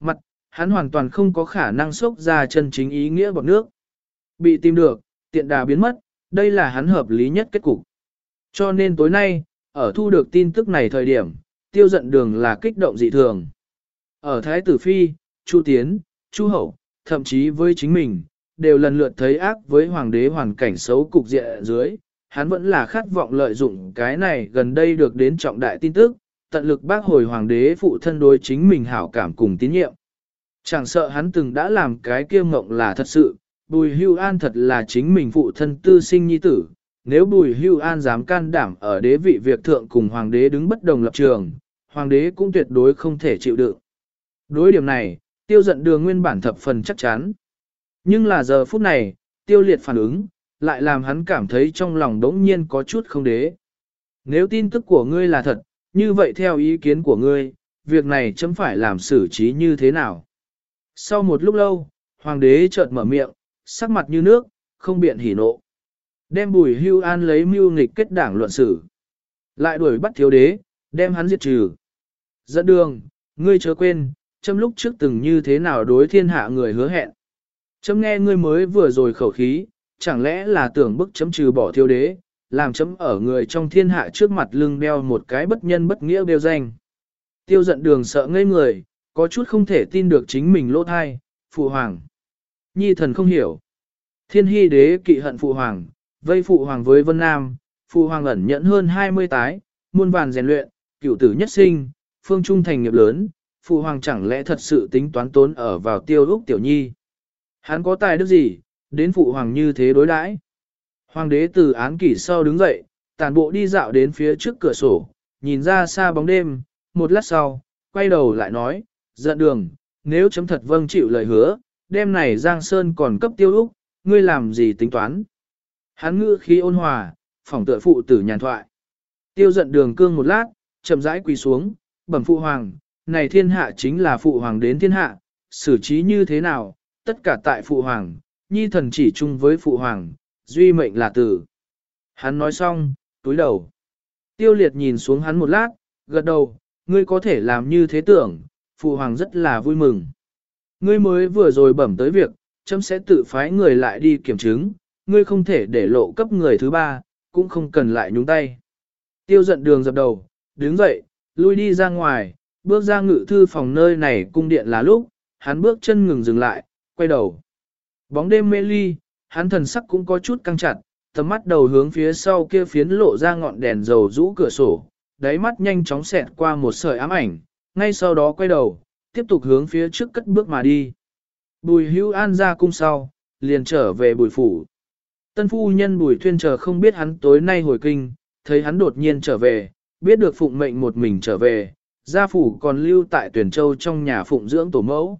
Mặt, hắn hoàn toàn không có khả năng sốc ra chân chính ý nghĩa bọt nước. Bị tìm được, tiện đà biến mất, đây là hắn hợp lý nhất kết cục. Cho nên tối nay, ở thu được tin tức này thời điểm, tiêu giận đường là kích động dị thường. Ở Thái Tử Phi, Chu Tiến, Chu Hậu, thậm chí với chính mình, đều lần lượt thấy ác với hoàng đế hoàn cảnh xấu cục diện dưới, hắn vẫn là khát vọng lợi dụng cái này gần đây được đến trọng đại tin tức, tận lực bác hồi hoàng đế phụ thân đối chính mình hảo cảm cùng tín nhiệm. Chẳng sợ hắn từng đã làm cái kia mộng là thật sự, Bùi Hưu An thật là chính mình phụ thân tư sinh nhi tử, nếu Bùi Hưu An dám can đảm ở đế vị việc thượng cùng hoàng đế đứng bất đồng lập trường, hoàng đế cũng tuyệt đối không thể chịu đựng. Đối điểm này, tiêu giận đường nguyên bản thập phần chắc chắn. Nhưng là giờ phút này, tiêu liệt phản ứng, lại làm hắn cảm thấy trong lòng đống nhiên có chút không đế. Nếu tin tức của ngươi là thật, như vậy theo ý kiến của ngươi, việc này chấm phải làm xử trí như thế nào? Sau một lúc lâu, hoàng đế chợt mở miệng, sắc mặt như nước, không biện hỉ nộ. Đem bùi hưu an lấy mưu nghịch kết đảng luận xử. Lại đuổi bắt thiếu đế, đem hắn diệt trừ. Dẫn đường, ngươi chớ quên, chấm lúc trước từng như thế nào đối thiên hạ người hứa hẹn. Chấm nghe ngươi mới vừa rồi khẩu khí, chẳng lẽ là tưởng bức chấm trừ bỏ thiếu đế, làm chấm ở người trong thiên hạ trước mặt lưng đeo một cái bất nhân bất nghĩa đeo danh. Tiêu giận đường sợ ngây người, có chút không thể tin được chính mình lỗ thai, phụ hoàng. Nhi thần không hiểu. Thiên hy đế kỵ hận phụ hoàng, vây phụ hoàng với vân nam, phụ hoàng ẩn nhẫn hơn 20 tái, muôn vàn rèn luyện, cửu tử nhất sinh, phương trung thành nghiệp lớn, phụ hoàng chẳng lẽ thật sự tính toán tốn ở vào tiêu lúc tiểu nhi. Hắn có tài đức gì, đến phụ hoàng như thế đối đãi. Hoàng đế từ án kỷ sau đứng dậy, tàn bộ đi dạo đến phía trước cửa sổ, nhìn ra xa bóng đêm, một lát sau, quay đầu lại nói, giận đường, nếu chấm thật vâng chịu lời hứa, đêm này Giang Sơn còn cấp tiêu úc, ngươi làm gì tính toán. Hắn ngữ khí ôn hòa, phỏng tựa phụ tử nhàn thoại. Tiêu giận đường cương một lát, chậm rãi quỳ xuống, bẩm phụ hoàng, này thiên hạ chính là phụ hoàng đến thiên hạ, xử trí như thế nào, tất cả tại phụ hoàng, nhi thần chỉ chung với phụ hoàng, duy mệnh là tử. Hắn nói xong, túi đầu. Tiêu liệt nhìn xuống hắn một lát, gật đầu, ngươi có thể làm như thế tưởng, phụ hoàng rất là vui mừng. Ngươi mới vừa rồi bẩm tới việc, chấm sẽ tự phái người lại đi kiểm chứng, ngươi không thể để lộ cấp người thứ ba, cũng không cần lại nhúng tay. Tiêu giận đường dập đầu, đứng dậy, lui đi ra ngoài, bước ra ngự thư phòng nơi này cung điện là lúc, hắn bước chân ngừng dừng lại, quay đầu. Bóng đêm mê ly, hắn thần sắc cũng có chút căng chặt, tầm mắt đầu hướng phía sau kia phiến lộ ra ngọn đèn dầu rũ cửa sổ, đáy mắt nhanh chóng xẹt qua một sợi ám ảnh, ngay sau đó quay đầu, tiếp tục hướng phía trước cất bước mà đi. Bùi hưu an ra cung sau, liền trở về bùi phủ. Tân phu nhân bùi thuyên chờ không biết hắn tối nay hồi kinh, thấy hắn đột nhiên trở về, biết được phụng mệnh một mình trở về, gia phủ còn lưu tại tuyển châu trong nhà phụng dưỡng tổ mẫu.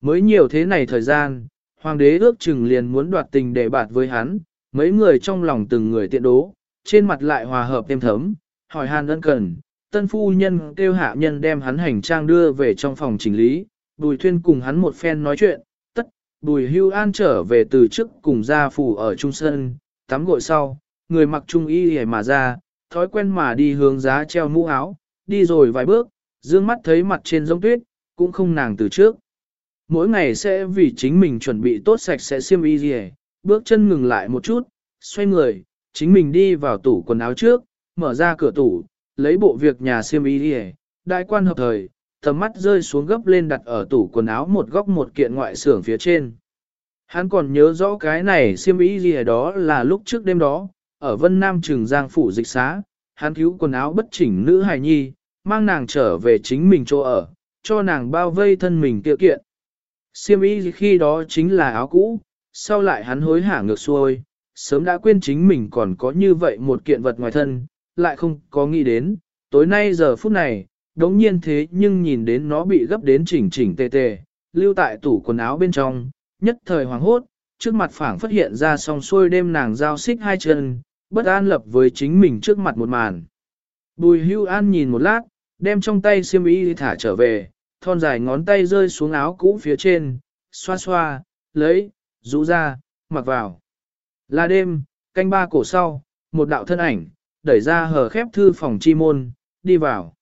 Mới nhiều thế này thời gian, hoàng đế ước chừng liền muốn đoạt tình để bạt với hắn, mấy người trong lòng từng người tiện đố, trên mặt lại hòa hợp thêm thấm, hỏi Hàn ân cần, tân phu nhân kêu hạ nhân đem hắn hành trang đưa về trong phòng chỉnh lý, bùi thuyên cùng hắn một phen nói chuyện, tất, bùi hưu an trở về từ trước cùng gia phủ ở Trung Sơn, tắm gội sau, người mặc trung y hề mà ra, thói quen mà đi hướng giá treo mũ áo, đi rồi vài bước, dương mắt thấy mặt trên giống tuyết, cũng không nàng từ trước. Mỗi ngày sẽ vì chính mình chuẩn bị tốt sạch sẽ xiêm y gì bước chân ngừng lại một chút, xoay người, chính mình đi vào tủ quần áo trước, mở ra cửa tủ, lấy bộ việc nhà xiêm y gì đại quan hợp thời, tầm mắt rơi xuống gấp lên đặt ở tủ quần áo một góc một kiện ngoại xưởng phía trên. Hắn còn nhớ rõ cái này xiêm y gì đó là lúc trước đêm đó, ở Vân Nam Trường Giang Phủ dịch xá, hắn cứu quần áo bất chỉnh nữ hài nhi, mang nàng trở về chính mình chỗ ở, cho nàng bao vây thân mình tiêu kiện. Siêm y khi đó chính là áo cũ, sau lại hắn hối hả ngược xuôi, sớm đã quên chính mình còn có như vậy một kiện vật ngoài thân, lại không có nghĩ đến, tối nay giờ phút này, đống nhiên thế nhưng nhìn đến nó bị gấp đến chỉnh chỉnh tề tề, lưu tại tủ quần áo bên trong, nhất thời hoàng hốt, trước mặt phảng phát hiện ra song xuôi đêm nàng giao xích hai chân, bất an lập với chính mình trước mặt một màn. Bùi hưu an nhìn một lát, đem trong tay xiêm y thả trở về, thon dài ngón tay rơi xuống áo cũ phía trên, xoa xoa, lấy, rũ ra, mặc vào. Là đêm, canh ba cổ sau, một đạo thân ảnh, đẩy ra hờ khép thư phòng chi môn, đi vào.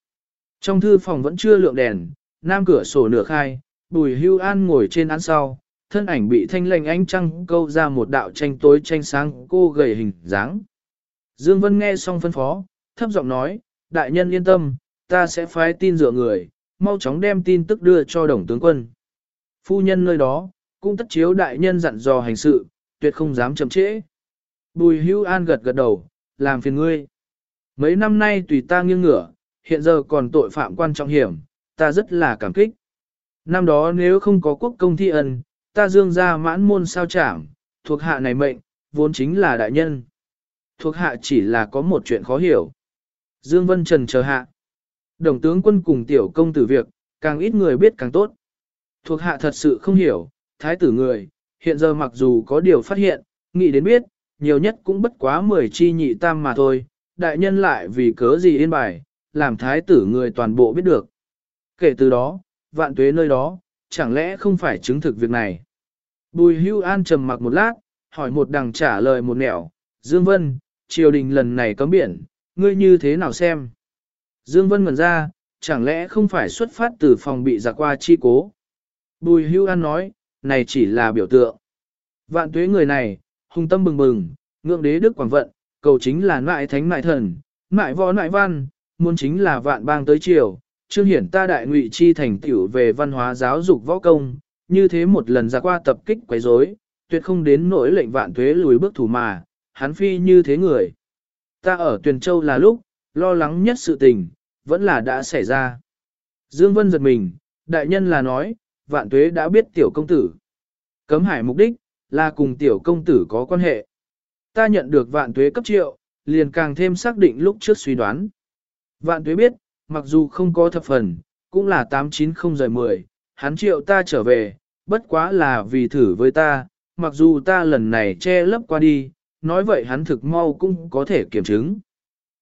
Trong thư phòng vẫn chưa lượng đèn, nam cửa sổ nửa khai, bùi hưu an ngồi trên án sau, thân ảnh bị thanh lệnh ánh trăng câu ra một đạo tranh tối tranh sáng cô gầy hình dáng. Dương Vân nghe xong phân phó, thấp giọng nói, đại nhân yên tâm, ta sẽ phái tin dựa người, mau chóng đem tin tức đưa cho đồng tướng quân. Phu nhân nơi đó, cũng tất chiếu đại nhân dặn dò hành sự, tuyệt không dám chậm trễ. Bùi hưu an gật gật đầu, làm phiền ngươi. Mấy năm nay tùy ta nghiêng ngửa, hiện giờ còn tội phạm quan trọng hiểm, ta rất là cảm kích. Năm đó nếu không có quốc công thi ân, ta dương ra mãn môn sao trảm, thuộc hạ này mệnh, vốn chính là đại nhân. Thuộc hạ chỉ là có một chuyện khó hiểu. Dương Vân Trần chờ hạ. Đồng tướng quân cùng tiểu công tử việc, càng ít người biết càng tốt. Thuộc hạ thật sự không hiểu, thái tử người, hiện giờ mặc dù có điều phát hiện, nghĩ đến biết, nhiều nhất cũng bất quá 10 chi nhị tam mà thôi, đại nhân lại vì cớ gì yên bài, làm thái tử người toàn bộ biết được. Kể từ đó, vạn tuế nơi đó, chẳng lẽ không phải chứng thực việc này. Bùi hưu an trầm mặc một lát, hỏi một đằng trả lời một nẻo, Dương Vân, triều đình lần này cấm biển, ngươi như thế nào xem? Dương Vân ngẩn ra, chẳng lẽ không phải xuất phát từ phòng bị giặc qua chi cố? Bùi hưu an nói, này chỉ là biểu tượng. Vạn tuế người này, hung tâm bừng bừng, ngưỡng đế đức quảng vận, cầu chính là nại thánh nại thần, nại võ nại văn, muốn chính là vạn bang tới triều, trương hiển ta đại ngụy chi thành tiểu về văn hóa giáo dục võ công, như thế một lần ra qua tập kích quấy rối, tuyệt không đến nỗi lệnh vạn tuế lùi bước thủ mà, hắn phi như thế người. Ta ở Tuyền Châu là lúc, lo lắng nhất sự tình, vẫn là đã xảy ra. Dương Vân giật mình, đại nhân là nói, vạn tuế đã biết tiểu công tử. Cấm hải mục đích, là cùng tiểu công tử có quan hệ. Ta nhận được vạn tuế cấp triệu, liền càng thêm xác định lúc trước suy đoán. Vạn tuế biết, mặc dù không có thập phần, cũng là 890 rời 10, hắn triệu ta trở về, bất quá là vì thử với ta, mặc dù ta lần này che lấp qua đi, nói vậy hắn thực mau cũng có thể kiểm chứng.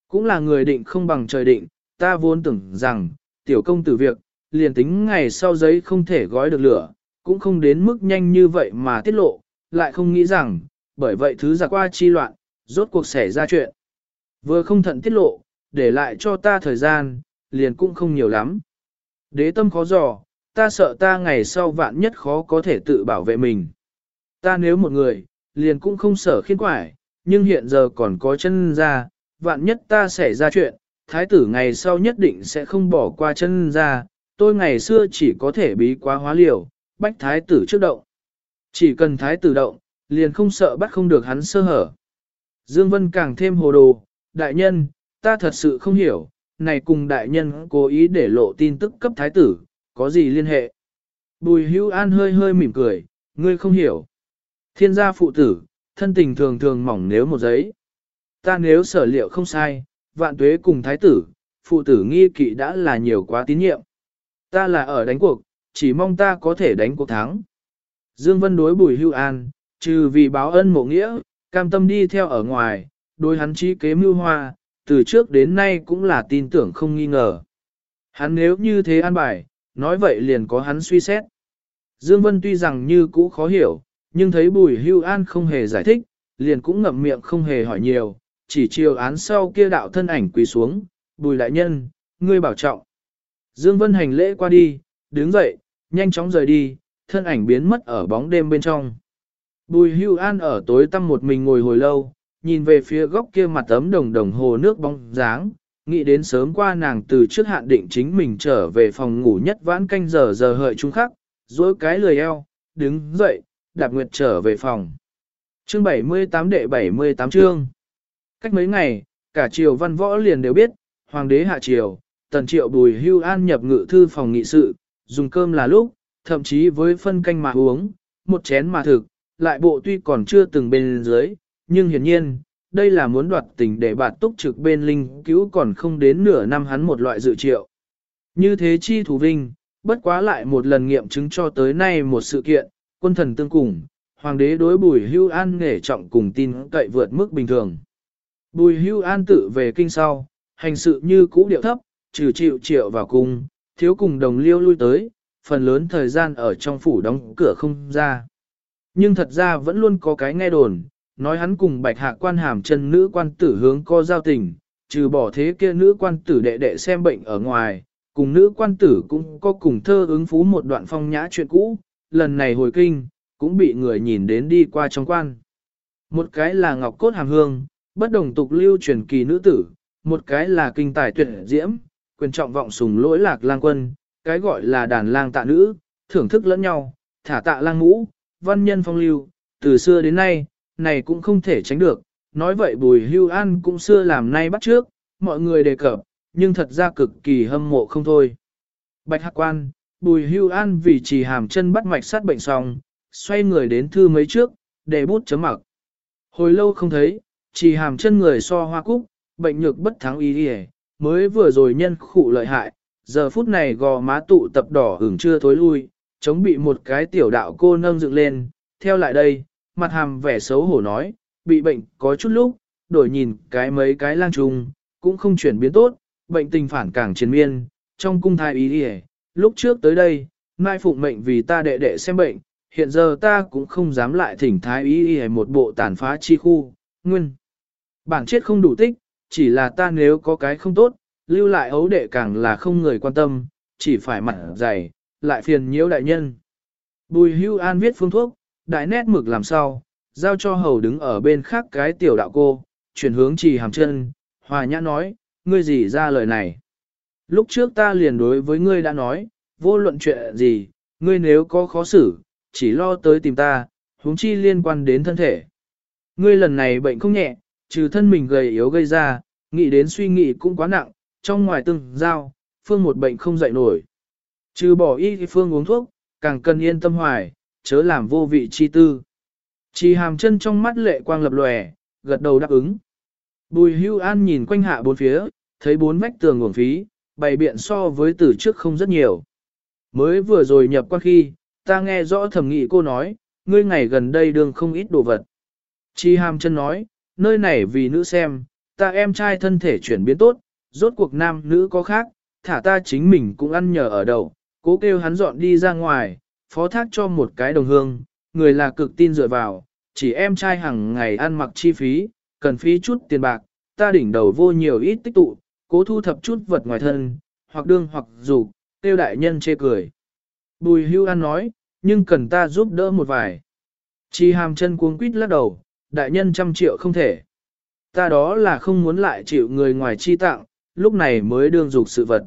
Cũng là người định không bằng trời định, ta vốn tưởng rằng, tiểu công tử việc, liền tính ngày sau giấy không thể gói được lửa, cũng không đến mức nhanh như vậy mà tiết lộ, lại không nghĩ rằng, bởi vậy thứ giặc qua chi loạn, rốt cuộc xảy ra chuyện. Vừa không thận tiết lộ, để lại cho ta thời gian, liền cũng không nhiều lắm. Đế tâm khó dò, ta sợ ta ngày sau vạn nhất khó có thể tự bảo vệ mình. Ta nếu một người, liền cũng không sợ khiên quải, nhưng hiện giờ còn có chân ra, vạn nhất ta xảy ra chuyện, thái tử ngày sau nhất định sẽ không bỏ qua chân ra, tôi ngày xưa chỉ có thể bí quá hóa liều, bách thái tử trước động. Chỉ cần thái tử động, liền không sợ bắt không được hắn sơ hở. Dương Vân càng thêm hồ đồ, đại nhân, ta thật sự không hiểu, này cùng đại nhân cố ý để lộ tin tức cấp thái tử, có gì liên hệ? Bùi hữu an hơi hơi mỉm cười, ngươi không hiểu. Thiên gia phụ tử, thân tình thường thường mỏng nếu một giấy. Ta nếu sở liệu không sai, vạn tuế cùng thái tử, phụ tử nghi kỵ đã là nhiều quá tín nhiệm. Ta là ở đánh cuộc, chỉ mong ta có thể đánh cuộc thắng. Dương Vân đối bùi hưu an, trừ vì báo ân mộ nghĩa, cam tâm đi theo ở ngoài, đối hắn trí kế mưu hoa, từ trước đến nay cũng là tin tưởng không nghi ngờ. Hắn nếu như thế an bài, nói vậy liền có hắn suy xét. Dương Vân tuy rằng như cũ khó hiểu, nhưng thấy bùi hưu an không hề giải thích, liền cũng ngậm miệng không hề hỏi nhiều, chỉ chiều án sau kia đạo thân ảnh quỳ xuống, bùi đại nhân, ngươi bảo trọng. Dương Vân hành lễ qua đi, đứng dậy, nhanh chóng rời đi, thân ảnh biến mất ở bóng đêm bên trong. Bùi hưu an ở tối tăm một mình ngồi hồi lâu, nhìn về phía góc kia mặt ấm đồng đồng hồ nước bóng dáng, nghĩ đến sớm qua nàng từ trước hạn định chính mình trở về phòng ngủ nhất vãn canh giờ giờ hợi trung khắc, dối cái lười eo, đứng dậy, đạp nguyệt trở về phòng. Chương 78 đệ 78 chương. Cách mấy ngày, cả triều văn võ liền đều biết, hoàng đế hạ triều, tần triệu bùi hưu an nhập ngự thư phòng nghị sự, dùng cơm là lúc, thậm chí với phân canh mà uống, một chén mà thực, lại bộ tuy còn chưa từng bên dưới, nhưng hiển nhiên, đây là muốn đoạt tình để bạt túc trực bên linh cứu còn không đến nửa năm hắn một loại dự triệu. Như thế chi thủ vinh, bất quá lại một lần nghiệm chứng cho tới nay một sự kiện, quân thần tương cùng, hoàng đế đối bùi hưu an nghề trọng cùng tin cậy vượt mức bình thường. Bùi hưu an tự về kinh sau, hành sự như cũ điệu thấp, trừ chịu triệu vào cung, thiếu cùng đồng liêu lui tới, phần lớn thời gian ở trong phủ đóng cửa không ra. Nhưng thật ra vẫn luôn có cái nghe đồn, nói hắn cùng bạch hạ quan hàm chân nữ quan tử hướng co giao tình, trừ bỏ thế kia nữ quan tử đệ đệ xem bệnh ở ngoài, cùng nữ quan tử cũng có cùng thơ ứng phú một đoạn phong nhã chuyện cũ, lần này hồi kinh, cũng bị người nhìn đến đi qua trong quan. Một cái là ngọc cốt hàm hương, bất đồng tục lưu truyền kỳ nữ tử, một cái là kinh tài tuyệt diễm, quyền trọng vọng sùng lỗi lạc lang quân, cái gọi là đàn lang tạ nữ, thưởng thức lẫn nhau, thả tạ lang ngũ, văn nhân phong lưu, từ xưa đến nay, này cũng không thể tránh được, nói vậy bùi hưu an cũng xưa làm nay bắt trước, mọi người đề cập, nhưng thật ra cực kỳ hâm mộ không thôi. Bạch Hạc Quan, Bùi Hưu An vì chỉ hàm chân bắt mạch sát bệnh xong, xoay người đến thư mấy trước, để bút chấm mặc. Hồi lâu không thấy, chỉ hàm chân người so hoa cúc, bệnh nhược bất thắng ý đi mới vừa rồi nhân khụ lợi hại, giờ phút này gò má tụ tập đỏ hưởng chưa thối lui, chống bị một cái tiểu đạo cô nâng dựng lên, theo lại đây, mặt hàm vẻ xấu hổ nói, bị bệnh có chút lúc, đổi nhìn cái mấy cái lang trùng, cũng không chuyển biến tốt, bệnh tình phản càng chiến miên, trong cung thai ý đi lúc trước tới đây, mai phụng mệnh vì ta đệ đệ xem bệnh, hiện giờ ta cũng không dám lại thỉnh thái ý y một bộ tàn phá chi khu, nguyên. Bản chết không đủ tích, chỉ là ta nếu có cái không tốt, lưu lại ấu đệ càng là không người quan tâm, chỉ phải mặt dày, lại phiền nhiễu đại nhân. Bùi hưu an viết phương thuốc, đại nét mực làm sao, giao cho hầu đứng ở bên khác cái tiểu đạo cô, chuyển hướng trì hàm chân, hòa nhã nói, ngươi gì ra lời này. Lúc trước ta liền đối với ngươi đã nói, vô luận chuyện gì, ngươi nếu có khó xử, chỉ lo tới tìm ta, huống chi liên quan đến thân thể. Ngươi lần này bệnh không nhẹ, trừ thân mình gầy yếu gây ra, nghĩ đến suy nghĩ cũng quá nặng, trong ngoài từng giao, phương một bệnh không dậy nổi. Trừ bỏ y thì phương uống thuốc, càng cần yên tâm hoài, chớ làm vô vị chi tư. Chỉ hàm chân trong mắt lệ quang lập lòe, gật đầu đáp ứng. Bùi hưu an nhìn quanh hạ bốn phía, thấy bốn vách tường nguồn phí, bày biện so với từ trước không rất nhiều. Mới vừa rồi nhập qua khi, ta nghe rõ thẩm nghị cô nói, ngươi ngày gần đây đường không ít đồ vật. Chi hàm chân nói, nơi này vì nữ xem, ta em trai thân thể chuyển biến tốt, rốt cuộc nam nữ có khác, thả ta chính mình cũng ăn nhờ ở đầu, cố kêu hắn dọn đi ra ngoài, phó thác cho một cái đồng hương, người là cực tin dựa vào, chỉ em trai hàng ngày ăn mặc chi phí, cần phí chút tiền bạc, ta đỉnh đầu vô nhiều ít tích tụ, cố thu thập chút vật ngoài thân, hoặc đương hoặc dù, tiêu đại nhân chê cười. Bùi hưu an nói, nhưng cần ta giúp đỡ một vài. Chi hàm chân cuống quýt lắc đầu, đại nhân trăm triệu không thể. Ta đó là không muốn lại chịu người ngoài chi tặng, lúc này mới đương dục sự vật.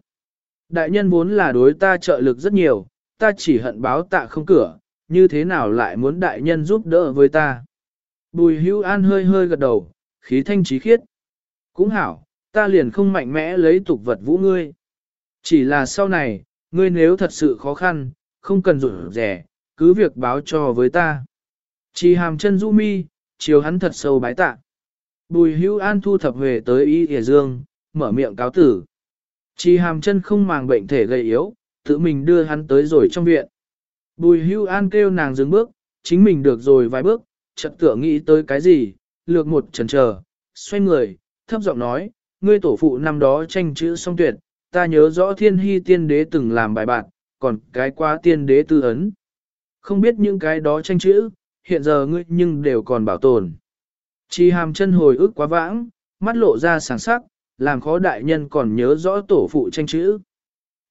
Đại nhân vốn là đối ta trợ lực rất nhiều, ta chỉ hận báo tạ không cửa, như thế nào lại muốn đại nhân giúp đỡ với ta. Bùi hưu an hơi hơi gật đầu, khí thanh trí khiết. Cũng hảo, ta liền không mạnh mẽ lấy tục vật vũ ngươi. Chỉ là sau này, ngươi nếu thật sự khó khăn, không cần rủi rẻ, cứ việc báo cho với ta. Chỉ hàm chân du mi, chiều hắn thật sâu bái tạ. Bùi hữu an thu thập về tới y hề dương, mở miệng cáo tử. Chỉ hàm chân không màng bệnh thể gây yếu, tự mình đưa hắn tới rồi trong viện. Bùi hữu an kêu nàng dừng bước, chính mình được rồi vài bước, chợt tựa nghĩ tới cái gì, lược một chần chờ, xoay người, thấp giọng nói, ngươi tổ phụ năm đó tranh chữ song tuyệt, ta nhớ rõ thiên hy tiên đế từng làm bài bản còn cái quá tiên đế tư ấn. Không biết những cái đó tranh chữ, hiện giờ ngươi nhưng đều còn bảo tồn. Chi hàm chân hồi ức quá vãng, mắt lộ ra sáng sắc, làm khó đại nhân còn nhớ rõ tổ phụ tranh chữ.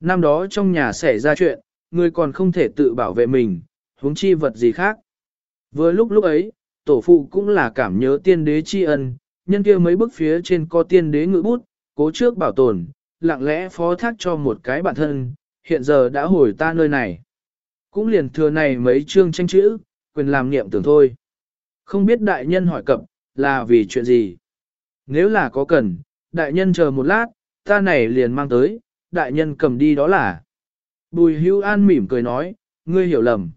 Năm đó trong nhà xảy ra chuyện, ngươi còn không thể tự bảo vệ mình, huống chi vật gì khác. Vừa lúc lúc ấy, tổ phụ cũng là cảm nhớ tiên đế tri ân, nhân kia mấy bức phía trên có tiên đế ngự bút, cố trước bảo tồn, lặng lẽ phó thác cho một cái bản thân, hiện giờ đã hồi ta nơi này. Cũng liền thừa này mấy chương tranh chữ, quyền làm niệm tưởng thôi. Không biết đại nhân hỏi cập, là vì chuyện gì? Nếu là có cần, đại nhân chờ một lát, ta này liền mang tới, đại nhân cầm đi đó là. Bùi hưu an mỉm cười nói, ngươi hiểu lầm.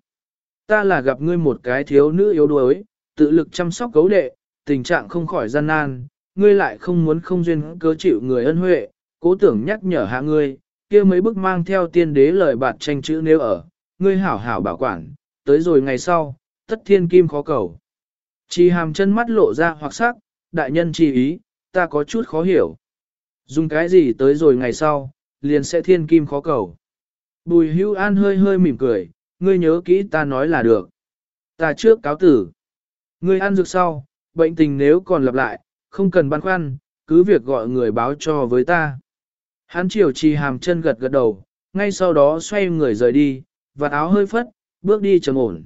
Ta là gặp ngươi một cái thiếu nữ yếu đuối, tự lực chăm sóc cấu đệ, tình trạng không khỏi gian nan, ngươi lại không muốn không duyên cớ chịu người ân huệ, cố tưởng nhắc nhở hạ ngươi, kia mấy bức mang theo tiên đế lời bạt tranh chữ nếu ở, ngươi hảo hảo bảo quản, tới rồi ngày sau, tất thiên kim khó cầu. Chỉ hàm chân mắt lộ ra hoặc sắc, đại nhân chi ý, ta có chút khó hiểu. Dùng cái gì tới rồi ngày sau, liền sẽ thiên kim khó cầu. Bùi hưu an hơi hơi mỉm cười, ngươi nhớ kỹ ta nói là được. Ta trước cáo tử. Ngươi ăn dược sau, bệnh tình nếu còn lặp lại, không cần băn khoăn, cứ việc gọi người báo cho với ta. Hắn chiều trì hàm chân gật gật đầu, ngay sau đó xoay người rời đi, và áo hơi phất, bước đi trầm ổn.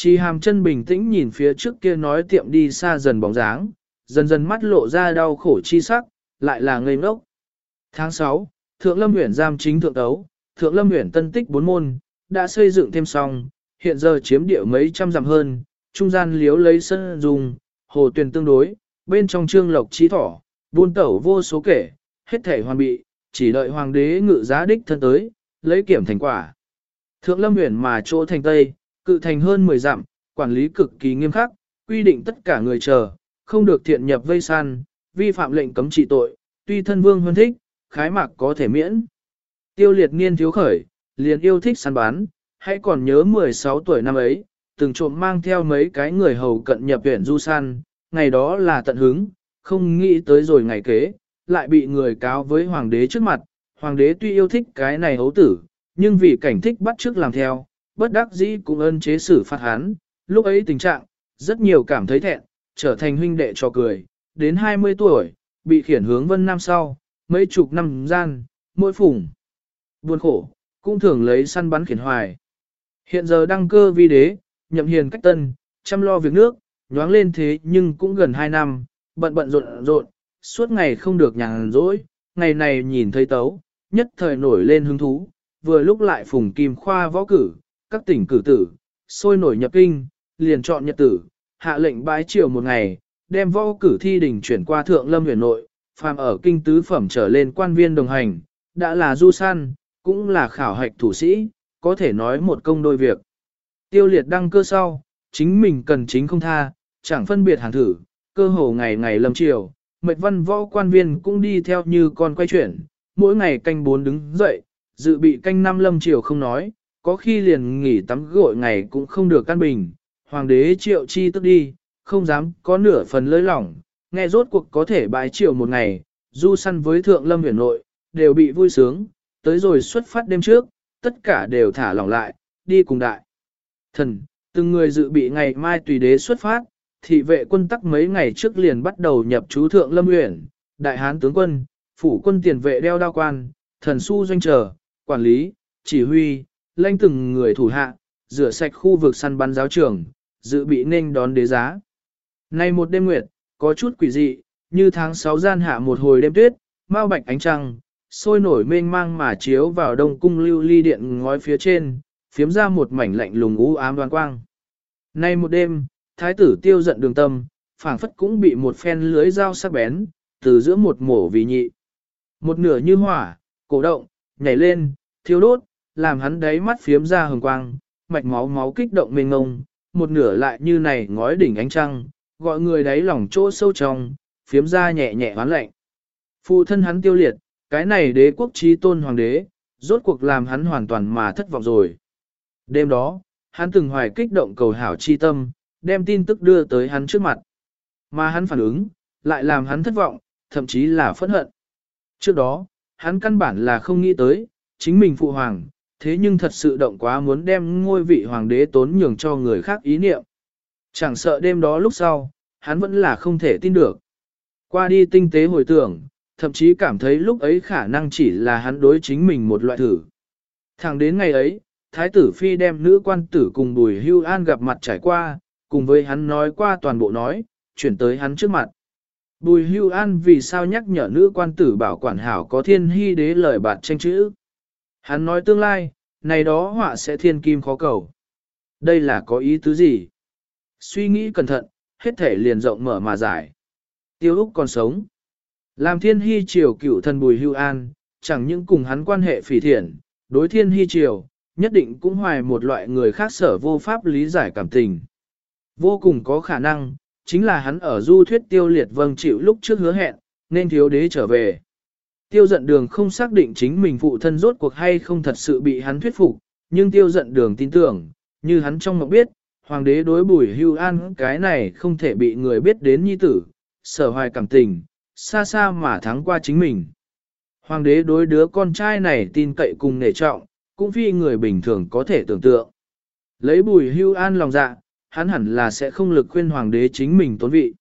Chi hàm chân bình tĩnh nhìn phía trước kia nói tiệm đi xa dần bóng dáng, dần dần mắt lộ ra đau khổ chi sắc, lại là ngây ngốc. Tháng 6, Thượng Lâm huyện giam chính thượng tấu, Thượng Lâm huyện tân tích bốn môn, đã xây dựng thêm xong, hiện giờ chiếm địa mấy trăm dặm hơn, trung gian liếu lấy sân dùng, hồ tuyền tương đối, bên trong trương lộc trí thỏ, buôn tẩu vô số kể, hết thể hoàn bị, chỉ đợi hoàng đế ngự giá đích thân tới, lấy kiểm thành quả. Thượng Lâm huyện mà chỗ thành Tây, cự thành hơn 10 dặm, quản lý cực kỳ nghiêm khắc, quy định tất cả người chờ, không được thiện nhập vây săn, vi phạm lệnh cấm trị tội, tuy thân vương hơn thích, khái mạc có thể miễn. Tiêu liệt niên thiếu khởi, liền yêu thích săn bán, hãy còn nhớ 16 tuổi năm ấy, từng trộm mang theo mấy cái người hầu cận nhập viện du săn, ngày đó là tận hứng, không nghĩ tới rồi ngày kế, lại bị người cáo với hoàng đế trước mặt, hoàng đế tuy yêu thích cái này hấu tử, nhưng vì cảnh thích bắt trước làm theo, bất đắc dĩ cũng ân chế xử phạt hắn, lúc ấy tình trạng, rất nhiều cảm thấy thẹn, trở thành huynh đệ cho cười, đến 20 tuổi, bị khiển hướng vân nam sau, mấy chục năm gian, mỗi phủng. Buồn khổ, cũng thường lấy săn bắn khiển hoài. Hiện giờ đăng cơ vi đế, nhậm hiền cách tân, chăm lo việc nước, nhoáng lên thế nhưng cũng gần 2 năm, bận bận rộn rộn, suốt ngày không được nhàn rỗi, ngày này nhìn thấy tấu, nhất thời nổi lên hứng thú, vừa lúc lại phùng kim khoa võ cử, các tỉnh cử tử, sôi nổi nhập kinh, liền chọn nhật tử, hạ lệnh bái triều một ngày, đem võ cử thi đình chuyển qua thượng lâm huyền nội, phàm ở kinh tứ phẩm trở lên quan viên đồng hành, đã là du săn, cũng là khảo hạch thủ sĩ, có thể nói một công đôi việc. Tiêu liệt đăng cơ sau, chính mình cần chính không tha, chẳng phân biệt hàng thử, cơ hồ ngày ngày lâm triều, mệt văn võ quan viên cũng đi theo như con quay chuyển, mỗi ngày canh bốn đứng dậy, dự bị canh năm lâm triều không nói, có khi liền nghỉ tắm gội ngày cũng không được căn bình, hoàng đế triệu chi tức đi, không dám có nửa phần lơi lỏng, nghe rốt cuộc có thể bái triệu một ngày, du săn với thượng lâm huyền nội, đều bị vui sướng, tới rồi xuất phát đêm trước, tất cả đều thả lỏng lại, đi cùng đại. Thần, từng người dự bị ngày mai tùy đế xuất phát, thị vệ quân tắc mấy ngày trước liền bắt đầu nhập chú thượng lâm huyền, đại hán tướng quân, phủ quân tiền vệ đeo đao quan, thần su doanh trở, quản lý, chỉ huy, lãnh từng người thủ hạ, rửa sạch khu vực săn bắn giáo trường, dự bị nên đón đế giá. Nay một đêm nguyệt, có chút quỷ dị, như tháng 6 gian hạ một hồi đêm tuyết, mau bạch ánh trăng, sôi nổi mênh mang mà chiếu vào đông cung lưu ly điện ngói phía trên, phiếm ra một mảnh lạnh lùng u ám đoan quang. Nay một đêm, thái tử tiêu giận đường tâm, phảng phất cũng bị một phen lưới dao sắc bén, từ giữa một mổ vì nhị. Một nửa như hỏa, cổ động, nhảy lên, thiêu đốt, làm hắn đáy mắt phiếm ra hừng quang, mạch máu máu kích động mênh ngông, một nửa lại như này ngói đỉnh ánh trăng, gọi người đáy lòng chỗ sâu trong, phiếm ra nhẹ nhẹ hoán lạnh. Phụ thân hắn tiêu liệt, cái này đế quốc trí tôn hoàng đế, rốt cuộc làm hắn hoàn toàn mà thất vọng rồi. Đêm đó, hắn từng hoài kích động cầu hảo chi tâm, đem tin tức đưa tới hắn trước mặt. Mà hắn phản ứng, lại làm hắn thất vọng, thậm chí là phẫn hận. Trước đó, hắn căn bản là không nghĩ tới, chính mình phụ hoàng, thế nhưng thật sự động quá muốn đem ngôi vị hoàng đế tốn nhường cho người khác ý niệm. Chẳng sợ đêm đó lúc sau, hắn vẫn là không thể tin được. Qua đi tinh tế hồi tưởng, thậm chí cảm thấy lúc ấy khả năng chỉ là hắn đối chính mình một loại thử. Thẳng đến ngày ấy, Thái tử Phi đem nữ quan tử cùng Bùi Hưu An gặp mặt trải qua, cùng với hắn nói qua toàn bộ nói, chuyển tới hắn trước mặt. Bùi Hưu An vì sao nhắc nhở nữ quan tử bảo quản hảo có thiên hy đế lời bạt tranh chữ. Hắn nói tương lai, này đó họa sẽ thiên kim khó cầu. Đây là có ý tứ gì? Suy nghĩ cẩn thận, hết thể liền rộng mở mà giải. Tiêu Úc còn sống. Làm thiên hy triều cựu thần bùi hưu an, chẳng những cùng hắn quan hệ phỉ thiện, đối thiên hy triều, nhất định cũng hoài một loại người khác sở vô pháp lý giải cảm tình. Vô cùng có khả năng, chính là hắn ở du thuyết tiêu liệt vâng chịu lúc trước hứa hẹn, nên thiếu đế trở về. Tiêu giận đường không xác định chính mình phụ thân rốt cuộc hay không thật sự bị hắn thuyết phục, nhưng tiêu giận đường tin tưởng, như hắn trong mộng biết, hoàng đế đối bùi hưu an cái này không thể bị người biết đến nhi tử, sở hoài cảm tình, xa xa mà thắng qua chính mình. Hoàng đế đối đứa con trai này tin cậy cùng nể trọng, cũng phi người bình thường có thể tưởng tượng. Lấy bùi hưu an lòng dạ, hắn hẳn là sẽ không lực khuyên hoàng đế chính mình tốn vị.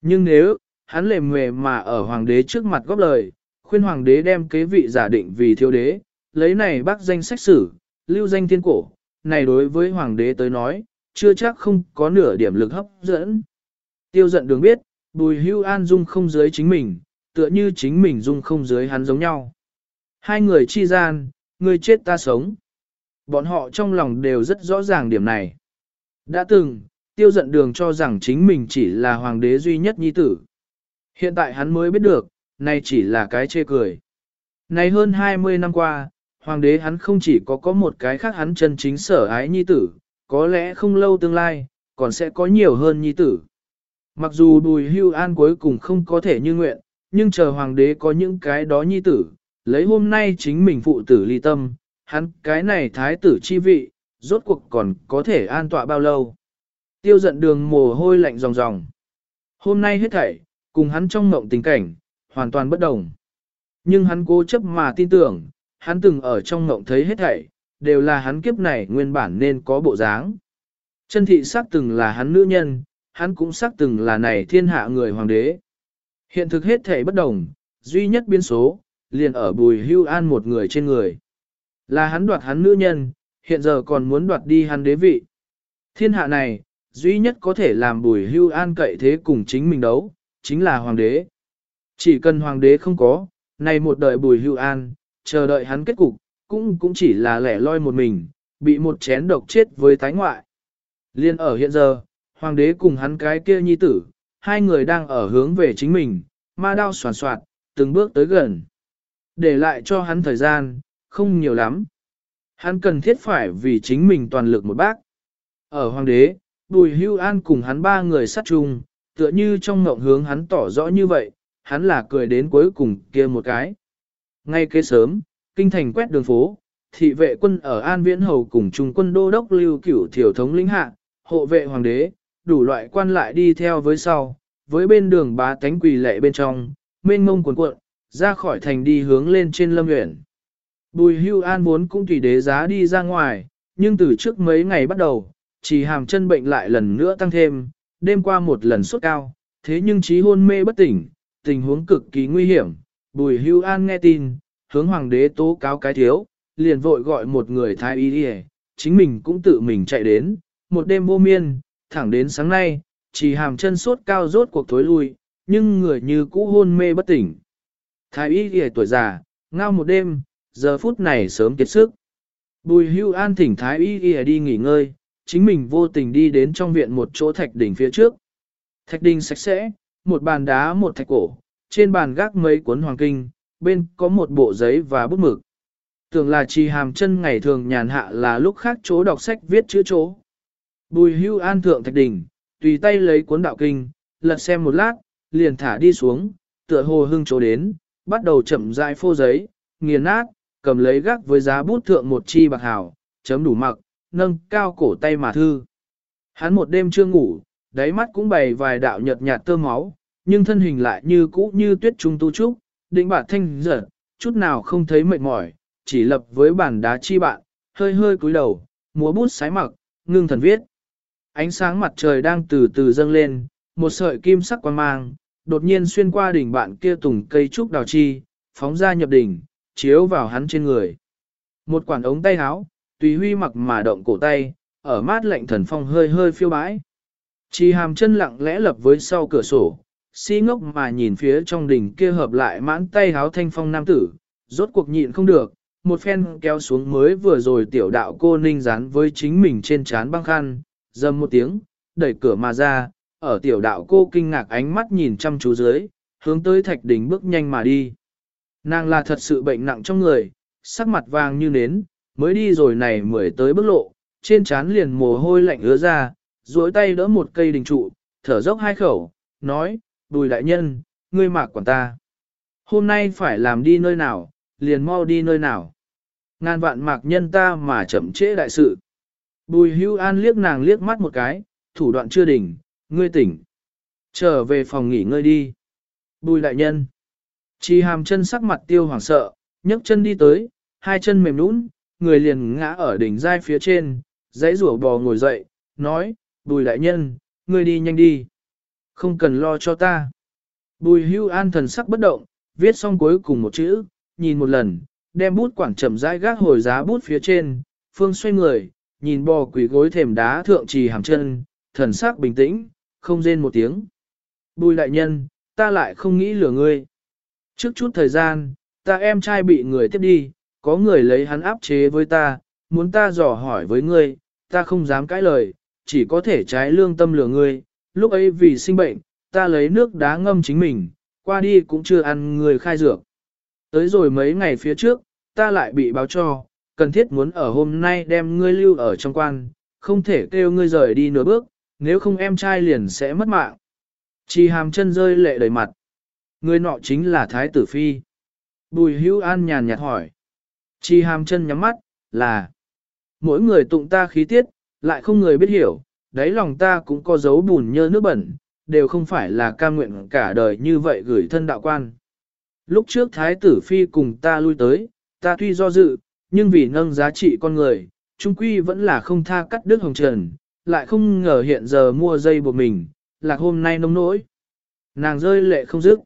Nhưng nếu, hắn lềm mề mà ở hoàng đế trước mặt góp lời, khuyên hoàng đế đem kế vị giả định vì thiếu đế, lấy này bác danh sách sử, lưu danh thiên cổ, này đối với hoàng đế tới nói, chưa chắc không có nửa điểm lực hấp dẫn. Tiêu giận đường biết, bùi hưu an dung không dưới chính mình, tựa như chính mình dung không dưới hắn giống nhau. Hai người chi gian, người chết ta sống. Bọn họ trong lòng đều rất rõ ràng điểm này. Đã từng, tiêu giận đường cho rằng chính mình chỉ là hoàng đế duy nhất nhi tử. Hiện tại hắn mới biết được, nay chỉ là cái chê cười. Này hơn 20 năm qua, hoàng đế hắn không chỉ có có một cái khác hắn chân chính sở ái nhi tử, có lẽ không lâu tương lai, còn sẽ có nhiều hơn nhi tử. Mặc dù đùi hưu an cuối cùng không có thể như nguyện, nhưng chờ hoàng đế có những cái đó nhi tử, lấy hôm nay chính mình phụ tử ly tâm, hắn cái này thái tử chi vị, rốt cuộc còn có thể an tọa bao lâu. Tiêu giận đường mồ hôi lạnh ròng ròng. Hôm nay hết thảy, cùng hắn trong mộng tình cảnh, hoàn toàn bất đồng. Nhưng hắn cố chấp mà tin tưởng, hắn từng ở trong ngộng thấy hết thảy, đều là hắn kiếp này nguyên bản nên có bộ dáng. Chân thị xác từng là hắn nữ nhân, hắn cũng xác từng là này thiên hạ người hoàng đế. Hiện thực hết thảy bất đồng, duy nhất biến số, liền ở bùi hưu an một người trên người. Là hắn đoạt hắn nữ nhân, hiện giờ còn muốn đoạt đi hắn đế vị. Thiên hạ này, duy nhất có thể làm bùi hưu an cậy thế cùng chính mình đấu, chính là hoàng đế. Chỉ cần hoàng đế không có, này một đời bùi hưu an, chờ đợi hắn kết cục, cũng cũng chỉ là lẻ loi một mình, bị một chén độc chết với tái ngoại. Liên ở hiện giờ, hoàng đế cùng hắn cái kia nhi tử, hai người đang ở hướng về chính mình, ma đao soàn soạt, từng bước tới gần. Để lại cho hắn thời gian, không nhiều lắm. Hắn cần thiết phải vì chính mình toàn lực một bác. Ở hoàng đế, Bùi Hưu An cùng hắn ba người sát chung, tựa như trong ngộng hướng hắn tỏ rõ như vậy, hắn là cười đến cuối cùng kia một cái. Ngay kế sớm, kinh thành quét đường phố, thị vệ quân ở An Viễn Hầu cùng trung quân đô đốc lưu cửu thiểu thống lĩnh hạ, hộ vệ hoàng đế, đủ loại quan lại đi theo với sau, với bên đường bá tánh quỳ lệ bên trong, mênh ngông cuộn cuộn, ra khỏi thành đi hướng lên trên lâm huyện. Bùi hưu an muốn cũng tùy đế giá đi ra ngoài, nhưng từ trước mấy ngày bắt đầu, chỉ hàm chân bệnh lại lần nữa tăng thêm, đêm qua một lần sốt cao, thế nhưng trí hôn mê bất tỉnh, tình huống cực kỳ nguy hiểm. Bùi hưu an nghe tin, hướng hoàng đế tố cáo cái thiếu, liền vội gọi một người thái y đi chính mình cũng tự mình chạy đến, một đêm vô miên, thẳng đến sáng nay, chỉ hàm chân sốt cao rốt cuộc thối lui, nhưng người như cũ hôn mê bất tỉnh. Thái y đi tuổi già, ngao một đêm, giờ phút này sớm kiệt sức. Bùi hưu an thỉnh thái y đi đi nghỉ ngơi, chính mình vô tình đi đến trong viện một chỗ thạch đỉnh phía trước. Thạch đỉnh sạch sẽ, một bàn đá một thạch cổ, trên bàn gác mấy cuốn hoàng kinh, bên có một bộ giấy và bút mực. Tưởng là trì hàm chân ngày thường nhàn hạ là lúc khác chỗ đọc sách viết chữ chỗ. Bùi hưu an thượng thạch đỉnh, tùy tay lấy cuốn đạo kinh, lật xem một lát, liền thả đi xuống, tựa hồ hưng chỗ đến, bắt đầu chậm rãi phô giấy, nghiền nát, cầm lấy gác với giá bút thượng một chi bạc hảo, chấm đủ mặc, nâng cao cổ tay mà thư. Hắn một đêm chưa ngủ, đáy mắt cũng bày vài đạo nhợt nhạt tơ máu, nhưng thân hình lại như cũ như tuyết trung tu trúc, định bản thanh dở, chút nào không thấy mệt mỏi, chỉ lập với bàn đá chi bạn, hơi hơi cúi đầu, múa bút sái mặc, ngưng thần viết. Ánh sáng mặt trời đang từ từ dâng lên, một sợi kim sắc quang mang, đột nhiên xuyên qua đỉnh bạn kia tùng cây trúc đào chi, phóng ra nhập đỉnh, chiếu vào hắn trên người. Một quản ống tay áo, tùy huy mặc mà động cổ tay, ở mát lạnh thần phong hơi hơi phiêu bãi. Chỉ hàm chân lặng lẽ lập với sau cửa sổ, si ngốc mà nhìn phía trong đỉnh kia hợp lại mãn tay háo thanh phong nam tử, rốt cuộc nhịn không được, một phen kéo xuống mới vừa rồi tiểu đạo cô ninh dán với chính mình trên trán băng khăn, dầm một tiếng, đẩy cửa mà ra, ở tiểu đạo cô kinh ngạc ánh mắt nhìn chăm chú dưới, hướng tới thạch đỉnh bước nhanh mà đi. Nàng là thật sự bệnh nặng trong người, sắc mặt vàng như nến, mới đi rồi này mới tới bước lộ, trên trán liền mồ hôi lạnh ứa ra, duỗi tay đỡ một cây đình trụ, thở dốc hai khẩu, nói, bùi đại nhân, ngươi mạc quản ta. Hôm nay phải làm đi nơi nào, liền mau đi nơi nào. Ngàn vạn mạc nhân ta mà chậm trễ đại sự. Bùi hưu an liếc nàng liếc mắt một cái, thủ đoạn chưa đỉnh, ngươi tỉnh. Trở về phòng nghỉ ngơi đi. Bùi đại nhân. Chỉ hàm chân sắc mặt tiêu hoảng sợ, nhấc chân đi tới, hai chân mềm nũng, người liền ngã ở đỉnh giai phía trên, dãy rủa bò ngồi dậy, nói, bùi đại nhân, ngươi đi nhanh đi. Không cần lo cho ta. Bùi hưu an thần sắc bất động, viết xong cuối cùng một chữ, nhìn một lần, đem bút quảng chậm rãi gác hồi giá bút phía trên, phương xoay người, nhìn bò quỷ gối thềm đá thượng trì hàm chân, thần sắc bình tĩnh, không rên một tiếng. Bùi đại nhân, ta lại không nghĩ lừa ngươi. Trước chút thời gian, ta em trai bị người tiếp đi, có người lấy hắn áp chế với ta, muốn ta dò hỏi với ngươi, ta không dám cãi lời, chỉ có thể trái lương tâm lừa ngươi, lúc ấy vì sinh bệnh, ta lấy nước đá ngâm chính mình, qua đi cũng chưa ăn người khai dược. Tới rồi mấy ngày phía trước, ta lại bị báo cho, cần thiết muốn ở hôm nay đem ngươi lưu ở trong quan, không thể kêu ngươi rời đi nửa bước, nếu không em trai liền sẽ mất mạng. Chi hàm chân rơi lệ đầy mặt. Người nọ chính là Thái tử Phi. Bùi hữu an nhàn nhạt hỏi. Chi hàm chân nhắm mắt, là mỗi người tụng ta khí tiết, lại không người biết hiểu, đáy lòng ta cũng có dấu bùn nhơ nước bẩn, đều không phải là ca nguyện cả đời như vậy gửi thân đạo quan. Lúc trước Thái tử Phi cùng ta lui tới, ta tuy do dự, nhưng vì nâng giá trị con người, trung quy vẫn là không tha cắt đứt hồng trần, lại không ngờ hiện giờ mua dây buộc mình, lạc hôm nay nông nỗi. Nàng rơi lệ không dứt.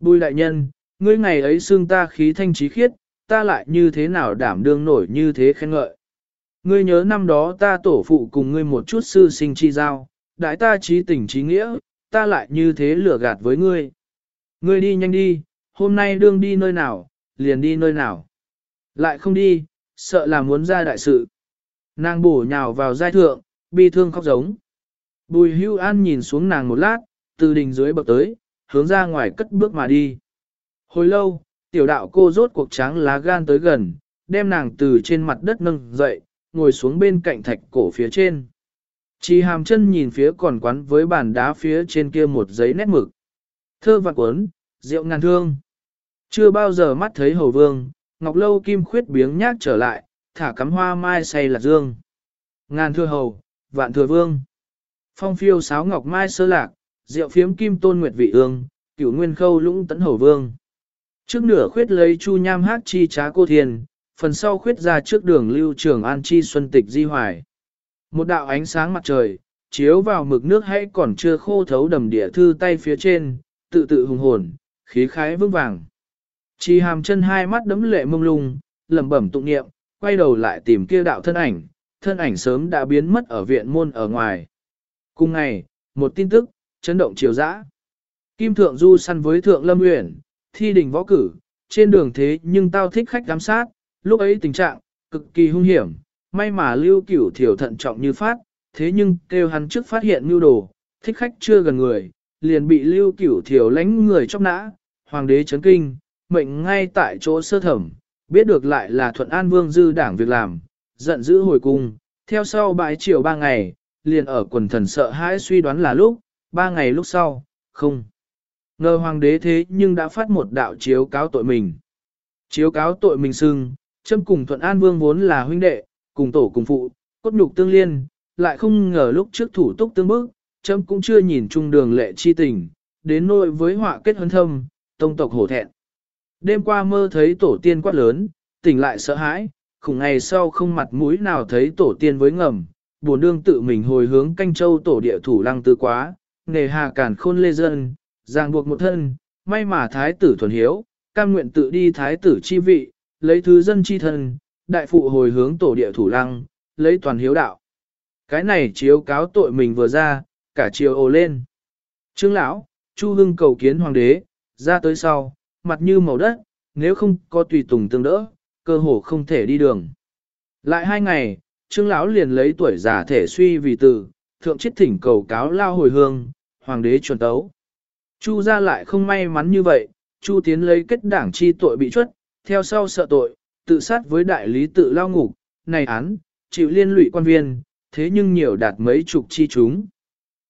Bùi đại nhân, ngươi ngày ấy xương ta khí thanh trí khiết, ta lại như thế nào đảm đương nổi như thế khen ngợi. Ngươi nhớ năm đó ta tổ phụ cùng ngươi một chút sư sinh chi giao, đại ta trí tình trí nghĩa, ta lại như thế lừa gạt với ngươi. Ngươi đi nhanh đi, hôm nay đương đi nơi nào, liền đi nơi nào. Lại không đi, sợ là muốn ra đại sự. Nàng bổ nhào vào giai thượng, bi thương khóc giống. Bùi hưu an nhìn xuống nàng một lát, từ đỉnh dưới bậc tới, hướng ra ngoài cất bước mà đi. Hồi lâu, tiểu đạo cô rốt cuộc trắng lá gan tới gần, đem nàng từ trên mặt đất nâng dậy, ngồi xuống bên cạnh thạch cổ phía trên. Chỉ hàm chân nhìn phía còn quán với bàn đá phía trên kia một giấy nét mực. Thơ vạn cuốn, rượu ngàn thương. Chưa bao giờ mắt thấy hầu vương, ngọc lâu kim khuyết biếng nhác trở lại, thả cắm hoa mai say lạc dương. Ngàn thưa hầu, vạn thừa vương. Phong phiêu sáo ngọc mai sơ lạc, rượu phiếm kim tôn nguyệt vị ương, cửu nguyên khâu lũng tấn hầu vương. Trước nửa khuyết lấy chu nham hát chi trá cô thiền, phần sau khuyết ra trước đường lưu trường an chi xuân tịch di hoài. Một đạo ánh sáng mặt trời, chiếu vào mực nước hãy còn chưa khô thấu đầm địa thư tay phía trên, tự tự hùng hồn, khí khái vững vàng. Chi hàm chân hai mắt đấm lệ mông lung, lẩm bẩm tụng niệm, quay đầu lại tìm kia đạo thân ảnh, thân ảnh sớm đã biến mất ở viện môn ở ngoài. Cùng ngày, một tin tức, chấn động chiều dã. Kim Thượng Du săn với Thượng Lâm Uyển, thi đình võ cử, trên đường thế nhưng tao thích khách giám sát, lúc ấy tình trạng, cực kỳ hung hiểm, may mà lưu cửu thiểu thận trọng như phát, thế nhưng kêu hắn trước phát hiện mưu đồ, thích khách chưa gần người, liền bị lưu cửu thiểu lánh người chóc nã, hoàng đế chấn kinh, mệnh ngay tại chỗ sơ thẩm, biết được lại là thuận an vương dư đảng việc làm, giận dữ hồi cung, theo sau bãi chiều ba ngày, liền ở quần thần sợ hãi suy đoán là lúc, ba ngày lúc sau, không. Ngờ hoàng đế thế nhưng đã phát một đạo chiếu cáo tội mình. Chiếu cáo tội mình xưng, châm cùng thuận an vương vốn là huynh đệ, cùng tổ cùng phụ, cốt nhục tương liên, lại không ngờ lúc trước thủ túc tương bức, châm cũng chưa nhìn chung đường lệ chi tình, đến nỗi với họa kết hấn thâm, tông tộc hổ thẹn. Đêm qua mơ thấy tổ tiên quát lớn, tỉnh lại sợ hãi, khủng ngày sau không mặt mũi nào thấy tổ tiên với ngầm, buồn đương tự mình hồi hướng canh châu tổ địa thủ lăng tư quá, nề hà cản khôn lê dân, ràng buộc một thân, may mà thái tử thuần hiếu, cam nguyện tự đi thái tử chi vị, lấy thứ dân chi thân, đại phụ hồi hướng tổ địa thủ lăng, lấy toàn hiếu đạo. Cái này chiếu cáo tội mình vừa ra, cả chiều ồ lên. Trương lão, Chu Hưng cầu kiến hoàng đế, ra tới sau, mặt như màu đất, nếu không có tùy tùng tương đỡ, cơ hồ không thể đi đường. Lại hai ngày, Trương lão liền lấy tuổi già thể suy vì tử, thượng chết thỉnh cầu cáo lao hồi hương, hoàng đế chuẩn tấu. Chu ra lại không may mắn như vậy, Chu tiến lấy kết đảng chi tội bị chuất, theo sau sợ tội, tự sát với đại lý tự lao ngục, này án, chịu liên lụy quan viên, thế nhưng nhiều đạt mấy chục chi chúng.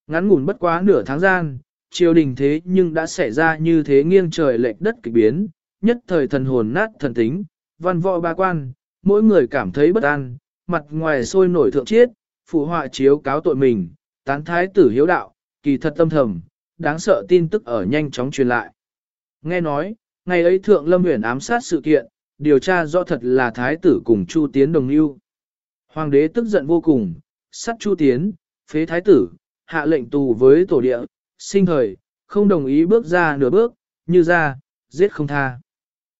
Ngắn ngủn bất quá nửa tháng gian, triều đình thế nhưng đã xảy ra như thế nghiêng trời lệch đất kỳ biến, nhất thời thần hồn nát thần tính, văn võ ba quan, mỗi người cảm thấy bất an, mặt ngoài sôi nổi thượng chiết, phụ họa chiếu cáo tội mình, tán thái tử hiếu đạo, kỳ thật tâm thầm, đáng sợ tin tức ở nhanh chóng truyền lại. Nghe nói, ngày ấy thượng lâm huyền ám sát sự kiện, điều tra rõ thật là thái tử cùng Chu Tiến đồng lưu. Hoàng đế tức giận vô cùng, sát Chu Tiến, phế thái tử, hạ lệnh tù với tổ địa, sinh thời, không đồng ý bước ra nửa bước, như ra, giết không tha.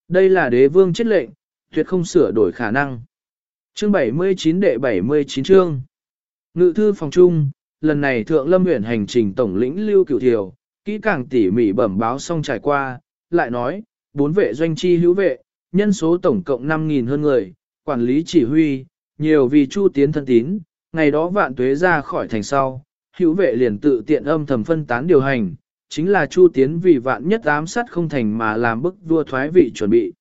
Đây là đế vương chết lệnh, tuyệt không sửa đổi khả năng. Chương 79 đệ 79 chương. Ngự thư phòng trung, lần này thượng lâm huyện hành trình tổng lĩnh lưu cửu thiều, kỹ càng tỉ mỉ bẩm báo xong trải qua, lại nói, bốn vệ doanh chi hữu vệ, nhân số tổng cộng 5.000 hơn người, quản lý chỉ huy, nhiều vì chu tiến thân tín, ngày đó vạn tuế ra khỏi thành sau, hữu vệ liền tự tiện âm thầm phân tán điều hành, chính là chu tiến vì vạn nhất ám sát không thành mà làm bức vua thoái vị chuẩn bị.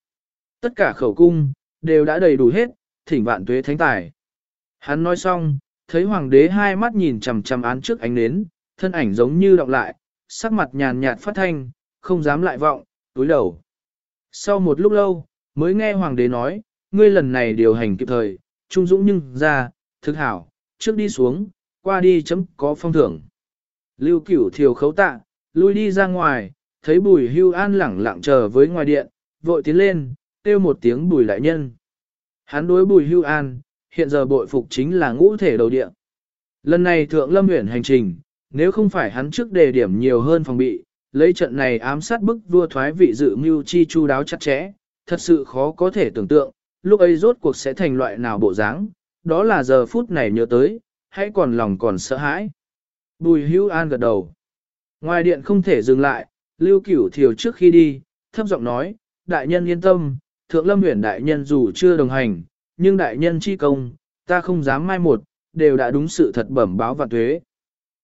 Tất cả khẩu cung, đều đã đầy đủ hết, thỉnh vạn tuế thánh tài. Hắn nói xong, thấy hoàng đế hai mắt nhìn chằm chằm án trước ánh nến, thân ảnh giống như đọc lại, sắc mặt nhàn nhạt phát thanh, không dám lại vọng, túi đầu. Sau một lúc lâu, mới nghe hoàng đế nói, ngươi lần này điều hành kịp thời, trung dũng nhưng ra, thực hảo, trước đi xuống, qua đi chấm có phong thưởng. Lưu cửu thiều khấu tạ, lui đi ra ngoài, thấy bùi hưu an lẳng lặng chờ với ngoài điện, vội tiến lên, kêu một tiếng bùi đại nhân. Hắn đối bùi hưu an, hiện giờ bội phục chính là ngũ thể đầu điện. Lần này thượng lâm huyện hành trình, nếu không phải hắn trước đề điểm nhiều hơn phòng bị, lấy trận này ám sát bức vua thoái vị dự mưu chi chu đáo chặt chẽ, thật sự khó có thể tưởng tượng, lúc ấy rốt cuộc sẽ thành loại nào bộ dáng, đó là giờ phút này nhớ tới, hãy còn lòng còn sợ hãi. Bùi hưu an gật đầu. Ngoài điện không thể dừng lại, lưu cửu thiều trước khi đi, thấp giọng nói, đại nhân yên tâm, thượng lâm huyện đại nhân dù chưa đồng hành, nhưng đại nhân chi công, ta không dám mai một, đều đã đúng sự thật bẩm báo và thuế.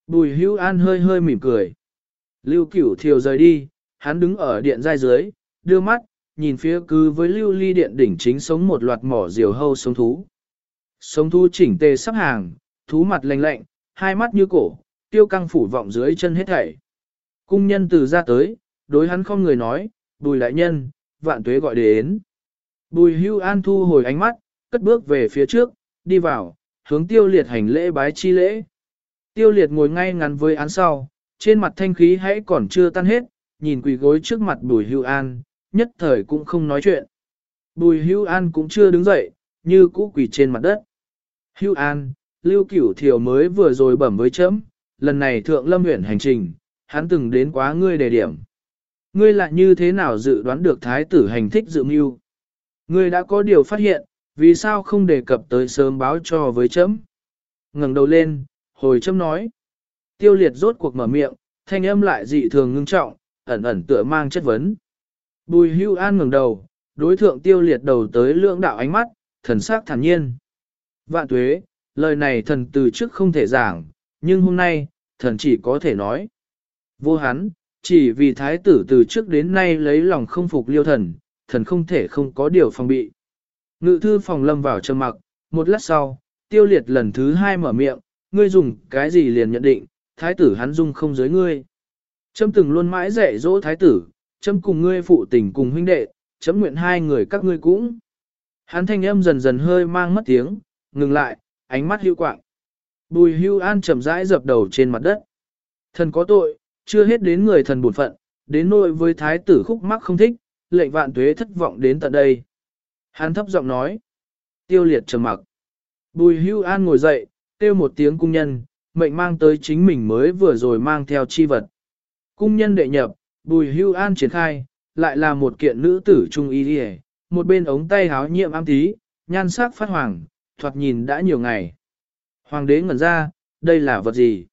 Bùi hữu an hơi hơi mỉm cười. Lưu cửu thiều rời đi, hắn đứng ở điện giai dưới, đưa mắt, nhìn phía cứ với lưu ly điện đỉnh chính sống một loạt mỏ diều hâu sống thú. Sống thú chỉnh tề sắp hàng, thú mặt lạnh lạnh, hai mắt như cổ, tiêu căng phủ vọng dưới chân hết thảy. Cung nhân từ ra tới, đối hắn không người nói, bùi đại nhân, vạn tuế gọi đến. Bùi hưu an thu hồi ánh mắt, cất bước về phía trước, đi vào, hướng tiêu liệt hành lễ bái chi lễ. Tiêu liệt ngồi ngay ngắn với án sau, trên mặt thanh khí hãy còn chưa tan hết, nhìn quỳ gối trước mặt bùi hưu an, nhất thời cũng không nói chuyện. Bùi hưu an cũng chưa đứng dậy, như cũ quỳ trên mặt đất. Hưu an, lưu cửu thiểu mới vừa rồi bẩm với chấm, lần này thượng lâm huyện hành trình, hắn từng đến quá ngươi đề điểm. Ngươi lại như thế nào dự đoán được thái tử hành thích dự mưu? Ngươi đã có điều phát hiện, vì sao không đề cập tới sớm báo cho với chấm? ngẩng đầu lên, hồi chấm nói. Tiêu liệt rốt cuộc mở miệng, thanh âm lại dị thường ngưng trọng, ẩn ẩn tựa mang chất vấn. Bùi hưu an ngẩng đầu, đối thượng tiêu liệt đầu tới lưỡng đạo ánh mắt, thần sắc thản nhiên. Vạn tuế, lời này thần từ trước không thể giảng, nhưng hôm nay, thần chỉ có thể nói. Vô hắn, chỉ vì thái tử từ trước đến nay lấy lòng không phục liêu thần, thần không thể không có điều phòng bị. Ngự thư phòng lâm vào trầm mặc, một lát sau, tiêu liệt lần thứ hai mở miệng, ngươi dùng cái gì liền nhận định, thái tử hắn dung không giới ngươi. Trâm từng luôn mãi dạy dỗ thái tử, chấm cùng ngươi phụ tình cùng huynh đệ, chấm nguyện hai người các ngươi cũng. Hắn thanh âm dần dần hơi mang mất tiếng, ngừng lại, ánh mắt hưu quạng. Bùi hưu an chậm rãi dập đầu trên mặt đất. Thần có tội, chưa hết đến người thần buồn phận, đến nỗi với thái tử khúc mắc không thích, lệnh vạn tuế thất vọng đến tận đây. Hắn thấp giọng nói. Tiêu liệt trầm mặc. Bùi hưu an ngồi dậy, kêu một tiếng cung nhân, mệnh mang tới chính mình mới vừa rồi mang theo chi vật. Cung nhân đệ nhập, bùi hưu an triển khai, lại là một kiện nữ tử trung y đi một bên ống tay háo nhiệm ám tí, nhan sắc phát hoàng, thoạt nhìn đã nhiều ngày. Hoàng đế ngẩn ra, đây là vật gì?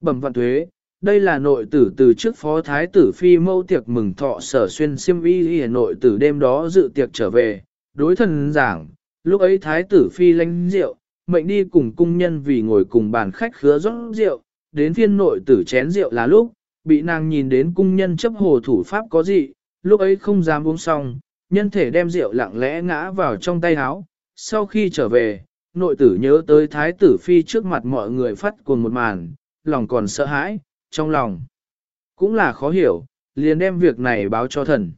Bẩm vạn thuế, đây là nội tử từ trước phó thái tử phi mâu tiệc mừng thọ sở xuyên siêm y y nội tử đêm đó dự tiệc trở về, đối thần giảng, lúc ấy thái tử phi lánh rượu, mệnh đi cùng cung nhân vì ngồi cùng bàn khách khứa rót rượu, đến phiên nội tử chén rượu là lúc, bị nàng nhìn đến cung nhân chấp hồ thủ pháp có gì, lúc ấy không dám uống xong, nhân thể đem rượu lặng lẽ ngã vào trong tay áo, sau khi trở về, nội tử nhớ tới thái tử phi trước mặt mọi người phát cuồng một màn, lòng còn sợ hãi, trong lòng cũng là khó hiểu, liền đem việc này báo cho thần.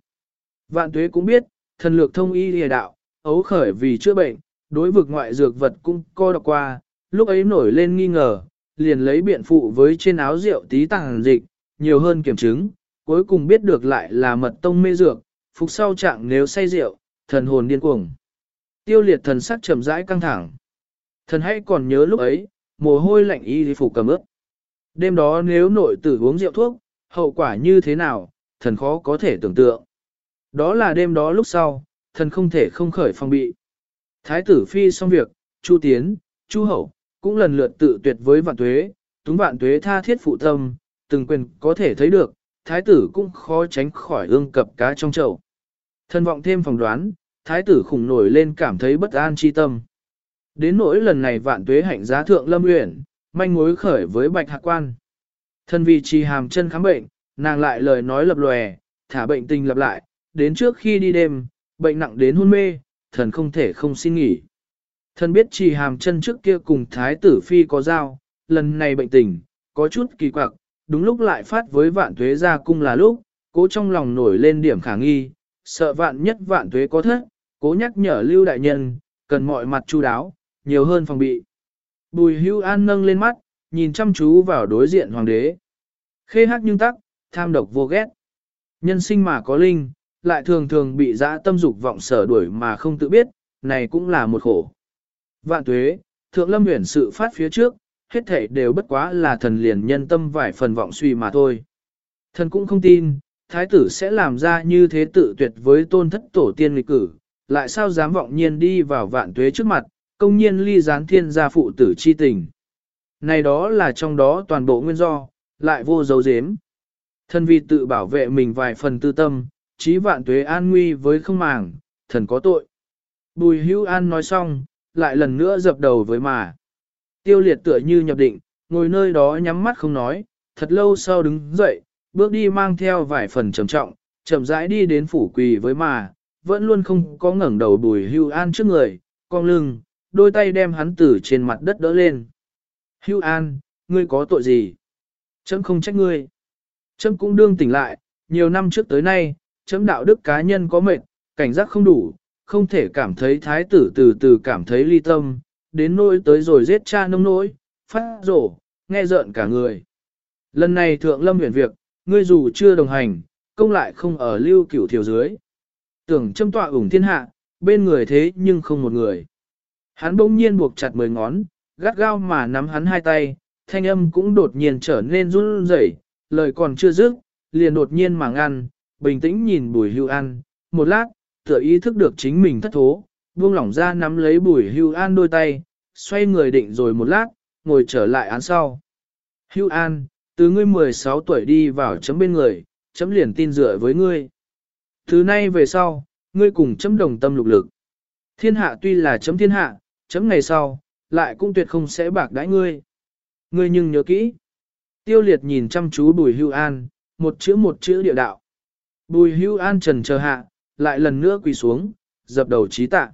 Vạn tuế cũng biết, thần lược thông y lìa đạo, ấu khởi vì chữa bệnh, đối vực ngoại dược vật cũng co đọc qua, lúc ấy nổi lên nghi ngờ, liền lấy biện phụ với trên áo rượu tí tàng dịch, nhiều hơn kiểm chứng, cuối cùng biết được lại là mật tông mê dược, phục sau trạng nếu say rượu, thần hồn điên cuồng. Tiêu liệt thần sắc chậm rãi căng thẳng. Thần hãy còn nhớ lúc ấy, mồ hôi lạnh y phục cầm ướp. Đêm đó nếu nội tử uống rượu thuốc, hậu quả như thế nào, thần khó có thể tưởng tượng. Đó là đêm đó lúc sau, thần không thể không khởi phòng bị. Thái tử phi xong việc, Chu Tiến, Chu Hậu, cũng lần lượt tự tuyệt với vạn tuế, túng vạn tuế tha thiết phụ tâm, từng quyền có thể thấy được, thái tử cũng khó tránh khỏi ương cập cá trong chậu. Thân vọng thêm phỏng đoán, thái tử khủng nổi lên cảm thấy bất an chi tâm. Đến nỗi lần này vạn tuế hạnh giá thượng lâm uyển, manh mối khởi với bạch hạ quan. Thân vì trì hàm chân khám bệnh, nàng lại lời nói lập lòe, thả bệnh tình lặp lại, đến trước khi đi đêm, bệnh nặng đến hôn mê, thần không thể không xin nghỉ. Thần biết trì hàm chân trước kia cùng thái tử phi có giao, lần này bệnh tình, có chút kỳ quặc, đúng lúc lại phát với vạn tuế ra cung là lúc, cố trong lòng nổi lên điểm khả nghi, sợ vạn nhất vạn tuế có thất, cố nhắc nhở lưu đại nhân, cần mọi mặt chu đáo, nhiều hơn phòng bị. Bùi hưu an nâng lên mắt, nhìn chăm chú vào đối diện hoàng đế. Khê hắc nhưng tắc, tham độc vô ghét. Nhân sinh mà có linh, lại thường thường bị dã tâm dục vọng sở đuổi mà không tự biết, này cũng là một khổ. Vạn tuế, thượng lâm huyền sự phát phía trước, hết thể đều bất quá là thần liền nhân tâm vài phần vọng suy mà thôi. Thần cũng không tin, thái tử sẽ làm ra như thế tự tuyệt với tôn thất tổ tiên lịch cử, lại sao dám vọng nhiên đi vào vạn tuế trước mặt, công nhiên ly gián thiên gia phụ tử chi tình. Này đó là trong đó toàn bộ nguyên do, lại vô dấu dếm. thân vì tự bảo vệ mình vài phần tư tâm, trí vạn tuế an nguy với không màng, thần có tội. Bùi hữu an nói xong, lại lần nữa dập đầu với mà. Tiêu liệt tựa như nhập định, ngồi nơi đó nhắm mắt không nói, thật lâu sau đứng dậy, bước đi mang theo vài phần trầm trọng, chậm rãi đi đến phủ quỳ với mà, vẫn luôn không có ngẩng đầu bùi hưu an trước người, cong lưng, đôi tay đem hắn từ trên mặt đất đỡ lên. Hưu an, ngươi có tội gì? Chấm không trách ngươi. Chấm cũng đương tỉnh lại, nhiều năm trước tới nay, chấm đạo đức cá nhân có mệt, cảnh giác không đủ, không thể cảm thấy thái tử từ từ cảm thấy ly tâm, đến nỗi tới rồi giết cha nông nỗi, phát rổ, nghe giận cả người. Lần này thượng lâm huyền việc, ngươi dù chưa đồng hành, công lại không ở lưu cửu thiểu dưới. Tưởng châm tọa ủng thiên hạ, bên người thế nhưng không một người. Hắn bỗng nhiên buộc chặt mười ngón, gắt gao mà nắm hắn hai tay, thanh âm cũng đột nhiên trở nên run rẩy, lời còn chưa dứt, liền đột nhiên mà ngăn, bình tĩnh nhìn bùi hưu an, một lát, tựa ý thức được chính mình thất thố, buông lỏng ra nắm lấy bùi hưu an đôi tay, xoay người định rồi một lát, ngồi trở lại án sau. Hưu an, từ ngươi 16 tuổi đi vào chấm bên người, chấm liền tin dựa với ngươi. Thứ nay về sau, ngươi cùng chấm đồng tâm lục lực. Thiên hạ tuy là chấm thiên hạ, chấm ngày sau, lại cũng tuyệt không sẽ bạc đãi ngươi. Ngươi nhưng nhớ kỹ. Tiêu liệt nhìn chăm chú bùi hưu an, một chữ một chữ địa đạo. Bùi hưu an trần chờ hạ, lại lần nữa quỳ xuống, dập đầu trí tạ.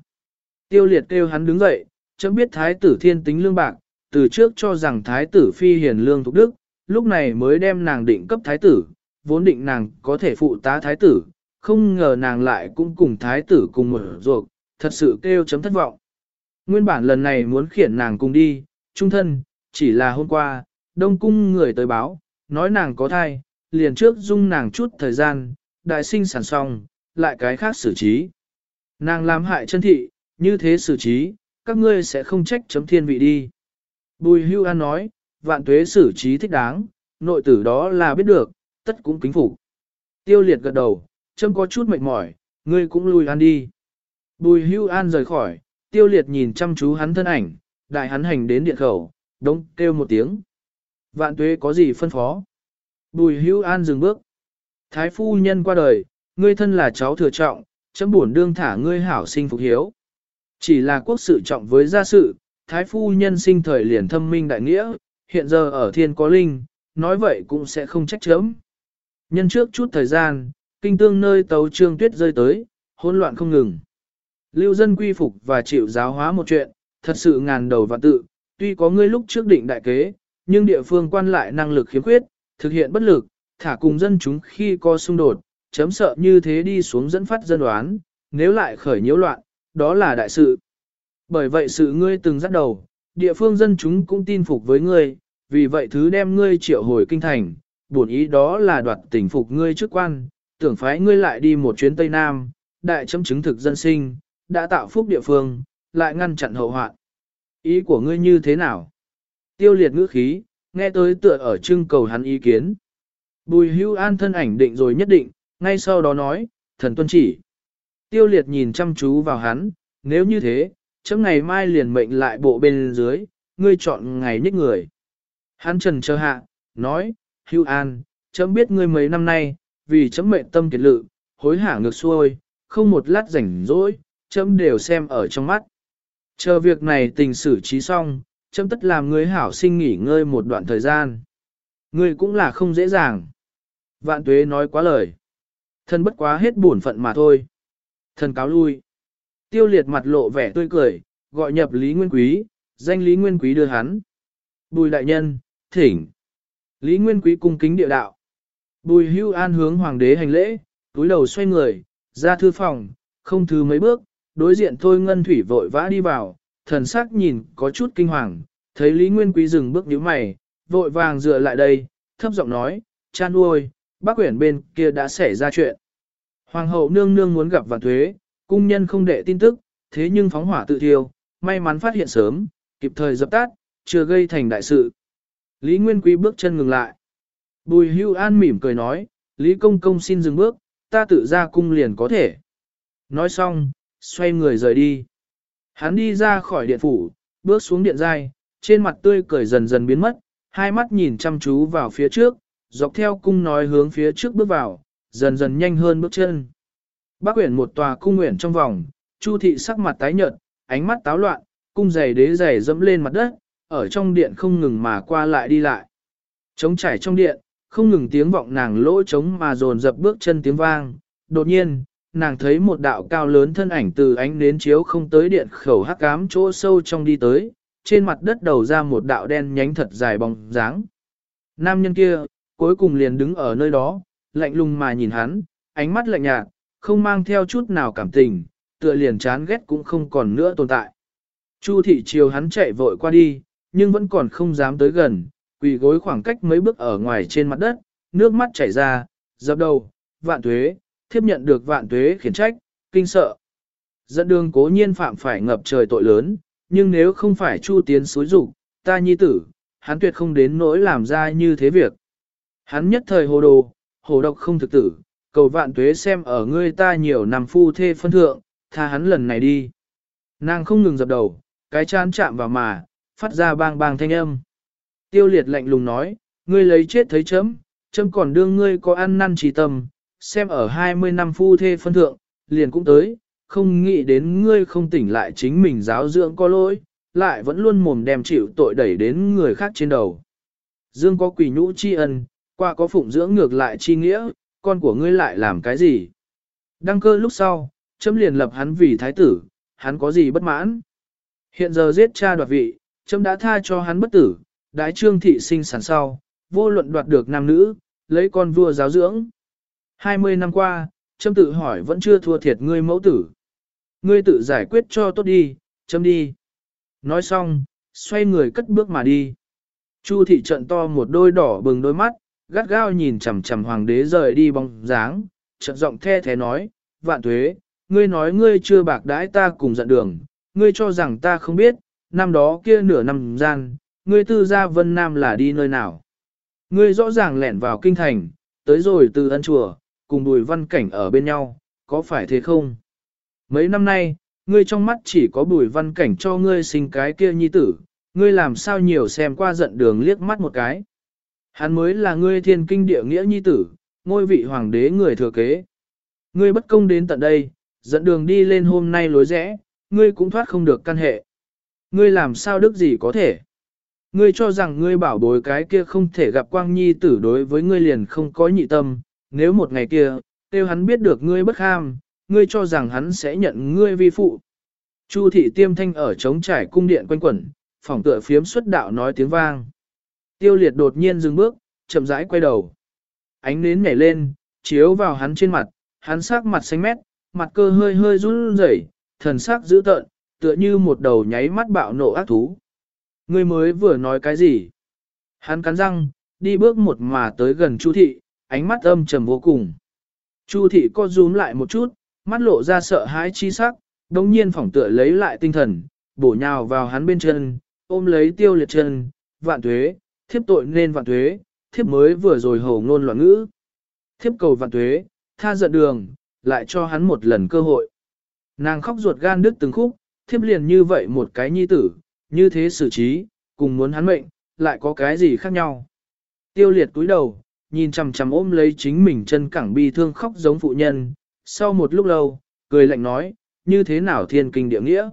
Tiêu liệt kêu hắn đứng dậy, chấm biết thái tử thiên tính lương bạc, từ trước cho rằng thái tử phi hiền lương thục đức, lúc này mới đem nàng định cấp thái tử, vốn định nàng có thể phụ tá thái tử, không ngờ nàng lại cũng cùng thái tử cùng mở ruột, thật sự kêu chấm thất vọng. Nguyên bản lần này muốn khiển nàng cùng đi, trung thân, chỉ là hôm qua, đông cung người tới báo, nói nàng có thai, liền trước dung nàng chút thời gian, đại sinh sản xong, lại cái khác xử trí. Nàng làm hại chân thị, như thế xử trí, các ngươi sẽ không trách chấm thiên vị đi. Bùi hưu an nói, vạn tuế xử trí thích đáng, nội tử đó là biết được, tất cũng kính phục. Tiêu liệt gật đầu, chấm có chút mệt mỏi, ngươi cũng lui ăn đi. Bùi hưu an rời khỏi, tiêu liệt nhìn chăm chú hắn thân ảnh, đại hắn hành đến điện khẩu, đống kêu một tiếng. Vạn tuế có gì phân phó? Bùi hưu an dừng bước. Thái phu nhân qua đời, ngươi thân là cháu thừa trọng, chấm buồn đương thả ngươi hảo sinh phục hiếu. Chỉ là quốc sự trọng với gia sự, thái phu nhân sinh thời liền thâm minh đại nghĩa, hiện giờ ở thiên có linh, nói vậy cũng sẽ không trách chấm. Nhân trước chút thời gian, kinh tương nơi tấu trương tuyết rơi tới, hỗn loạn không ngừng. Lưu dân quy phục và chịu giáo hóa một chuyện, thật sự ngàn đầu và tự, tuy có ngươi lúc trước định đại kế, nhưng địa phương quan lại năng lực khiếm khuyết, thực hiện bất lực, thả cùng dân chúng khi có xung đột, chấm sợ như thế đi xuống dẫn phát dân đoán, nếu lại khởi nhiễu loạn, đó là đại sự. Bởi vậy sự ngươi từng dắt đầu, địa phương dân chúng cũng tin phục với ngươi, vì vậy thứ đem ngươi triệu hồi kinh thành, bổn ý đó là đoạt tỉnh phục ngươi chức quan, tưởng phái ngươi lại đi một chuyến Tây Nam, đại chấm chứng thực dân sinh, đã tạo phúc địa phương, lại ngăn chặn hậu hoạn. Ý của ngươi như thế nào? Tiêu liệt ngữ khí, nghe tới tựa ở trưng cầu hắn ý kiến. Bùi hưu an thân ảnh định rồi nhất định, ngay sau đó nói, thần tuân chỉ. Tiêu liệt nhìn chăm chú vào hắn, nếu như thế, chấm ngày mai liền mệnh lại bộ bên dưới, ngươi chọn ngày nhích người. Hắn trần chờ hạ, nói, hưu an, chấm biết ngươi mấy năm nay, vì chấm mệnh tâm kiệt lự, hối hả ngược xuôi, không một lát rảnh rỗi, chấm đều xem ở trong mắt. Chờ việc này tình xử trí xong, chấm tất làm ngươi hảo sinh nghỉ ngơi một đoạn thời gian. Ngươi cũng là không dễ dàng. Vạn tuế nói quá lời. Thân bất quá hết buồn phận mà thôi. Thần cáo lui. Tiêu liệt mặt lộ vẻ tươi cười, gọi nhập Lý Nguyên Quý, danh Lý Nguyên Quý đưa hắn. Bùi đại nhân, thỉnh. Lý Nguyên Quý cung kính địa đạo. Bùi hưu an hướng hoàng đế hành lễ, túi đầu xoay người, ra thư phòng, không thứ mấy bước, đối diện thôi ngân thủy vội vã đi vào, thần sắc nhìn có chút kinh hoàng, thấy Lý Nguyên Quý dừng bước nhíu mày, vội vàng dựa lại đây, thấp giọng nói, chan uôi, bác quyển bên kia đã xảy ra chuyện. Hoàng hậu nương nương muốn gặp vạn thuế, cung nhân không đệ tin tức, thế nhưng phóng hỏa tự thiêu, may mắn phát hiện sớm, kịp thời dập tắt, chưa gây thành đại sự. Lý Nguyên Quý bước chân ngừng lại. Bùi hưu an mỉm cười nói, Lý Công Công xin dừng bước, ta tự ra cung liền có thể. Nói xong, xoay người rời đi. Hắn đi ra khỏi điện phủ, bước xuống điện giai, trên mặt tươi cười dần dần biến mất, hai mắt nhìn chăm chú vào phía trước, dọc theo cung nói hướng phía trước bước vào, dần dần nhanh hơn bước chân. Bác quyển một tòa cung nguyện trong vòng, Chu thị sắc mặt tái nhợt, ánh mắt táo loạn, cung giày đế giày dẫm lên mặt đất, ở trong điện không ngừng mà qua lại đi lại. Trống trải trong điện, không ngừng tiếng vọng nàng lỗ trống mà dồn dập bước chân tiếng vang. Đột nhiên, nàng thấy một đạo cao lớn thân ảnh từ ánh nến chiếu không tới điện khẩu hắc ám chỗ sâu trong đi tới, trên mặt đất đầu ra một đạo đen nhánh thật dài bóng dáng. Nam nhân kia, cuối cùng liền đứng ở nơi đó, lạnh lùng mà nhìn hắn, ánh mắt lạnh nhạt, không mang theo chút nào cảm tình, tựa liền chán ghét cũng không còn nữa tồn tại. Chu thị chiều hắn chạy vội qua đi, nhưng vẫn còn không dám tới gần, quỳ gối khoảng cách mấy bước ở ngoài trên mặt đất, nước mắt chảy ra, dập đầu, vạn tuế, thiếp nhận được vạn tuế khiển trách, kinh sợ. Dẫn đường cố nhiên phạm phải ngập trời tội lớn, nhưng nếu không phải chu tiến xối rụng, ta nhi tử, hắn tuyệt không đến nỗi làm ra như thế việc. Hắn nhất thời hồ đồ, hồ độc không thực tử, cầu vạn tuế xem ở ngươi ta nhiều năm phu thê phân thượng, tha hắn lần này đi. Nàng không ngừng dập đầu, cái chán chạm vào mà, phát ra bang bang thanh âm. Tiêu liệt lạnh lùng nói, ngươi lấy chết thấy chấm, chấm còn đương ngươi có ăn năn trì tâm, xem ở 20 năm phu thê phân thượng, liền cũng tới, không nghĩ đến ngươi không tỉnh lại chính mình giáo dưỡng có lỗi, lại vẫn luôn mồm đem chịu tội đẩy đến người khác trên đầu. Dương có quỷ nhũ tri ân, qua có phụng dưỡng ngược lại chi nghĩa, con của ngươi lại làm cái gì? Đăng cơ lúc sau, chấm liền lập hắn vì thái tử, hắn có gì bất mãn? Hiện giờ giết cha đoạt vị, chấm đã tha cho hắn bất tử, đái trương thị sinh sản sau, vô luận đoạt được nam nữ, lấy con vua giáo dưỡng. 20 năm qua, chấm tự hỏi vẫn chưa thua thiệt ngươi mẫu tử. Ngươi tự giải quyết cho tốt đi, chấm đi. Nói xong, xoay người cất bước mà đi. Chu thị trận to một đôi đỏ bừng đôi mắt, gắt gao nhìn chằm chằm hoàng đế rời đi bóng dáng, chợt giọng the thế nói, vạn tuế, ngươi nói ngươi chưa bạc đãi ta cùng giận đường, ngươi cho rằng ta không biết, năm đó kia nửa năm gian, ngươi tư gia vân nam là đi nơi nào. Ngươi rõ ràng lẻn vào kinh thành, tới rồi từ ân chùa, cùng bùi văn cảnh ở bên nhau, có phải thế không? Mấy năm nay, ngươi trong mắt chỉ có bùi văn cảnh cho ngươi sinh cái kia nhi tử, ngươi làm sao nhiều xem qua giận đường liếc mắt một cái. Hắn mới là ngươi thiên kinh địa nghĩa nhi tử, ngôi vị hoàng đế người thừa kế. Ngươi bất công đến tận đây, dẫn đường đi lên hôm nay lối rẽ, ngươi cũng thoát không được căn hệ. Ngươi làm sao đức gì có thể? Ngươi cho rằng ngươi bảo bối cái kia không thể gặp quang nhi tử đối với ngươi liền không có nhị tâm, nếu một ngày kia, tiêu hắn biết được ngươi bất ham, ngươi cho rằng hắn sẽ nhận ngươi vi phụ. Chu thị tiêm thanh ở trống trải cung điện quanh quẩn, phòng tựa phiếm xuất đạo nói tiếng vang. Tiêu liệt đột nhiên dừng bước, chậm rãi quay đầu. Ánh nến nhảy lên, chiếu vào hắn trên mặt, hắn sắc mặt xanh mét, mặt cơ hơi hơi run rẩy, thần sắc dữ tợn, tựa như một đầu nháy mắt bạo nộ ác thú. Ngươi mới vừa nói cái gì? Hắn cắn răng, đi bước một mà tới gần Chu thị, ánh mắt âm trầm vô cùng. Chu thị co rúm lại một chút, mắt lộ ra sợ hãi chi sắc, đồng nhiên phỏng tựa lấy lại tinh thần, bổ nhào vào hắn bên chân, ôm lấy tiêu liệt chân, vạn tuế, thiếp tội nên vạn thuế, thiếp mới vừa rồi hồ ngôn loạn ngữ. Thiếp cầu vạn thuế, tha giận đường, lại cho hắn một lần cơ hội. Nàng khóc ruột gan đứt từng khúc, thiếp liền như vậy một cái nhi tử, như thế xử trí, cùng muốn hắn mệnh, lại có cái gì khác nhau. Tiêu liệt túi đầu, nhìn chằm chằm ôm lấy chính mình chân cẳng bi thương khóc giống phụ nhân, sau một lúc lâu, cười lạnh nói, như thế nào thiên kinh địa nghĩa?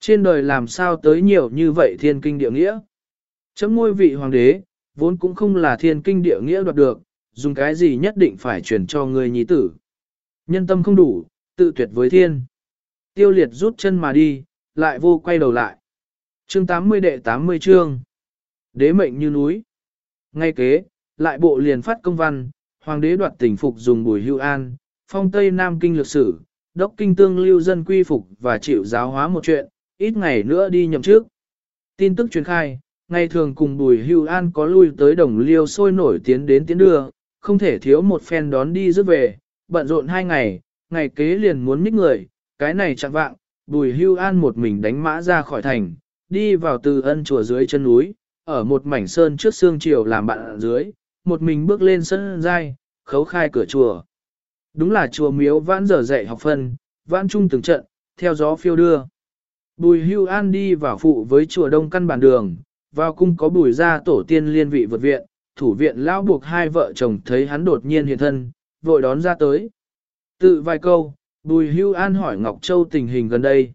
Trên đời làm sao tới nhiều như vậy thiên kinh địa nghĩa? Chấm ngôi vị hoàng đế, vốn cũng không là thiên kinh địa nghĩa đoạt được, dùng cái gì nhất định phải truyền cho người nhi tử. Nhân tâm không đủ, tự tuyệt với thiên. Tiêu liệt rút chân mà đi, lại vô quay đầu lại. Chương 80 đệ 80 chương. Đế mệnh như núi. Ngay kế, lại bộ liền phát công văn, hoàng đế đoạt tỉnh phục dùng bùi hưu an, phong Tây Nam Kinh lược sử, đốc kinh tương lưu dân quy phục và chịu giáo hóa một chuyện, ít ngày nữa đi nhậm trước. Tin tức truyền khai, ngày thường cùng bùi hưu an có lui tới đồng liêu sôi nổi tiến đến tiến đưa, không thể thiếu một phen đón đi rước về, bận rộn hai ngày, ngày kế liền muốn nhích người, cái này chẳng vạng, bùi hưu an một mình đánh mã ra khỏi thành, đi vào từ ân chùa dưới chân núi, ở một mảnh sơn trước xương chiều làm bạn ở dưới, một mình bước lên sân dai, khấu khai cửa chùa. Đúng là chùa miếu vãn giờ dạy học phân, vãn trung từng trận, theo gió phiêu đưa. Bùi hưu an đi vào phụ với chùa đông căn bản đường, vào cung có bùi ra tổ tiên liên vị vượt viện, thủ viện lão buộc hai vợ chồng thấy hắn đột nhiên hiện thân, vội đón ra tới. Tự vài câu, bùi hưu an hỏi Ngọc Châu tình hình gần đây.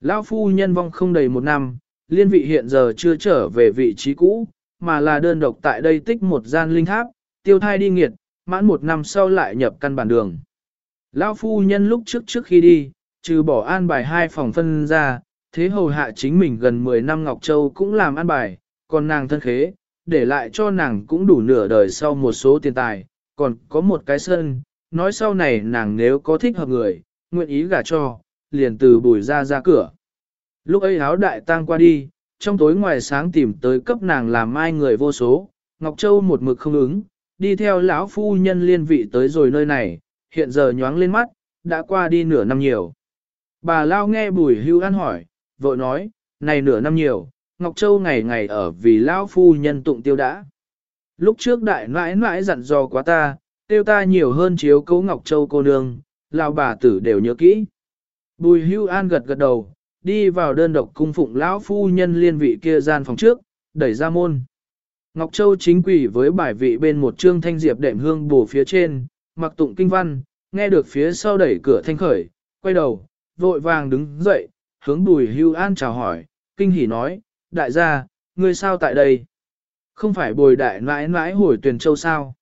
Lão phu nhân vong không đầy một năm, liên vị hiện giờ chưa trở về vị trí cũ, mà là đơn độc tại đây tích một gian linh tháp, tiêu thai đi nghiệt, mãn một năm sau lại nhập căn bản đường. Lão phu nhân lúc trước trước khi đi, trừ bỏ an bài hai phòng phân ra, thế hầu hạ chính mình gần 10 năm Ngọc Châu cũng làm ăn bài, còn nàng thân khế, để lại cho nàng cũng đủ nửa đời sau một số tiền tài, còn có một cái sân, nói sau này nàng nếu có thích hợp người, nguyện ý gả cho, liền từ bùi ra ra cửa. Lúc ấy áo đại tang qua đi, trong tối ngoài sáng tìm tới cấp nàng làm mai người vô số, Ngọc Châu một mực không ứng, đi theo lão phu nhân liên vị tới rồi nơi này, hiện giờ nhoáng lên mắt, đã qua đi nửa năm nhiều. Bà Lao nghe bùi hưu ăn hỏi, vội nói, này nửa năm nhiều, Ngọc Châu ngày ngày ở vì lão phu nhân tụng tiêu đã. Lúc trước đại nãi nãi dặn dò quá ta, tiêu ta nhiều hơn chiếu cấu Ngọc Châu cô nương, lão bà tử đều nhớ kỹ. Bùi hưu an gật gật đầu, đi vào đơn độc cung phụng lão phu nhân liên vị kia gian phòng trước, đẩy ra môn. Ngọc Châu chính quỷ với bài vị bên một trương thanh diệp đệm hương bổ phía trên, mặc tụng kinh văn, nghe được phía sau đẩy cửa thanh khởi, quay đầu, vội vàng đứng dậy, hướng bùi hưu an chào hỏi, kinh hỉ nói, đại gia, ngươi sao tại đây? Không phải bồi đại mãi mãi hồi tuyển châu sao?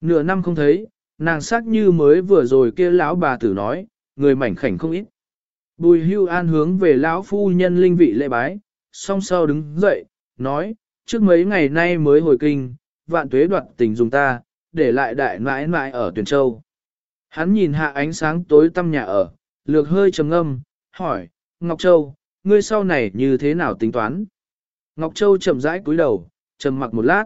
Nửa năm không thấy, nàng sắc như mới vừa rồi kia lão bà tử nói, người mảnh khảnh không ít. Bùi hưu an hướng về lão phu nhân linh vị lễ bái, song sau đứng dậy, nói, trước mấy ngày nay mới hồi kinh, vạn tuế đoạt tình dùng ta, để lại đại mãi mãi ở tuyển châu. Hắn nhìn hạ ánh sáng tối tăm nhà ở, lược hơi trầm ngâm, hỏi, Ngọc Châu, ngươi sau này như thế nào tính toán? Ngọc Châu chậm rãi cúi đầu, trầm mặc một lát.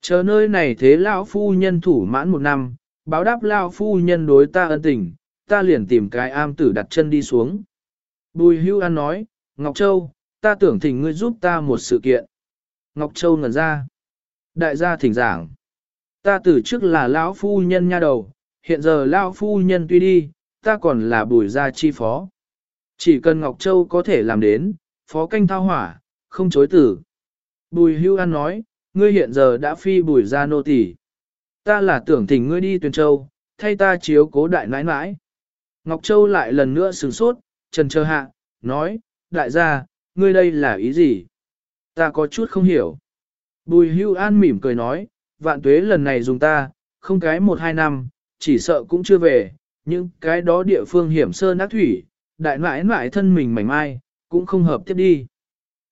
Chờ nơi này thế lão phu nhân thủ mãn một năm, báo đáp lão phu nhân đối ta ân tình, ta liền tìm cái am tử đặt chân đi xuống. Bùi hưu an nói, Ngọc Châu, ta tưởng thỉnh ngươi giúp ta một sự kiện. Ngọc Châu ngẩn ra. Đại gia thỉnh giảng. Ta từ trước là lão phu nhân nha đầu, hiện giờ lão phu nhân tuy đi, ta còn là bùi gia chi phó. Chỉ cần Ngọc Châu có thể làm đến, phó canh thao hỏa, không chối tử. Bùi hưu an nói, ngươi hiện giờ đã phi bùi gia nô tỳ, Ta là tưởng thỉnh ngươi đi tuyển châu, thay ta chiếu cố đại nãi nãi. Ngọc Châu lại lần nữa sửng sốt, trần chờ hạ, nói, đại gia, ngươi đây là ý gì? Ta có chút không hiểu. Bùi hưu an mỉm cười nói, vạn tuế lần này dùng ta, không cái một hai năm, chỉ sợ cũng chưa về, nhưng cái đó địa phương hiểm sơ nát thủy, đại nãi nãi thân mình mảnh mai, cũng không hợp tiếp đi.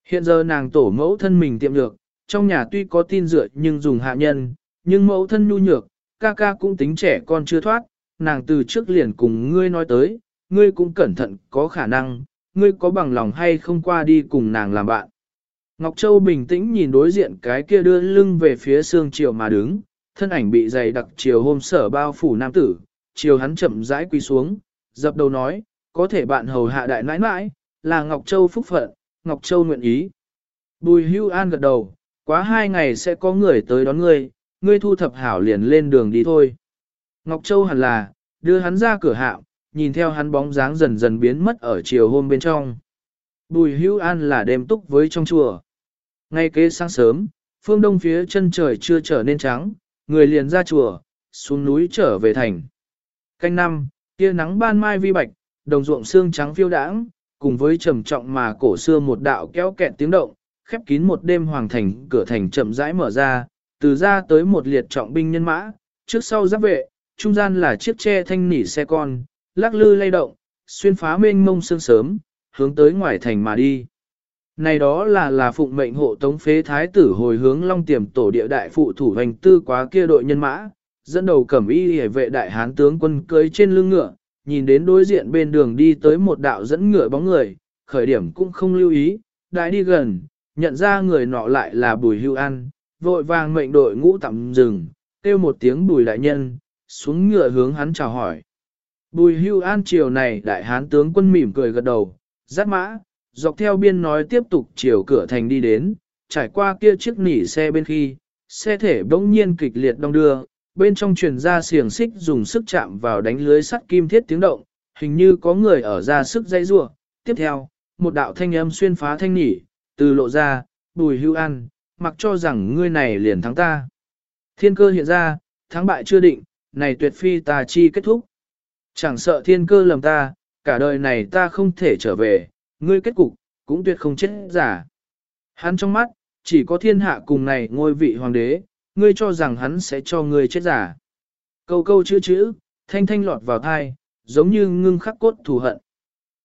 Hiện giờ nàng tổ mẫu thân mình tiệm được, trong nhà tuy có tin dựa nhưng dùng hạ nhân, nhưng mẫu thân nhu nhược, ca ca cũng tính trẻ con chưa thoát, nàng từ trước liền cùng ngươi nói tới, ngươi cũng cẩn thận có khả năng, ngươi có bằng lòng hay không qua đi cùng nàng làm bạn. Ngọc Châu bình tĩnh nhìn đối diện cái kia đưa lưng về phía xương chiều mà đứng, thân ảnh bị dày đặc chiều hôm sở bao phủ nam tử, chiều hắn chậm rãi quỳ xuống, dập đầu nói, có thể bạn hầu hạ đại nãi nãi, là Ngọc Châu phúc phận, Ngọc Châu nguyện ý. Bùi hưu an gật đầu, quá hai ngày sẽ có người tới đón ngươi, ngươi thu thập hảo liền lên đường đi thôi. Ngọc Châu hẳn là, đưa hắn ra cửa hạo nhìn theo hắn bóng dáng dần dần biến mất ở chiều hôm bên trong. Bùi hưu an là đêm túc với trong chùa. Ngay kế sáng sớm, phương đông phía chân trời chưa trở nên trắng, người liền ra chùa, xuống núi trở về thành. Canh năm, kia nắng ban mai vi bạch, đồng ruộng xương trắng phiêu đãng, cùng với trầm trọng mà cổ xưa một đạo kéo kẹt tiếng động, khép kín một đêm hoàng thành, cửa thành chậm rãi mở ra, từ ra tới một liệt trọng binh nhân mã, trước sau giáp vệ, trung gian là chiếc tre thanh nỉ xe con, lắc lư lay động, xuyên phá mênh mông sương sớm, hướng tới ngoài thành mà đi. Này đó là là phụng mệnh hộ tống phế thái tử hồi hướng long tiềm tổ địa đại phụ thủ hành tư quá kia đội nhân mã, dẫn đầu cẩm y hề vệ đại hán tướng quân cưới trên lưng ngựa, nhìn đến đối diện bên đường đi tới một đạo dẫn ngựa bóng người, khởi điểm cũng không lưu ý, đại đi gần, nhận ra người nọ lại là bùi hưu an, vội vàng mệnh đội ngũ tạm dừng, kêu một tiếng bùi đại nhân, xuống ngựa hướng hắn chào hỏi. Bùi hưu an chiều này đại hán tướng quân mỉm cười gật đầu, dắt mã, dọc theo biên nói tiếp tục chiều cửa thành đi đến, trải qua kia chiếc nỉ xe bên khi, xe thể bỗng nhiên kịch liệt đông đưa, bên trong truyền ra xiềng xích dùng sức chạm vào đánh lưới sắt kim thiết tiếng động, hình như có người ở ra sức dây rua. Tiếp theo, một đạo thanh âm xuyên phá thanh nỉ, từ lộ ra, bùi hưu an, mặc cho rằng ngươi này liền thắng ta. Thiên cơ hiện ra, thắng bại chưa định, này tuyệt phi ta chi kết thúc. Chẳng sợ thiên cơ lầm ta, cả đời này ta không thể trở về, ngươi kết cục, cũng tuyệt không chết giả. Hắn trong mắt, chỉ có thiên hạ cùng này ngôi vị hoàng đế, ngươi cho rằng hắn sẽ cho ngươi chết giả. Câu câu chữ chữ, thanh thanh lọt vào thai, giống như ngưng khắc cốt thù hận.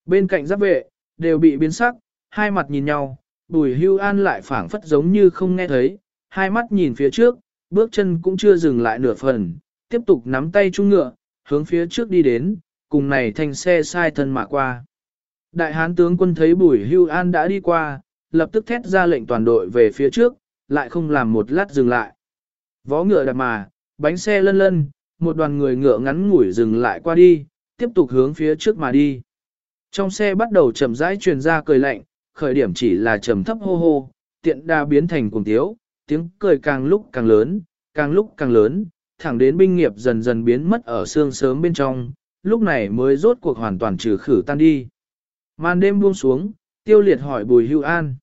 Bên cạnh giáp vệ, đều bị biến sắc, hai mặt nhìn nhau, bùi hưu an lại phảng phất giống như không nghe thấy, hai mắt nhìn phía trước, bước chân cũng chưa dừng lại nửa phần, tiếp tục nắm tay trung ngựa, hướng phía trước đi đến, cùng này thanh xe sai thân mà qua. Đại hán tướng quân thấy bùi hưu an đã đi qua, lập tức thét ra lệnh toàn đội về phía trước, lại không làm một lát dừng lại. Vó ngựa đạp mà, bánh xe lân lân, một đoàn người ngựa ngắn ngủi dừng lại qua đi, tiếp tục hướng phía trước mà đi. Trong xe bắt đầu chậm rãi truyền ra cười lạnh, khởi điểm chỉ là trầm thấp hô hô, tiện đa biến thành cuồng tiếu, tiếng cười càng lúc càng lớn, càng lúc càng lớn, thẳng đến binh nghiệp dần dần biến mất ở xương sớm bên trong, lúc này mới rốt cuộc hoàn toàn trừ khử tan đi. Màn đêm buông xuống, tiêu liệt hỏi Bùi Hưu An.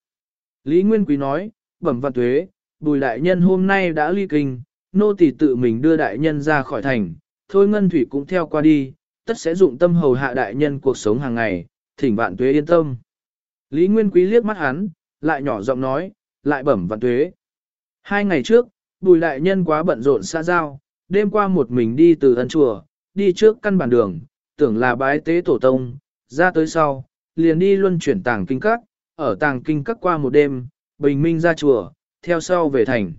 Lý Nguyên Quý nói, bẩm văn tuế, Bùi Đại Nhân hôm nay đã ly kinh, nô tỳ tự mình đưa Đại Nhân ra khỏi thành, thôi Ngân Thủy cũng theo qua đi, tất sẽ dụng tâm hầu hạ Đại Nhân cuộc sống hàng ngày, thỉnh vạn tuế yên tâm. Lý Nguyên Quý liếc mắt hắn, lại nhỏ giọng nói, lại bẩm vạn tuế. Hai ngày trước, Bùi Đại Nhân quá bận rộn xa giao, đêm qua một mình đi từ ân chùa, đi trước căn bản đường, tưởng là bái tế tổ tông, ra tới sau, liền đi luân chuyển tàng kinh các, ở tàng kinh các qua một đêm, bình minh ra chùa, theo sau về thành.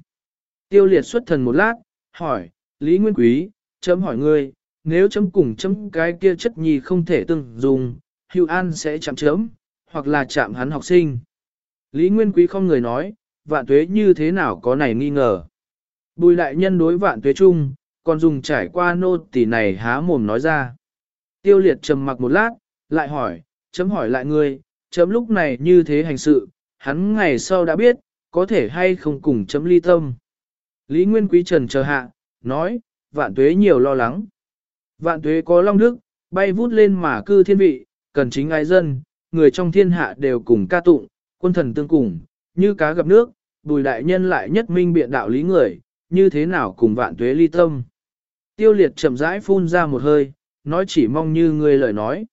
Tiêu liệt xuất thần một lát, hỏi, Lý Nguyên Quý, chấm hỏi ngươi, nếu chấm cùng chấm cái kia chất nhì không thể từng dùng, hữu an sẽ chạm chấm, hoặc là chạm hắn học sinh. Lý Nguyên Quý không người nói, vạn tuế như thế nào có này nghi ngờ. Bùi đại nhân đối vạn tuế chung, còn dùng trải qua nô tỷ này há mồm nói ra. Tiêu liệt trầm mặc một lát, lại hỏi, chấm hỏi lại ngươi, chấm lúc này như thế hành sự, hắn ngày sau đã biết, có thể hay không cùng chấm ly tâm. Lý Nguyên Quý Trần chờ hạ, nói, vạn tuế nhiều lo lắng. Vạn tuế có long đức, bay vút lên mà cư thiên vị, cần chính ai dân, người trong thiên hạ đều cùng ca tụng, quân thần tương cùng, như cá gặp nước, bùi đại nhân lại nhất minh biện đạo lý người, như thế nào cùng vạn tuế ly tâm. Tiêu liệt chậm rãi phun ra một hơi, nói chỉ mong như ngươi lời nói.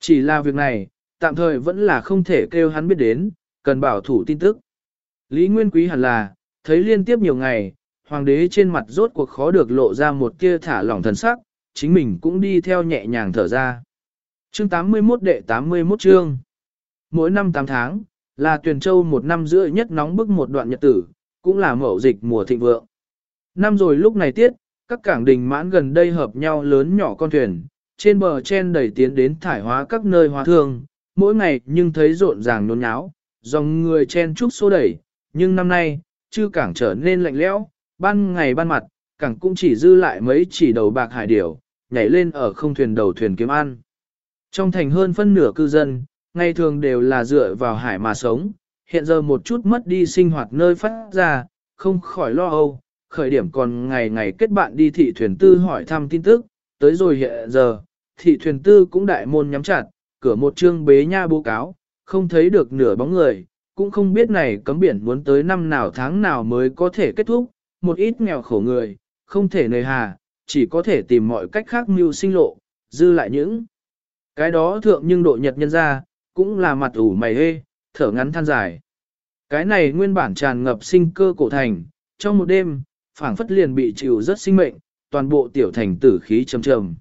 Chỉ là việc này, tạm thời vẫn là không thể kêu hắn biết đến, cần bảo thủ tin tức. Lý Nguyên Quý hẳn là, thấy liên tiếp nhiều ngày, hoàng đế trên mặt rốt cuộc khó được lộ ra một tia thả lỏng thần sắc, chính mình cũng đi theo nhẹ nhàng thở ra. Chương 81 đệ 81 chương. Mỗi năm 8 tháng, là tuyển châu một năm rưỡi nhất nóng bức một đoạn nhật tử, cũng là mậu dịch mùa thịnh vượng. Năm rồi lúc này tiết, các cảng đình mãn gần đây hợp nhau lớn nhỏ con thuyền, trên bờ chen đẩy tiến đến thải hóa các nơi hóa thương, mỗi ngày nhưng thấy rộn ràng nôn nháo, dòng người chen trúc xô đẩy, nhưng năm nay, chư cảng trở nên lạnh lẽo, ban ngày ban mặt, cảng cũng chỉ dư lại mấy chỉ đầu bạc hải điểu, nhảy lên ở không thuyền đầu thuyền kiếm ăn. Trong thành hơn phân nửa cư dân, ngày thường đều là dựa vào hải mà sống, hiện giờ một chút mất đi sinh hoạt nơi phát ra, không khỏi lo âu, khởi điểm còn ngày ngày kết bạn đi thị thuyền tư hỏi thăm tin tức, tới rồi hiện giờ, thị thuyền tư cũng đại môn nhắm chặt, cửa một chương bế nha bố cáo, không thấy được nửa bóng người, cũng không biết này cấm biển muốn tới năm nào tháng nào mới có thể kết thúc, một ít nghèo khổ người, không thể nơi hà, chỉ có thể tìm mọi cách khác mưu sinh lộ, dư lại những. Cái đó thượng nhưng độ nhật nhân ra, cũng là mặt ủ mày hê, thở ngắn than dài. Cái này nguyên bản tràn ngập sinh cơ cổ thành, trong một đêm, phảng phất liền bị chịu rất sinh mệnh, toàn bộ tiểu thành tử khí trầm trầm.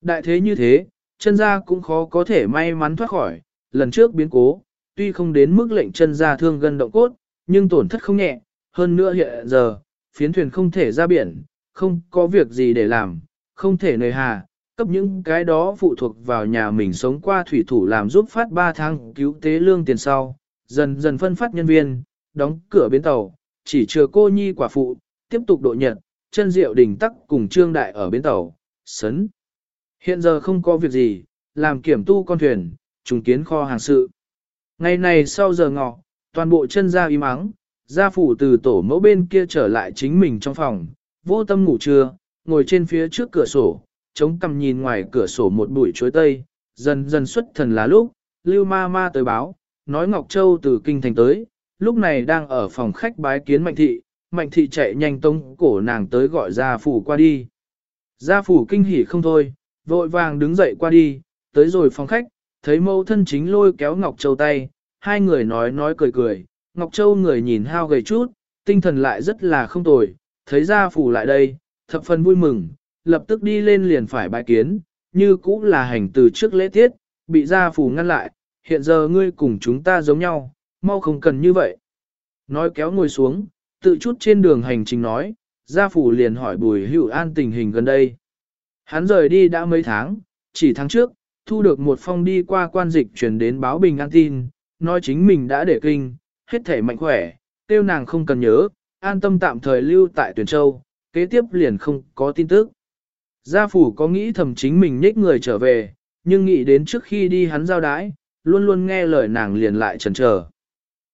Đại thế như thế, chân ra cũng khó có thể may mắn thoát khỏi, lần trước biến cố, tuy không đến mức lệnh chân ra thương gần động cốt, nhưng tổn thất không nhẹ, hơn nữa hiện giờ, phiến thuyền không thể ra biển, không có việc gì để làm, không thể nơi hà, cấp những cái đó phụ thuộc vào nhà mình sống qua thủy thủ làm giúp phát 3 tháng cứu tế lương tiền sau, dần dần phân phát nhân viên, đóng cửa bến tàu, chỉ chờ cô nhi quả phụ, tiếp tục độ nhật, chân diệu đình tắc cùng trương đại ở bến tàu, sấn. Hiện giờ không có việc gì, làm kiểm tu con thuyền, trùng kiến kho hàng sự. Ngày này sau giờ ngọ, toàn bộ chân ra im ắng, gia phủ từ tổ mẫu bên kia trở lại chính mình trong phòng, vô tâm ngủ trưa, ngồi trên phía trước cửa sổ, chống cằm nhìn ngoài cửa sổ một bụi chuối tây, dần dần xuất thần là lúc, lưu ma ma tới báo, nói Ngọc Châu từ kinh thành tới, lúc này đang ở phòng khách bái kiến Mạnh Thị, Mạnh Thị chạy nhanh tông cổ nàng tới gọi gia phủ qua đi. Gia phủ kinh hỉ không thôi, vội vàng đứng dậy qua đi, tới rồi phòng khách, thấy mẫu thân chính lôi kéo Ngọc Châu tay, hai người nói nói cười cười, Ngọc Châu người nhìn hao gầy chút, tinh thần lại rất là không tồi, thấy gia phủ lại đây, thập phần vui mừng, lập tức đi lên liền phải bài kiến, như cũ là hành từ trước lễ tiết, bị gia phủ ngăn lại, hiện giờ ngươi cùng chúng ta giống nhau, mau không cần như vậy. Nói kéo ngồi xuống, tự chút trên đường hành trình nói, gia phủ liền hỏi bùi hữu an tình hình gần đây. Hắn rời đi đã mấy tháng, chỉ tháng trước, thu được một phong đi qua quan dịch chuyển đến báo bình an tin, nói chính mình đã để kinh, hết thể mạnh khỏe, tiêu nàng không cần nhớ, an tâm tạm thời lưu tại tuyển châu, kế tiếp liền không có tin tức. Gia phủ có nghĩ thầm chính mình nhích người trở về, nhưng nghĩ đến trước khi đi hắn giao đái, luôn luôn nghe lời nàng liền lại chần chờ.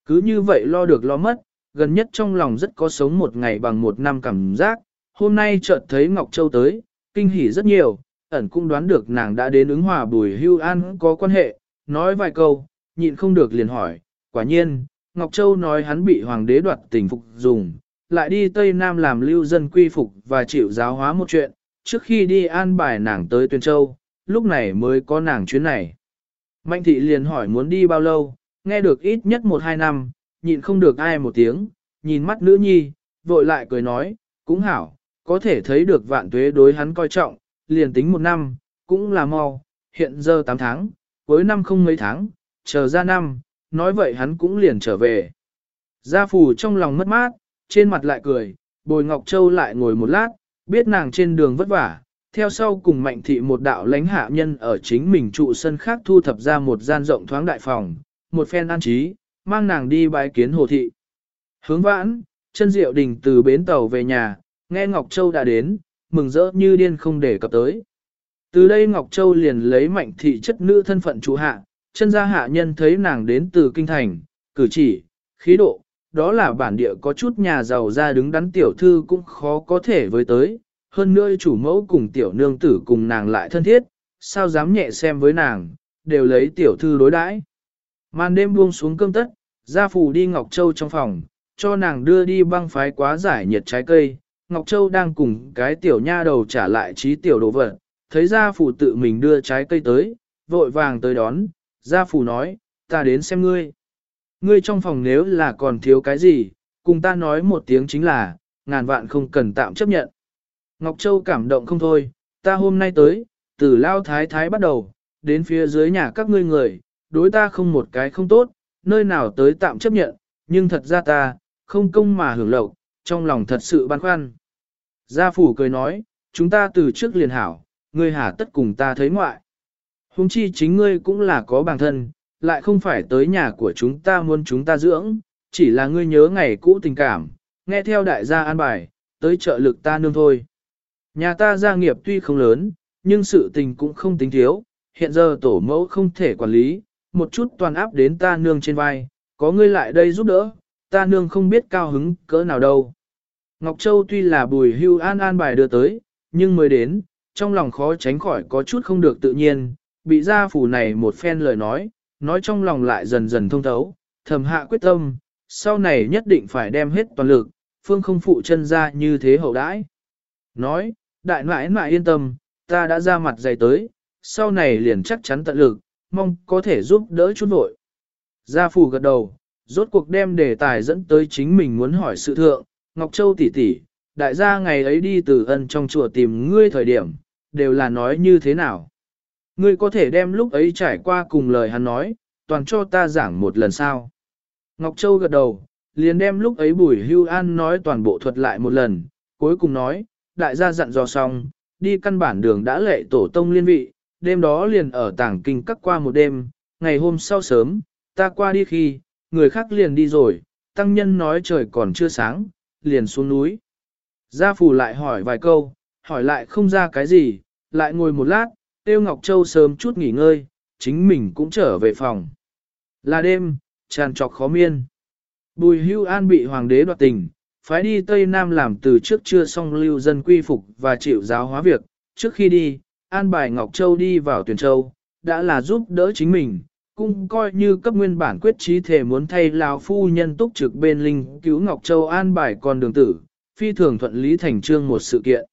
Cứ như vậy lo được lo mất, gần nhất trong lòng rất có sống một ngày bằng một năm cảm giác, hôm nay chợt thấy Ngọc Châu tới, kinh hỉ rất nhiều, ẩn cũng đoán được nàng đã đến ứng hòa bùi hưu an có quan hệ, nói vài câu, nhịn không được liền hỏi, quả nhiên, Ngọc Châu nói hắn bị hoàng đế đoạt tình phục dùng, lại đi Tây Nam làm lưu dân quy phục và chịu giáo hóa một chuyện, trước khi đi an bài nàng tới Tuyên Châu, lúc này mới có nàng chuyến này. Mạnh thị liền hỏi muốn đi bao lâu, nghe được ít nhất một hai năm, nhịn không được ai một tiếng, nhìn mắt nữ nhi, vội lại cười nói, cũng hảo, có thể thấy được vạn tuế đối hắn coi trọng, liền tính một năm, cũng là mau, hiện giờ 8 tháng, cuối năm không mấy tháng, chờ ra năm, nói vậy hắn cũng liền trở về. Gia phủ trong lòng mất mát, trên mặt lại cười, bồi Ngọc Châu lại ngồi một lát, biết nàng trên đường vất vả, theo sau cùng mạnh thị một đạo lãnh hạ nhân ở chính mình trụ sân khác thu thập ra một gian rộng thoáng đại phòng, một phen an trí, mang nàng đi bái kiến hồ thị. Hướng vãn, chân diệu đình từ bến tàu về nhà, nghe Ngọc Châu đã đến, mừng rỡ như điên không để cập tới. Từ đây Ngọc Châu liền lấy mạnh thị chất nữ thân phận chủ hạ, chân gia hạ nhân thấy nàng đến từ kinh thành, cử chỉ, khí độ, đó là bản địa có chút nhà giàu ra đứng đắn tiểu thư cũng khó có thể với tới, hơn nữa chủ mẫu cùng tiểu nương tử cùng nàng lại thân thiết, sao dám nhẹ xem với nàng, đều lấy tiểu thư đối đãi. Màn đêm buông xuống cơm tất, gia phủ đi Ngọc Châu trong phòng, cho nàng đưa đi băng phái quá giải nhiệt trái cây, Ngọc Châu đang cùng cái tiểu nha đầu trả lại trí tiểu đồ vật, thấy gia phủ tự mình đưa trái cây tới, vội vàng tới đón, gia phủ nói, ta đến xem ngươi. Ngươi trong phòng nếu là còn thiếu cái gì, cùng ta nói một tiếng chính là, ngàn vạn không cần tạm chấp nhận. Ngọc Châu cảm động không thôi, ta hôm nay tới, từ lao thái thái bắt đầu, đến phía dưới nhà các ngươi người, đối ta không một cái không tốt, nơi nào tới tạm chấp nhận, nhưng thật ra ta, không công mà hưởng lộc, trong lòng thật sự băn khoăn. Gia phủ cười nói, chúng ta từ trước liền hảo, ngươi hả tất cùng ta thấy ngoại. Hùng chi chính ngươi cũng là có bằng thân, lại không phải tới nhà của chúng ta muốn chúng ta dưỡng, chỉ là ngươi nhớ ngày cũ tình cảm, nghe theo đại gia an bài, tới trợ lực ta nương thôi. Nhà ta gia nghiệp tuy không lớn, nhưng sự tình cũng không tính thiếu, hiện giờ tổ mẫu không thể quản lý, một chút toàn áp đến ta nương trên vai, có ngươi lại đây giúp đỡ, ta nương không biết cao hứng cỡ nào đâu. Ngọc Châu tuy là bùi hưu an an bài đưa tới, nhưng mới đến, trong lòng khó tránh khỏi có chút không được tự nhiên, bị gia phủ này một phen lời nói, nói trong lòng lại dần dần thông thấu, thầm hạ quyết tâm, sau này nhất định phải đem hết toàn lực, phương không phụ chân ra như thế hậu đãi. Nói, đại nãi nãi yên tâm, ta đã ra mặt dày tới, sau này liền chắc chắn tận lực, mong có thể giúp đỡ chút vội. Gia phủ gật đầu, rốt cuộc đem đề tài dẫn tới chính mình muốn hỏi sự thượng, Ngọc Châu tỷ tỷ, đại gia ngày ấy đi từ ân trong chùa tìm ngươi thời điểm, đều là nói như thế nào. Ngươi có thể đem lúc ấy trải qua cùng lời hắn nói, toàn cho ta giảng một lần sao. Ngọc Châu gật đầu, liền đem lúc ấy Bùi Hưu An nói toàn bộ thuật lại một lần, cuối cùng nói, đại gia dặn dò xong, đi căn bản đường đã lệ tổ tông liên vị, đêm đó liền ở tảng kinh cắt qua một đêm, ngày hôm sau sớm, ta qua đi khi, người khác liền đi rồi, tăng nhân nói trời còn chưa sáng, liền xuống núi. Gia Phù lại hỏi vài câu, hỏi lại không ra cái gì, lại ngồi một lát, Tiêu Ngọc Châu sớm chút nghỉ ngơi, chính mình cũng trở về phòng. Là đêm, tràn trọc khó miên. Bùi hưu an bị hoàng đế đoạt tình, phái đi Tây Nam làm từ trước chưa xong lưu dân quy phục và chịu giáo hóa việc. Trước khi đi, an bài Ngọc Châu đi vào tuyển châu, đã là giúp đỡ chính mình, cũng coi như cấp nguyên bản quyết trí thể muốn thay lão phu nhân túc trực bên linh cứu Ngọc Châu an bài con đường tử, phi thường thuận lý thành trương một sự kiện.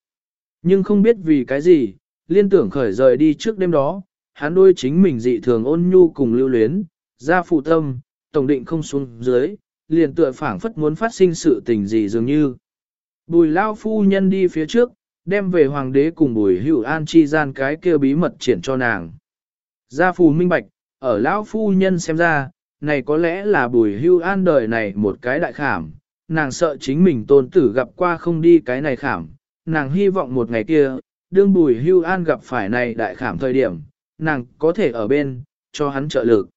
Nhưng không biết vì cái gì, liên tưởng khởi rời đi trước đêm đó, hắn đôi chính mình dị thường ôn nhu cùng lưu luyến, ra phụ tâm, tổng định không xuống dưới, liền tựa phảng phất muốn phát sinh sự tình gì dường như. Bùi lao phu nhân đi phía trước, đem về hoàng đế cùng bùi hữu an chi gian cái kia bí mật triển cho nàng. Gia phù minh bạch, ở lão phu nhân xem ra, này có lẽ là bùi hưu an đời này một cái đại khảm, nàng sợ chính mình tôn tử gặp qua không đi cái này khảm, nàng hy vọng một ngày kia, đương bùi hưu an gặp phải này đại khảm thời điểm, nàng có thể ở bên, cho hắn trợ lực.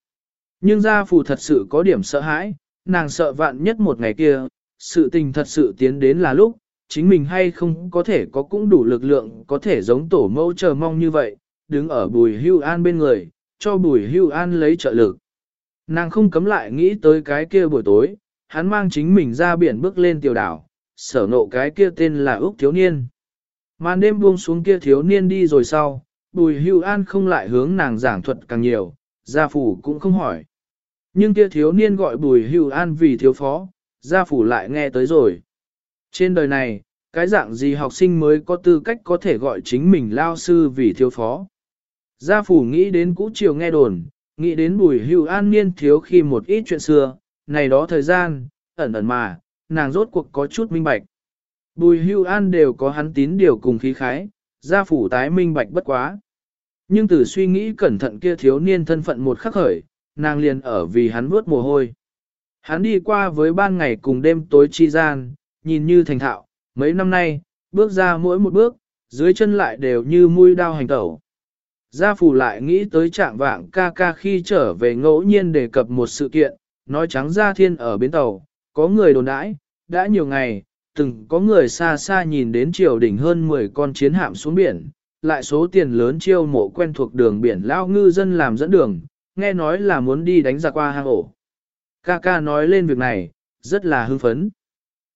Nhưng gia phù thật sự có điểm sợ hãi, nàng sợ vạn nhất một ngày kia, sự tình thật sự tiến đến là lúc, chính mình hay không có thể có cũng đủ lực lượng có thể giống tổ mẫu chờ mong như vậy, đứng ở bùi hưu an bên người, cho bùi hưu an lấy trợ lực. Nàng không cấm lại nghĩ tới cái kia buổi tối, hắn mang chính mình ra biển bước lên tiểu đảo, sở nộ cái kia tên là Úc Thiếu Niên. Màn đêm buông xuống kia thiếu niên đi rồi sau, bùi hưu an không lại hướng nàng giảng thuật càng nhiều, gia phủ cũng không hỏi. Nhưng kia thiếu niên gọi bùi hưu an vì thiếu phó, gia phủ lại nghe tới rồi. Trên đời này, cái dạng gì học sinh mới có tư cách có thể gọi chính mình lao sư vì thiếu phó. Gia phủ nghĩ đến cũ chiều nghe đồn, nghĩ đến bùi hưu an niên thiếu khi một ít chuyện xưa, này đó thời gian, ẩn ẩn mà, nàng rốt cuộc có chút minh bạch. Bùi hưu an đều có hắn tín điều cùng khí khái, gia phủ tái minh bạch bất quá. Nhưng từ suy nghĩ cẩn thận kia thiếu niên thân phận một khắc khởi, nàng liền ở vì hắn vuốt mồ hôi. Hắn đi qua với ban ngày cùng đêm tối chi gian, nhìn như thành thạo, mấy năm nay, bước ra mỗi một bước, dưới chân lại đều như mũi đao hành tẩu. Gia phủ lại nghĩ tới trạng vạng ca ca khi trở về ngẫu nhiên đề cập một sự kiện, nói trắng ra thiên ở bến tàu, có người đồn đãi, đã nhiều ngày, từng có người xa xa nhìn đến triều đỉnh hơn 10 con chiến hạm xuống biển, lại số tiền lớn chiêu mộ quen thuộc đường biển lao ngư dân làm dẫn đường, nghe nói là muốn đi đánh giặc qua hang ổ. Ca ca nói lên việc này, rất là hưng phấn.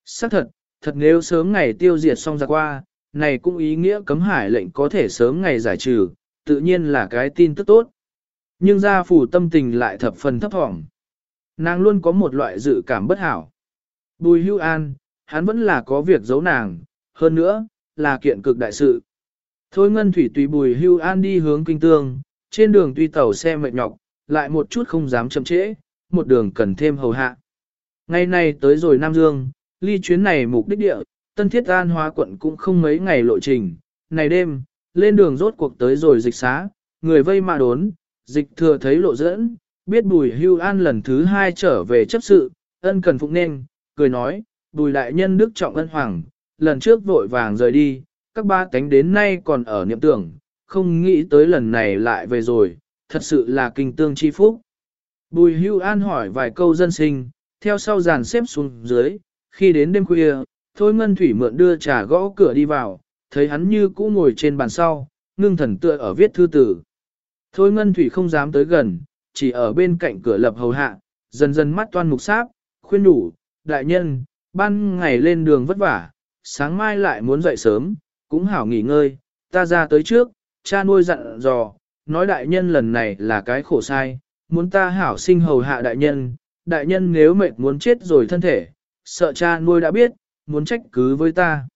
Xác thật, thật nếu sớm ngày tiêu diệt xong giặc qua, này cũng ý nghĩa cấm hải lệnh có thể sớm ngày giải trừ, tự nhiên là cái tin tức tốt. Nhưng gia phủ tâm tình lại thập phần thấp thỏm. Nàng luôn có một loại dự cảm bất hảo. Bùi hưu an, hắn vẫn là có việc giấu nàng, hơn nữa, là kiện cực đại sự. Thôi ngân thủy tùy bùi hưu an đi hướng kinh tương, trên đường tuy tàu xe mệt nhọc, lại một chút không dám chậm trễ, một đường cần thêm hầu hạ. Ngày nay tới rồi Nam Dương, ly chuyến này mục đích địa, Tân Thiết An Hóa quận cũng không mấy ngày lộ trình. Này đêm, lên đường rốt cuộc tới rồi dịch xá, người vây mà đốn, dịch thừa thấy lộ dẫn, biết bùi hưu an lần thứ hai trở về chấp sự, ân cần phụng nên, cười nói, bùi đại nhân đức trọng ân hoàng, lần trước vội vàng rời đi, các ba cánh đến nay còn ở niệm tưởng, không nghĩ tới lần này lại về rồi, thật sự là kinh tương chi phúc. Bùi hưu an hỏi vài câu dân sinh, theo sau dàn xếp xuống dưới, khi đến đêm khuya, thôi ngân thủy mượn đưa trà gõ cửa đi vào, thấy hắn như cũ ngồi trên bàn sau, ngưng thần tựa ở viết thư tử. Thôi ngân thủy không dám tới gần, chỉ ở bên cạnh cửa lập hầu hạ, dần dần mắt toan mục sáp, khuyên đủ, đại nhân, ban ngày lên đường vất vả, sáng mai lại muốn dậy sớm, cũng hảo nghỉ ngơi, ta ra tới trước, cha nuôi dặn dò, nói đại nhân lần này là cái khổ sai, muốn ta hảo sinh hầu hạ đại nhân, đại nhân nếu mệt muốn chết rồi thân thể, sợ cha nuôi đã biết, muốn trách cứ với ta.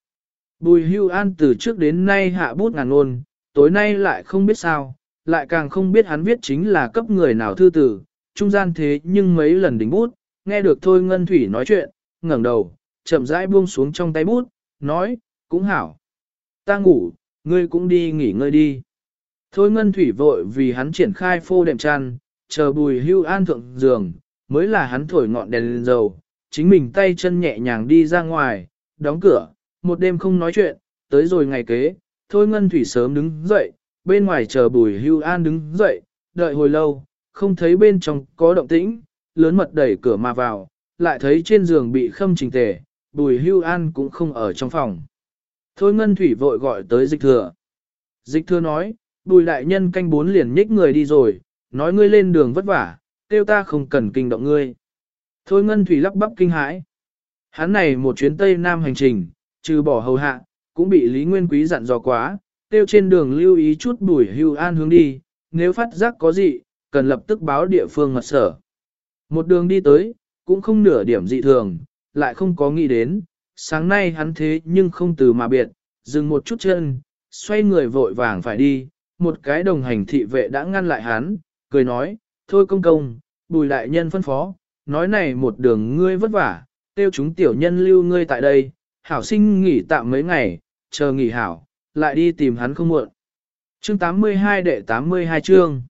Bùi hưu an từ trước đến nay hạ bút ngàn ngôn, tối nay lại không biết sao, lại càng không biết hắn viết chính là cấp người nào thư tử, trung gian thế nhưng mấy lần đính bút, nghe được thôi ngân thủy nói chuyện, ngẩng đầu, chậm rãi buông xuống trong tay bút, nói, cũng hảo. Ta ngủ, ngươi cũng đi nghỉ ngơi đi. Thôi ngân thủy vội vì hắn triển khai phô đệm chăn, chờ bùi hưu an thượng giường, mới là hắn thổi ngọn đèn lên dầu, chính mình tay chân nhẹ nhàng đi ra ngoài, đóng cửa, một đêm không nói chuyện, tới rồi ngày kế, thôi ngân thủy sớm đứng dậy, bên ngoài chờ bùi hưu an đứng dậy, đợi hồi lâu, không thấy bên trong có động tĩnh, lớn mật đẩy cửa mà vào, lại thấy trên giường bị khâm trình tề, bùi hưu an cũng không ở trong phòng. Thôi ngân thủy vội gọi tới dịch thừa. Dịch thừa nói, bùi đại nhân canh bốn liền nhích người đi rồi, nói ngươi lên đường vất vả, tiêu ta không cần kinh động ngươi. Thôi ngân thủy lắp bắp kinh hãi. Hắn này một chuyến Tây Nam hành trình, trừ bỏ hầu hạ, cũng bị Lý Nguyên Quý dặn dò quá, tiêu trên đường lưu ý chút bùi hưu an hướng đi, nếu phát giác có gì, cần lập tức báo địa phương mật sở. Một đường đi tới, cũng không nửa điểm dị thường, lại không có nghĩ đến, sáng nay hắn thế nhưng không từ mà biệt, dừng một chút chân, xoay người vội vàng phải đi, một cái đồng hành thị vệ đã ngăn lại hắn, cười nói, thôi công công, bùi đại nhân phân phó, nói này một đường ngươi vất vả, tiêu chúng tiểu nhân lưu ngươi tại đây, hảo sinh nghỉ tạm mấy ngày, chờ nghỉ hảo, lại đi tìm hắn không muộn. Chương 82 đệ 82 chương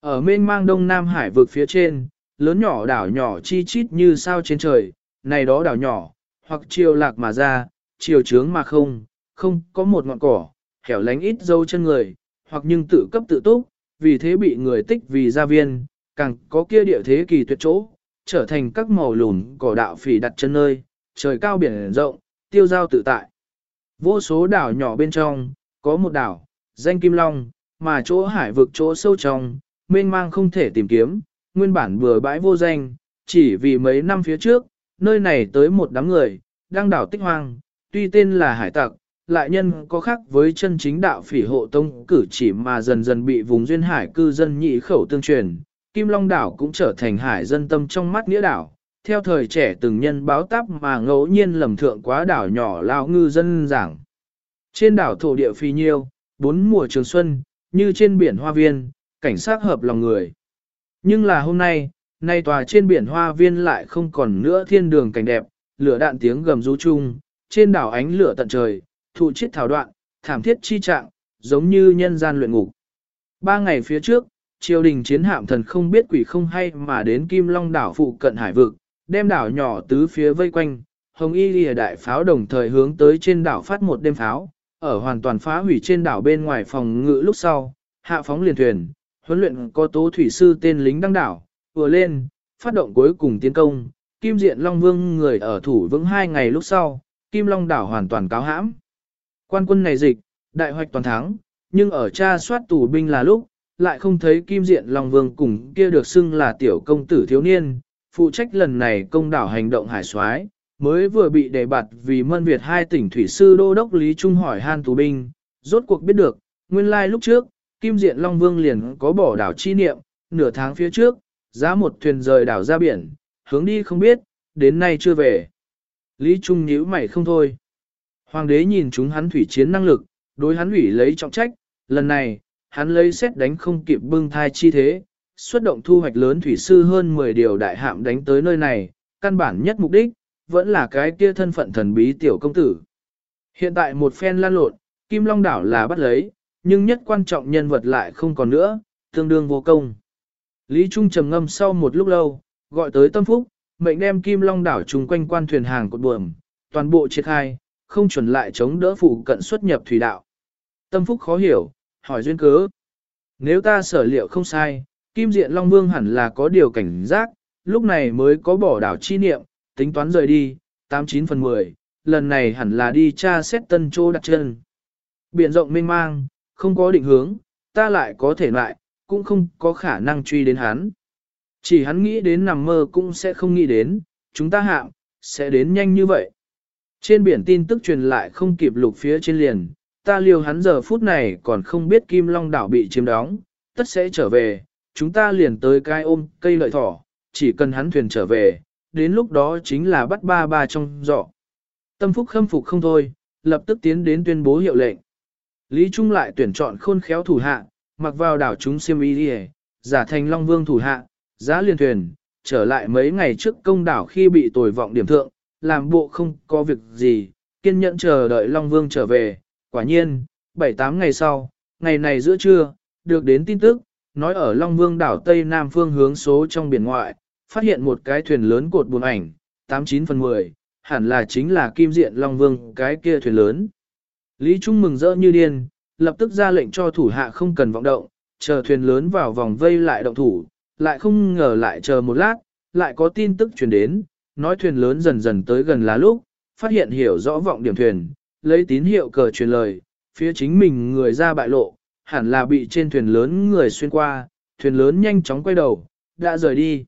Ở mênh mang đông Nam Hải vực phía trên, lớn nhỏ đảo nhỏ chi chít như sao trên trời, này đó đảo nhỏ, hoặc chiều lạc mà ra, chiều trướng mà không, không có một ngọn cỏ, hẻo lánh ít dâu chân người, hoặc nhưng tự cấp tự túc, vì thế bị người tích vì gia viên, càng có kia địa thế kỳ tuyệt chỗ, trở thành các màu lùn cỏ đạo phỉ đặt chân nơi, trời cao biển rộng, tiêu giao tự tại. Vô số đảo nhỏ bên trong, có một đảo, danh Kim Long, mà chỗ hải vực chỗ sâu trong, mênh mang không thể tìm kiếm, nguyên bản bừa bãi vô danh, chỉ vì mấy năm phía trước, nơi này tới một đám người, đang đảo tích hoang, tuy tên là hải tặc, lại nhân có khác với chân chính đạo phỉ hộ tông cử chỉ mà dần dần bị vùng duyên hải cư dân nhị khẩu tương truyền. Kim Long đảo cũng trở thành hải dân tâm trong mắt nghĩa đảo, theo thời trẻ từng nhân báo táp mà ngẫu nhiên lầm thượng quá đảo nhỏ lao ngư dân giảng. Trên đảo thổ địa phi nhiêu, bốn mùa trường xuân, như trên biển hoa viên, cảnh sát hợp lòng người. Nhưng là hôm nay, nay tòa trên biển hoa viên lại không còn nữa thiên đường cảnh đẹp, lửa đạn tiếng gầm rú chung, trên đảo ánh lửa tận trời, thụ chết thảo đoạn, thảm thiết chi trạng, giống như nhân gian luyện ngục. Ba ngày phía trước, triều đình chiến hạm thần không biết quỷ không hay mà đến Kim Long đảo phụ cận hải vực, đem đảo nhỏ tứ phía vây quanh, hồng y lìa đại pháo đồng thời hướng tới trên đảo phát một đêm pháo, ở hoàn toàn phá hủy trên đảo bên ngoài phòng ngự lúc sau, hạ phóng liền thuyền, huấn luyện có tố thủy sư tên lính đăng đảo, vừa lên, phát động cuối cùng tiến công, Kim Diện Long Vương người ở thủ vững hai ngày lúc sau, Kim Long đảo hoàn toàn cáo hãm. Quan quân này dịch, đại hoạch toàn thắng, nhưng ở tra soát tù binh là lúc, lại không thấy Kim Diện Long Vương cùng kia được xưng là tiểu công tử thiếu niên, phụ trách lần này công đảo hành động hải soái mới vừa bị đề bạt vì mân Việt hai tỉnh thủy sư đô đốc Lý Trung hỏi han tù binh, rốt cuộc biết được, nguyên lai lúc trước, Kim Diện Long Vương liền có bỏ đảo chi niệm, nửa tháng phía trước, giá một thuyền rời đảo ra biển, hướng đi không biết, đến nay chưa về. Lý Trung nhíu mày không thôi. Hoàng đế nhìn chúng hắn thủy chiến năng lực, đối hắn ủy lấy trọng trách, lần này, hắn lấy xét đánh không kịp bưng thai chi thế, xuất động thu hoạch lớn thủy sư hơn 10 điều đại hạm đánh tới nơi này, căn bản nhất mục đích, vẫn là cái kia thân phận thần bí tiểu công tử. Hiện tại một phen lan lộn, Kim Long đảo là bắt lấy, nhưng nhất quan trọng nhân vật lại không còn nữa, tương đương vô công. Lý Trung trầm ngâm sau một lúc lâu, gọi tới tâm phúc, mệnh đem Kim Long đảo chung quanh quan thuyền hàng cột buồm, toàn bộ triệt khai, không chuẩn lại chống đỡ phụ cận xuất nhập thủy đạo. Tâm phúc khó hiểu, hỏi duyên cớ. Nếu ta sở liệu không sai, Kim Diện Long Vương hẳn là có điều cảnh giác, lúc này mới có bỏ đảo chi niệm, tính toán rời đi, 89 phần 10, lần này hẳn là đi tra xét tân chỗ đặt chân. Biển rộng mênh mang, không có định hướng, ta lại có thể lại, cũng không có khả năng truy đến hắn. Chỉ hắn nghĩ đến nằm mơ cũng sẽ không nghĩ đến, chúng ta hạm, sẽ đến nhanh như vậy. Trên biển tin tức truyền lại không kịp lục phía trên liền, ta liều hắn giờ phút này còn không biết Kim Long đảo bị chiếm đóng, tất sẽ trở về, chúng ta liền tới cái ôm cây lợi thỏ, chỉ cần hắn thuyền trở về, đến lúc đó chính là bắt ba ba trong giỏ. Tâm phúc khâm phục không thôi, lập tức tiến đến tuyên bố hiệu lệnh. Lý Trung lại tuyển chọn khôn khéo thủ hạ, mặc vào đảo chúng siêm y đi giả thành Long Vương thủ hạ, giá liên thuyền, trở lại mấy ngày trước công đảo khi bị tồi vọng điểm thượng, làm bộ không có việc gì, kiên nhẫn chờ đợi Long Vương trở về. Quả nhiên, 7-8 ngày sau, ngày này giữa trưa, được đến tin tức, nói ở Long Vương đảo Tây Nam phương hướng số trong biển ngoại, phát hiện một cái thuyền lớn cột buồn ảnh, 89 phần 10, hẳn là chính là kim diện Long Vương cái kia thuyền lớn. Lý Trung mừng rỡ như điên, lập tức ra lệnh cho thủ hạ không cần vọng động, chờ thuyền lớn vào vòng vây lại động thủ, lại không ngờ lại chờ một lát, lại có tin tức truyền đến, nói thuyền lớn dần dần tới gần là lúc, phát hiện hiểu rõ vọng điểm thuyền, lấy tín hiệu cờ truyền lời, phía chính mình người ra bại lộ, hẳn là bị trên thuyền lớn người xuyên qua, thuyền lớn nhanh chóng quay đầu, đã rời đi.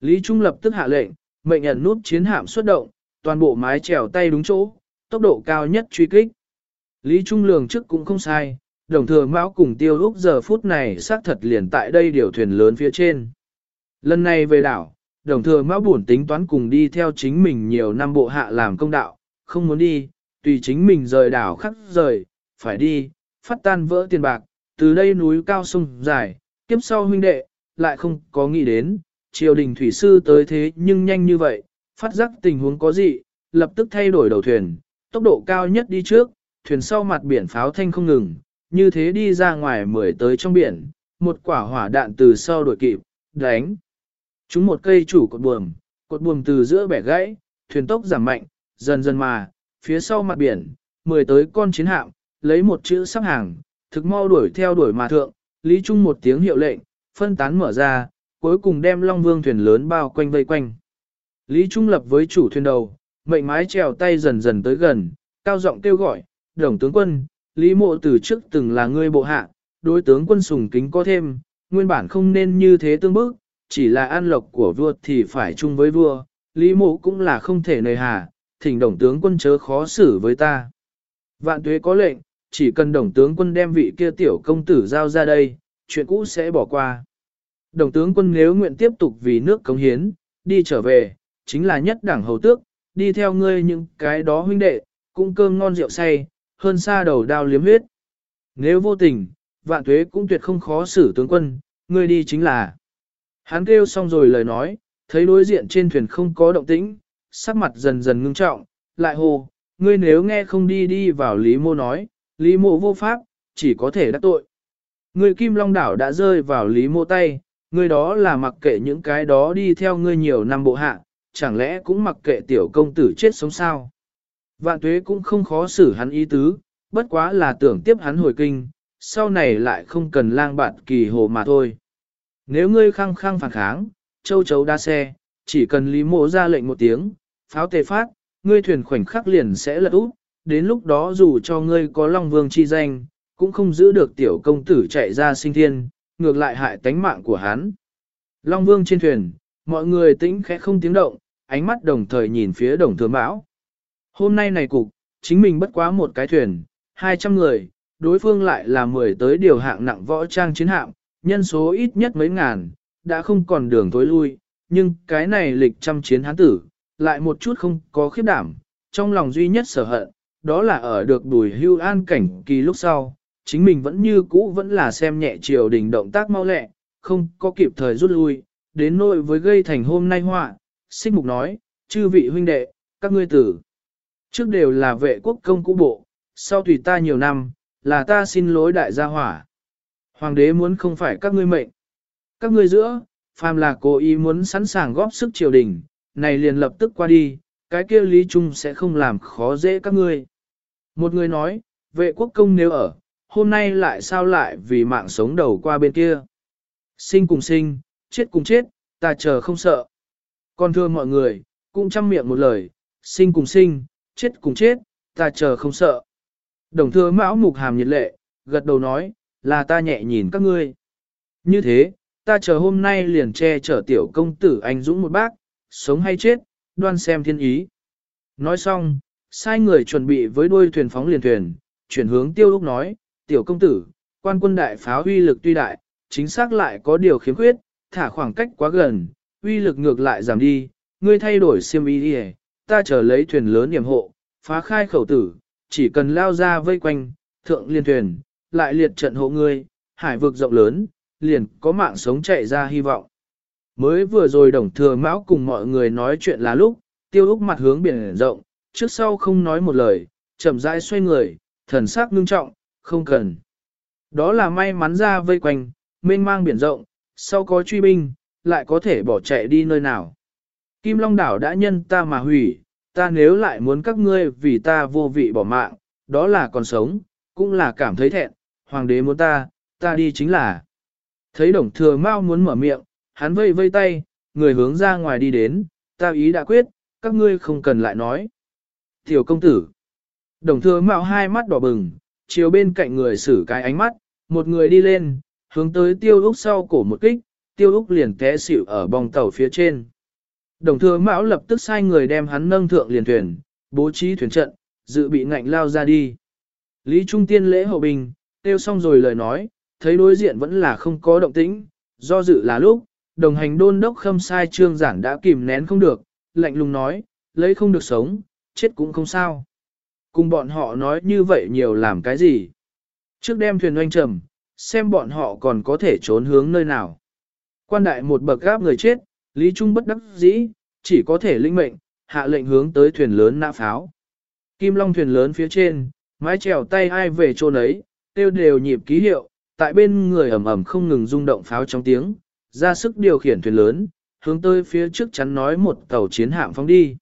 Lý Trung lập tức hạ lệnh, mệnh nhận nút chiến hạm xuất động, toàn bộ mái chèo tay đúng chỗ, tốc độ cao nhất truy kích. Lý Trung lường trước cũng không sai, đồng thừa mão cùng tiêu úc giờ phút này xác thật liền tại đây điều thuyền lớn phía trên. Lần này về đảo, đồng thừa mão buồn tính toán cùng đi theo chính mình nhiều năm bộ hạ làm công đạo, không muốn đi, tùy chính mình rời đảo khắc rời, phải đi, phát tan vỡ tiền bạc, từ đây núi cao sông dài, kiếp sau huynh đệ, lại không có nghĩ đến, triều đình thủy sư tới thế nhưng nhanh như vậy, phát giác tình huống có gì, lập tức thay đổi đầu thuyền, tốc độ cao nhất đi trước, thuyền sau mặt biển pháo thanh không ngừng, như thế đi ra ngoài mười tới trong biển, một quả hỏa đạn từ sau đuổi kịp, đánh. Chúng một cây chủ cột buồm, cột buồm từ giữa bẻ gãy, thuyền tốc giảm mạnh, dần dần mà, phía sau mặt biển, mười tới con chiến hạm, lấy một chữ sắp hàng, thực mau đuổi theo đuổi mà thượng, Lý Trung một tiếng hiệu lệnh, phân tán mở ra, cuối cùng đem Long Vương thuyền lớn bao quanh vây quanh. Lý Trung lập với chủ thuyền đầu, mệnh mái trèo tay dần dần tới gần, cao giọng kêu gọi, đồng tướng quân, Lý Mộ từ trước từng là ngươi bộ hạ, đối tướng quân sùng kính có thêm, nguyên bản không nên như thế tương bức, chỉ là an lộc của vua thì phải chung với vua, Lý Mộ cũng là không thể nơi hà, thỉnh đồng tướng quân chớ khó xử với ta. Vạn tuế có lệnh, chỉ cần đồng tướng quân đem vị kia tiểu công tử giao ra đây, chuyện cũ sẽ bỏ qua. Đồng tướng quân nếu nguyện tiếp tục vì nước cống hiến, đi trở về, chính là nhất đảng hầu tước, đi theo ngươi những cái đó huynh đệ, cũng cơm ngon rượu say, hơn xa đầu đao liếm huyết. Nếu vô tình, vạn tuế cũng tuyệt không khó xử tướng quân, ngươi đi chính là. Hắn kêu xong rồi lời nói, thấy đối diện trên thuyền không có động tĩnh, sắc mặt dần dần ngưng trọng, lại hồ, ngươi nếu nghe không đi đi vào Lý Mô nói, Lý Mộ vô pháp, chỉ có thể đắc tội. Người Kim Long Đảo đã rơi vào Lý Mộ tay, người đó là mặc kệ những cái đó đi theo ngươi nhiều năm bộ hạ, chẳng lẽ cũng mặc kệ tiểu công tử chết sống sao? Vạn tuế cũng không khó xử hắn ý tứ, bất quá là tưởng tiếp hắn hồi kinh, sau này lại không cần lang bạn kỳ hồ mà thôi. Nếu ngươi khăng khăng phản kháng, châu chấu đa xe, chỉ cần lý mộ ra lệnh một tiếng, pháo tề phát, ngươi thuyền khoảnh khắc liền sẽ lật úp, đến lúc đó dù cho ngươi có Long Vương chi danh, cũng không giữ được tiểu công tử chạy ra sinh thiên, ngược lại hại tánh mạng của hắn. Long Vương trên thuyền, mọi người tĩnh khẽ không tiếng động, ánh mắt đồng thời nhìn phía đồng thừa bão. Hôm nay này cục, chính mình bất quá một cái thuyền, 200 người, đối phương lại là 10 tới điều hạng nặng võ trang chiến hạm, nhân số ít nhất mấy ngàn, đã không còn đường tối lui, nhưng cái này lịch trăm chiến hán tử, lại một chút không có khiếp đảm, trong lòng duy nhất sở hận, đó là ở được đùi hưu an cảnh kỳ lúc sau, chính mình vẫn như cũ vẫn là xem nhẹ triều đình động tác mau lẹ, không có kịp thời rút lui, đến nỗi với gây thành hôm nay họa, xích mục nói, chư vị huynh đệ, các ngươi tử. Trước đều là vệ quốc công cũ bộ, sau tùy ta nhiều năm, là ta xin lỗi đại gia hỏa. Hoàng đế muốn không phải các ngươi mệnh. Các ngươi giữa, phàm là cố ý muốn sẵn sàng góp sức triều đình, này liền lập tức qua đi, cái kia Lý Trung sẽ không làm khó dễ các ngươi. Một người nói, vệ quốc công nếu ở, hôm nay lại sao lại vì mạng sống đầu qua bên kia. Sinh cùng sinh, chết cùng chết, ta chờ không sợ. Còn thưa mọi người, cũng chăm miệng một lời, sinh cùng sinh, chết cùng chết, ta chờ không sợ. Đồng thưa mão mục hàm nhiệt lệ, gật đầu nói, là ta nhẹ nhìn các ngươi. Như thế, ta chờ hôm nay liền che chở tiểu công tử anh dũng một bác, sống hay chết, đoan xem thiên ý. Nói xong, sai người chuẩn bị với đuôi thuyền phóng liền thuyền, chuyển hướng tiêu úc nói, tiểu công tử, quan quân đại pháo uy lực tuy đại, chính xác lại có điều khiếm khuyết, thả khoảng cách quá gần, uy lực ngược lại giảm đi, ngươi thay đổi xiêm y đi ta chờ lấy thuyền lớn niềm hộ, phá khai khẩu tử, chỉ cần lao ra vây quanh, thượng liên thuyền, lại liệt trận hộ ngươi, hải vực rộng lớn, liền có mạng sống chạy ra hy vọng. Mới vừa rồi đồng thừa mão cùng mọi người nói chuyện là lúc, tiêu úc mặt hướng biển rộng, trước sau không nói một lời, chậm rãi xoay người, thần sắc ngưng trọng, không cần. Đó là may mắn ra vây quanh, mênh mang biển rộng, sau có truy binh, lại có thể bỏ chạy đi nơi nào. Kim Long đảo đã nhân ta mà hủy, ta nếu lại muốn các ngươi vì ta vô vị bỏ mạng, đó là còn sống, cũng là cảm thấy thẹn, hoàng đế muốn ta, ta đi chính là. Thấy đồng thừa mau muốn mở miệng, hắn vây vây tay, người hướng ra ngoài đi đến, ta ý đã quyết, các ngươi không cần lại nói. Tiểu công tử, đồng thừa mạo hai mắt đỏ bừng, chiều bên cạnh người xử cái ánh mắt, một người đi lên, hướng tới tiêu úc sau cổ một kích, tiêu úc liền té xỉu ở bong tàu phía trên. Đồng thừa mạo lập tức sai người đem hắn nâng thượng liền thuyền, bố trí thuyền trận, dự bị ngạnh lao ra đi. Lý Trung Tiên lễ hậu bình, tiêu xong rồi lời nói, thấy đối diện vẫn là không có động tĩnh, do dự là lúc, đồng hành đôn đốc khâm sai trương giản đã kìm nén không được, lạnh lùng nói, lấy không được sống, chết cũng không sao. Cùng bọn họ nói như vậy nhiều làm cái gì? Trước đem thuyền oanh trầm, xem bọn họ còn có thể trốn hướng nơi nào. Quan đại một bậc gáp người chết, Lý Trung bất đắc dĩ, chỉ có thể linh mệnh, hạ lệnh hướng tới thuyền lớn nã pháo. Kim Long thuyền lớn phía trên, mái chèo tay ai về chỗ ấy, tiêu đều nhịp ký hiệu, tại bên người ẩm ẩm không ngừng rung động pháo trong tiếng, ra sức điều khiển thuyền lớn, hướng tới phía trước chắn nói một tàu chiến hạm phóng đi.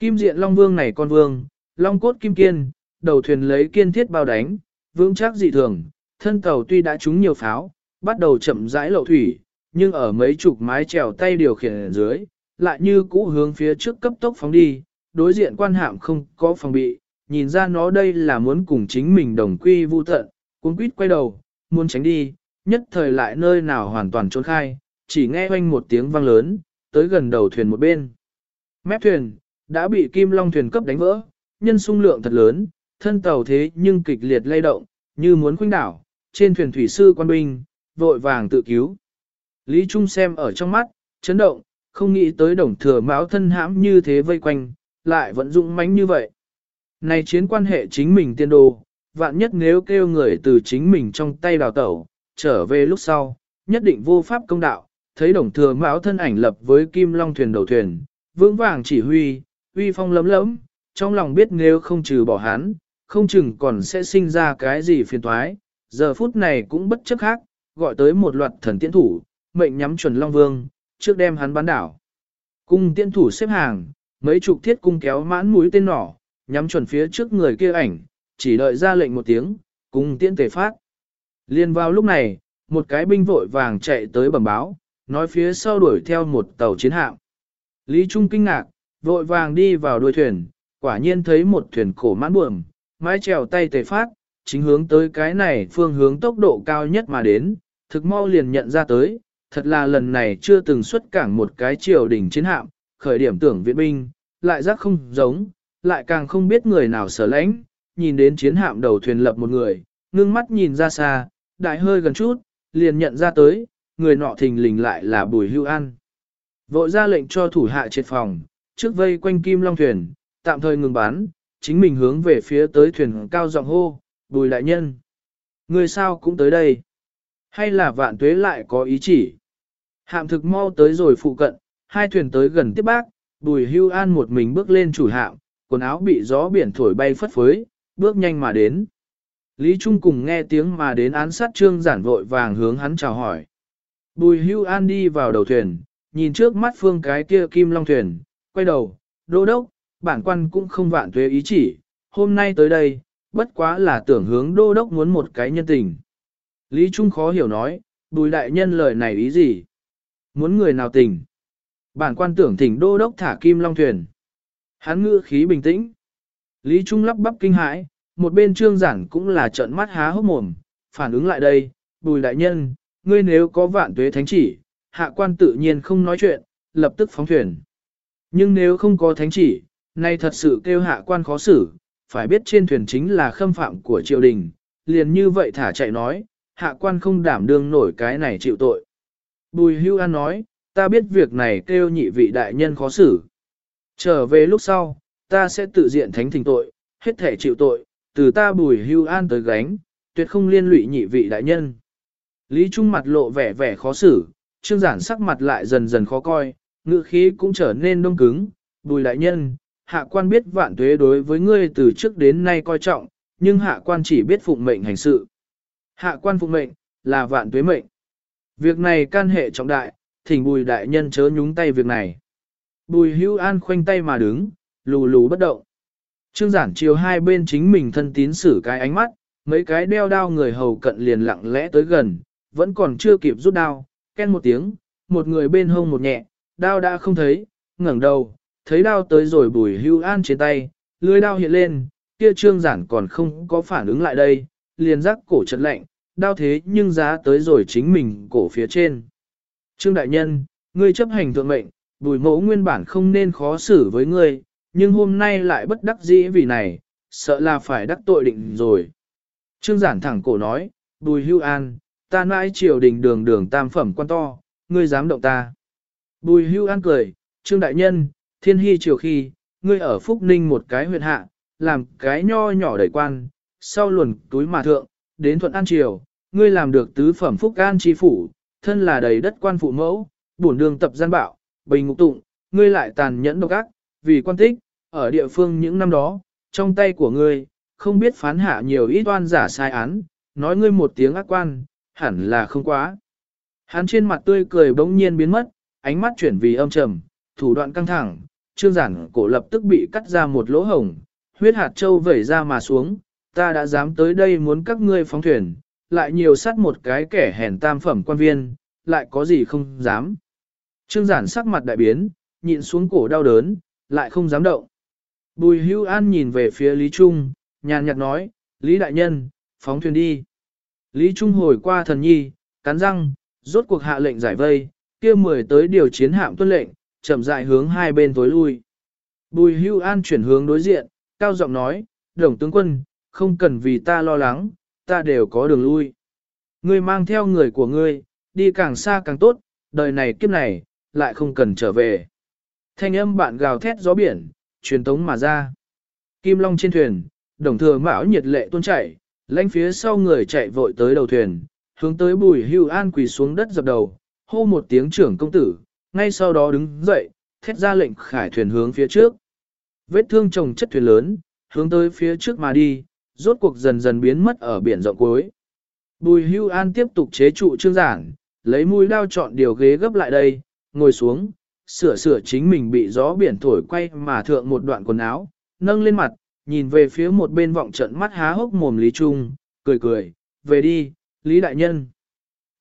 Kim diện Long Vương này con vương, Long cốt kim kiên, đầu thuyền lấy kiên thiết bao đánh, vững chắc dị thường, thân tàu tuy đã trúng nhiều pháo, bắt đầu chậm rãi lậu thủy, nhưng ở mấy chục mái chèo tay điều khiển dưới, lại như cũ hướng phía trước cấp tốc phóng đi, đối diện quan hạm không có phòng bị, nhìn ra nó đây là muốn cùng chính mình đồng quy vu tận, cuốn quýt quay đầu, muốn tránh đi, nhất thời lại nơi nào hoàn toàn trốn khai, chỉ nghe oanh một tiếng vang lớn, tới gần đầu thuyền một bên. Mép thuyền, đã bị kim long thuyền cấp đánh vỡ, nhân sung lượng thật lớn, thân tàu thế nhưng kịch liệt lay động, như muốn khuynh đảo, trên thuyền thủy sư quan binh, vội vàng tự cứu. Lý Trung xem ở trong mắt, chấn động, không nghĩ tới đồng thừa máu thân hãm như thế vây quanh, lại vẫn dũng mãnh như vậy. Này chiến quan hệ chính mình tiên đồ, vạn nhất nếu kêu người từ chính mình trong tay đào tẩu, trở về lúc sau, nhất định vô pháp công đạo, thấy đồng thừa máu thân ảnh lập với kim long thuyền đầu thuyền, vững vàng chỉ huy, uy phong lấm lấm, trong lòng biết nếu không trừ bỏ hắn, không chừng còn sẽ sinh ra cái gì phiền toái, giờ phút này cũng bất chấp khác, gọi tới một loạt thần tiễn thủ, mệnh nhắm chuẩn Long Vương, trước đem hắn bắn đảo. Cung tiễn thủ xếp hàng, mấy chục thiết cung kéo mãn mũi tên nỏ, nhắm chuẩn phía trước người kia ảnh, chỉ đợi ra lệnh một tiếng, cung tiễn tề phát. Liên vào lúc này, một cái binh vội vàng chạy tới bẩm báo, nói phía sau đuổi theo một tàu chiến hạm. Lý Trung kinh ngạc, vội vàng đi vào đuôi thuyền, quả nhiên thấy một thuyền cổ mãn buồm, mái chèo tay tề phát, chính hướng tới cái này phương hướng tốc độ cao nhất mà đến, thực mau liền nhận ra tới, thật là lần này chưa từng xuất cảng một cái triều đình chiến hạm, khởi điểm tưởng viện binh, lại giác không giống, lại càng không biết người nào sở lãnh, nhìn đến chiến hạm đầu thuyền lập một người, ngưng mắt nhìn ra xa, đại hơi gần chút, liền nhận ra tới, người nọ thình lình lại là Bùi Hưu An. Vội ra lệnh cho thủ hạ triệt phòng, trước vây quanh kim long thuyền, tạm thời ngừng bán, chính mình hướng về phía tới thuyền cao giọng hô, Bùi đại nhân. Người sao cũng tới đây. Hay là vạn tuế lại có ý chỉ? Hạm thực mau tới rồi phụ cận, hai thuyền tới gần tiếp bác, bùi hưu an một mình bước lên chủ hạm, quần áo bị gió biển thổi bay phất phới, bước nhanh mà đến. Lý Trung cùng nghe tiếng mà đến án sát trương giản vội vàng hướng hắn chào hỏi. Bùi hưu an đi vào đầu thuyền, nhìn trước mắt phương cái kia kim long thuyền, quay đầu, đô đốc, bản quan cũng không vạn tuế ý chỉ, hôm nay tới đây, bất quá là tưởng hướng đô đốc muốn một cái nhân tình. Lý Trung khó hiểu nói, bùi đại nhân lời này ý gì? Muốn người nào tình? Bản quan tưởng thỉnh đô đốc thả kim long thuyền. Hắn ngữ khí bình tĩnh. Lý Trung lắp bắp kinh hãi, một bên trương giản cũng là trợn mắt há hốc mồm, phản ứng lại đây, bùi đại nhân, ngươi nếu có vạn tuế thánh chỉ, hạ quan tự nhiên không nói chuyện, lập tức phóng thuyền. Nhưng nếu không có thánh chỉ, nay thật sự kêu hạ quan khó xử, phải biết trên thuyền chính là khâm phạm của triều đình, liền như vậy thả chạy nói, hạ quan không đảm đương nổi cái này chịu tội. Bùi hưu an nói, ta biết việc này kêu nhị vị đại nhân khó xử. Trở về lúc sau, ta sẽ tự diện thánh thỉnh tội, hết thể chịu tội, từ ta bùi hưu an tới gánh, tuyệt không liên lụy nhị vị đại nhân. Lý Trung mặt lộ vẻ vẻ khó xử, trương giản sắc mặt lại dần dần khó coi, ngữ khí cũng trở nên đông cứng, bùi đại nhân, hạ quan biết vạn tuế đối với ngươi từ trước đến nay coi trọng, nhưng hạ quan chỉ biết phụng mệnh hành sự. Hạ quan phụng mệnh, là vạn tuế mệnh. Việc này can hệ trọng đại, thỉnh bùi đại nhân chớ nhúng tay việc này. Bùi hưu an khoanh tay mà đứng, lù lù bất động. Trương giản chiều hai bên chính mình thân tín xử cái ánh mắt, mấy cái đeo đao người hầu cận liền lặng lẽ tới gần, vẫn còn chưa kịp rút đao, ken một tiếng, một người bên hông một nhẹ, đao đã không thấy, ngẩng đầu, thấy đao tới rồi bùi hưu an trên tay, lưới đao hiện lên, kia trương giản còn không có phản ứng lại đây, liền rắc cổ chật lạnh, đao thế nhưng giá tới rồi chính mình cổ phía trên. Trương đại nhân, ngươi chấp hành thượng mệnh, bùi mẫu nguyên bản không nên khó xử với ngươi, nhưng hôm nay lại bất đắc dĩ vì này, sợ là phải đắc tội định rồi. Trương giản thẳng cổ nói, bùi hưu an, ta nãi triều đình đường đường tam phẩm quan to, ngươi dám động ta. Bùi hưu an cười, trương đại nhân, thiên hy triều khi, ngươi ở Phúc Ninh một cái huyện hạ, làm cái nho nhỏ đầy quan, sau luồn túi mà thượng, đến thuận an triều, ngươi làm được tứ phẩm Phúc An chi phủ, thân là đầy đất quan phụ mẫu, bổn đường tập gian bạo, bình ngục tụng, ngươi lại tàn nhẫn độc ác, vì quan tích, ở địa phương những năm đó, trong tay của ngươi, không biết phán hạ nhiều ít oan giả sai án, nói ngươi một tiếng ác quan, hẳn là không quá. Hắn trên mặt tươi cười bỗng nhiên biến mất, ánh mắt chuyển vì âm trầm, thủ đoạn căng thẳng, trương giản cổ lập tức bị cắt ra một lỗ hổng, huyết hạt châu vẩy ra mà xuống, ta đã dám tới đây muốn các ngươi phóng thuyền, lại nhiều sát một cái kẻ hèn tam phẩm quan viên, lại có gì không dám. Trương giản sắc mặt đại biến, nhịn xuống cổ đau đớn, lại không dám động. Bùi hưu an nhìn về phía Lý Trung, nhàn nhạt nói, Lý Đại Nhân, phóng thuyền đi. Lý Trung hồi qua thần nhi, cắn răng, rốt cuộc hạ lệnh giải vây, kia mười tới điều chiến hạm tuân lệnh, chậm rãi hướng hai bên tối lui. Bùi hưu an chuyển hướng đối diện, cao giọng nói, đồng tướng quân, không cần vì ta lo lắng, ta đều có đường lui. Ngươi mang theo người của ngươi, đi càng xa càng tốt, đời này kiếp này, lại không cần trở về. Thanh âm bạn gào thét gió biển, truyền tống mà ra. Kim Long trên thuyền, đồng thừa mão nhiệt lệ tuôn chảy, lãnh phía sau người chạy vội tới đầu thuyền, hướng tới bùi hưu an quỳ xuống đất dập đầu, hô một tiếng trưởng công tử, ngay sau đó đứng dậy, thét ra lệnh khải thuyền hướng phía trước. Vết thương chồng chất thuyền lớn, hướng tới phía trước mà đi, rốt cuộc dần dần biến mất ở biển rộng cuối. Bùi hưu an tiếp tục chế trụ trương giảng, lấy mũi đao chọn điều ghế gấp lại đây, ngồi xuống, sửa sửa chính mình bị gió biển thổi quay mà thượng một đoạn quần áo, nâng lên mặt, nhìn về phía một bên vọng trận mắt há hốc mồm Lý Trung, cười cười, về đi, Lý Đại Nhân.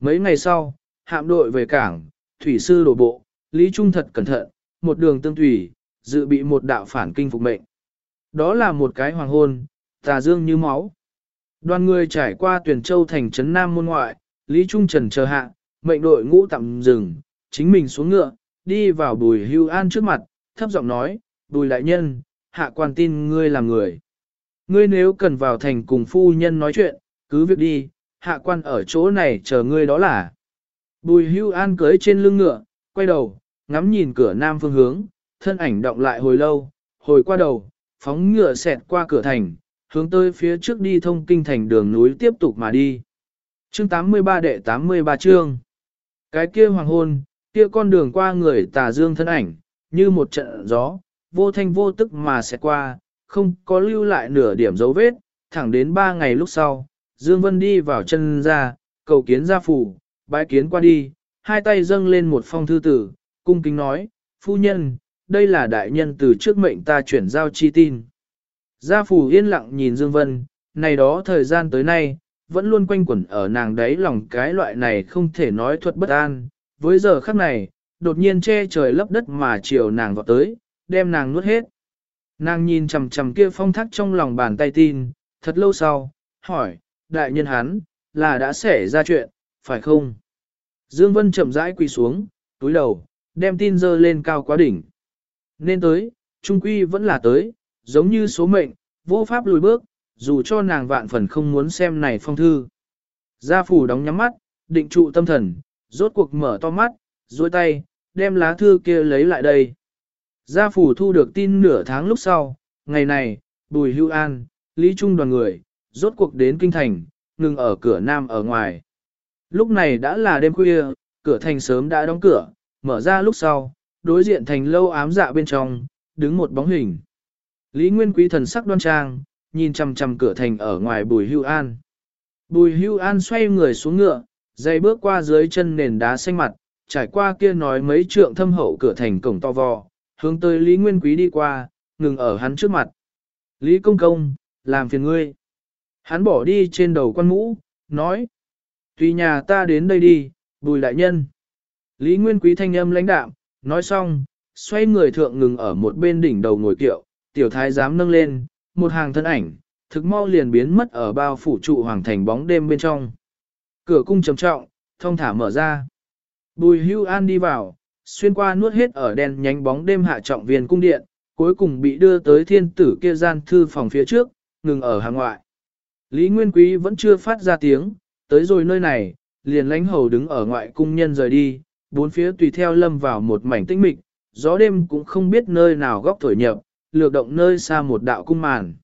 Mấy ngày sau, hạm đội về cảng, thủy sư đổ bộ, Lý Trung thật cẩn thận, một đường tương thủy, dự bị một đạo phản kinh phục mệnh. Đó là một cái hoàng hôn, tà dương như máu. Đoàn người trải qua tuyển châu thành trấn Nam môn ngoại, Lý Trung Trần chờ hạ, mệnh đội ngũ tạm dừng, chính mình xuống ngựa, đi vào bùi hưu an trước mặt, thấp giọng nói, bùi đại nhân, hạ quan tin ngươi là người. Ngươi nếu cần vào thành cùng phu nhân nói chuyện, cứ việc đi, hạ quan ở chỗ này chờ ngươi đó là. Bùi hưu an cưới trên lưng ngựa, quay đầu, ngắm nhìn cửa nam phương hướng, thân ảnh động lại hồi lâu, hồi qua đầu, phóng ngựa xẹt qua cửa thành, hướng tới phía trước đi thông kinh thành đường núi tiếp tục mà đi. Chương 83 đệ 83 chương. Cái kia hoàng hôn, kia con đường qua người tà dương thân ảnh, như một trận gió, vô thanh vô tức mà xẹt qua, không có lưu lại nửa điểm dấu vết, thẳng đến ba ngày lúc sau, Dương Vân đi vào chân ra, cầu kiến gia phủ, bái kiến qua đi, hai tay dâng lên một phong thư tử, cung kính nói, phu nhân, đây là đại nhân từ trước mệnh ta chuyển giao chi tin. Gia phủ yên lặng nhìn Dương Vân, này đó thời gian tới nay, vẫn luôn quanh quẩn ở nàng đấy lòng cái loại này không thể nói thuật bất an, với giờ khắc này, đột nhiên che trời lấp đất mà chiều nàng vọt tới, đem nàng nuốt hết. Nàng nhìn chầm chầm kia phong thác trong lòng bàn tay tin, thật lâu sau, hỏi, đại nhân hắn, là đã xảy ra chuyện, phải không? Dương Vân chậm rãi quỳ xuống, túi đầu, đem tin dơ lên cao quá đỉnh. Nên tới, trung quy vẫn là tới, giống như số mệnh, vô pháp lùi bước, dù cho nàng vạn phần không muốn xem này phong thư. Gia phủ đóng nhắm mắt, định trụ tâm thần, rốt cuộc mở to mắt, duỗi tay, đem lá thư kia lấy lại đây. Gia phủ thu được tin nửa tháng lúc sau, ngày này, Bùi Hưu An, Lý Trung đoàn người, rốt cuộc đến kinh thành, ngừng ở cửa nam ở ngoài. Lúc này đã là đêm khuya, cửa thành sớm đã đóng cửa, mở ra lúc sau, đối diện thành lâu ám dạ bên trong, đứng một bóng hình. Lý Nguyên Quý thần sắc đoan trang, nhìn chằm chằm cửa thành ở ngoài Bùi Hưu An. Bùi Hưu An xoay người xuống ngựa, dây bước qua dưới chân nền đá xanh mặt, trải qua kia nói mấy trượng thâm hậu cửa thành cổng to vò, hướng tới Lý Nguyên Quý đi qua, ngừng ở hắn trước mặt. Lý Công Công, làm phiền ngươi. Hắn bỏ đi trên đầu quan mũ, nói. Tùy nhà ta đến đây đi, bùi đại nhân. Lý Nguyên Quý thanh âm lãnh đạm, nói xong, xoay người thượng ngừng ở một bên đỉnh đầu ngồi kiệu, tiểu thái dám nâng lên, một hàng thân ảnh, thực mau liền biến mất ở bao phủ trụ hoàng thành bóng đêm bên trong. Cửa cung trầm trọng, thông thả mở ra. Bùi hưu an đi vào, xuyên qua nuốt hết ở đèn nhánh bóng đêm hạ trọng viên cung điện, cuối cùng bị đưa tới thiên tử kia gian thư phòng phía trước, ngừng ở hàng ngoại. Lý Nguyên Quý vẫn chưa phát ra tiếng, tới rồi nơi này, liền lãnh hầu đứng ở ngoại cung nhân rời đi, bốn phía tùy theo lâm vào một mảnh tĩnh mịch, gió đêm cũng không biết nơi nào góc thổi nhập, lược động nơi xa một đạo cung màn.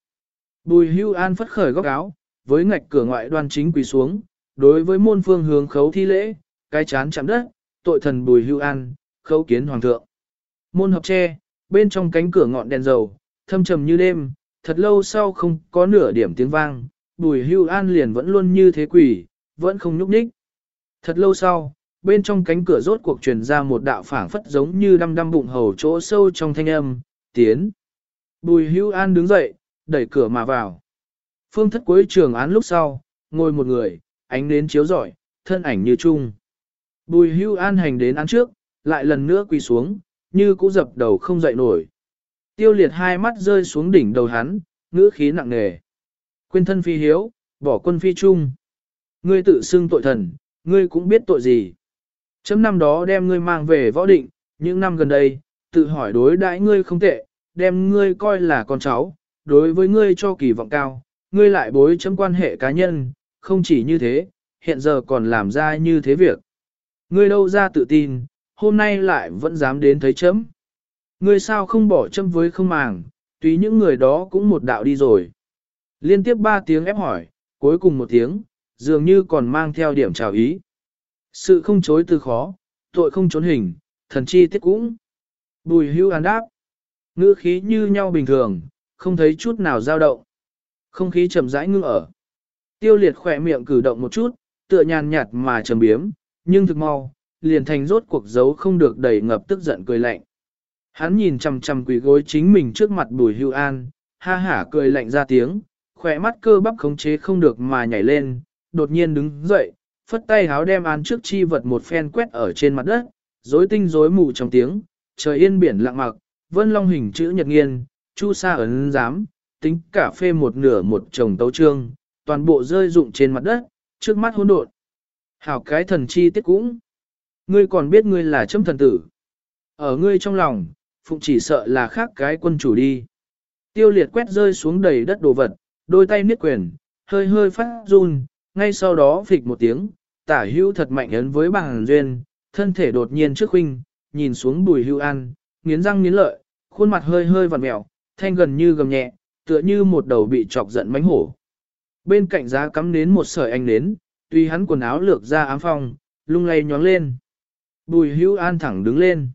Bùi hưu an phất khởi góc áo, với ngạch cửa ngoại đoan chính quỳ xuống, đối với môn phương hướng khấu thi lễ, cái chán chạm đất, tội thần bùi hưu an, khấu kiến hoàng thượng. Môn hợp tre, bên trong cánh cửa ngọn đèn dầu, thâm trầm như đêm, thật lâu sau không có nửa điểm tiếng vang, bùi hưu an liền vẫn luôn như thế quỷ, vẫn không nhúc nhích. Thật lâu sau, bên trong cánh cửa rốt cuộc truyền ra một đạo phảng phất giống như đăm đăm bụng hầu chỗ sâu trong thanh âm, tiến. Bùi hưu an đứng dậy, đẩy cửa mà vào. Phương thất cuối trường án lúc sau, ngồi một người, ánh đến chiếu rọi, thân ảnh như chung. Bùi hưu an hành đến án trước, lại lần nữa quỳ xuống, như cũ dập đầu không dậy nổi. Tiêu liệt hai mắt rơi xuống đỉnh đầu hắn, ngữ khí nặng nề. Quên thân phi hiếu, bỏ quân phi trung. Ngươi tự xưng tội thần, ngươi cũng biết tội gì. Chấm năm đó đem ngươi mang về võ định, những năm gần đây, tự hỏi đối đãi ngươi không tệ, đem ngươi coi là con cháu, đối với ngươi cho kỳ vọng cao, ngươi lại bối chấm quan hệ cá nhân, không chỉ như thế, hiện giờ còn làm ra như thế việc. Ngươi đâu ra tự tin, hôm nay lại vẫn dám đến thấy chấm. Ngươi sao không bỏ chấm với không màng, tùy những người đó cũng một đạo đi rồi. Liên tiếp ba tiếng ép hỏi, cuối cùng một tiếng, dường như còn mang theo điểm trào ý. Sự không chối từ khó, tội không trốn hình, thần chi tiết cũng. Bùi hưu an đáp. Ngữ khí như nhau bình thường, không thấy chút nào dao động. Không khí chậm rãi ngưng ở. Tiêu liệt khỏe miệng cử động một chút, tựa nhàn nhạt mà trầm biếm, nhưng thực mau, liền thành rốt cuộc giấu không được đầy ngập tức giận cười lạnh. Hắn nhìn chằm chằm quỷ gối chính mình trước mặt bùi hưu an, ha hả cười lạnh ra tiếng, khỏe mắt cơ bắp khống chế không được mà nhảy lên, đột nhiên đứng dậy, phất tay háo đem án trước chi vật một phen quét ở trên mặt đất, rối tinh rối mù trong tiếng, trời yên biển lặng mặc, vân long hình chữ nhật nghiên, chu sa ấn giám, tính cả phê một nửa một chồng tấu trương, toàn bộ rơi rụng trên mặt đất, trước mắt hỗn độn. Hảo cái thần chi tiết cũng. Ngươi còn biết ngươi là châm thần tử. Ở ngươi trong lòng, phụng chỉ sợ là khác cái quân chủ đi. Tiêu liệt quét rơi xuống đầy đất đồ vật, đôi tay niết quyền, hơi hơi phát run, ngay sau đó phịch một tiếng, tả hưu thật mạnh ấn với bàn duyên, thân thể đột nhiên trước huynh, nhìn xuống bùi hưu an, nghiến răng nghiến lợi, khuôn mặt hơi hơi vặn mèo thanh gần như gầm nhẹ, tựa như một đầu bị chọc giận mánh hổ. Bên cạnh giá cắm nến một sợi anh nến, tuy hắn quần áo lược ra ám phong, lung lay nhóng lên. Bùi hưu an thẳng đứng lên.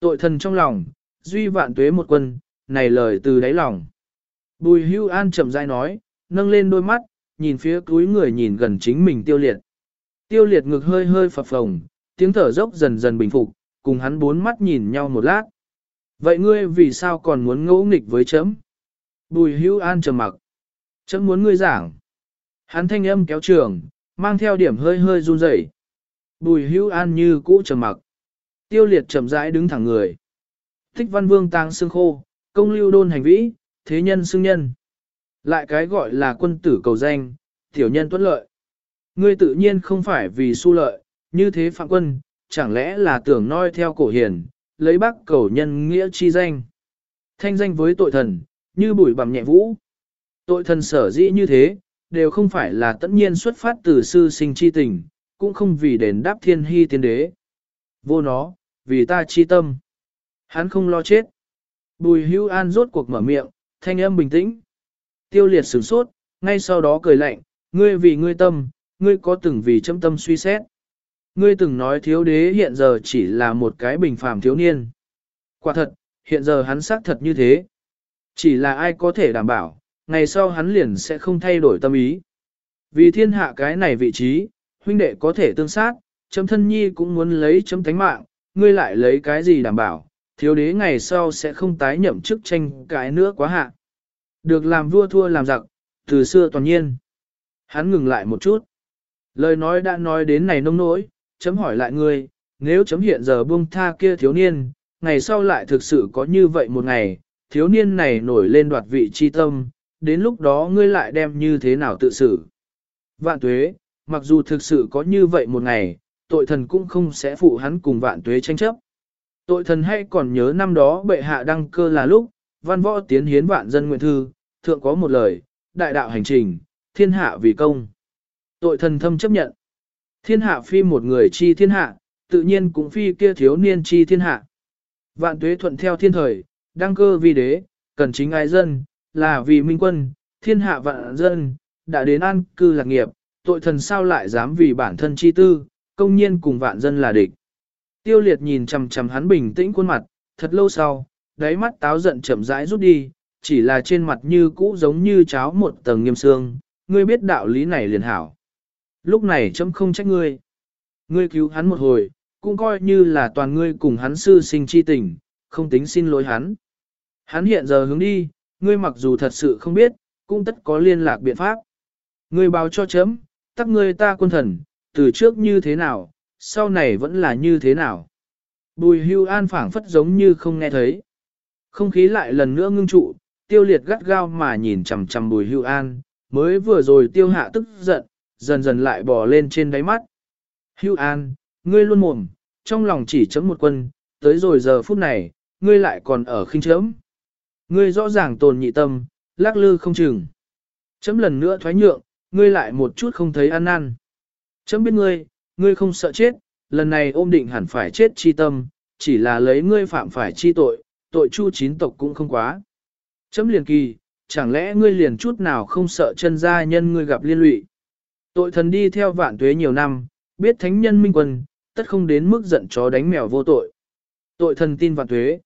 Tội thần trong lòng, duy vạn tuế một quân, này lời từ đáy lòng. Bùi hưu an chậm rãi nói, nâng lên đôi mắt, nhìn phía túi người nhìn gần chính mình tiêu liệt. Tiêu liệt ngực hơi hơi phập phồng, tiếng thở dốc dần dần bình phục, cùng hắn bốn mắt nhìn nhau một lát. Vậy ngươi vì sao còn muốn ngỗ nghịch với chấm? Bùi hữu an trầm mặc. Chấm muốn ngươi giảng. Hắn thanh âm kéo trường, mang theo điểm hơi hơi run rẩy. Bùi hữu an như cũ trầm mặc. Tiêu liệt chậm rãi đứng thẳng người. Thích văn vương tang xương khô, công lưu đôn hành vĩ, thế nhân xương nhân. Lại cái gọi là quân tử cầu danh, tiểu nhân tuất lợi. Ngươi tự nhiên không phải vì su lợi, như thế phạm quân, chẳng lẽ là tưởng noi theo cổ hiền, lấy bác cầu nhân nghĩa chi danh. Thanh danh với tội thần, như bụi bằm nhẹ vũ. Tội thần sở dĩ như thế, đều không phải là tất nhiên xuất phát từ sư sinh chi tình, cũng không vì đền đáp thiên hy tiên đế. Vô nó, vì ta chi tâm. Hắn không lo chết. Bùi hưu an rốt cuộc mở miệng, thanh âm bình tĩnh. Tiêu liệt sửng sốt, ngay sau đó cười lạnh, ngươi vì ngươi tâm, ngươi có từng vì châm tâm suy xét. Ngươi từng nói thiếu đế hiện giờ chỉ là một cái bình phàm thiếu niên. Quả thật, hiện giờ hắn xác thật như thế. Chỉ là ai có thể đảm bảo, ngày sau hắn liền sẽ không thay đổi tâm ý. Vì thiên hạ cái này vị trí, huynh đệ có thể tương sát, chấm thân nhi cũng muốn lấy chấm thánh mạng, ngươi lại lấy cái gì đảm bảo, thiếu đế ngày sau sẽ không tái nhậm chức tranh cái nữa quá hạ. Được làm vua thua làm giặc, từ xưa toàn nhiên. Hắn ngừng lại một chút. Lời nói đã nói đến này nông nỗi, chấm hỏi lại ngươi, nếu chấm hiện giờ buông tha kia thiếu niên, ngày sau lại thực sự có như vậy một ngày, thiếu niên này nổi lên đoạt vị chi tâm, đến lúc đó ngươi lại đem như thế nào tự xử. Vạn tuế, mặc dù thực sự có như vậy một ngày, tội thần cũng không sẽ phụ hắn cùng vạn tuế tranh chấp. Tội thần hay còn nhớ năm đó bệ hạ đăng cơ là lúc, văn võ tiến hiến vạn dân nguyện thư, thượng có một lời, đại đạo hành trình, thiên hạ vì công. Tội thần thâm chấp nhận. Thiên hạ phi một người chi thiên hạ, tự nhiên cũng phi kia thiếu niên chi thiên hạ. Vạn tuế thuận theo thiên thời, đăng cơ vi đế, cần chính ai dân, là vì minh quân, thiên hạ vạn dân, đã đến an cư lạc nghiệp, tội thần sao lại dám vì bản thân chi tư, công nhiên cùng vạn dân là địch. Tiêu liệt nhìn chằm chằm hắn bình tĩnh khuôn mặt, thật lâu sau, đáy mắt táo giận chậm rãi rút đi, chỉ là trên mặt như cũ giống như cháo một tầng nghiêm xương, ngươi biết đạo lý này liền hảo. Lúc này chấm không trách ngươi. Ngươi cứu hắn một hồi, cũng coi như là toàn ngươi cùng hắn sư sinh chi tình, không tính xin lỗi hắn. Hắn hiện giờ hướng đi, ngươi mặc dù thật sự không biết, cũng tất có liên lạc biện pháp. Ngươi báo cho chấm, tắc ngươi ta quân thần, từ trước như thế nào, sau này vẫn là như thế nào. Bùi hưu an phảng phất giống như không nghe thấy. Không khí lại lần nữa ngưng trụ, tiêu liệt gắt gao mà nhìn chằm chằm bùi hưu an, mới vừa rồi tiêu hạ tức giận, dần dần lại bò lên trên đáy mắt. Hưu an, ngươi luôn mồm, trong lòng chỉ chấm một quân, tới rồi giờ phút này, ngươi lại còn ở khinh chấm. Ngươi rõ ràng tồn nhị tâm, lắc lư không chừng. Chấm lần nữa thoái nhượng, ngươi lại một chút không thấy ăn năn. Chấm biết ngươi, ngươi không sợ chết, lần này ôm định hẳn phải chết chi tâm, chỉ là lấy ngươi phạm phải chi tội, tội chu chín tộc cũng không quá. Chấm liền kỳ, chẳng lẽ ngươi liền chút nào không sợ chân gia nhân ngươi gặp liên lụy. Tội thần đi theo vạn tuế nhiều năm, biết thánh nhân minh quân, tất không đến mức giận chó đánh mèo vô tội. Tội thần tin vạn tuế.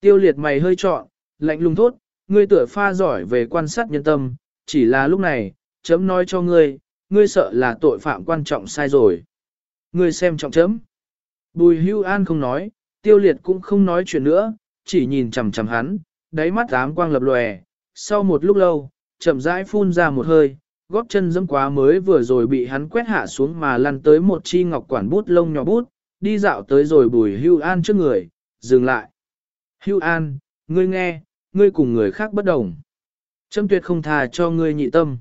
Tiêu liệt mày hơi trọn, lạnh lùng thốt, ngươi tựa pha giỏi về quan sát nhân tâm, chỉ là lúc này, chấm nói cho ngươi, ngươi sợ là tội phạm quan trọng sai rồi. Ngươi xem trọng chấm. Bùi hưu an không nói, tiêu liệt cũng không nói chuyện nữa, chỉ nhìn chằm chằm hắn, đáy mắt ám quang lập lòe. Sau một lúc lâu, chậm rãi phun ra một hơi, góp chân dẫm quá mới vừa rồi bị hắn quét hạ xuống mà lăn tới một chi ngọc quản bút lông nhỏ bút, đi dạo tới rồi bùi hưu an trước người, dừng lại. Hưu an, ngươi nghe, ngươi cùng người khác bất đồng. Châm tuyệt không thà cho ngươi nhị tâm.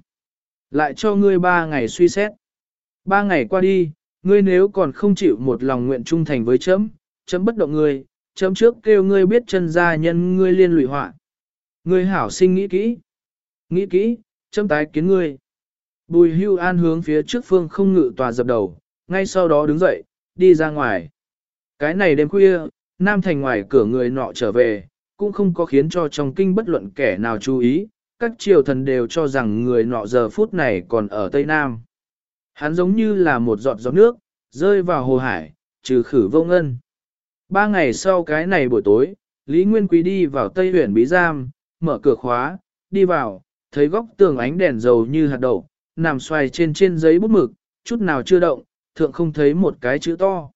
Lại cho ngươi ba ngày suy xét. Ba ngày qua đi, ngươi nếu còn không chịu một lòng nguyện trung thành với chấm, chấm bất động ngươi, chấm trước kêu ngươi biết chân gia nhân ngươi liên lụy họa. Ngươi hảo sinh nghĩ kỹ. Nghĩ kỹ, chấm tái kiến ngươi. Bùi hưu an hướng phía trước phương không ngự tòa dập đầu, ngay sau đó đứng dậy, đi ra ngoài. Cái này đêm khuya, Nam Thành ngoài cửa người nọ trở về, cũng không có khiến cho trong kinh bất luận kẻ nào chú ý, các triều thần đều cho rằng người nọ giờ phút này còn ở Tây Nam. Hắn giống như là một giọt giọt nước, rơi vào hồ hải, trừ khử vô ngân. Ba ngày sau cái này buổi tối, Lý Nguyên Quý đi vào Tây huyện Bí Giam, mở cửa khóa, đi vào, thấy góc tường ánh đèn dầu như hạt đậu, nằm xoay trên trên giấy bút mực, chút nào chưa động, thượng không thấy một cái chữ to.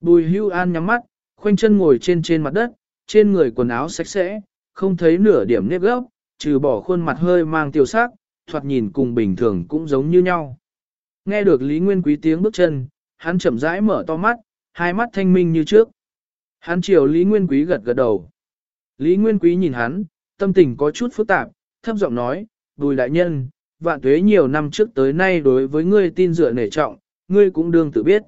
Bùi hưu an nhắm mắt, khoanh chân ngồi trên trên mặt đất, trên người quần áo sạch sẽ, không thấy nửa điểm nếp gốc, trừ bỏ khuôn mặt hơi mang tiêu sắc, thoạt nhìn cùng bình thường cũng giống như nhau. Nghe được Lý Nguyên Quý tiếng bước chân, hắn chậm rãi mở to mắt, hai mắt thanh minh như trước. Hắn chiều Lý Nguyên Quý gật gật đầu. Lý Nguyên Quý nhìn hắn, tâm tình có chút phức tạp, thấp giọng nói, bùi đại nhân, vạn tuế nhiều năm trước tới nay đối với ngươi tin dựa nể trọng, ngươi cũng đương tự biết.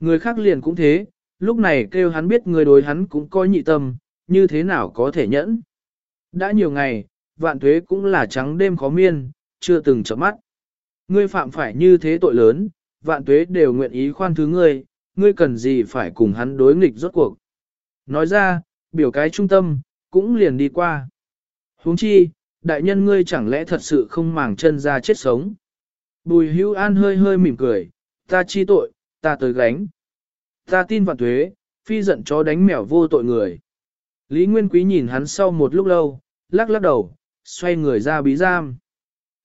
Người khác liền cũng thế, lúc này kêu hắn biết người đối hắn cũng coi nhị tâm, như thế nào có thể nhẫn. Đã nhiều ngày, vạn tuế cũng là trắng đêm khó miên, chưa từng chấm mắt. Ngươi phạm phải như thế tội lớn, vạn tuế đều nguyện ý khoan thứ ngươi, ngươi cần gì phải cùng hắn đối nghịch rốt cuộc. Nói ra, biểu cái trung tâm, cũng liền đi qua. huống chi, đại nhân ngươi chẳng lẽ thật sự không màng chân ra chết sống. Bùi hữu an hơi hơi mỉm cười, ta chi tội, ta tới gánh. Ta tin vạn thuế phi giận chó đánh mèo vô tội người. Lý Nguyên Quý nhìn hắn sau một lúc lâu, lắc lắc đầu, xoay người ra bí giam.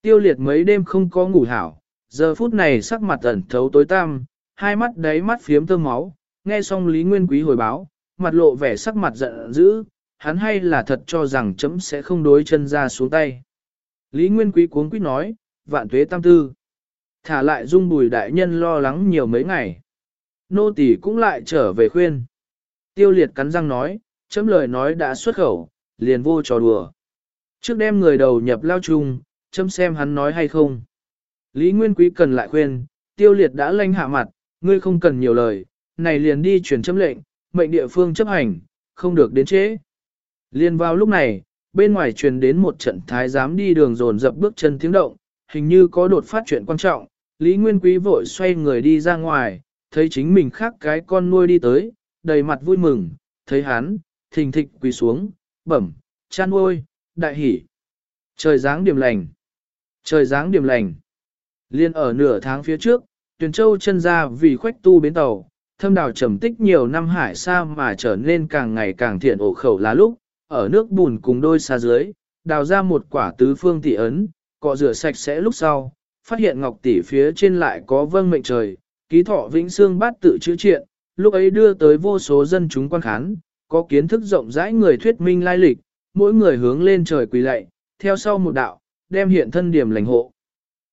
Tiêu liệt mấy đêm không có ngủ hảo, giờ phút này sắc mặt ẩn thấu tối tăm, hai mắt đáy mắt phiếm tơ máu, nghe xong Lý Nguyên Quý hồi báo, mặt lộ vẻ sắc mặt giận dữ, hắn hay là thật cho rằng chấm sẽ không đối chân ra xuống tay. Lý Nguyên Quý cuống quýt nói, vạn tuế tam tư. Thả lại dung bùi đại nhân lo lắng nhiều mấy ngày. Nô tỳ cũng lại trở về khuyên. Tiêu liệt cắn răng nói, chấm lời nói đã xuất khẩu, liền vô trò đùa. Trước đem người đầu nhập lao chung, chấm xem hắn nói hay không. Lý Nguyên Quý cần lại khuyên, tiêu liệt đã lanh hạ mặt, ngươi không cần nhiều lời, này liền đi chuyển chấm lệnh, mệnh địa phương chấp hành, không được đến chế. Liên vào lúc này, bên ngoài truyền đến một trận thái giám đi đường dồn dập bước chân tiếng động, hình như có đột phát chuyện quan trọng, Lý Nguyên Quý vội xoay người đi ra ngoài, thấy chính mình khác cái con nuôi đi tới, đầy mặt vui mừng, thấy hắn, thình thịch quỳ xuống, bẩm, chan nuôi, đại hỉ. Trời dáng điểm lành. Trời dáng điểm lành. Liên ở nửa tháng phía trước, Tuyền châu chân ra vì khoách tu bến tàu, thâm đào trầm tích nhiều năm hải xa mà trở nên càng ngày càng thiện ổ khẩu là lúc, ở nước bùn cùng đôi xa dưới, đào ra một quả tứ phương tỷ ấn, cọ rửa sạch sẽ lúc sau, phát hiện ngọc tỷ phía trên lại có vâng mệnh trời, ký thọ vĩnh xương bát tự chữ triện, lúc ấy đưa tới vô số dân chúng quan khán, có kiến thức rộng rãi người thuyết minh lai lịch, mỗi người hướng lên trời quỳ lạy, theo sau một đạo, đem hiện thân điểm lành hộ.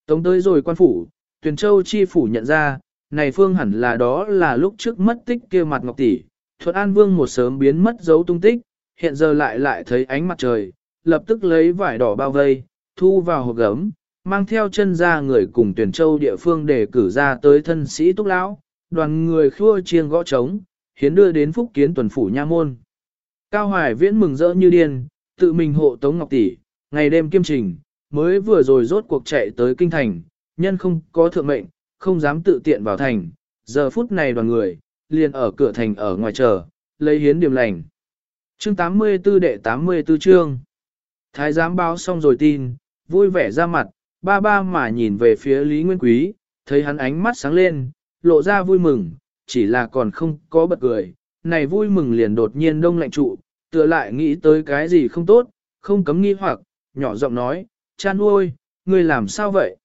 Tống tới rồi quan phủ, tuyển châu chi phủ nhận ra, này phương hẳn là đó là lúc trước mất tích kia mặt ngọc tỷ, thuận an vương một sớm biến mất dấu tung tích, hiện giờ lại lại thấy ánh mặt trời, lập tức lấy vải đỏ bao vây, thu vào hộp gấm, mang theo chân ra người cùng tuyển châu địa phương để cử ra tới thân sĩ túc lão, đoàn người khua chiêng gõ trống, hiến đưa đến phúc kiến tuần phủ nha môn. Cao Hoài Viễn mừng rỡ như điên, tự mình hộ Tống Ngọc Tỷ, ngày đêm kiêm trình, mới vừa rồi rốt cuộc chạy tới kinh thành, nhân không có thượng mệnh, không dám tự tiện vào thành, giờ phút này đoàn người, liền ở cửa thành ở ngoài chờ, lấy hiến điểm lành. Chương 84 đệ 84 chương. Thái giám báo xong rồi tin, vui vẻ ra mặt, ba ba mà nhìn về phía Lý Nguyên Quý, thấy hắn ánh mắt sáng lên, lộ ra vui mừng, chỉ là còn không có bật cười, này vui mừng liền đột nhiên đông lạnh trụ, tựa lại nghĩ tới cái gì không tốt, không cấm nghi hoặc, nhỏ giọng nói, cha nuôi, ngươi làm sao vậy?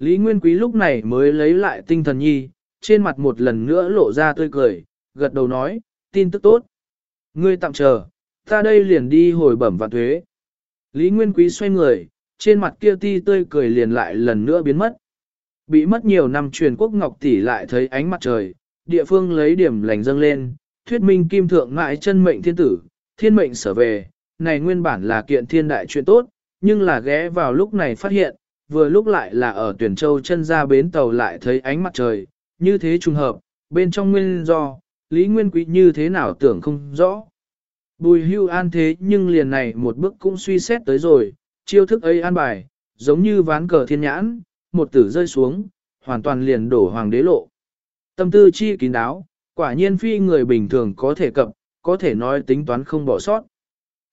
Lý Nguyên Quý lúc này mới lấy lại tinh thần nhi, trên mặt một lần nữa lộ ra tươi cười, gật đầu nói, tin tức tốt. Ngươi tạm chờ, ta đây liền đi hồi bẩm vạn thuế. Lý Nguyên Quý xoay người, trên mặt kia ti tươi cười liền lại lần nữa biến mất. Bị mất nhiều năm truyền quốc ngọc tỷ lại thấy ánh mặt trời, địa phương lấy điểm lành dâng lên, thuyết minh kim thượng ngại chân mệnh thiên tử, thiên mệnh sở về, này nguyên bản là kiện thiên đại chuyện tốt, nhưng là ghé vào lúc này phát hiện, vừa lúc lại là ở tuyển châu chân ra bến tàu lại thấy ánh mặt trời, như thế trùng hợp, bên trong nguyên do, Lý Nguyên Quý như thế nào tưởng không rõ. Bùi hưu an thế nhưng liền này một bước cũng suy xét tới rồi, chiêu thức ấy an bài, giống như ván cờ thiên nhãn, một tử rơi xuống, hoàn toàn liền đổ hoàng đế lộ. Tâm tư chi kín đáo, quả nhiên phi người bình thường có thể cập, có thể nói tính toán không bỏ sót.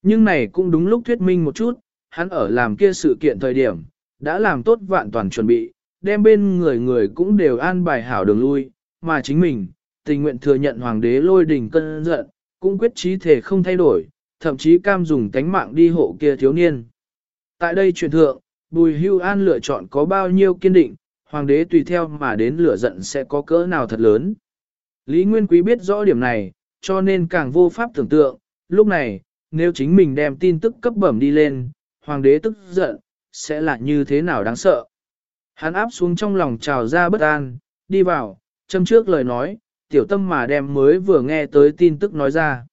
Nhưng này cũng đúng lúc thuyết minh một chút, hắn ở làm kia sự kiện thời điểm, đã làm tốt vạn toàn chuẩn bị, đem bên người người cũng đều an bài hảo đường lui, mà chính mình, tình nguyện thừa nhận hoàng đế lôi đình cân giận, cũng quyết trí thể không thay đổi, thậm chí cam dùng tánh mạng đi hộ kia thiếu niên. Tại đây truyền thượng, Bùi Hưu An lựa chọn có bao nhiêu kiên định, hoàng đế tùy theo mà đến lửa giận sẽ có cỡ nào thật lớn. Lý Nguyên Quý biết rõ điểm này, cho nên càng vô pháp tưởng tượng, lúc này, nếu chính mình đem tin tức cấp bẩm đi lên, hoàng đế tức giận, sẽ là như thế nào đáng sợ. Hắn áp xuống trong lòng trào ra bất an, đi vào, châm trước lời nói, tiểu tâm mà đem mới vừa nghe tới tin tức nói ra.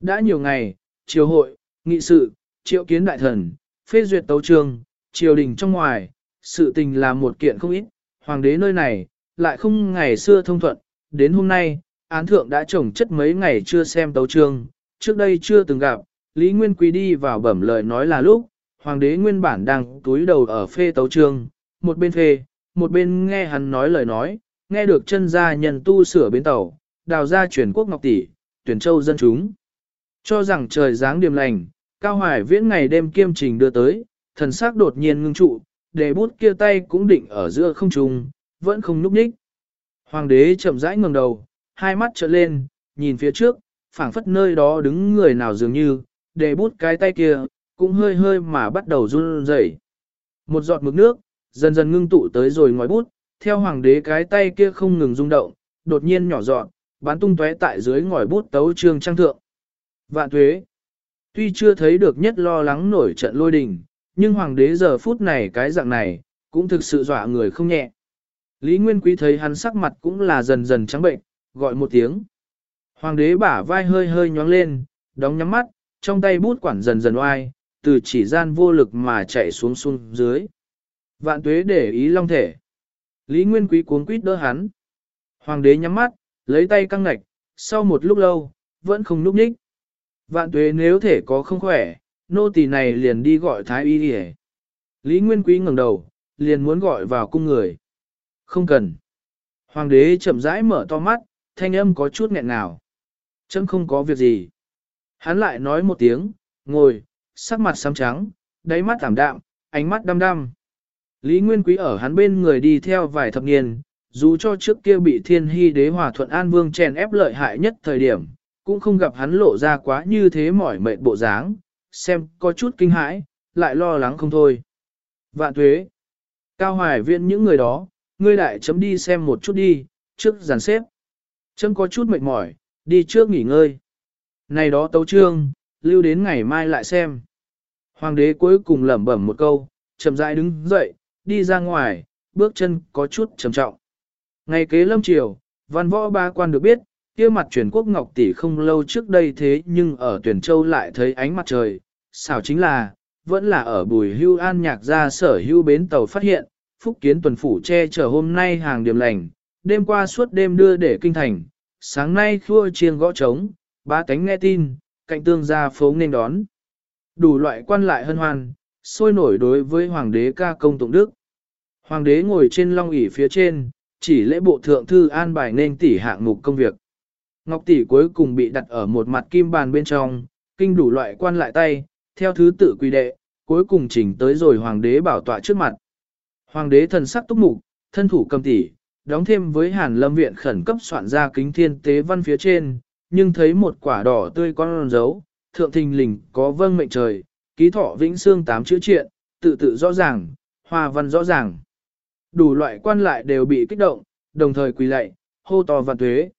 Đã nhiều ngày, triều hội, nghị sự, triệu kiến đại thần, phê duyệt tấu trường, triều đình trong ngoài, sự tình là một kiện không ít, hoàng đế nơi này, lại không ngày xưa thông thuận, đến hôm nay, án thượng đã trồng chất mấy ngày chưa xem tấu trường, trước đây chưa từng gặp, Lý Nguyên Quý đi vào bẩm lời nói là lúc, hoàng đế nguyên bản đang túi đầu ở phê tấu trương, một bên phê, một bên nghe hắn nói lời nói, nghe được chân gia nhân tu sửa bến tàu, đào ra chuyển quốc ngọc tỷ, tuyển châu dân chúng. Cho rằng trời dáng điềm lành, Cao Hoài viễn ngày đêm kiêm trình đưa tới, thần sắc đột nhiên ngưng trụ, để bút kia tay cũng định ở giữa không trung, vẫn không núp nhích. Hoàng đế chậm rãi ngẩng đầu, hai mắt trợn lên, nhìn phía trước, phảng phất nơi đó đứng người nào dường như, để bút cái tay kia, cũng hơi hơi mà bắt đầu run rẩy. Một giọt mực nước, dần dần ngưng tụ tới rồi ngòi bút, theo hoàng đế cái tay kia không ngừng rung động, đột nhiên nhỏ giọt, bắn tung tóe tại dưới ngòi bút tấu trương trang thượng. Vạn tuế. Tuy chưa thấy được nhất lo lắng nổi trận lôi đình, nhưng hoàng đế giờ phút này cái dạng này, cũng thực sự dọa người không nhẹ. Lý Nguyên Quý thấy hắn sắc mặt cũng là dần dần trắng bệnh, gọi một tiếng. Hoàng đế bả vai hơi hơi nhóng lên, đóng nhắm mắt, trong tay bút quản dần dần oai, từ chỉ gian vô lực mà chạy xuống xuống dưới. Vạn tuế để ý long thể. Lý Nguyên Quý cuốn quýt đỡ hắn. Hoàng đế nhắm mắt, lấy tay căng ngạch, sau một lúc lâu, vẫn không núp nhích. Vạn tuế nếu thể có không khỏe, nô tỳ này liền đi gọi thái y đi Lý Nguyên Quý ngẩng đầu, liền muốn gọi vào cung người. Không cần. Hoàng đế chậm rãi mở to mắt, thanh âm có chút nghẹn nào. Chấm không có việc gì. Hắn lại nói một tiếng, ngồi, sắc mặt xám trắng, đáy mắt tảm đạm, ánh mắt đăm đăm. Lý Nguyên Quý ở hắn bên người đi theo vài thập niên, dù cho trước kia bị thiên hy đế hòa thuận an vương chèn ép lợi hại nhất thời điểm, cũng không gặp hắn lộ ra quá như thế mỏi mệt bộ dáng, xem có chút kinh hãi, lại lo lắng không thôi. Vạn tuế, cao hoài viện những người đó, ngươi đại chấm đi xem một chút đi, trước giàn xếp. Chấm có chút mệt mỏi, đi trước nghỉ ngơi. Này đó tấu trương, lưu đến ngày mai lại xem. Hoàng đế cuối cùng lẩm bẩm một câu, chậm rãi đứng dậy, đi ra ngoài, bước chân có chút trầm trọng. Ngày kế lâm triều, văn võ ba quan được biết, kia mặt truyền quốc ngọc tỷ không lâu trước đây thế nhưng ở tuyển châu lại thấy ánh mặt trời, xảo chính là, vẫn là ở bùi hưu an nhạc ra sở hưu bến tàu phát hiện, phúc kiến tuần phủ che chở hôm nay hàng điểm lành, đêm qua suốt đêm đưa để kinh thành, sáng nay khua chiêng gõ trống, ba cánh nghe tin, cạnh tương ra phố nên đón. Đủ loại quan lại hân hoan, sôi nổi đối với hoàng đế ca công tụng đức. Hoàng đế ngồi trên long ỷ phía trên, chỉ lễ bộ thượng thư an bài nên tỷ hạng mục công việc. Ngọc tỷ cuối cùng bị đặt ở một mặt kim bàn bên trong, kinh đủ loại quan lại tay, theo thứ tự quy đệ, cuối cùng chỉnh tới rồi hoàng đế bảo tọa trước mặt. Hoàng đế thần sắc túc mục, thân thủ cầm tỷ, đóng thêm với hàn lâm viện khẩn cấp soạn ra kính thiên tế văn phía trên, nhưng thấy một quả đỏ tươi con dấu, thượng thình lình có vâng mệnh trời, ký thọ vĩnh xương tám chữ triện, tự tự rõ ràng, hoa văn rõ ràng. Đủ loại quan lại đều bị kích động, đồng thời quỳ lạy, hô to vạn tuế.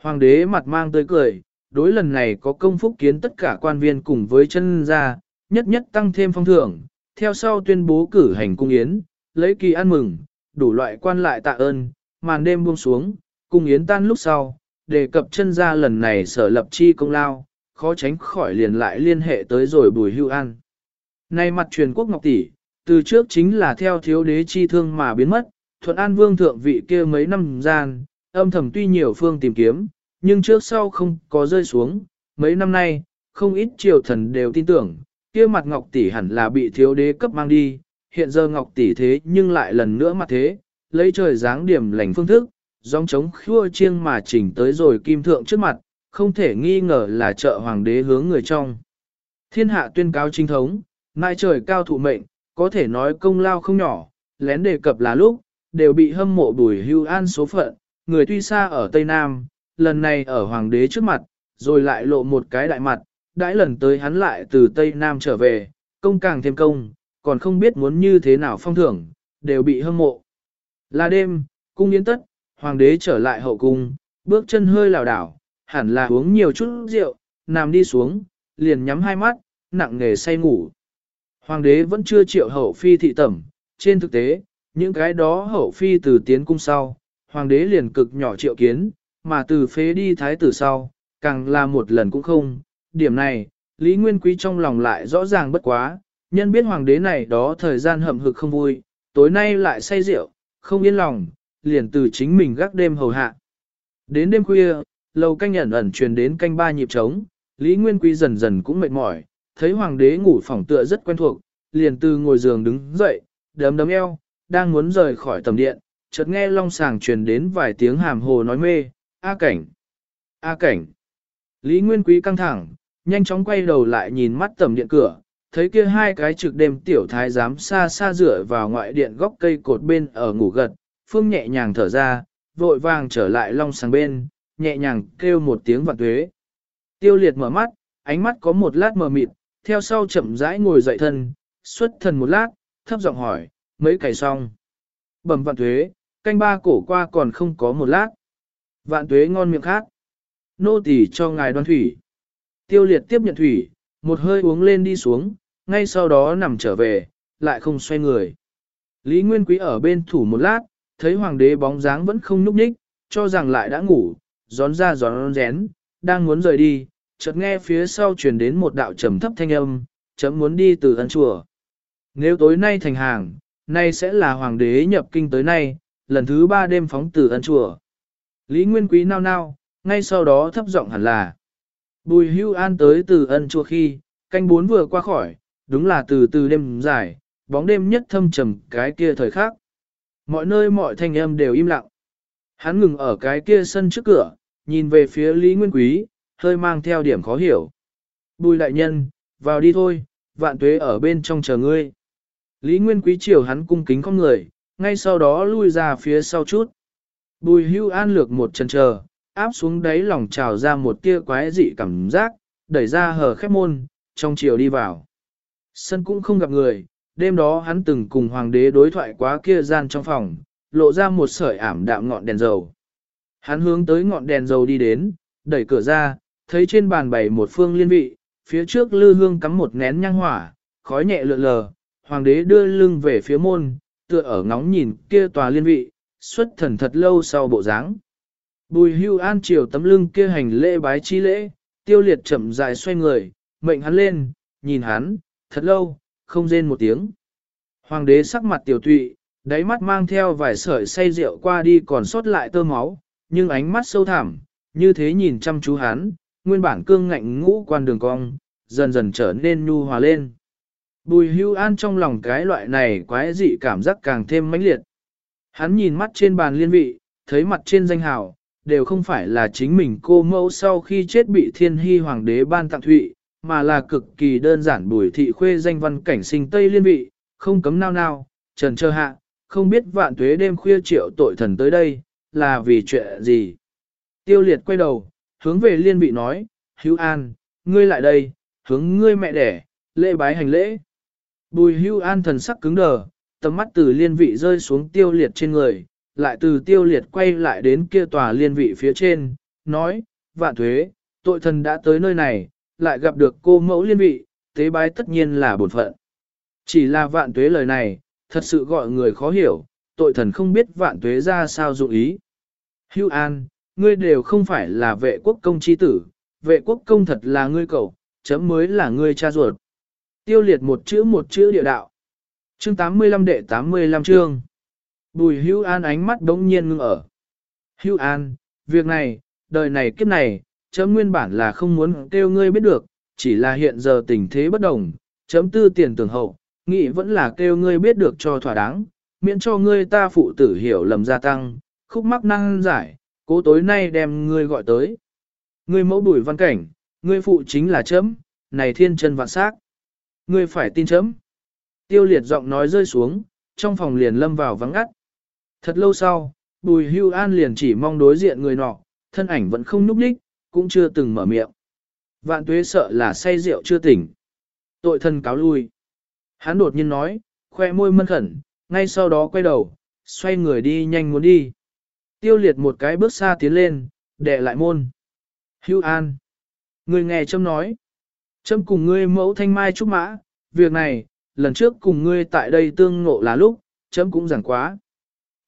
Hoàng đế mặt mang tươi cười, đối lần này có công phúc kiến tất cả quan viên cùng với chân ra nhất nhất tăng thêm phong thưởng, theo sau tuyên bố cử hành cung yến, lấy kỳ ăn mừng, đủ loại quan lại tạ ơn, màn đêm buông xuống, cung yến tan lúc sau, đề cập chân gia lần này sở lập chi công lao, khó tránh khỏi liền lại liên hệ tới rồi bùi hưu an. Nay mặt truyền quốc ngọc tỷ, từ trước chính là theo thiếu đế chi thương mà biến mất, thuận an vương thượng vị kia mấy năm gian, âm thầm tuy nhiều phương tìm kiếm, nhưng trước sau không có rơi xuống, mấy năm nay, không ít triều thần đều tin tưởng, kia mặt ngọc tỷ hẳn là bị thiếu đế cấp mang đi, hiện giờ ngọc tỷ thế nhưng lại lần nữa mặt thế, lấy trời dáng điểm lành phương thức, dòng chống khua chiêng mà chỉnh tới rồi kim thượng trước mặt, không thể nghi ngờ là trợ hoàng đế hướng người trong. Thiên hạ tuyên cáo chính thống, mai trời cao thụ mệnh, có thể nói công lao không nhỏ, lén đề cập là lúc, đều bị hâm mộ bùi hưu an số phận, người tuy xa ở Tây Nam, lần này ở hoàng đế trước mặt, rồi lại lộ một cái đại mặt, đãi lần tới hắn lại từ Tây Nam trở về, công càng thêm công, còn không biết muốn như thế nào phong thưởng, đều bị hâm mộ. Là đêm, cung yến tất, hoàng đế trở lại hậu cung, bước chân hơi lảo đảo, hẳn là uống nhiều chút rượu, nằm đi xuống, liền nhắm hai mắt, nặng nghề say ngủ. Hoàng đế vẫn chưa triệu hậu phi thị tẩm, trên thực tế, những cái đó hậu phi từ tiến cung sau, hoàng đế liền cực nhỏ triệu kiến, mà từ phế đi thái tử sau, càng là một lần cũng không. Điểm này, Lý Nguyên Quý trong lòng lại rõ ràng bất quá, nhân biết hoàng đế này đó thời gian hậm hực không vui, tối nay lại say rượu, không yên lòng, liền từ chính mình gác đêm hầu hạ. Đến đêm khuya, lầu canh ẩn ẩn truyền đến canh ba nhịp trống, Lý Nguyên Quý dần dần cũng mệt mỏi, thấy hoàng đế ngủ phòng tựa rất quen thuộc, liền từ ngồi giường đứng dậy, đấm đấm eo, đang muốn rời khỏi tầm điện, chợt nghe long sàng truyền đến vài tiếng hàm hồ nói mê, A cảnh, A cảnh. Lý Nguyên Quý căng thẳng, nhanh chóng quay đầu lại nhìn mắt tầm điện cửa, thấy kia hai cái trực đêm tiểu thái giám xa xa rửa vào ngoại điện góc cây cột bên ở ngủ gật, phương nhẹ nhàng thở ra, vội vàng trở lại long sàng bên, nhẹ nhàng kêu một tiếng vạn tuế. Tiêu liệt mở mắt, ánh mắt có một lát mờ mịt, theo sau chậm rãi ngồi dậy thân, xuất thần một lát, thấp giọng hỏi, mấy cày xong. Bẩm vạn tuế, canh ba cổ qua còn không có một lát. Vạn tuế ngon miệng khác. Nô tỳ cho ngài đoan thủy. Tiêu liệt tiếp nhận thủy, một hơi uống lên đi xuống, ngay sau đó nằm trở về, lại không xoay người. Lý Nguyên Quý ở bên thủ một lát, thấy hoàng đế bóng dáng vẫn không nhúc nhích, cho rằng lại đã ngủ, gión ra gión rén, đang muốn rời đi, chợt nghe phía sau truyền đến một đạo trầm thấp thanh âm, chấm muốn đi từ ân chùa. Nếu tối nay thành hàng, nay sẽ là hoàng đế nhập kinh tới nay, lần thứ ba đêm phóng từ ân chùa. Lý Nguyên Quý nao nao, ngay sau đó thấp giọng hẳn là. Bùi hưu an tới từ ân chùa khi, canh bốn vừa qua khỏi, đúng là từ từ đêm dài, bóng đêm nhất thâm trầm cái kia thời khắc. Mọi nơi mọi thanh âm đều im lặng. Hắn ngừng ở cái kia sân trước cửa, nhìn về phía Lý Nguyên Quý, hơi mang theo điểm khó hiểu. Bùi đại nhân, vào đi thôi, vạn tuế ở bên trong chờ ngươi. Lý Nguyên Quý chiều hắn cung kính con người, ngay sau đó lui ra phía sau chút. Bùi hưu an lược một chân chờ, áp xuống đáy lòng trào ra một tia quái dị cảm giác, đẩy ra hờ khép môn, trong chiều đi vào. Sân cũng không gặp người, đêm đó hắn từng cùng hoàng đế đối thoại quá kia gian trong phòng, lộ ra một sợi ảm đạm ngọn đèn dầu. Hắn hướng tới ngọn đèn dầu đi đến, đẩy cửa ra, thấy trên bàn bày một phương liên vị, phía trước lư hương cắm một nén nhang hỏa, khói nhẹ lượn lờ, hoàng đế đưa lưng về phía môn, tựa ở ngóng nhìn kia tòa liên vị, xuất thần thật lâu sau bộ dáng. Bùi hưu an chiều tấm lưng kia hành lễ bái chi lễ, tiêu liệt chậm dài xoay người, mệnh hắn lên, nhìn hắn, thật lâu, không rên một tiếng. Hoàng đế sắc mặt tiểu tụy, đáy mắt mang theo vài sợi say rượu qua đi còn sót lại tơ máu, nhưng ánh mắt sâu thẳm, như thế nhìn chăm chú hắn, nguyên bản cương ngạnh ngũ quan đường cong, dần dần trở nên nhu hòa lên. Bùi hưu an trong lòng cái loại này quái dị cảm giác càng thêm mãnh liệt. Hắn nhìn mắt trên bàn liên vị, thấy mặt trên danh hào, đều không phải là chính mình cô mẫu sau khi chết bị thiên hy hoàng đế ban tặng thụy, mà là cực kỳ đơn giản bùi thị khuê danh văn cảnh sinh Tây liên vị, không cấm nao nao, trần trơ hạ, không biết vạn tuế đêm khuya triệu tội thần tới đây, là vì chuyện gì. Tiêu liệt quay đầu, hướng về liên vị nói, hữu an, ngươi lại đây, hướng ngươi mẹ đẻ, lễ bái hành lễ. Bùi hữu an thần sắc cứng đờ, tầm mắt từ liên vị rơi xuống tiêu liệt trên người, lại từ tiêu liệt quay lại đến kia tòa liên vị phía trên, nói, vạn thuế, tội thần đã tới nơi này, lại gặp được cô mẫu liên vị, tế bái tất nhiên là bổn phận. Chỉ là vạn tuế lời này, thật sự gọi người khó hiểu, tội thần không biết vạn tuế ra sao dụng ý. Hưu An, ngươi đều không phải là vệ quốc công chi tử, vệ quốc công thật là ngươi cậu, chấm mới là ngươi cha ruột. Tiêu liệt một chữ một chữ địa đạo. Chương 85 đệ 85 chương. Bùi Hưu An ánh mắt đống nhiên ngưng ở. Hưu An, việc này, đời này kiếp này, chấm nguyên bản là không muốn kêu ngươi biết được, chỉ là hiện giờ tình thế bất đồng, chấm tư tiền tưởng hậu, nghĩ vẫn là kêu ngươi biết được cho thỏa đáng, miễn cho ngươi ta phụ tử hiểu lầm gia tăng, khúc mắc năng giải, cố tối nay đem ngươi gọi tới. Ngươi mẫu đuổi văn cảnh, ngươi phụ chính là chấm, này thiên chân vạn sắc. Ngươi phải tin chấm. Tiêu liệt giọng nói rơi xuống, trong phòng liền lâm vào vắng ngắt. Thật lâu sau, bùi hưu an liền chỉ mong đối diện người nọ, thân ảnh vẫn không núp đích, cũng chưa từng mở miệng. Vạn tuế sợ là say rượu chưa tỉnh. Tội thân cáo lui. Hắn đột nhiên nói, khoe môi mân khẩn, ngay sau đó quay đầu, xoay người đi nhanh muốn đi. Tiêu liệt một cái bước xa tiến lên, đệ lại môn. Hưu an. Người nghe châm nói. Châm cùng ngươi mẫu thanh mai trúc mã, việc này, lần trước cùng ngươi tại đây tương ngộ là lúc, chấm cũng giảng quá.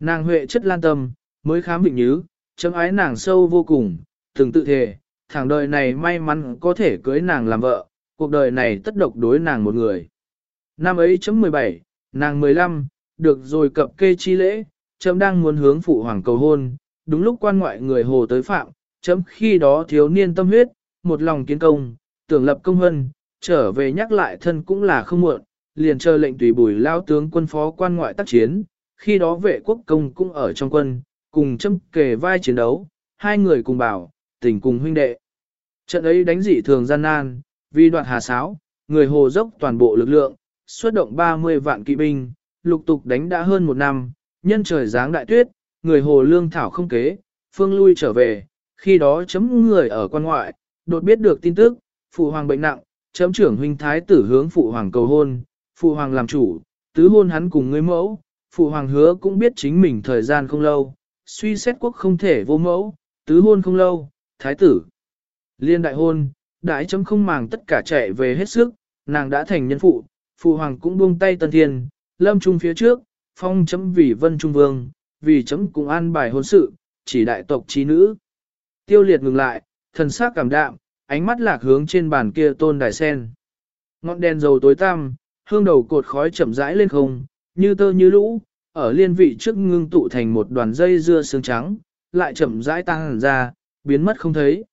Nàng huệ chất lan tâm, mới khám vịnh nhứ, chấm ái nàng sâu vô cùng, từng tự thề, thẳng đời này may mắn có thể cưới nàng làm vợ, cuộc đời này tất độc đối nàng một người. Năm ấy chấm 17, nàng 15, được rồi cập kê chi lễ, chấm đang muốn hướng phụ hoàng cầu hôn, đúng lúc quan ngoại người hồ tới phạm, chấm khi đó thiếu niên tâm huyết, một lòng kiến công, tưởng lập công hân, trở về nhắc lại thân cũng là không muộn, liền chờ lệnh tùy bùi lao tướng quân phó quan ngoại tác chiến, khi đó vệ quốc công cũng ở trong quân, cùng châm kề vai chiến đấu, hai người cùng bảo, tình cùng huynh đệ. Trận ấy đánh dị thường gian nan, vì đoạt hà sáo, người hồ dốc toàn bộ lực lượng, xuất động 30 vạn kỵ binh, lục tục đánh đã hơn một năm, nhân trời giáng đại tuyết, người hồ lương thảo không kế, phương lui trở về, khi đó chấm người ở quan ngoại, đột biết được tin tức, phụ hoàng bệnh nặng, chấm trưởng huynh thái tử hướng phụ hoàng cầu hôn, phụ hoàng làm chủ, tứ hôn hắn cùng người mẫu, phụ hoàng hứa cũng biết chính mình thời gian không lâu, suy xét quốc không thể vô mẫu, tứ hôn không lâu, thái tử. Liên đại hôn, đại chấm không màng tất cả chạy về hết sức, nàng đã thành nhân phụ, phụ hoàng cũng buông tay tân thiên, lâm trung phía trước, phong chấm vì vân trung vương, vì chấm cũng an bài hôn sự, chỉ đại tộc trí nữ. Tiêu liệt ngừng lại, thần sắc cảm đạm, ánh mắt lạc hướng trên bàn kia tôn đài sen. Ngọn đèn dầu tối tăm, hương đầu cột khói chậm rãi lên không, như tơ như lũ, ở liên vị trước ngưng tụ thành một đoàn dây dưa sương trắng, lại chậm rãi tăng ra, biến mất không thấy.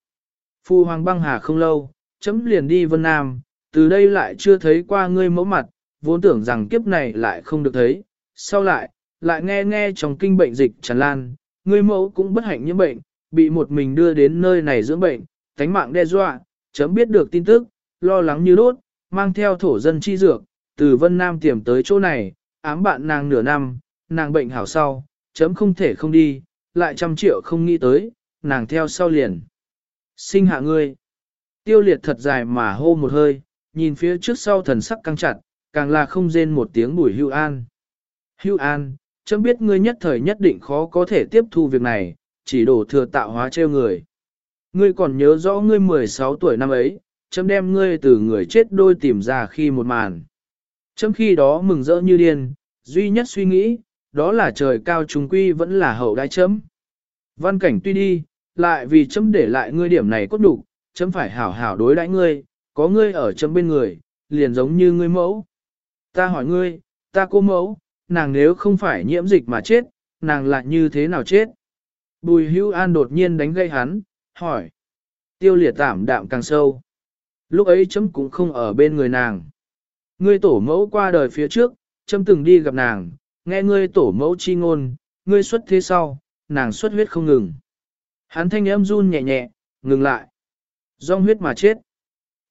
Phu hoàng băng hà không lâu, chấm liền đi Vân Nam, từ đây lại chưa thấy qua ngươi mẫu mặt, vốn tưởng rằng kiếp này lại không được thấy, sau lại, lại nghe nghe trong kinh bệnh dịch tràn lan, ngươi mẫu cũng bất hạnh nhiễm bệnh, bị một mình đưa đến nơi này dưỡng bệnh, tánh mạng đe dọa, chấm biết được tin tức, lo lắng như đốt, mang theo thổ dân chi dược, từ Vân Nam tiềm tới chỗ này, ám bạn nàng nửa năm, nàng bệnh hảo sau, chấm không thể không đi, lại trăm triệu không nghĩ tới, nàng theo sau liền. Sinh hạ ngươi. Tiêu liệt thật dài mà hô một hơi, nhìn phía trước sau thần sắc căng chặt, càng là không rên một tiếng bùi hưu an. Hưu an, chấm biết ngươi nhất thời nhất định khó có thể tiếp thu việc này, chỉ đổ thừa tạo hóa treo người. Ngươi còn nhớ rõ ngươi 16 tuổi năm ấy, chấm đem ngươi từ người chết đôi tìm ra khi một màn. Chấm khi đó mừng rỡ như điên, duy nhất suy nghĩ, đó là trời cao trùng quy vẫn là hậu đai chấm. Văn cảnh tuy đi, lại vì chấm để lại ngươi điểm này cốt đủ, chấm phải hảo hảo đối đãi ngươi, có ngươi ở chấm bên người, liền giống như ngươi mẫu. Ta hỏi ngươi, ta cô mẫu, nàng nếu không phải nhiễm dịch mà chết, nàng lại như thế nào chết? Bùi hưu an đột nhiên đánh gây hắn, hỏi. Tiêu liệt tảm đạm càng sâu. Lúc ấy chấm cũng không ở bên người nàng. Ngươi tổ mẫu qua đời phía trước, chấm từng đi gặp nàng, nghe ngươi tổ mẫu chi ngôn, ngươi xuất thế sau, nàng xuất huyết không ngừng. Hắn thanh âm run nhẹ nhẹ, ngừng lại. Dòng huyết mà chết.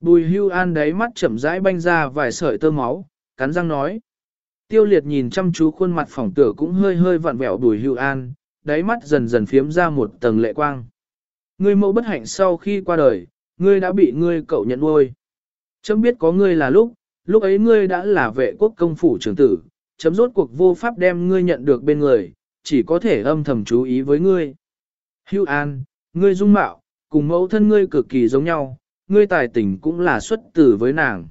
Bùi hưu an đáy mắt chậm rãi banh ra vài sợi tơ máu, cắn răng nói. Tiêu liệt nhìn chăm chú khuôn mặt phỏng tử cũng hơi hơi vặn vẹo bùi hưu an, đáy mắt dần dần phiếm ra một tầng lệ quang. Ngươi mẫu bất hạnh sau khi qua đời, ngươi đã bị ngươi cậu nhận nuôi. Chấm biết có ngươi là lúc, lúc ấy ngươi đã là vệ quốc công phủ trưởng tử, chấm rốt cuộc vô pháp đem ngươi nhận được bên người, chỉ có thể âm thầm chú ý với ngươi. Hưu An, ngươi dung mạo, cùng mẫu thân ngươi cực kỳ giống nhau, ngươi tài tình cũng là xuất tử với nàng.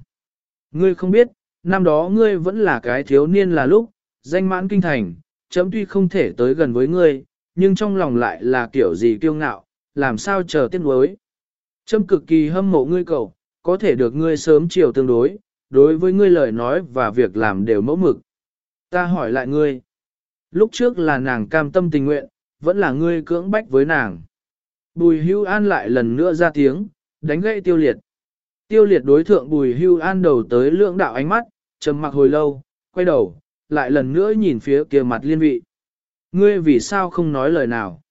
Ngươi không biết, năm đó ngươi vẫn là cái thiếu niên là lúc, danh mãn kinh thành, chấm tuy không thể tới gần với ngươi, nhưng trong lòng lại là kiểu gì kiêu ngạo, làm sao chờ tiết nuối. Chấm cực kỳ hâm mộ ngươi cậu, có thể được ngươi sớm chiều tương đối, đối với ngươi lời nói và việc làm đều mẫu mực. Ta hỏi lại ngươi, lúc trước là nàng cam tâm tình nguyện, vẫn là ngươi cưỡng bách với nàng. Bùi hưu an lại lần nữa ra tiếng, đánh gậy tiêu liệt. Tiêu liệt đối thượng bùi hưu an đầu tới lượng đạo ánh mắt, trầm mặc hồi lâu, quay đầu, lại lần nữa nhìn phía kia mặt liên vị. Ngươi vì sao không nói lời nào?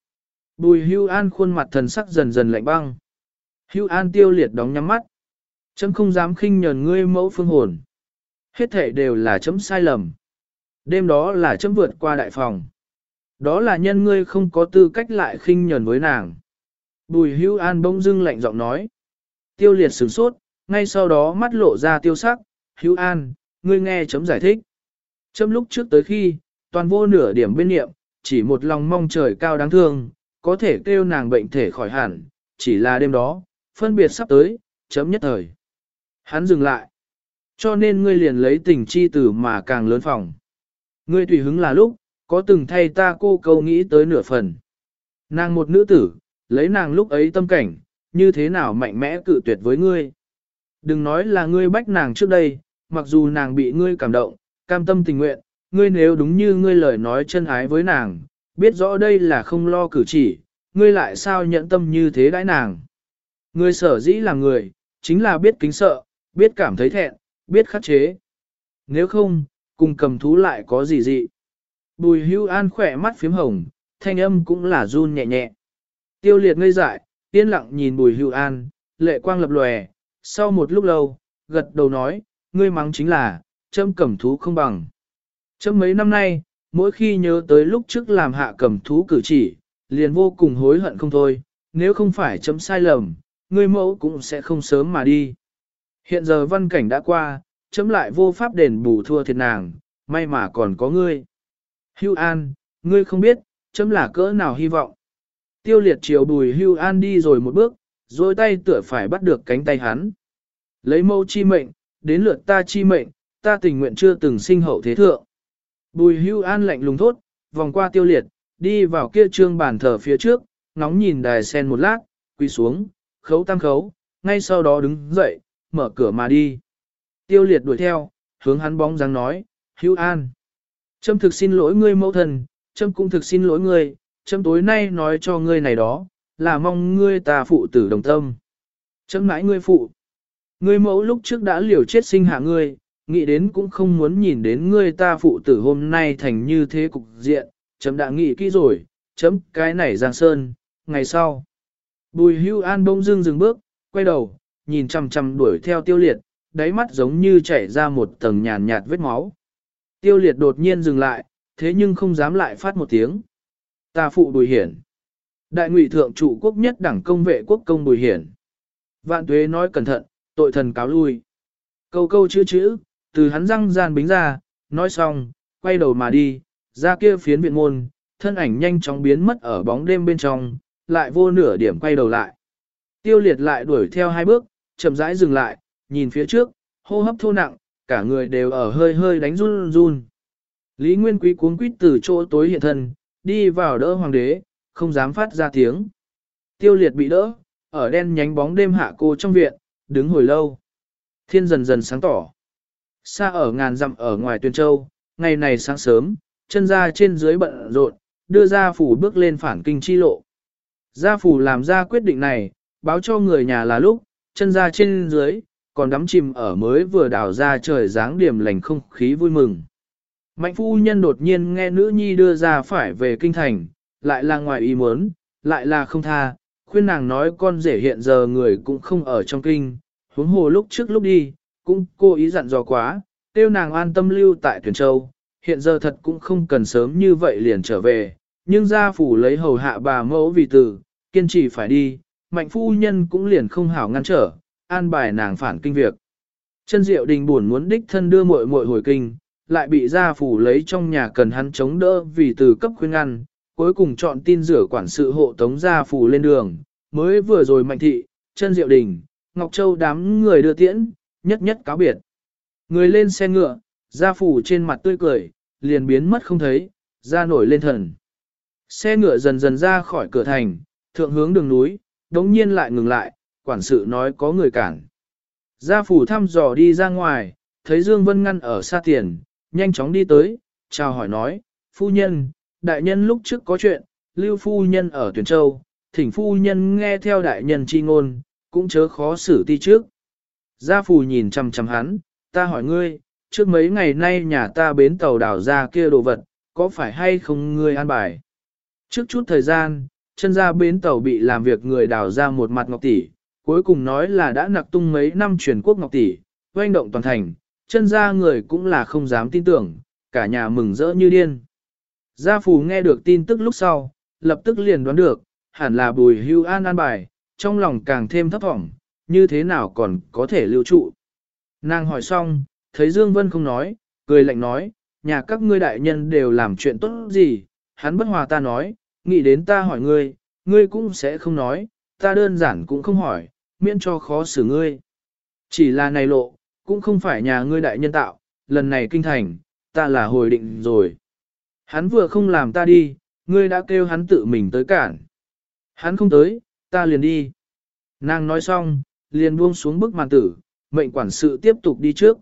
Bùi hưu an khuôn mặt thần sắc dần dần lạnh băng. Hưu an tiêu liệt đóng nhắm mắt. Chấm không dám khinh nhờn ngươi mẫu phương hồn. Hết thể đều là chấm sai lầm. Đêm đó là chấm vượt qua đại phòng. Đó là nhân ngươi không có tư cách lại khinh nhờn với nàng. Bùi hưu an bỗng dưng lạnh giọng nói. Tiêu liệt sửng sốt, ngay sau đó mắt lộ ra tiêu sắc. Hưu an, ngươi nghe chấm giải thích. Chấm lúc trước tới khi, toàn vô nửa điểm bên niệm, chỉ một lòng mong trời cao đáng thương, có thể kêu nàng bệnh thể khỏi hẳn, chỉ là đêm đó, phân biệt sắp tới, chấm nhất thời. Hắn dừng lại. Cho nên ngươi liền lấy tình chi tử mà càng lớn phòng. Ngươi tùy hứng là lúc, có từng thay ta cô câu nghĩ tới nửa phần. Nàng một nữ tử, lấy nàng lúc ấy tâm cảnh, như thế nào mạnh mẽ cự tuyệt với ngươi. Đừng nói là ngươi bách nàng trước đây, mặc dù nàng bị ngươi cảm động, cam tâm tình nguyện, ngươi nếu đúng như ngươi lời nói chân ái với nàng, biết rõ đây là không lo cử chỉ, ngươi lại sao nhận tâm như thế đãi nàng. Ngươi sở dĩ là người, chính là biết kính sợ, biết cảm thấy thẹn, biết khắc chế. Nếu không, cùng cầm thú lại có gì dị. Bùi hưu an khỏe mắt phím hồng, thanh âm cũng là run nhẹ nhẹ. Tiêu liệt ngây dại, yên lặng nhìn bùi hưu an, lệ quang lập lòe, sau một lúc lâu, gật đầu nói, ngươi mắng chính là, châm cầm thú không bằng. Châm mấy năm nay, mỗi khi nhớ tới lúc trước làm hạ cầm thú cử chỉ, liền vô cùng hối hận không thôi, nếu không phải chấm sai lầm, ngươi mẫu cũng sẽ không sớm mà đi. Hiện giờ văn cảnh đã qua, chấm lại vô pháp đền bù thua thiệt nàng, may mà còn có ngươi. Hưu An, ngươi không biết, chấm là cỡ nào hy vọng. Tiêu liệt chiều bùi Hưu An đi rồi một bước, rồi tay tựa phải bắt được cánh tay hắn. Lấy mâu chi mệnh, đến lượt ta chi mệnh, ta tình nguyện chưa từng sinh hậu thế thượng. Bùi Hưu An lạnh lùng thốt, vòng qua tiêu liệt, đi vào kia trương bàn thờ phía trước, ngóng nhìn đài sen một lát, quỳ xuống, khấu tam khấu, ngay sau đó đứng dậy, mở cửa mà đi. Tiêu liệt đuổi theo, hướng hắn bóng dáng nói, Hữu An. Trâm thực xin lỗi ngươi mẫu thần, Trâm cũng thực xin lỗi ngươi, Trâm tối nay nói cho ngươi này đó, là mong ngươi ta phụ tử đồng tâm. Trâm mãi ngươi phụ. Ngươi mẫu lúc trước đã liều chết sinh hạ ngươi, nghĩ đến cũng không muốn nhìn đến ngươi ta phụ tử hôm nay thành như thế cục diện, chấm đã nghĩ kỹ rồi, chấm cái này giang sơn, ngày sau. Bùi hưu an bông dưng dừng bước, quay đầu, nhìn chằm chằm đuổi theo tiêu liệt, đáy mắt giống như chảy ra một tầng nhàn nhạt vết máu. Tiêu liệt đột nhiên dừng lại, thế nhưng không dám lại phát một tiếng. Ta phụ bùi hiển. Đại ngụy thượng trụ quốc nhất đảng công vệ quốc công bùi hiển. Vạn tuế nói cẩn thận, tội thần cáo lui. Câu câu chữ chữ, từ hắn răng gian bính ra, nói xong, quay đầu mà đi, ra kia phiến viện môn, thân ảnh nhanh chóng biến mất ở bóng đêm bên trong, lại vô nửa điểm quay đầu lại. Tiêu liệt lại đuổi theo hai bước, chậm rãi dừng lại, nhìn phía trước, hô hấp thô nặng, cả người đều ở hơi hơi đánh run run. Lý Nguyên Quý cuống quýt từ chỗ tối hiện thân, đi vào đỡ hoàng đế, không dám phát ra tiếng. Tiêu liệt bị đỡ, ở đen nhánh bóng đêm hạ cô trong viện, đứng hồi lâu. Thiên dần dần sáng tỏ. Xa ở ngàn dặm ở ngoài tuyên châu, ngày này sáng sớm, chân ra trên dưới bận rộn, đưa ra phủ bước lên phản kinh chi lộ. Gia phủ làm ra quyết định này, báo cho người nhà là lúc, chân ra trên dưới, còn đắm chìm ở mới vừa đào ra trời dáng điểm lành không khí vui mừng. Mạnh phu nhân đột nhiên nghe nữ nhi đưa ra phải về kinh thành, lại là ngoài ý muốn, lại là không tha, khuyên nàng nói con rể hiện giờ người cũng không ở trong kinh, huống hồ lúc trước lúc đi, cũng cố ý dặn dò quá, tiêu nàng an tâm lưu tại Tuyển Châu, hiện giờ thật cũng không cần sớm như vậy liền trở về, nhưng gia phủ lấy hầu hạ bà mẫu vì tử, kiên trì phải đi, mạnh phu nhân cũng liền không hảo ngăn trở, an bài nàng phản kinh việc. Chân diệu đình buồn muốn đích thân đưa muội muội hồi kinh, lại bị gia phủ lấy trong nhà cần hắn chống đỡ vì từ cấp khuyên ngăn, cuối cùng chọn tin rửa quản sự hộ tống gia phủ lên đường, mới vừa rồi mạnh thị, chân diệu đình, Ngọc Châu đám người đưa tiễn, nhất nhất cáo biệt. Người lên xe ngựa, gia phủ trên mặt tươi cười, liền biến mất không thấy, ra nổi lên thần. Xe ngựa dần dần ra khỏi cửa thành, thượng hướng đường núi, đống nhiên lại ngừng lại, quản sự nói có người cản. Gia phủ thăm dò đi ra ngoài, thấy Dương Vân ngăn ở xa tiền, nhanh chóng đi tới, chào hỏi nói, phu nhân, đại nhân lúc trước có chuyện, lưu phu nhân ở Tuyển Châu, thỉnh phu nhân nghe theo đại nhân chi ngôn, cũng chớ khó xử ti trước. Gia phủ nhìn chằm chằm hắn, ta hỏi ngươi, trước mấy ngày nay nhà ta bến tàu đảo ra kia đồ vật, có phải hay không ngươi an bài? Trước chút thời gian, chân ra bến tàu bị làm việc người đào ra một mặt ngọc tỷ, cuối cùng nói là đã nặc tung mấy năm truyền quốc ngọc tỷ, doanh động toàn thành, chân ra người cũng là không dám tin tưởng, cả nhà mừng rỡ như điên. Gia Phù nghe được tin tức lúc sau, lập tức liền đoán được, hẳn là bùi hưu an an bài, trong lòng càng thêm thấp thỏm, như thế nào còn có thể lưu trụ. Nàng hỏi xong, thấy Dương Vân không nói, cười lạnh nói, nhà các ngươi đại nhân đều làm chuyện tốt gì, hắn bất hòa ta nói, nghĩ đến ta hỏi ngươi, ngươi cũng sẽ không nói, ta đơn giản cũng không hỏi, miễn cho khó xử ngươi. Chỉ là này lộ, cũng không phải nhà ngươi đại nhân tạo, lần này kinh thành, ta là hồi định rồi. Hắn vừa không làm ta đi, ngươi đã kêu hắn tự mình tới cản. Hắn không tới, ta liền đi. Nàng nói xong, liền buông xuống bức màn tử, mệnh quản sự tiếp tục đi trước.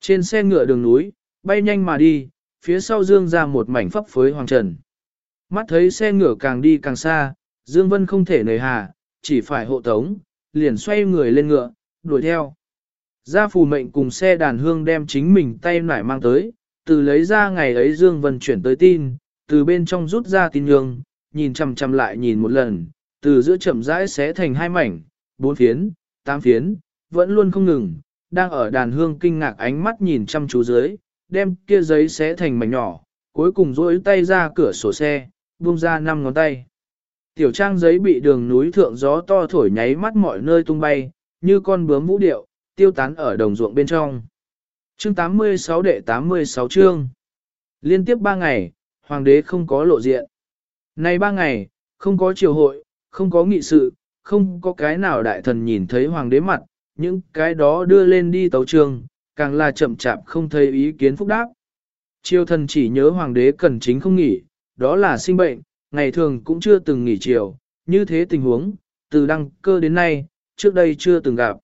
Trên xe ngựa đường núi, bay nhanh mà đi, phía sau dương ra một mảnh phấp phới hoàng trần. Mắt thấy xe ngựa càng đi càng xa, Dương Vân không thể nời hà, chỉ phải hộ tống, liền xoay người lên ngựa, đuổi theo. Gia phù mệnh cùng xe đàn hương đem chính mình tay nải mang tới, từ lấy ra ngày ấy Dương Vân chuyển tới tin, từ bên trong rút ra tin nhường, nhìn chằm chằm lại nhìn một lần, từ giữa chậm rãi xé thành hai mảnh, bốn phiến, tám phiến, vẫn luôn không ngừng, đang ở đàn hương kinh ngạc ánh mắt nhìn chăm chú dưới, đem kia giấy xé thành mảnh nhỏ, cuối cùng duỗi tay ra cửa sổ xe, buông ra năm ngón tay. Tiểu trang giấy bị đường núi thượng gió to thổi nháy mắt mọi nơi tung bay, như con bướm vũ điệu, tiêu tán ở đồng ruộng bên trong. Chương 86 đệ 86 chương. Liên tiếp 3 ngày, hoàng đế không có lộ diện. Nay 3 ngày, không có triều hội, không có nghị sự, không có cái nào đại thần nhìn thấy hoàng đế mặt, những cái đó đưa lên đi tấu trường, càng là chậm chạp không thấy ý kiến phúc đáp. Triều thần chỉ nhớ hoàng đế cần chính không nghỉ, đó là sinh bệnh, ngày thường cũng chưa từng nghỉ chiều, như thế tình huống, từ đăng cơ đến nay, trước đây chưa từng gặp.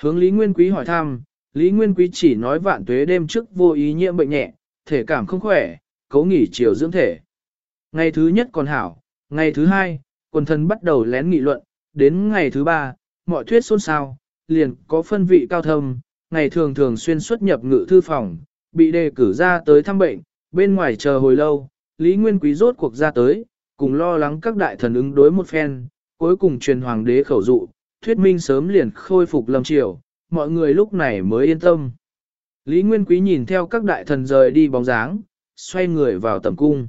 Hướng Lý Nguyên Quý hỏi thăm, Lý Nguyên Quý chỉ nói vạn tuế đêm trước vô ý nhiễm bệnh nhẹ, thể cảm không khỏe, cố nghỉ chiều dưỡng thể. Ngày thứ nhất còn hảo, ngày thứ hai, quần thần bắt đầu lén nghị luận, đến ngày thứ ba, mọi thuyết xôn xao, liền có phân vị cao thâm, ngày thường thường xuyên xuất nhập ngự thư phòng, bị đề cử ra tới thăm bệnh, bên ngoài chờ hồi lâu, Lý Nguyên Quý rốt cuộc ra tới, cùng lo lắng các đại thần ứng đối một phen, cuối cùng truyền hoàng đế khẩu dụ, thuyết minh sớm liền khôi phục lâm triều, mọi người lúc này mới yên tâm. Lý Nguyên Quý nhìn theo các đại thần rời đi bóng dáng, xoay người vào tầm cung.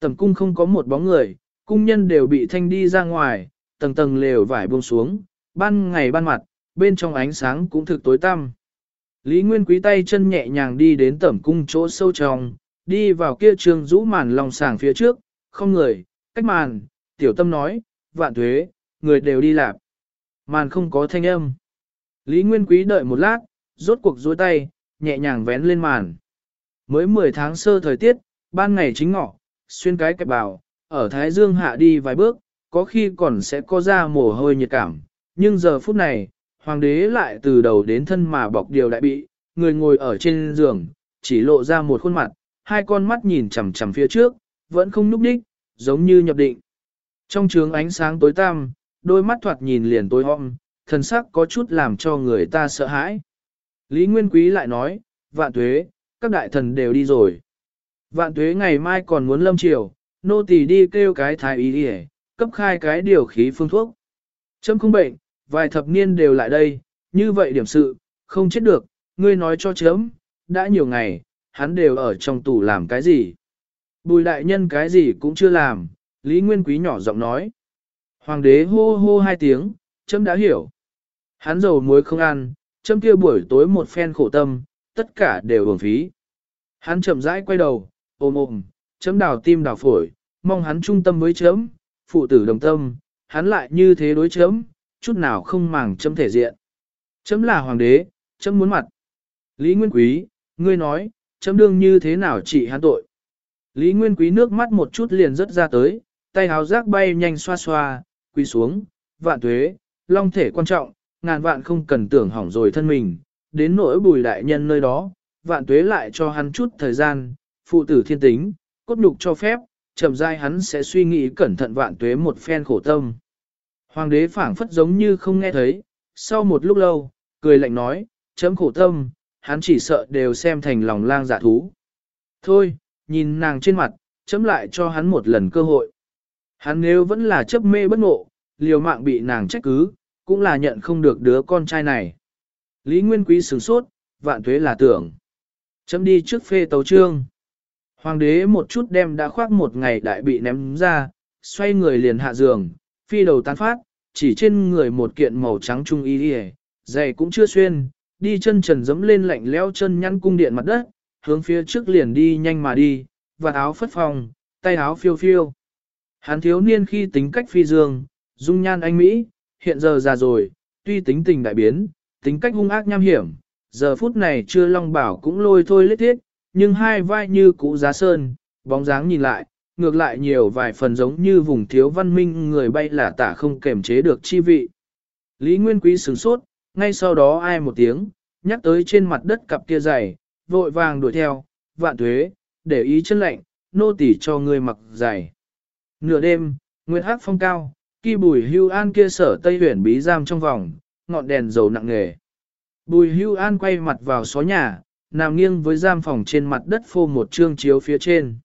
Tầm cung không có một bóng người, cung nhân đều bị thanh đi ra ngoài, tầng tầng lều vải buông xuống, ban ngày ban mặt, bên trong ánh sáng cũng thực tối tăm. Lý Nguyên Quý tay chân nhẹ nhàng đi đến tẩm cung chỗ sâu trong, đi vào kia trường rũ màn lòng sàng phía trước, không người, cách màn, tiểu tâm nói, vạn thuế, người đều đi lạp. Màn không có thanh âm. Lý Nguyên Quý đợi một lát, rốt cuộc dối tay, nhẹ nhàng vén lên màn. Mới 10 tháng sơ thời tiết, ban ngày chính ngọ, xuyên cái kẹp bào, ở Thái Dương hạ đi vài bước, có khi còn sẽ có ra mồ hôi nhiệt cảm. Nhưng giờ phút này, hoàng đế lại từ đầu đến thân mà bọc điều đại bị, người ngồi ở trên giường, chỉ lộ ra một khuôn mặt, hai con mắt nhìn chằm chằm phía trước, vẫn không núp đích, giống như nhập định. Trong trường ánh sáng tối tăm, đôi mắt thoạt nhìn liền tối om, thần sắc có chút làm cho người ta sợ hãi. Lý Nguyên Quý lại nói, vạn tuế, các đại thần đều đi rồi. Vạn tuế ngày mai còn muốn lâm triều, nô tỳ đi kêu cái thái ý đi cấp khai cái điều khí phương thuốc. Chấm không bệnh, vài thập niên đều lại đây, như vậy điểm sự, không chết được, ngươi nói cho chấm, đã nhiều ngày, hắn đều ở trong tủ làm cái gì. Bùi đại nhân cái gì cũng chưa làm, Lý Nguyên Quý nhỏ giọng nói. Hoàng đế hô hô hai tiếng, chấm đã hiểu. Hắn dầu muối không ăn, chấm kia buổi tối một phen khổ tâm, tất cả đều hưởng phí. Hắn chậm rãi quay đầu, ôm ôm, chấm đào tim đào phổi, mong hắn trung tâm với chấm, phụ tử đồng tâm, hắn lại như thế đối chấm, chút nào không màng chấm thể diện. Chấm là hoàng đế, chấm muốn mặt. Lý Nguyên Quý, ngươi nói, chấm đương như thế nào trị hắn tội. Lý Nguyên Quý nước mắt một chút liền rớt ra tới, tay háo rác bay nhanh xoa xoa, quỳ xuống, vạn tuế, long thể quan trọng, ngàn vạn không cần tưởng hỏng rồi thân mình, đến nỗi bùi đại nhân nơi đó, vạn tuế lại cho hắn chút thời gian, phụ tử thiên tính, cốt nhục cho phép, chậm dai hắn sẽ suy nghĩ cẩn thận vạn tuế một phen khổ tâm. Hoàng đế phảng phất giống như không nghe thấy, sau một lúc lâu, cười lạnh nói, chấm khổ tâm, hắn chỉ sợ đều xem thành lòng lang giả thú. Thôi, nhìn nàng trên mặt, chấm lại cho hắn một lần cơ hội. Hắn nếu vẫn là chấp mê bất ngộ, liều mạng bị nàng trách cứ, cũng là nhận không được đứa con trai này. Lý Nguyên Quý sửng sốt, vạn tuế là tưởng. Chấm đi trước phê tấu trương. Hoàng đế một chút đem đã khoác một ngày đại bị ném ra, xoay người liền hạ giường, phi đầu tán phát, chỉ trên người một kiện màu trắng trung y đi giày cũng chưa xuyên, đi chân trần dẫm lên lạnh leo chân nhăn cung điện mặt đất, hướng phía trước liền đi nhanh mà đi, và áo phất phòng, tay áo phiêu phiêu. Hắn thiếu niên khi tính cách phi dương, dung nhan anh Mỹ, hiện giờ già rồi, tuy tính tình đại biến, tính cách hung ác nham hiểm, giờ phút này chưa long bảo cũng lôi thôi lết thiết, nhưng hai vai như cũ giá sơn, bóng dáng nhìn lại, ngược lại nhiều vài phần giống như vùng thiếu văn minh người bay là tả không kềm chế được chi vị. Lý Nguyên Quý sửng sốt, ngay sau đó ai một tiếng, nhắc tới trên mặt đất cặp kia dày vội vàng đuổi theo, vạn thuế, để ý chân lạnh, nô tỉ cho người mặc giày. Nửa đêm, Nguyệt Hắc phong cao, kỳ bùi hưu an kia sở Tây huyền bí giam trong vòng, ngọn đèn dầu nặng nghề. Bùi hưu an quay mặt vào xó nhà, nằm nghiêng với giam phòng trên mặt đất phô một trương chiếu phía trên.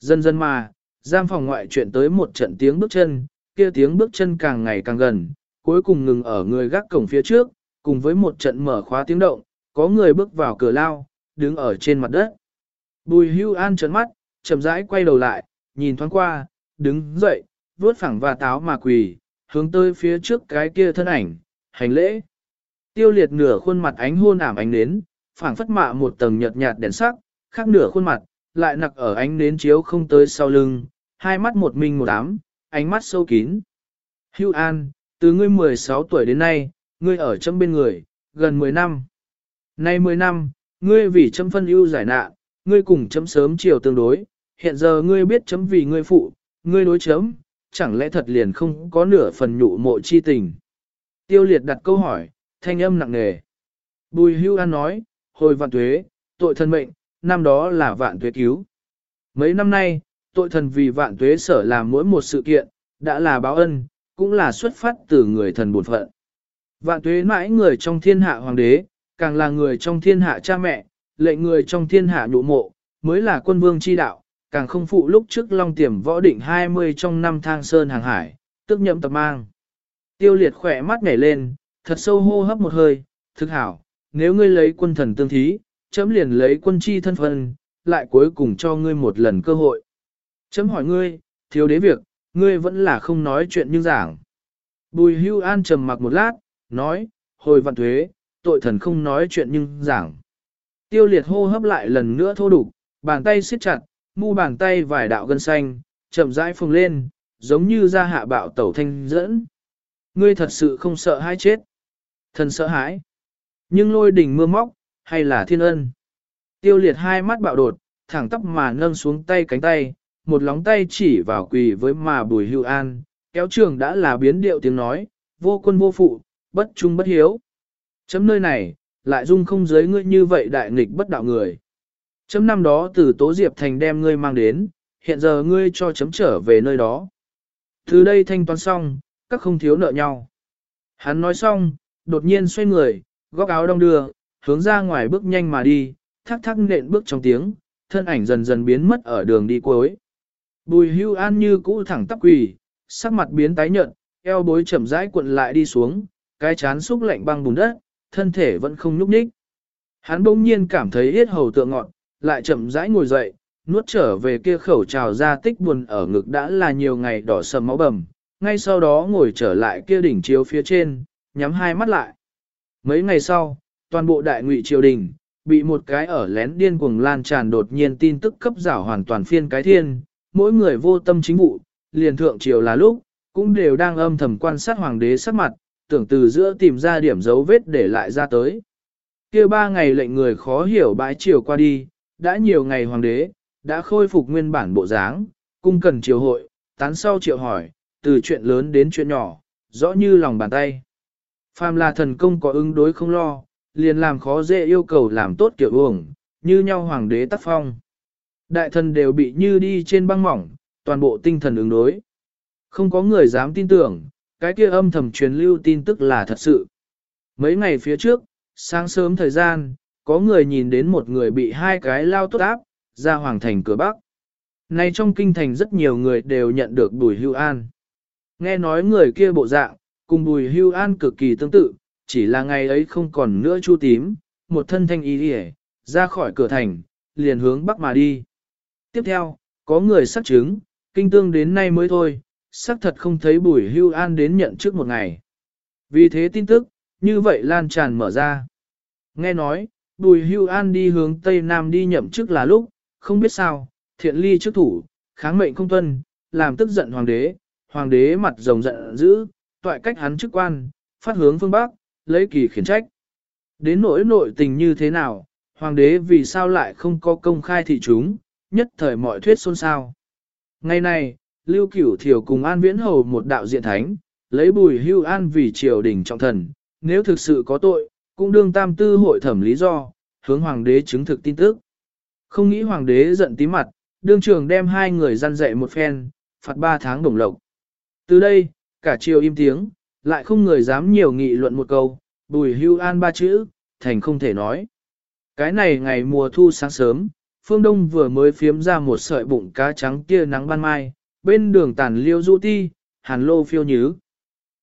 Dần dần mà, giam phòng ngoại chuyện tới một trận tiếng bước chân, kia tiếng bước chân càng ngày càng gần, cuối cùng ngừng ở người gác cổng phía trước, cùng với một trận mở khóa tiếng động, có người bước vào cửa lao, đứng ở trên mặt đất. Bùi hưu an trấn mắt, chậm rãi quay đầu lại, nhìn thoáng qua, đứng dậy, vuốt phẳng và táo mà quỳ, hướng tới phía trước cái kia thân ảnh, hành lễ. Tiêu liệt nửa khuôn mặt ánh hôn ảm ánh nến, phảng phất mạ một tầng nhợt nhạt đèn sắc, khác nửa khuôn mặt, lại nặc ở ánh nến chiếu không tới sau lưng, hai mắt một mình một ám, ánh mắt sâu kín. Hưu An, từ ngươi 16 tuổi đến nay, ngươi ở trong bên người, gần 10 năm. Nay 10 năm, ngươi vì chấm phân ưu giải nạn, ngươi cùng chấm sớm chiều tương đối, hiện giờ ngươi biết chấm vì ngươi phụ, ngươi đối chấm, chẳng lẽ thật liền không có nửa phần nhụ mộ chi tình. Tiêu liệt đặt câu hỏi, thanh âm nặng nề. Bùi hưu an nói, hồi vạn tuế, tội thân mệnh, năm đó là vạn tuế cứu. Mấy năm nay, tội thần vì vạn tuế sở làm mỗi một sự kiện, đã là báo ân, cũng là xuất phát từ người thần bổn phận. Vạn tuế mãi người trong thiên hạ hoàng đế, càng là người trong thiên hạ cha mẹ, lệnh người trong thiên hạ nhụ mộ, mới là quân vương chi đạo, càng không phụ lúc trước long tiềm võ định 20 trong năm thang sơn hàng hải, tức nhậm tập mang. Tiêu liệt khỏe mắt nhảy lên, thật sâu hô hấp một hơi, thực hảo, nếu ngươi lấy quân thần tương thí, chấm liền lấy quân chi thân phân, lại cuối cùng cho ngươi một lần cơ hội. Chấm hỏi ngươi, thiếu đế việc, ngươi vẫn là không nói chuyện như giảng. Bùi hưu an trầm mặc một lát, nói, hồi vạn thuế, tội thần không nói chuyện nhưng giảng. Tiêu liệt hô hấp lại lần nữa thô đục, bàn tay siết chặt, mu bàn tay vài đạo gân xanh, chậm rãi phồng lên, giống như ra hạ bạo tẩu thanh dẫn. Ngươi thật sự không sợ hãi chết. Thần sợ hãi. Nhưng lôi đỉnh mưa móc, hay là thiên ân. Tiêu liệt hai mắt bạo đột, thẳng tóc mà nâng xuống tay cánh tay, một lóng tay chỉ vào quỳ với mà bùi hưu an, kéo trường đã là biến điệu tiếng nói, vô quân vô phụ, bất trung bất hiếu. Chấm nơi này, lại dung không giới ngươi như vậy đại nghịch bất đạo người. Chấm năm đó từ Tố Diệp Thành đem ngươi mang đến, hiện giờ ngươi cho chấm trở về nơi đó. Từ đây thanh toán xong, các không thiếu nợ nhau. Hắn nói xong, đột nhiên xoay người, góc áo đông đưa, hướng ra ngoài bước nhanh mà đi, thắc thắc nện bước trong tiếng, thân ảnh dần dần biến mất ở đường đi cuối. Bùi hưu an như cũ thẳng tắp quỳ, sắc mặt biến tái nhợt, eo bối chậm rãi cuộn lại đi xuống, cái chán xúc lạnh băng bùn đất, thân thể vẫn không nhúc nhích. Hắn bỗng nhiên cảm thấy yết hầu tựa ngọn, lại chậm rãi ngồi dậy, nuốt trở về kia khẩu trào ra tích buồn ở ngực đã là nhiều ngày đỏ sầm máu bầm, ngay sau đó ngồi trở lại kia đỉnh chiếu phía trên, nhắm hai mắt lại. Mấy ngày sau, toàn bộ đại ngụy triều đình, bị một cái ở lén điên cuồng lan tràn đột nhiên tin tức cấp giả hoàn toàn phiên cái thiên, mỗi người vô tâm chính vụ, liền thượng triều là lúc, cũng đều đang âm thầm quan sát hoàng đế sắc mặt, tưởng từ giữa tìm ra điểm dấu vết để lại ra tới. kia ba ngày lệnh người khó hiểu bãi chiều qua đi, đã nhiều ngày hoàng đế, đã khôi phục nguyên bản bộ dáng, cung cần triều hội, tán sau triệu hỏi, từ chuyện lớn đến chuyện nhỏ, rõ như lòng bàn tay. Phàm là thần công có ứng đối không lo, liền làm khó dễ yêu cầu làm tốt kiểu uổng, như nhau hoàng đế tác phong. Đại thần đều bị như đi trên băng mỏng, toàn bộ tinh thần ứng đối. Không có người dám tin tưởng, cái kia âm thầm truyền lưu tin tức là thật sự. Mấy ngày phía trước, sáng sớm thời gian, có người nhìn đến một người bị hai cái lao tốt áp, ra hoàng thành cửa Bắc. Nay trong kinh thành rất nhiều người đều nhận được bùi hưu an. Nghe nói người kia bộ dạng, cùng bùi hưu an cực kỳ tương tự, chỉ là ngày ấy không còn nữa chu tím, một thân thanh ý đi ra khỏi cửa thành, liền hướng Bắc mà đi. Tiếp theo, có người xác chứng, kinh tương đến nay mới thôi, xác thật không thấy bùi hưu an đến nhận trước một ngày. Vì thế tin tức, như vậy lan tràn mở ra. Nghe nói, bùi hưu an đi hướng Tây Nam đi nhậm chức là lúc, không biết sao, thiện ly trước thủ, kháng mệnh không tuân, làm tức giận hoàng đế, hoàng đế mặt rồng giận dữ, toại cách hắn chức quan, phát hướng phương Bắc, lấy kỳ khiển trách. Đến nỗi nội tình như thế nào, hoàng đế vì sao lại không có công khai thị chúng, nhất thời mọi thuyết xôn xao. Ngày này, Lưu Cửu Thiều cùng An Viễn Hầu một đạo diện thánh, lấy bùi hưu an vì triều đình trọng thần, nếu thực sự có tội, cũng đương tam tư hội thẩm lý do, hướng hoàng đế chứng thực tin tức. Không nghĩ hoàng đế giận tí mặt, đương trường đem hai người gian dạy một phen, phạt ba tháng đồng lộc. Từ đây, cả triều im tiếng, lại không người dám nhiều nghị luận một câu, bùi hưu an ba chữ, thành không thể nói. Cái này ngày mùa thu sáng sớm, phương đông vừa mới phiếm ra một sợi bụng cá trắng kia nắng ban mai, bên đường tàn liêu du ti, hàn lô phiêu nhứ.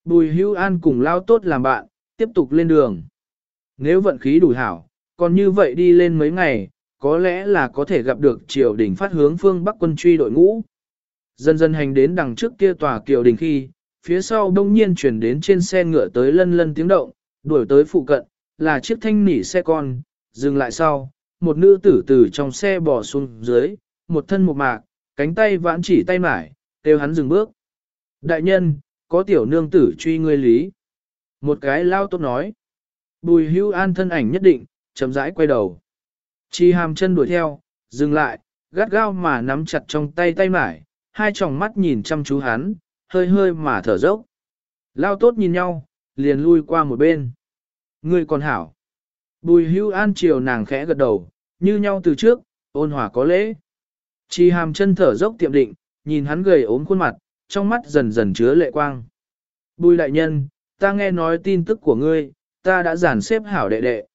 Bùi hữu an cùng lao tốt làm bạn, tiếp tục lên đường. Nếu vận khí đủ hảo, còn như vậy đi lên mấy ngày, có lẽ là có thể gặp được triều đình phát hướng phương Bắc quân truy đội ngũ. Dần dần hành đến đằng trước kia tòa kiều đình khi, phía sau đông nhiên chuyển đến trên xe ngựa tới lân lân tiếng động, đuổi tới phụ cận, là chiếc thanh nỉ xe con, dừng lại sau, một nữ tử từ trong xe bò xuống dưới, một thân một mạc, cánh tay vãn chỉ tay mải, kêu hắn dừng bước. Đại nhân, có tiểu nương tử truy ngươi lý. Một cái lao tốt nói. Bùi hưu an thân ảnh nhất định, chậm rãi quay đầu. Chi hàm chân đuổi theo, dừng lại, gắt gao mà nắm chặt trong tay tay mải, hai tròng mắt nhìn chăm chú hắn, hơi hơi mà thở dốc. Lao tốt nhìn nhau, liền lui qua một bên. Ngươi còn hảo. Bùi hưu an chiều nàng khẽ gật đầu, như nhau từ trước, ôn hòa có lễ. Chi hàm chân thở dốc tiệm định, nhìn hắn gầy ốm khuôn mặt, trong mắt dần dần chứa lệ quang. Bùi đại nhân, ta nghe nói tin tức của ngươi, ta đã giản xếp hảo đệ đệ.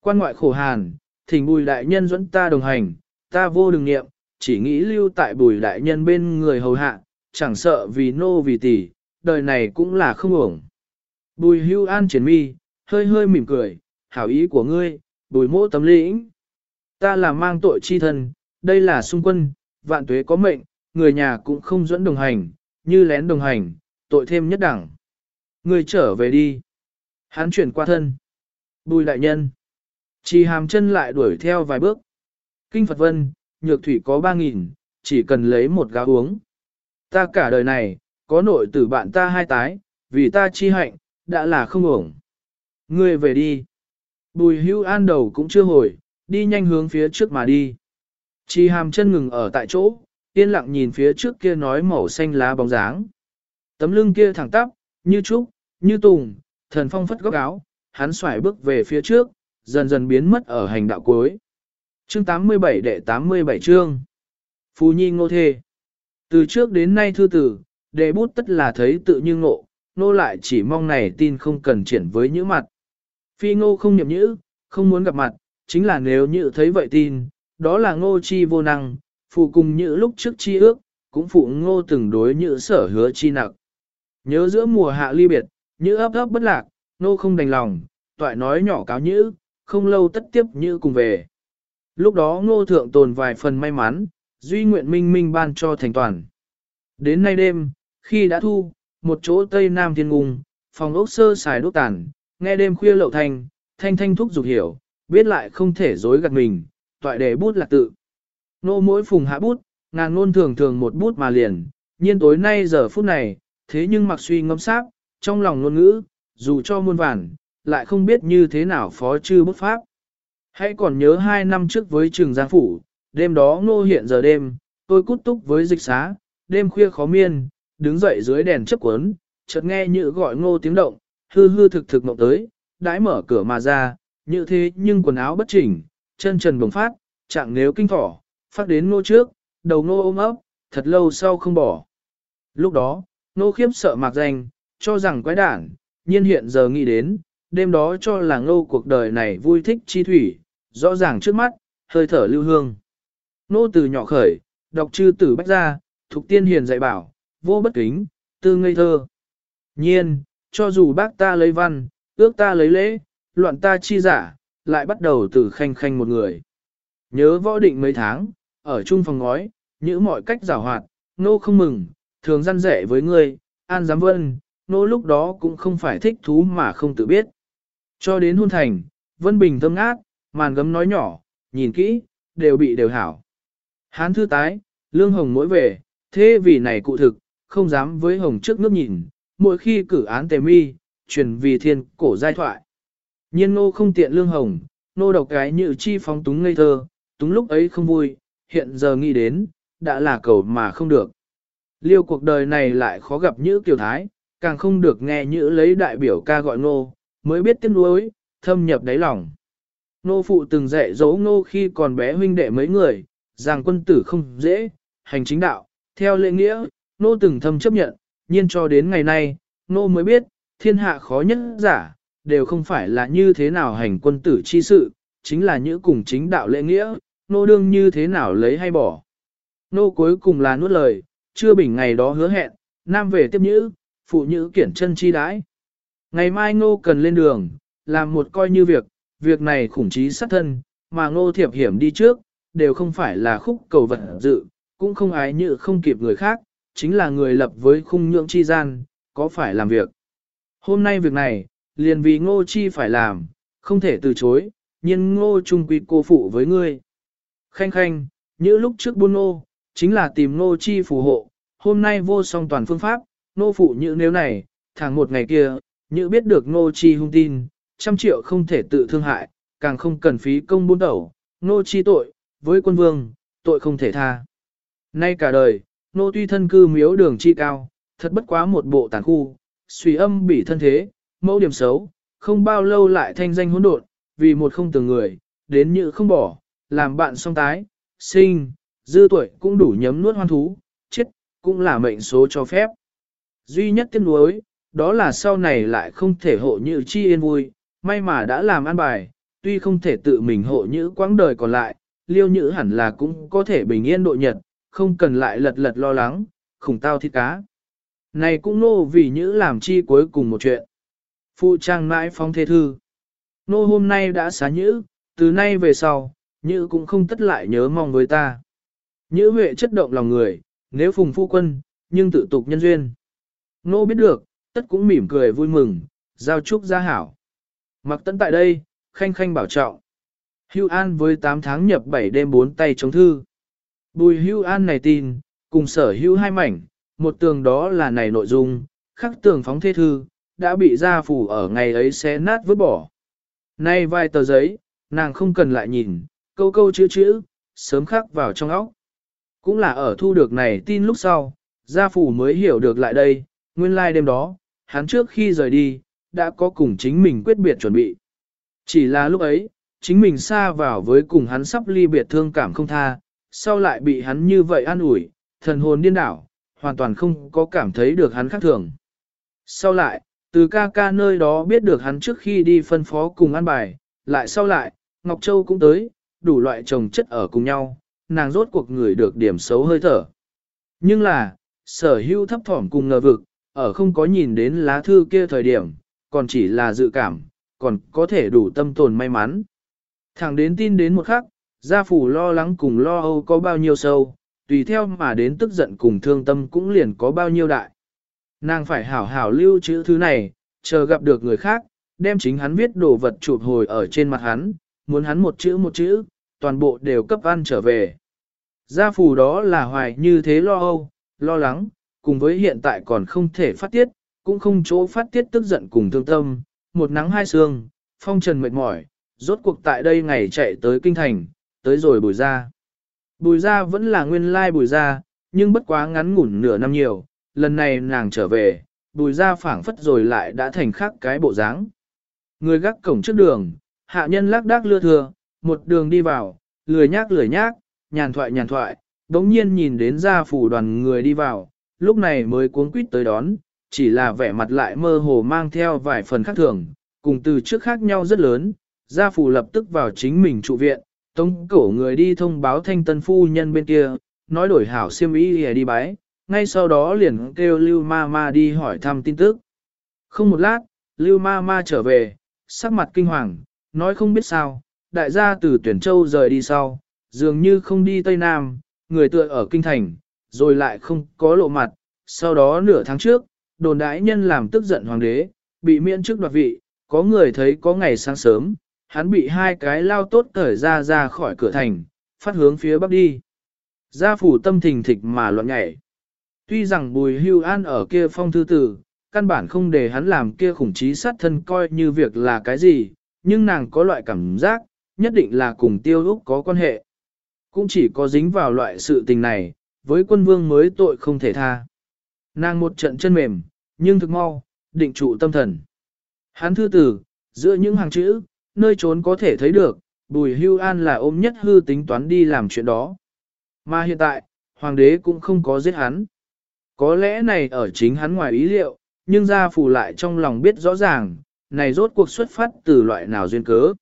Quan ngoại khổ hàn, thỉnh bùi đại nhân dẫn ta đồng hành, ta vô đường nghiệm, chỉ nghĩ lưu tại bùi đại nhân bên người hầu hạ, chẳng sợ vì nô vì tỷ, đời này cũng là không ổng. Bùi hưu an triển mi, hơi hơi mỉm cười, hảo ý của ngươi, bùi mỗ tấm lĩnh. Ta là mang tội chi thân, đây là xung quân, vạn tuế có mệnh, người nhà cũng không dẫn đồng hành, như lén đồng hành, tội thêm nhất đẳng. người trở về đi. Hắn chuyển qua thân. Bùi đại nhân. Chỉ hàm chân lại đuổi theo vài bước. Kinh Phật Vân, nhược thủy có ba nghìn, chỉ cần lấy một gáo uống. Ta cả đời này, có nội tử bạn ta hai tái, vì ta chi hạnh, đã là không ổng. Ngươi về đi. Bùi hưu an đầu cũng chưa hồi, đi nhanh hướng phía trước mà đi. Chi hàm chân ngừng ở tại chỗ, yên lặng nhìn phía trước kia nói màu xanh lá bóng dáng. Tấm lưng kia thẳng tắp, như trúc, như tùng, thần phong phất góc áo, hắn xoài bước về phía trước, dần dần biến mất ở hành đạo cuối. Chương 87 đệ 87 chương. phú Nhi ngô thê. Từ trước đến nay thư tử, đệ bút tất là thấy tự như ngộ, nô lại chỉ mong này tin không cần triển với những mặt. Phi ngô không nhậm nhữ, không muốn gặp mặt, chính là nếu như thấy vậy tin, đó là ngô chi vô năng, phụ cùng như lúc trước chi ước, cũng phụ ngô từng đối như sở hứa chi nặng. Nhớ giữa mùa hạ ly biệt, như ấp ấp bất lạc, ngô không đành lòng, toại nói nhỏ cáo nhữ, không lâu tất tiếp như cùng về. Lúc đó ngô thượng tồn vài phần may mắn, duy nguyện minh minh ban cho thành toàn. Đến nay đêm, khi đã thu, một chỗ tây nam thiên ngung, phòng ốc sơ xài đốt tàn, nghe đêm khuya lậu thanh, thanh thanh thúc dục hiểu, biết lại không thể dối gạt mình, toại đề bút lạc tự. Nô mỗi phùng hạ bút, ngàn ngôn thường thường một bút mà liền, nhiên tối nay giờ phút này, thế nhưng mặc suy ngâm sát, trong lòng ngôn ngữ, dù cho muôn vản lại không biết như thế nào phó chư bút pháp. Hãy còn nhớ hai năm trước với trường giang phủ, đêm đó ngô hiện giờ đêm, tôi cút túc với dịch xá, đêm khuya khó miên, đứng dậy dưới đèn chấp cuốn, chợt nghe như gọi ngô tiếng động, hư hư thực thực mộng tới, đãi mở cửa mà ra, như thế nhưng quần áo bất chỉnh, chân trần bồng phát, chẳng nếu kinh thỏ, phát đến nô trước, đầu nô ôm ấp, thật lâu sau không bỏ. Lúc đó, nô khiếp sợ mạc danh, cho rằng quái đản, nhiên hiện giờ nghĩ đến, đêm đó cho là ngô cuộc đời này vui thích chi thủy, rõ ràng trước mắt, hơi thở lưu hương. Nô từ nhỏ khởi, đọc chư tử bách ra, thục tiên hiền dạy bảo, vô bất kính, tư ngây thơ. Nhiên, cho dù bác ta lấy văn, ước ta lấy lễ, loạn ta chi giả, lại bắt đầu từ khanh khanh một người. Nhớ võ định mấy tháng, ở chung phòng ngói, nhữ mọi cách giảo hoạt, nô không mừng, thường răn rẻ với ngươi, an giám vân, nô lúc đó cũng không phải thích thú mà không tự biết. Cho đến hôn thành, vân bình thâm ngát, màn gấm nói nhỏ, nhìn kỹ, đều bị đều hảo. Hán thư tái, lương hồng mỗi về, thế vì này cụ thực, không dám với hồng trước nước nhìn, mỗi khi cử án tề mi, truyền vì thiên cổ giai thoại. Nhiên ngô không tiện lương hồng, nô độc cái như chi phóng túng ngây thơ, túng lúc ấy không vui, hiện giờ nghĩ đến, đã là cầu mà không được. Liêu cuộc đời này lại khó gặp như kiểu thái, càng không được nghe như lấy đại biểu ca gọi nô, mới biết tiếng nuối, thâm nhập đáy lòng. Nô phụ từng dạy dỗ nô khi còn bé huynh đệ mấy người, rằng quân tử không dễ, hành chính đạo, theo lệ nghĩa, nô từng thâm chấp nhận, nhiên cho đến ngày nay, nô mới biết, thiên hạ khó nhất giả, đều không phải là như thế nào hành quân tử chi sự, chính là những cùng chính đạo lễ nghĩa, nô đương như thế nào lấy hay bỏ. Nô cuối cùng là nuốt lời, chưa bình ngày đó hứa hẹn, nam về tiếp nhữ, phụ nhữ kiển chân chi đãi. Ngày mai ngô cần lên đường, làm một coi như việc, việc này khủng trí sát thân, mà ngô thiệp hiểm đi trước, đều không phải là khúc cầu vật dự, cũng không ái như không kịp người khác, chính là người lập với khung nhượng chi gian, có phải làm việc. Hôm nay việc này, liền vì ngô chi phải làm, không thể từ chối, nhưng ngô trung quy cô phụ với ngươi. Khanh khanh, như lúc trước buôn ngô, chính là tìm ngô chi phù hộ, hôm nay vô song toàn phương pháp, ngô phụ như nếu này, thẳng một ngày kia, như biết được ngô chi hung tin, trăm triệu không thể tự thương hại, càng không cần phí công buôn tẩu, ngô chi tội, với quân vương, tội không thể tha. Nay cả đời, Ngô tuy thân cư miếu đường chi cao, thật bất quá một bộ tàn khu, suy âm bị thân thế, mẫu điểm xấu, không bao lâu lại thanh danh hỗn độn, vì một không từng người, đến như không bỏ, làm bạn song tái, sinh, dư tuổi cũng đủ nhấm nuốt hoan thú, chết, cũng là mệnh số cho phép. Duy nhất tiếc nuối, đó là sau này lại không thể hộ như chi yên vui, may mà đã làm an bài, tuy không thể tự mình hộ như quãng đời còn lại, liêu nhữ hẳn là cũng có thể bình yên độ nhật, không cần lại lật lật lo lắng, khủng tao thịt cá. Này cũng nô vì nhữ làm chi cuối cùng một chuyện. Phụ trang mãi phóng thế thư. Nô hôm nay đã xá nhữ, từ nay về sau, nhữ cũng không tất lại nhớ mong với ta. Nhữ huệ chất động lòng người, nếu phùng phu quân, nhưng tự tục nhân duyên. Nô biết được, tất cũng mỉm cười vui mừng, giao chúc gia hảo. Mặc tận tại đây, khanh khanh bảo trọng. Hưu An với 8 tháng nhập 7 đêm 4 tay chống thư. Bùi Hưu An này tin, cùng sở hưu hai mảnh, một tường đó là này nội dung, khắc tường phóng thê thư, đã bị gia phủ ở ngày ấy xé nát vứt bỏ. Nay vài tờ giấy, nàng không cần lại nhìn, câu câu chữ chữ, sớm khắc vào trong óc. Cũng là ở thu được này tin lúc sau, gia phủ mới hiểu được lại đây, nguyên lai like đêm đó, hắn trước khi rời đi, đã có cùng chính mình quyết biệt chuẩn bị. Chỉ là lúc ấy, chính mình xa vào với cùng hắn sắp ly biệt thương cảm không tha, sau lại bị hắn như vậy an ủi, thần hồn điên đảo, hoàn toàn không có cảm thấy được hắn khác thường. Sau lại, từ ca ca nơi đó biết được hắn trước khi đi phân phó cùng ăn bài, lại sau lại, Ngọc Châu cũng tới, đủ loại chồng chất ở cùng nhau, nàng rốt cuộc người được điểm xấu hơi thở. Nhưng là, sở hữu thấp thỏm cùng ngờ vực, ở không có nhìn đến lá thư kia thời điểm, còn chỉ là dự cảm, còn có thể đủ tâm tồn may mắn. Thẳng đến tin đến một khắc, gia phủ lo lắng cùng lo âu có bao nhiêu sâu, tùy theo mà đến tức giận cùng thương tâm cũng liền có bao nhiêu đại. Nàng phải hảo hảo lưu trữ thứ này, chờ gặp được người khác, đem chính hắn viết đồ vật chụp hồi ở trên mặt hắn, muốn hắn một chữ một chữ, toàn bộ đều cấp ăn trở về. Gia phù đó là hoài như thế lo âu, lo lắng, cùng với hiện tại còn không thể phát tiết, cũng không chỗ phát tiết tức giận cùng thương tâm, một nắng hai sương, phong trần mệt mỏi, rốt cuộc tại đây ngày chạy tới kinh thành, tới rồi bùi ra. Bùi ra vẫn là nguyên lai bùi ra, nhưng bất quá ngắn ngủn nửa năm nhiều, lần này nàng trở về, bùi ra phảng phất rồi lại đã thành khác cái bộ dáng. Người gác cổng trước đường, hạ nhân lác đác lưa thừa, một đường đi vào, lười nhác lười nhác, nhàn thoại nhàn thoại, đống nhiên nhìn đến gia phủ đoàn người đi vào, lúc này mới cuống quýt tới đón, chỉ là vẻ mặt lại mơ hồ mang theo vài phần khác thường, cùng từ trước khác nhau rất lớn, gia phủ lập tức vào chính mình trụ viện, tống cổ người đi thông báo thanh tân phu nhân bên kia, nói đổi hảo siêm ý đi bái, ngay sau đó liền kêu Lưu Ma Ma đi hỏi thăm tin tức. Không một lát, Lưu Ma Ma trở về, sắc mặt kinh hoàng, nói không biết sao, đại gia từ tuyển châu rời đi sau, dường như không đi Tây Nam, người tựa ở kinh thành, rồi lại không có lộ mặt, sau đó nửa tháng trước, đồn đãi nhân làm tức giận hoàng đế, bị miễn chức đoạt vị, có người thấy có ngày sáng sớm, hắn bị hai cái lao tốt cởi ra ra khỏi cửa thành, phát hướng phía bắc đi. Gia phủ tâm thình thịch mà loạn nhảy. Tuy rằng bùi hưu an ở kia phong thư tử, căn bản không để hắn làm kia khủng trí sát thân coi như việc là cái gì, nhưng nàng có loại cảm giác, nhất định là cùng tiêu úc có quan hệ. Cũng chỉ có dính vào loại sự tình này, với quân vương mới tội không thể tha. Nàng một trận chân mềm, nhưng thực mau, định trụ tâm thần. Hắn thư tử, giữa những hàng chữ, nơi trốn có thể thấy được, Bùi Hưu An là ôm nhất hư tính toán đi làm chuyện đó. Mà hiện tại, hoàng đế cũng không có giết hắn. Có lẽ này ở chính hắn ngoài ý liệu, nhưng gia phù lại trong lòng biết rõ ràng, này rốt cuộc xuất phát từ loại nào duyên cớ.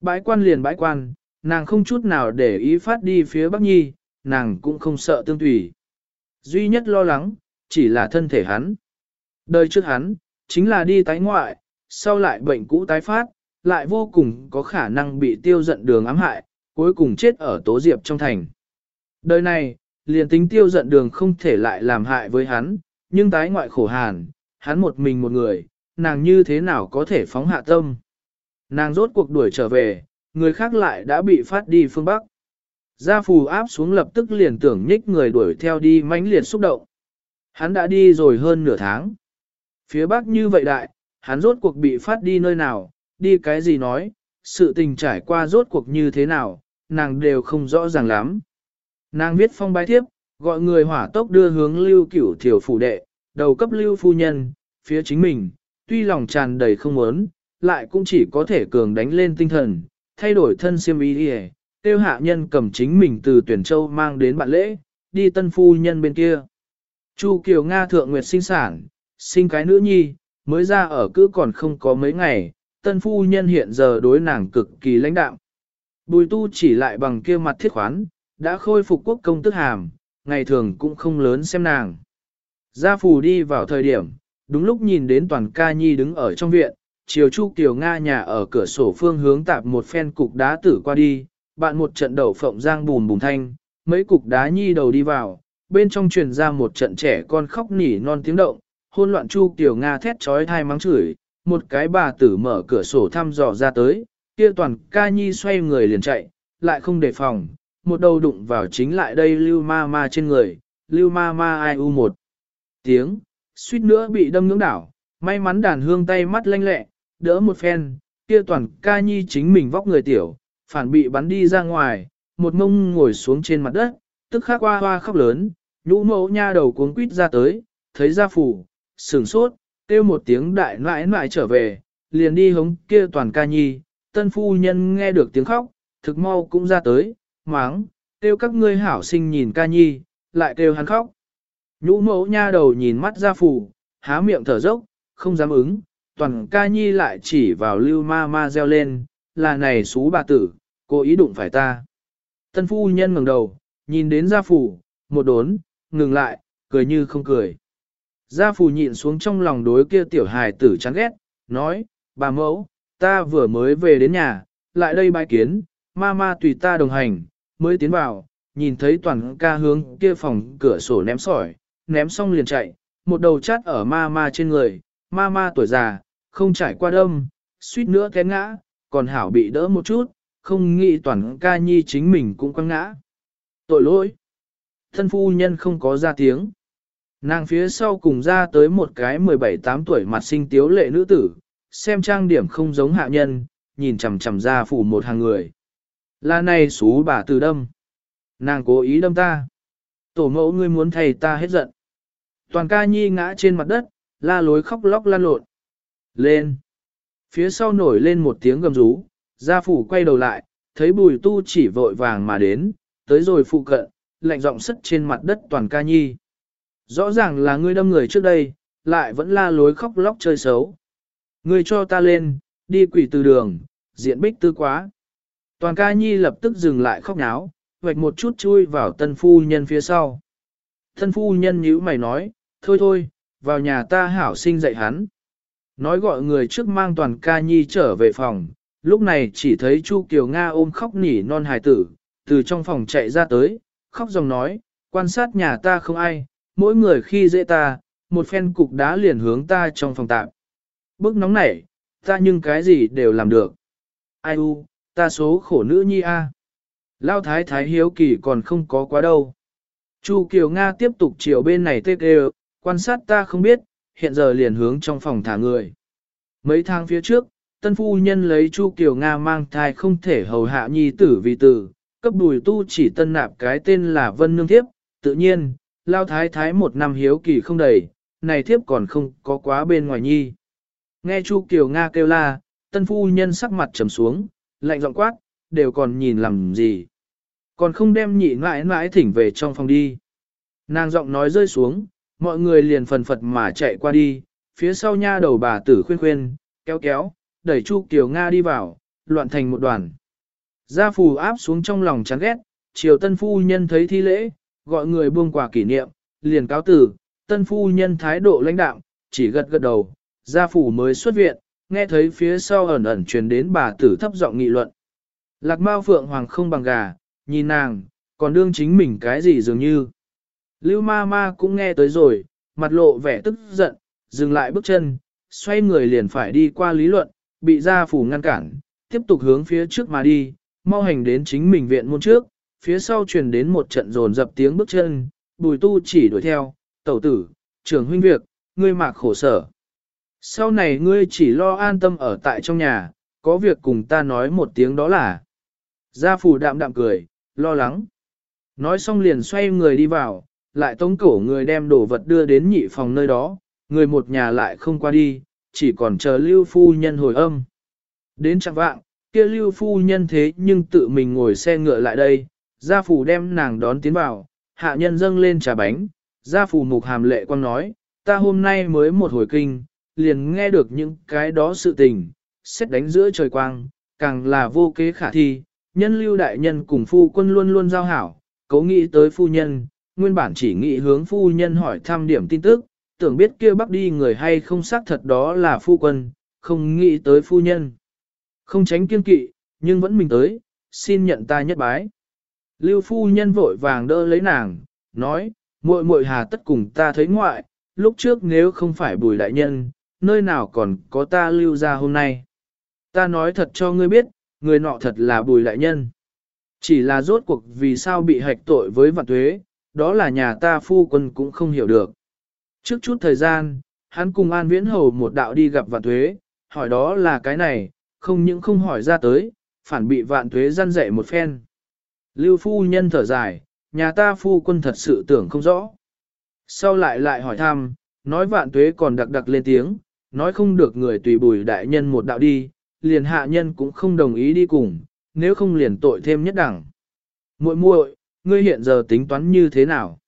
Bãi quan liền bãi quan, nàng không chút nào để ý phát đi phía Bắc Nhi, nàng cũng không sợ tương tùy. Duy nhất lo lắng, chỉ là thân thể hắn. Đời trước hắn, chính là đi tái ngoại, sau lại bệnh cũ tái phát, lại vô cùng có khả năng bị tiêu giận đường ám hại, cuối cùng chết ở tố diệp trong thành. Đời này, liền tính tiêu giận đường không thể lại làm hại với hắn, nhưng tái ngoại khổ hàn, hắn một mình một người, nàng như thế nào có thể phóng hạ tâm. Nàng rốt cuộc đuổi trở về, người khác lại đã bị phát đi phương Bắc. Gia phù áp xuống lập tức liền tưởng nhích người đuổi theo đi mãnh liệt xúc động. Hắn đã đi rồi hơn nửa tháng. Phía Bắc như vậy đại, hắn rốt cuộc bị phát đi nơi nào, đi cái gì nói, sự tình trải qua rốt cuộc như thế nào, nàng đều không rõ ràng lắm. Nàng viết phong bái thiếp, gọi người hỏa tốc đưa hướng lưu cửu thiểu phủ đệ, đầu cấp lưu phu nhân, phía chính mình, tuy lòng tràn đầy không muốn, lại cũng chỉ có thể cường đánh lên tinh thần, thay đổi thân siêm ý đi tiêu hạ nhân cầm chính mình từ tuyển châu mang đến bạn lễ, đi tân phu nhân bên kia. Chu Kiều Nga thượng nguyệt sinh sản, sinh cái nữ nhi, mới ra ở cứ còn không có mấy ngày, tân phu nhân hiện giờ đối nàng cực kỳ lãnh đạm. Bùi tu chỉ lại bằng kia mặt thiết khoán, đã khôi phục quốc công tức hàm, ngày thường cũng không lớn xem nàng. Gia phù đi vào thời điểm, đúng lúc nhìn đến toàn ca nhi đứng ở trong viện, chiều chu kiều Nga nhà ở cửa sổ phương hướng tạp một phen cục đá tử qua đi, bạn một trận đầu phộng giang bùn bùn thanh, mấy cục đá nhi đầu đi vào, bên trong truyền ra một trận trẻ con khóc nỉ non tiếng động, hôn loạn chu kiều Nga thét trói thai mắng chửi, một cái bà tử mở cửa sổ thăm dò ra tới, kia toàn ca nhi xoay người liền chạy, lại không đề phòng, một đầu đụng vào chính lại đây lưu ma ma trên người, lưu ma ma ai u một. Tiếng, suýt nữa bị đâm ngưỡng đảo, may mắn đàn hương tay mắt lanh lẹ, đỡ một phen, kia toàn ca nhi chính mình vóc người tiểu, phản bị bắn đi ra ngoài, một mông ngồi xuống trên mặt đất, tức khắc hoa hoa khóc lớn, nhũ mẫu nha đầu cuống quýt ra tới, thấy ra phủ, sửng sốt, kêu một tiếng đại nãi nãi trở về, liền đi hống kia toàn ca nhi, tân phu nhân nghe được tiếng khóc, thực mau cũng ra tới, máng, kêu các ngươi hảo sinh nhìn ca nhi, lại kêu hắn khóc. Nhũ mẫu nha đầu nhìn mắt ra phủ, há miệng thở dốc, không dám ứng, toàn ca nhi lại chỉ vào lưu ma ma reo lên, là này xú bà tử, cô ý đụng phải ta. Tân phu nhân ngẩng đầu, nhìn đến gia phủ, một đốn, ngừng lại, cười như không cười. Gia phủ nhịn xuống trong lòng đối kia tiểu hài tử chán ghét, nói, bà mẫu, ta vừa mới về đến nhà, lại đây bài kiến, ma ma tùy ta đồng hành, mới tiến vào, nhìn thấy toàn ca hướng kia phòng cửa sổ ném sỏi, ném xong liền chạy, một đầu chát ở ma ma trên người, ma ma tuổi già, không trải qua đâm, suýt nữa té ngã, còn hảo bị đỡ một chút, không nghĩ toàn ca nhi chính mình cũng quăng ngã. Tội lỗi. Thân phu nhân không có ra tiếng. Nàng phía sau cùng ra tới một cái 17-8 tuổi mặt sinh tiếu lệ nữ tử, xem trang điểm không giống hạ nhân, nhìn chằm chằm ra phủ một hàng người. Là này xú bà từ đâm. Nàng cố ý đâm ta. Tổ mẫu ngươi muốn thầy ta hết giận. Toàn ca nhi ngã trên mặt đất, la lối khóc lóc lan lộn. Lên. Phía sau nổi lên một tiếng gầm rú, gia phủ quay đầu lại, thấy bùi tu chỉ vội vàng mà đến, tới rồi phụ cận, lạnh giọng sất trên mặt đất toàn ca nhi. Rõ ràng là ngươi đâm người trước đây, lại vẫn la lối khóc lóc chơi xấu. Ngươi cho ta lên, đi quỷ từ đường, diện bích tư quá. Toàn ca nhi lập tức dừng lại khóc náo, vạch một chút chui vào tân phu nhân phía sau. Tân phu nhân nhíu mày nói, thôi thôi, vào nhà ta hảo sinh dạy hắn. Nói gọi người trước mang toàn ca nhi trở về phòng, lúc này chỉ thấy Chu Kiều Nga ôm khóc nỉ non hài tử, từ trong phòng chạy ra tới, khóc dòng nói, quan sát nhà ta không ai, mỗi người khi dễ ta, một phen cục đá liền hướng ta trong phòng tạm. Bức nóng nảy, ta nhưng cái gì đều làm được. Ai u, ta số khổ nữ nhi a. Lao thái thái hiếu kỳ còn không có quá đâu. Chu Kiều Nga tiếp tục chiều bên này tê kê, quan sát ta không biết, hiện giờ liền hướng trong phòng thả người. Mấy tháng phía trước, tân phu nhân lấy Chu Kiều Nga mang thai không thể hầu hạ nhi tử vì tử, cấp đùi tu chỉ tân nạp cái tên là Vân Nương Thiếp, tự nhiên, lao thái thái một năm hiếu kỳ không đầy, này thiếp còn không có quá bên ngoài nhi. Nghe Chu Kiều Nga kêu la, tân phu nhân sắc mặt trầm xuống, lạnh giọng quát, đều còn nhìn làm gì. Còn không đem nhị mãi mãi thỉnh về trong phòng đi. Nàng giọng nói rơi xuống, mọi người liền phần phật mà chạy qua đi, phía sau nha đầu bà tử khuyên khuyên, kéo kéo, đẩy Chu Kiều Nga đi vào, loạn thành một đoàn. Gia phù áp xuống trong lòng chán ghét, triều tân phu nhân thấy thi lễ, gọi người buông quà kỷ niệm, liền cáo tử, tân phu nhân thái độ lãnh đạm, chỉ gật gật đầu, gia phủ mới xuất viện, nghe thấy phía sau ẩn ẩn truyền đến bà tử thấp giọng nghị luận. Lạc Mao Phượng Hoàng không bằng gà, nhìn nàng, còn đương chính mình cái gì dường như. Lưu ma ma cũng nghe tới rồi, mặt lộ vẻ tức giận, dừng lại bước chân, xoay người liền phải đi qua lý luận, bị gia phủ ngăn cản, tiếp tục hướng phía trước mà đi, mau hành đến chính mình viện môn trước, phía sau truyền đến một trận rồn dập tiếng bước chân, bùi tu chỉ đuổi theo, tẩu tử, trưởng huynh việc, ngươi mạc khổ sở. Sau này ngươi chỉ lo an tâm ở tại trong nhà, có việc cùng ta nói một tiếng đó là. Gia phủ đạm đạm cười, lo lắng. Nói xong liền xoay người đi vào, lại tống cổ người đem đồ vật đưa đến nhị phòng nơi đó, người một nhà lại không qua đi, chỉ còn chờ lưu phu nhân hồi âm. Đến chẳng vạng, kia lưu phu nhân thế nhưng tự mình ngồi xe ngựa lại đây, gia phủ đem nàng đón tiến vào, hạ nhân dâng lên trà bánh, gia phủ mục hàm lệ quang nói, ta hôm nay mới một hồi kinh, liền nghe được những cái đó sự tình, xét đánh giữa trời quang, càng là vô kế khả thi, nhân lưu đại nhân cùng phu quân luôn luôn giao hảo, cố nghĩ tới phu nhân, nguyên bản chỉ nghĩ hướng phu nhân hỏi thăm điểm tin tức, tưởng biết kia bắc đi người hay không xác thật đó là phu quân, không nghĩ tới phu nhân. Không tránh kiên kỵ, nhưng vẫn mình tới, xin nhận ta nhất bái. Lưu phu nhân vội vàng đỡ lấy nàng, nói, muội muội hà tất cùng ta thấy ngoại, lúc trước nếu không phải bùi đại nhân, nơi nào còn có ta lưu ra hôm nay. Ta nói thật cho ngươi biết, người nọ thật là bùi đại nhân. Chỉ là rốt cuộc vì sao bị hạch tội với vạn tuế, đó là nhà ta phu quân cũng không hiểu được. Trước chút thời gian, hắn cùng An Viễn Hầu một đạo đi gặp vạn tuế, hỏi đó là cái này, không những không hỏi ra tới, phản bị vạn tuế gian dạy một phen. Lưu phu nhân thở dài, nhà ta phu quân thật sự tưởng không rõ. Sau lại lại hỏi thăm, nói vạn tuế còn đặc đặc lên tiếng, nói không được người tùy bùi đại nhân một đạo đi, liền hạ nhân cũng không đồng ý đi cùng, nếu không liền tội thêm nhất đẳng. muội muội, ngươi hiện giờ tính toán như thế nào?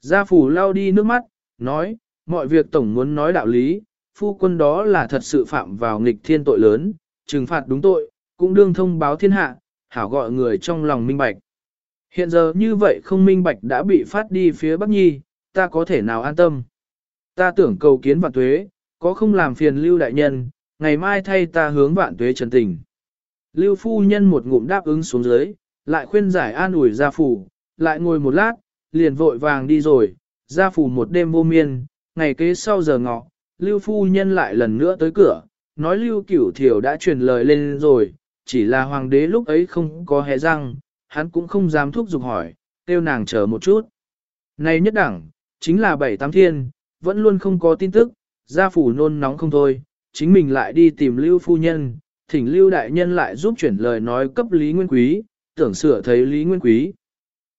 Gia phủ lau đi nước mắt, nói, mọi việc tổng muốn nói đạo lý, phu quân đó là thật sự phạm vào nghịch thiên tội lớn, trừng phạt đúng tội, cũng đương thông báo thiên hạ, hảo gọi người trong lòng minh bạch. Hiện giờ như vậy không minh bạch đã bị phát đi phía Bắc Nhi, ta có thể nào an tâm. Ta tưởng cầu kiến vạn tuế, có không làm phiền lưu đại nhân, ngày mai thay ta hướng vạn tuế trần tình. Lưu phu nhân một ngụm đáp ứng xuống dưới, lại khuyên giải an ủi gia phủ, lại ngồi một lát, liền vội vàng đi rồi, gia phủ một đêm vô miên, ngày kế sau giờ ngọ, lưu phu nhân lại lần nữa tới cửa, nói lưu cửu thiểu đã truyền lời lên rồi, chỉ là hoàng đế lúc ấy không có hé răng, hắn cũng không dám thúc giục hỏi, kêu nàng chờ một chút. Này nhất đẳng, chính là bảy tám thiên, vẫn luôn không có tin tức, gia phủ nôn nóng không thôi, chính mình lại đi tìm lưu phu nhân, thỉnh lưu đại nhân lại giúp chuyển lời nói cấp Lý Nguyên Quý, tưởng sửa thấy Lý Nguyên Quý.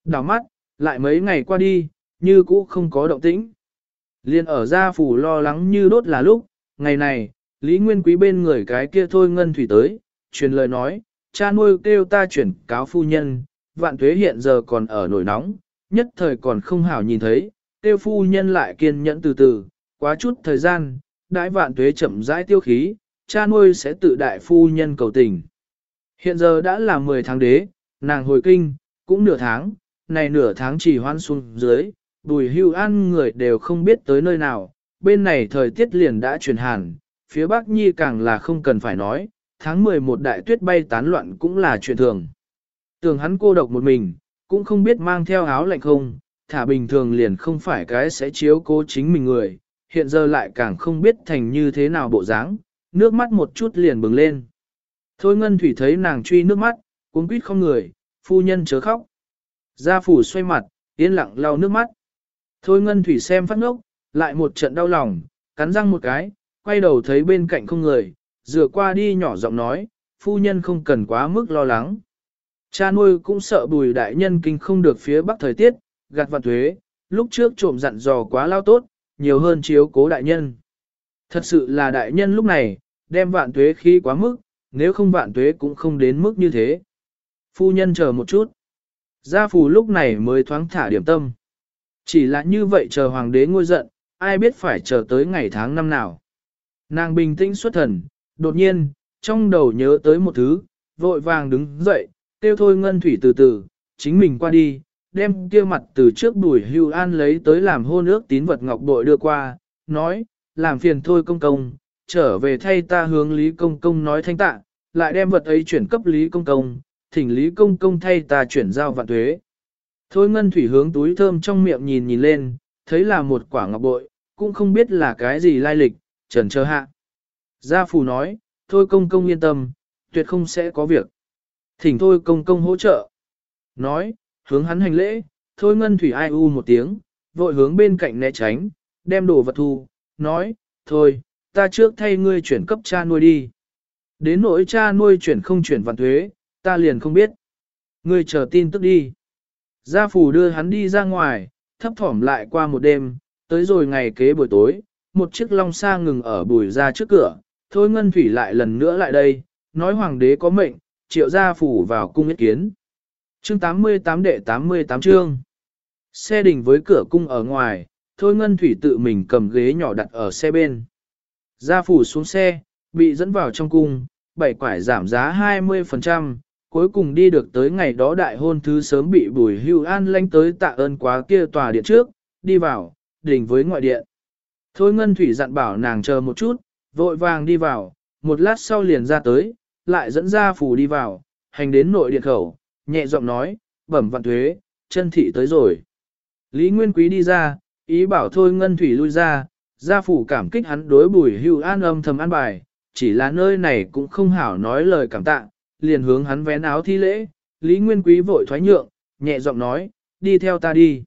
Đào mắt, lại mấy ngày qua đi, như cũ không có động tĩnh. Liên ở gia phủ lo lắng như đốt là lúc, ngày này, Lý Nguyên Quý bên người cái kia thôi ngân thủy tới, truyền lời nói, cha nuôi kêu ta chuyển cáo phu nhân, vạn tuế hiện giờ còn ở nổi nóng, nhất thời còn không hảo nhìn thấy, kêu phu nhân lại kiên nhẫn từ từ, quá chút thời gian, đãi vạn tuế chậm rãi tiêu khí, cha nuôi sẽ tự đại phu nhân cầu tình. Hiện giờ đã là 10 tháng đế, nàng hồi kinh, cũng nửa tháng, này nửa tháng chỉ hoan xuống dưới, bùi hưu an người đều không biết tới nơi nào, bên này thời tiết liền đã chuyển hàn, phía Bắc Nhi càng là không cần phải nói, tháng 11 đại tuyết bay tán loạn cũng là chuyện thường. Tưởng hắn cô độc một mình, cũng không biết mang theo áo lạnh không, thả bình thường liền không phải cái sẽ chiếu cố chính mình người, hiện giờ lại càng không biết thành như thế nào bộ dáng, nước mắt một chút liền bừng lên. Thôi Ngân Thủy thấy nàng truy nước mắt, cuống quýt không người, phu nhân chớ khóc. Gia phủ xoay mặt, yên lặng lau nước mắt. Thôi Ngân Thủy xem phát ngốc, lại một trận đau lòng, cắn răng một cái, quay đầu thấy bên cạnh không người, dựa qua đi nhỏ giọng nói, phu nhân không cần quá mức lo lắng. Cha nuôi cũng sợ bùi đại nhân kinh không được phía bắc thời tiết, gạt vạn thuế, lúc trước trộm dặn dò quá lao tốt, nhiều hơn chiếu cố đại nhân. Thật sự là đại nhân lúc này, đem vạn tuế khí quá mức, nếu không vạn tuế cũng không đến mức như thế. Phu nhân chờ một chút. Gia phù lúc này mới thoáng thả điểm tâm. Chỉ là như vậy chờ hoàng đế ngôi giận, ai biết phải chờ tới ngày tháng năm nào. Nàng bình tĩnh xuất thần, đột nhiên, trong đầu nhớ tới một thứ, vội vàng đứng dậy, tiêu thôi ngân thủy từ từ, chính mình qua đi, đem kia mặt từ trước bùi hưu an lấy tới làm hôn ước tín vật ngọc bội đưa qua, nói, làm phiền thôi công công, trở về thay ta hướng Lý Công Công nói thanh tạ, lại đem vật ấy chuyển cấp Lý Công Công, thỉnh Lý Công Công thay ta chuyển giao vạn thuế. Thôi ngân thủy hướng túi thơm trong miệng nhìn nhìn lên, thấy là một quả ngọc bội, cũng không biết là cái gì lai lịch, trần chờ hạ. Gia phù nói, thôi công công yên tâm, tuyệt không sẽ có việc. Thỉnh thôi công công hỗ trợ. Nói, hướng hắn hành lễ, thôi ngân thủy ai u một tiếng, vội hướng bên cạnh né tránh, đem đồ vật thu, nói, thôi, ta trước thay ngươi chuyển cấp cha nuôi đi. Đến nỗi cha nuôi chuyển không chuyển vạn thuế, ta liền không biết. Ngươi chờ tin tức đi. Gia phủ đưa hắn đi ra ngoài, thấp thỏm lại qua một đêm, tới rồi ngày kế buổi tối, một chiếc long xa ngừng ở bùi ra trước cửa, thôi ngân thủy lại lần nữa lại đây, nói hoàng đế có mệnh, triệu gia phủ vào cung ý kiến. Chương 88 đệ 88 chương. Xe đình với cửa cung ở ngoài, thôi ngân thủy tự mình cầm ghế nhỏ đặt ở xe bên. Gia phủ xuống xe, bị dẫn vào trong cung, bảy quải giảm giá 20%, cuối cùng đi được tới ngày đó đại hôn thứ sớm bị bùi hưu an lanh tới tạ ơn quá kia tòa điện trước, đi vào, đình với ngoại điện. Thôi Ngân Thủy dặn bảo nàng chờ một chút, vội vàng đi vào, một lát sau liền ra tới, lại dẫn Gia phủ đi vào, hành đến nội điện khẩu, nhẹ giọng nói, bẩm vạn thuế, chân thị tới rồi. Lý Nguyên Quý đi ra, ý bảo thôi Ngân Thủy lui ra, gia phủ cảm kích hắn đối bùi hưu an âm thầm an bài, chỉ là nơi này cũng không hảo nói lời cảm tạ, liền hướng hắn vén áo thi lễ, Lý Nguyên Quý vội thoái nhượng, nhẹ giọng nói, đi theo ta đi.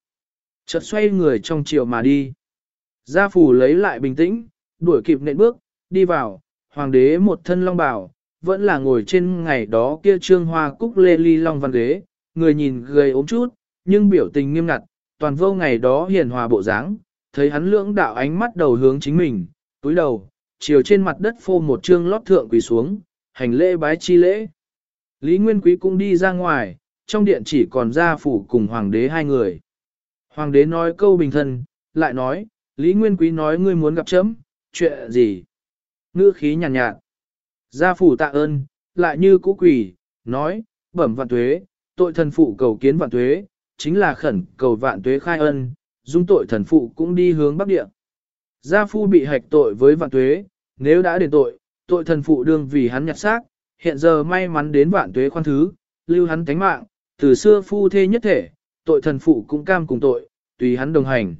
Chợt xoay người trong chiều mà đi. Gia phủ lấy lại bình tĩnh, đuổi kịp nện bước, đi vào, hoàng đế một thân long bào, vẫn là ngồi trên ngày đó kia trương hoa cúc lê ly long văn ghế, người nhìn gầy ốm chút, nhưng biểu tình nghiêm ngặt, toàn vô ngày đó hiền hòa bộ dáng, thấy hắn lưỡng đạo ánh mắt đầu hướng chính mình, túi đầu, chiều trên mặt đất phô một trương lót thượng quỳ xuống, hành lễ bái chi lễ. Lý Nguyên Quý cũng đi ra ngoài, trong điện chỉ còn gia phủ cùng hoàng đế hai người. Hoàng đế nói câu bình thân, lại nói, Lý Nguyên Quý nói ngươi muốn gặp chấm, chuyện gì? Ngữ khí nhàn nhạt, nhạt. Gia phủ tạ ơn, lại như cũ quỷ, nói, bẩm vạn tuế, tội thần phụ cầu kiến vạn tuế, chính là khẩn cầu vạn tuế khai ân, dung tội thần phụ cũng đi hướng bắc địa. Gia phu bị hạch tội với vạn tuế, nếu đã đền tội, tội thần phụ đương vì hắn nhặt xác, hiện giờ may mắn đến vạn tuế khoan thứ, lưu hắn tánh mạng, từ xưa phu thê nhất thể, tội thần phụ cũng cam cùng tội, tùy hắn đồng hành.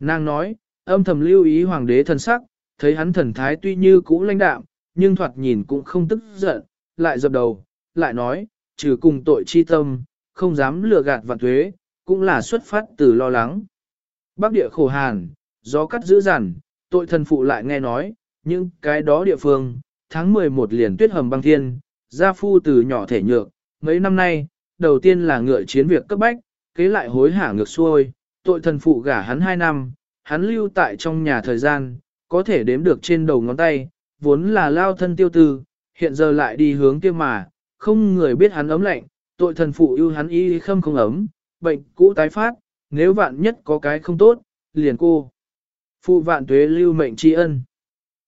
Nàng nói, âm thầm lưu ý hoàng đế thần sắc, thấy hắn thần thái tuy như cũ lãnh đạm, nhưng thoạt nhìn cũng không tức giận, lại dập đầu, lại nói, trừ cùng tội chi tâm, không dám lừa gạt vạn thuế, cũng là xuất phát từ lo lắng. Bắc địa khổ hàn, gió cắt dữ dằn, tội thần phụ lại nghe nói, nhưng cái đó địa phương, tháng 11 liền tuyết hầm băng thiên, gia phu từ nhỏ thể nhược, mấy năm nay, đầu tiên là ngựa chiến việc cấp bách, kế lại hối hả ngược xuôi, tội thần phụ gả hắn 2 năm, hắn lưu tại trong nhà thời gian, có thể đếm được trên đầu ngón tay, vốn là lao thân tiêu tư, hiện giờ lại đi hướng kia mà, không người biết hắn ấm lạnh, tội thần phụ yêu hắn y khâm không ấm, bệnh cũ tái phát, nếu vạn nhất có cái không tốt, liền cô. Phụ vạn tuế lưu mệnh tri ân.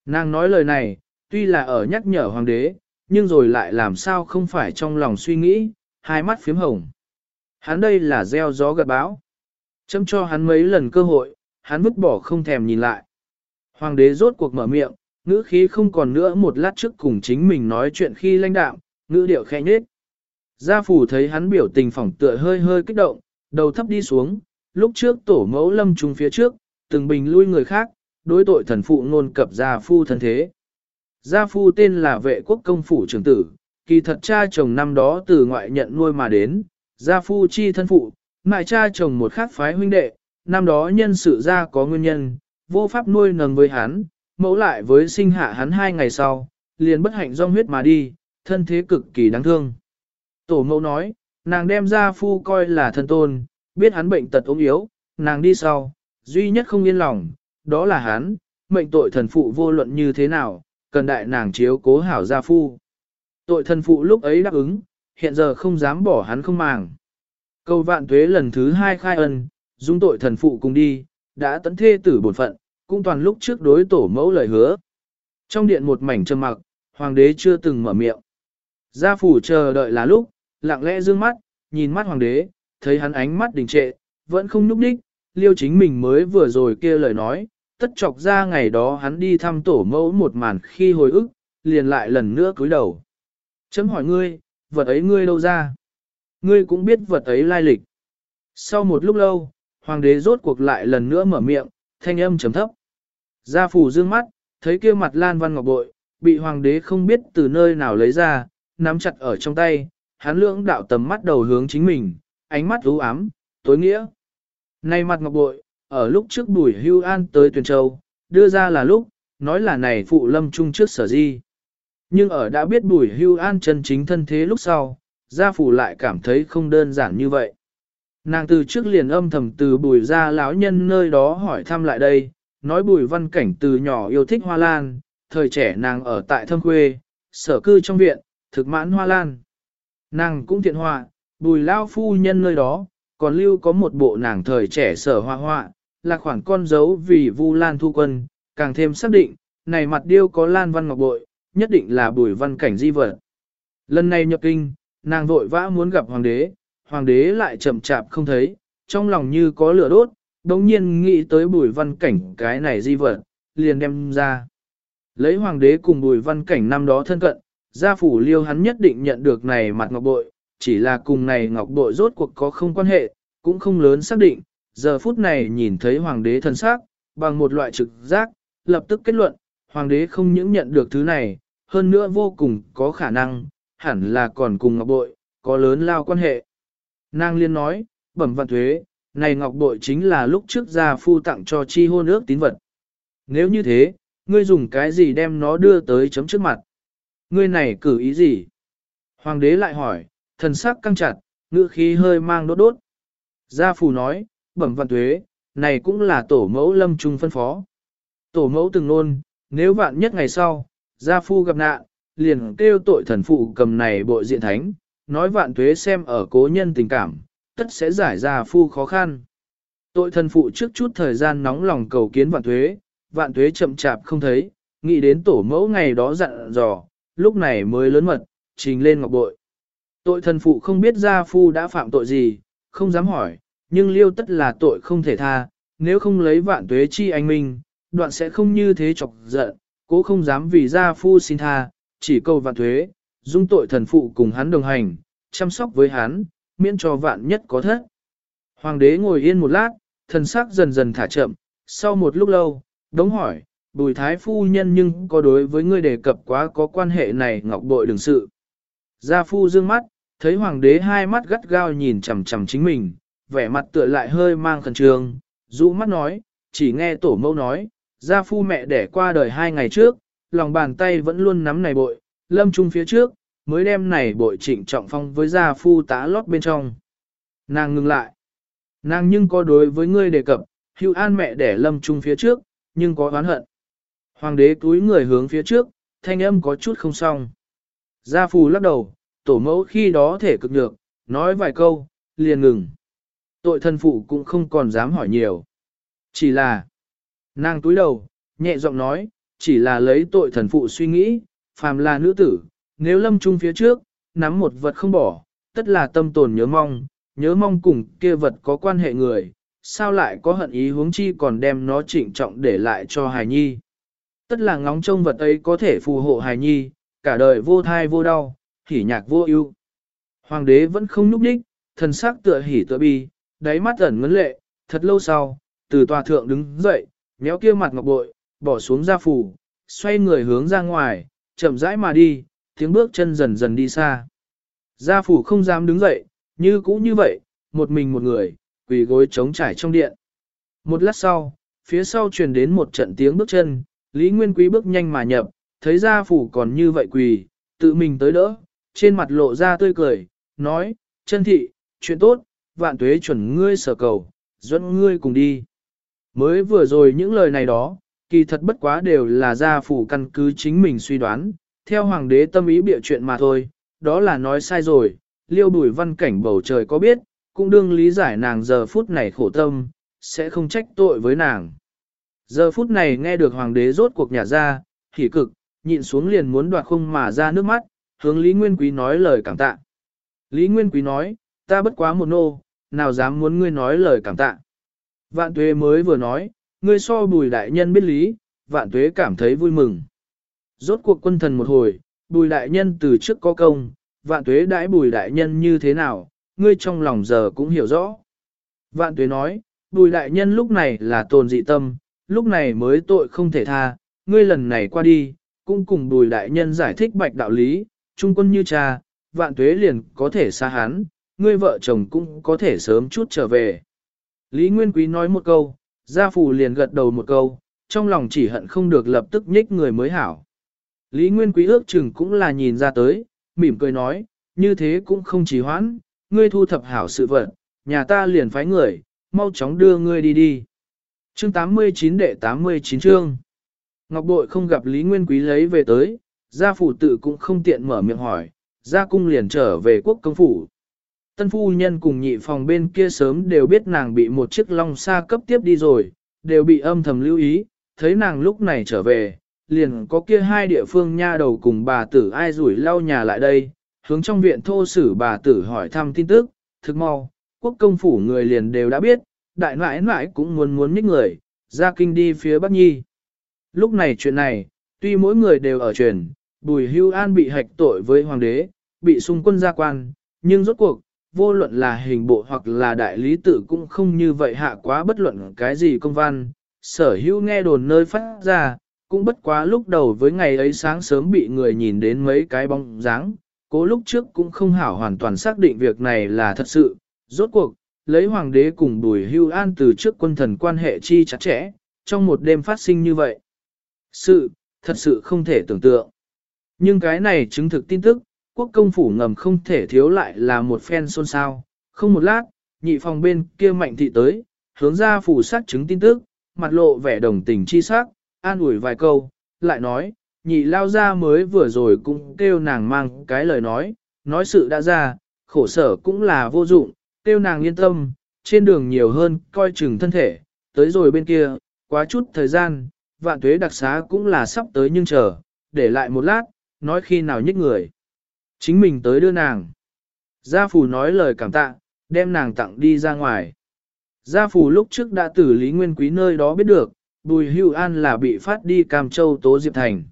Nàng nói lời này, tuy là ở nhắc nhở hoàng đế, nhưng rồi lại làm sao không phải trong lòng suy nghĩ, hai mắt phím hồng. Hắn đây là gieo gió gật báo. Châm cho hắn mấy lần cơ hội, hắn vứt bỏ không thèm nhìn lại. Hoàng đế rốt cuộc mở miệng, ngữ khí không còn nữa một lát trước cùng chính mình nói chuyện khi lãnh đạm, ngữ điệu khẽ nhết. Gia phủ thấy hắn biểu tình phỏng tựa hơi hơi kích động, đầu thấp đi xuống, lúc trước tổ mẫu lâm trùng phía trước, từng bình lui người khác, đối tội thần phụ ngôn cập gia phu thân thế. Gia phu tên là vệ quốc công phủ trưởng tử, kỳ thật cha chồng năm đó từ ngoại nhận nuôi mà đến, gia phu chi thân phụ, mại cha chồng một khác phái huynh đệ, năm đó nhân sự gia có nguyên nhân, vô pháp nuôi nâng với hắn, mẫu lại với sinh hạ hắn hai ngày sau, liền bất hạnh do huyết mà đi, thân thế cực kỳ đáng thương. Tổ mẫu nói, nàng đem gia phu coi là thân tôn, biết hắn bệnh tật ốm yếu, nàng đi sau, duy nhất không yên lòng, đó là hắn, mệnh tội thần phụ vô luận như thế nào, cần đại nàng chiếu cố hảo gia phu. Tội thần phụ lúc ấy đáp ứng, hiện giờ không dám bỏ hắn không màng. Câu vạn tuế lần thứ hai khai ân, dung tội thần phụ cùng đi, đã tấn thê tử bổn phận, cũng toàn lúc trước đối tổ mẫu lời hứa. Trong điện một mảnh trầm mặc, hoàng đế chưa từng mở miệng. Gia phủ chờ đợi là lúc, lặng lẽ dương mắt, nhìn mắt hoàng đế, thấy hắn ánh mắt đình trệ, vẫn không nhúc đích, liêu chính mình mới vừa rồi kia lời nói, tất chọc ra ngày đó hắn đi thăm tổ mẫu một màn khi hồi ức, liền lại lần nữa cúi đầu. Chấm hỏi ngươi, vật ấy ngươi đâu ra? Ngươi cũng biết vật ấy lai lịch. Sau một lúc lâu, hoàng đế rốt cuộc lại lần nữa mở miệng, thanh âm trầm thấp. Gia phủ dương mắt, thấy kia mặt lan văn ngọc bội, bị hoàng đế không biết từ nơi nào lấy ra, nắm chặt ở trong tay, hắn lưỡng đạo tầm mắt đầu hướng chính mình, ánh mắt u ám, tối nghĩa. nay mặt ngọc bội, ở lúc trước bùi hưu an tới tuyển châu, đưa ra là lúc, nói là này phụ lâm trung trước sở di. Nhưng ở đã biết bùi hưu an chân chính thân thế lúc sau, gia phủ lại cảm thấy không đơn giản như vậy. Nàng từ trước liền âm thầm từ bùi ra lão nhân nơi đó hỏi thăm lại đây, nói bùi văn cảnh từ nhỏ yêu thích hoa lan, thời trẻ nàng ở tại thâm quê, sở cư trong viện, thực mãn hoa lan. Nàng cũng thiện họa, bùi lao phu nhân nơi đó, còn lưu có một bộ nàng thời trẻ sở hoa họa, là khoảng con dấu vì vu lan thu quân, càng thêm xác định, này mặt điêu có lan văn ngọc bội, nhất định là bùi văn cảnh di vật. Lần này nhập kinh, nàng vội vã muốn gặp hoàng đế, hoàng đế lại chậm chạp không thấy, trong lòng như có lửa đốt, đồng nhiên nghĩ tới bùi văn cảnh cái này di vật, liền đem ra. Lấy hoàng đế cùng bùi văn cảnh năm đó thân cận, gia phủ liêu hắn nhất định nhận được này mặt ngọc bội, chỉ là cùng này ngọc bội rốt cuộc có không quan hệ, cũng không lớn xác định, giờ phút này nhìn thấy hoàng đế thân xác, bằng một loại trực giác, lập tức kết luận, hoàng đế không những nhận được thứ này, hơn nữa vô cùng có khả năng, hẳn là còn cùng ngọc bội, có lớn lao quan hệ. Nàng liên nói, bẩm văn thuế, này ngọc bội chính là lúc trước gia phu tặng cho chi hôn ước tín vật. Nếu như thế, ngươi dùng cái gì đem nó đưa tới chấm trước mặt? Ngươi này cử ý gì? Hoàng đế lại hỏi, thần sắc căng chặt, ngữ khí hơi mang đốt đốt. Gia phù nói, bẩm văn tuế, này cũng là tổ mẫu lâm trung phân phó. Tổ mẫu từng nôn, nếu vạn nhất ngày sau, gia phu gặp nạn, liền kêu tội thần phụ cầm này bội diện thánh, nói vạn tuế xem ở cố nhân tình cảm, tất sẽ giải ra phu khó khăn. Tội thần phụ trước chút thời gian nóng lòng cầu kiến vạn thuế vạn thuế chậm chạp không thấy, nghĩ đến tổ mẫu ngày đó dặn dò, lúc này mới lớn mật, trình lên ngọc bội. Tội thần phụ không biết gia phu đã phạm tội gì, không dám hỏi, nhưng liêu tất là tội không thể tha, nếu không lấy vạn tuế chi anh minh, đoạn sẽ không như thế chọc giận, cố không dám vì gia phu xin tha, chỉ cầu vạn tuế, dung tội thần phụ cùng hắn đồng hành, chăm sóc với hắn, miễn cho vạn nhất có thất. Hoàng đế ngồi yên một lát, thần sắc dần dần thả chậm, sau một lúc lâu, đống hỏi, bùi thái phu nhân nhưng có đối với ngươi đề cập quá có quan hệ này ngọc bội đừng sự. Gia phu dương mắt, thấy hoàng đế hai mắt gắt gao nhìn chằm chằm chính mình, vẻ mặt tựa lại hơi mang khẩn trương, rũ mắt nói, chỉ nghe tổ mẫu nói, gia phu mẹ đẻ qua đời hai ngày trước, lòng bàn tay vẫn luôn nắm này bội, lâm trung phía trước, mới đem này bội trịnh trọng phong với gia phu tá lót bên trong. Nàng ngừng lại. Nàng nhưng có đối với ngươi đề cập, hưu an mẹ đẻ lâm trung phía trước, nhưng có oán hận. Hoàng đế túi người hướng phía trước, thanh âm có chút không xong. Gia phù lắc đầu, tổ mẫu khi đó thể cực được nói vài câu, liền ngừng. Tội thân phụ cũng không còn dám hỏi nhiều. Chỉ là, nàng túi đầu, nhẹ giọng nói, chỉ là lấy tội thần phụ suy nghĩ, phàm là nữ tử, nếu lâm trung phía trước, nắm một vật không bỏ, tất là tâm tồn nhớ mong, nhớ mong cùng kia vật có quan hệ người, sao lại có hận ý huống chi còn đem nó trịnh trọng để lại cho hài nhi. Tất là ngóng trông vật ấy có thể phù hộ hài nhi, cả đời vô thai vô đau, hỉ nhạc vô ưu. Hoàng đế vẫn không nhúc đích, thần sắc tựa hỉ tựa bi, đáy mắt ẩn ngấn lệ, thật lâu sau, từ tòa thượng đứng dậy, méo kia mặt ngọc bội, bỏ xuống ra phủ, xoay người hướng ra ngoài, chậm rãi mà đi, tiếng bước chân dần dần đi xa. Gia phủ không dám đứng dậy, như cũ như vậy, một mình một người, quỳ gối trống trải trong điện. Một lát sau, phía sau truyền đến một trận tiếng bước chân, Lý Nguyên Quý bước nhanh mà nhập, thấy gia phủ còn như vậy quỳ, tự mình tới đỡ, trên mặt lộ ra tươi cười, nói, chân thị, chuyện tốt, vạn tuế chuẩn ngươi sở cầu, dẫn ngươi cùng đi. Mới vừa rồi những lời này đó, kỳ thật bất quá đều là gia phủ căn cứ chính mình suy đoán, theo hoàng đế tâm ý bịa chuyện mà thôi, đó là nói sai rồi, liêu bùi văn cảnh bầu trời có biết, cũng đương lý giải nàng giờ phút này khổ tâm, sẽ không trách tội với nàng. Giờ phút này nghe được hoàng đế rốt cuộc nhà ra, hỉ cực, nhịn xuống liền muốn đoạt không mà ra nước mắt, hướng Lý Nguyên Quý nói lời cảm tạ. Lý Nguyên Quý nói, ta bất quá một nô, nào dám muốn ngươi nói lời cảm tạ. Vạn tuế mới vừa nói, ngươi so bùi đại nhân biết lý, vạn tuế cảm thấy vui mừng. Rốt cuộc quân thần một hồi, bùi đại nhân từ trước có công, vạn tuế đãi bùi đại nhân như thế nào, ngươi trong lòng giờ cũng hiểu rõ. Vạn tuế nói, bùi đại nhân lúc này là tồn dị tâm, lúc này mới tội không thể tha, ngươi lần này qua đi, cũng cùng bùi đại nhân giải thích bạch đạo lý, trung quân như cha, vạn tuế liền có thể xa hắn, ngươi vợ chồng cũng có thể sớm chút trở về. Lý Nguyên Quý nói một câu, gia phù liền gật đầu một câu, trong lòng chỉ hận không được lập tức nhích người mới hảo. Lý Nguyên Quý ước chừng cũng là nhìn ra tới, mỉm cười nói, như thế cũng không chỉ hoãn, ngươi thu thập hảo sự vật, nhà ta liền phái người, mau chóng đưa ngươi đi đi. Chương 89 đệ 89 chương. Ngọc Bội không gặp Lý Nguyên Quý lấy về tới, gia phủ tự cũng không tiện mở miệng hỏi, gia cung liền trở về quốc công phủ. Tân phu nhân cùng nhị phòng bên kia sớm đều biết nàng bị một chiếc long xa cấp tiếp đi rồi, đều bị âm thầm lưu ý, thấy nàng lúc này trở về, liền có kia hai địa phương nha đầu cùng bà tử ai rủi lau nhà lại đây, hướng trong viện thô sử bà tử hỏi thăm tin tức, thực mau, quốc công phủ người liền đều đã biết, đại nãi nãi cũng muốn muốn nhích người, ra kinh đi phía Bắc Nhi. Lúc này chuyện này, tuy mỗi người đều ở truyền, bùi hưu an bị hạch tội với hoàng đế, bị xung quân gia quan, nhưng rốt cuộc, vô luận là hình bộ hoặc là đại lý tự cũng không như vậy hạ quá bất luận cái gì công văn, sở hữu nghe đồn nơi phát ra, cũng bất quá lúc đầu với ngày ấy sáng sớm bị người nhìn đến mấy cái bóng dáng, cố lúc trước cũng không hảo hoàn toàn xác định việc này là thật sự, rốt cuộc, lấy hoàng đế cùng bùi hưu an từ trước quân thần quan hệ chi chặt chẽ, trong một đêm phát sinh như vậy. Sự, thật sự không thể tưởng tượng. Nhưng cái này chứng thực tin tức, quốc công phủ ngầm không thể thiếu lại là một phen xôn xao. Không một lát, nhị phòng bên kia mạnh thị tới, hướng ra phủ xác chứng tin tức, mặt lộ vẻ đồng tình chi sắc, an ủi vài câu, lại nói, nhị lao ra mới vừa rồi cũng kêu nàng mang cái lời nói, nói sự đã ra, khổ sở cũng là vô dụng, kêu nàng yên tâm, trên đường nhiều hơn, coi chừng thân thể, tới rồi bên kia, quá chút thời gian, vạn tuế đặc xá cũng là sắp tới nhưng chờ, để lại một lát, nói khi nào nhích người. Chính mình tới đưa nàng. Gia Phù nói lời cảm tạ, đem nàng tặng đi ra ngoài. Gia Phù lúc trước đã từ Lý Nguyên Quý nơi đó biết được, Bùi Hưu An là bị phát đi Cam Châu Tố Diệp Thành.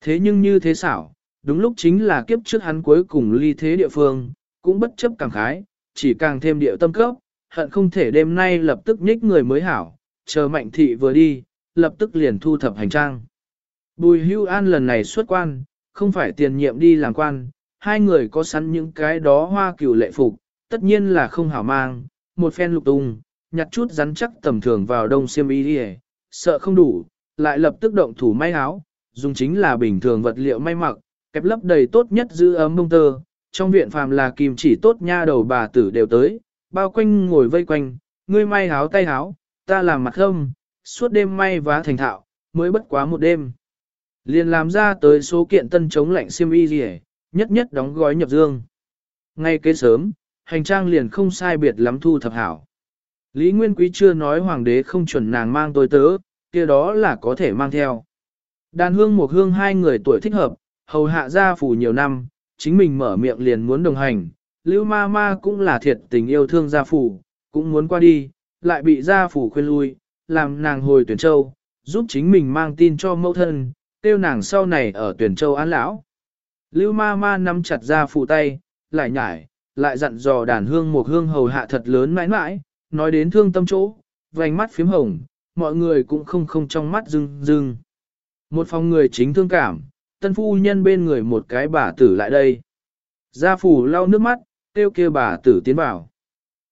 Thế nhưng như thế xảo, đúng lúc chính là kiếp trước hắn cuối cùng ly thế địa phương, cũng bất chấp cảm khái, chỉ càng thêm điệu tâm cấp, hận không thể đêm nay lập tức nhích người mới hảo, chờ mạnh thị vừa đi, lập tức liền thu thập hành trang. Bùi Hưu An lần này xuất quan, không phải tiền nhiệm đi làm quan, hai người có sẵn những cái đó hoa cửu lệ phục, tất nhiên là không hảo mang, một phen lục tung, nhặt chút rắn chắc tầm thường vào đông xiêm y đi sợ không đủ, lại lập tức động thủ may áo, dùng chính là bình thường vật liệu may mặc, kẹp lấp đầy tốt nhất giữ ấm bông tơ, trong viện phàm là kim chỉ tốt nha đầu bà tử đều tới, bao quanh ngồi vây quanh, ngươi may áo tay áo, ta làm mặt không, suốt đêm may vá thành thạo, mới bất quá một đêm. Liền làm ra tới số kiện tân chống lạnh xiêm y gì nhất nhất đóng gói nhập dương. Ngay kế sớm, hành trang liền không sai biệt lắm thu thập hảo. Lý Nguyên Quý chưa nói hoàng đế không chuẩn nàng mang tôi tớ, kia đó là có thể mang theo. Đàn hương một hương hai người tuổi thích hợp, hầu hạ gia phủ nhiều năm, chính mình mở miệng liền muốn đồng hành. Lưu ma ma cũng là thiệt tình yêu thương gia phủ, cũng muốn qua đi, lại bị gia phủ khuyên lui, làm nàng hồi tuyển châu, giúp chính mình mang tin cho mẫu thân, tiêu nàng sau này ở tuyển châu an lão. Lưu ma ma nắm chặt gia phụ tay, lại nhải, lại dặn dò đàn hương một hương hầu hạ thật lớn mãi mãi, nói đến thương tâm chỗ, vành mắt phím hồng, mọi người cũng không không trong mắt rưng rưng. Một phòng người chính thương cảm, tân phu nhân bên người một cái bà tử lại đây. Gia phủ lau nước mắt, kêu kêu bà tử tiến vào.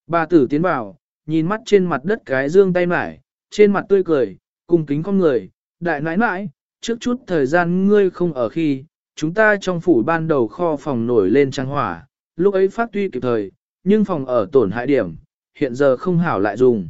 Bà tử tiến vào, nhìn mắt trên mặt đất cái dương tay mải, trên mặt tươi cười, cùng kính con người, đại nãi nãi, trước chút thời gian ngươi không ở khi, chúng ta trong phủ ban đầu kho phòng nổi lên trang hỏa, lúc ấy phát tuy kịp thời, nhưng phòng ở tổn hại điểm, hiện giờ không hảo lại dùng.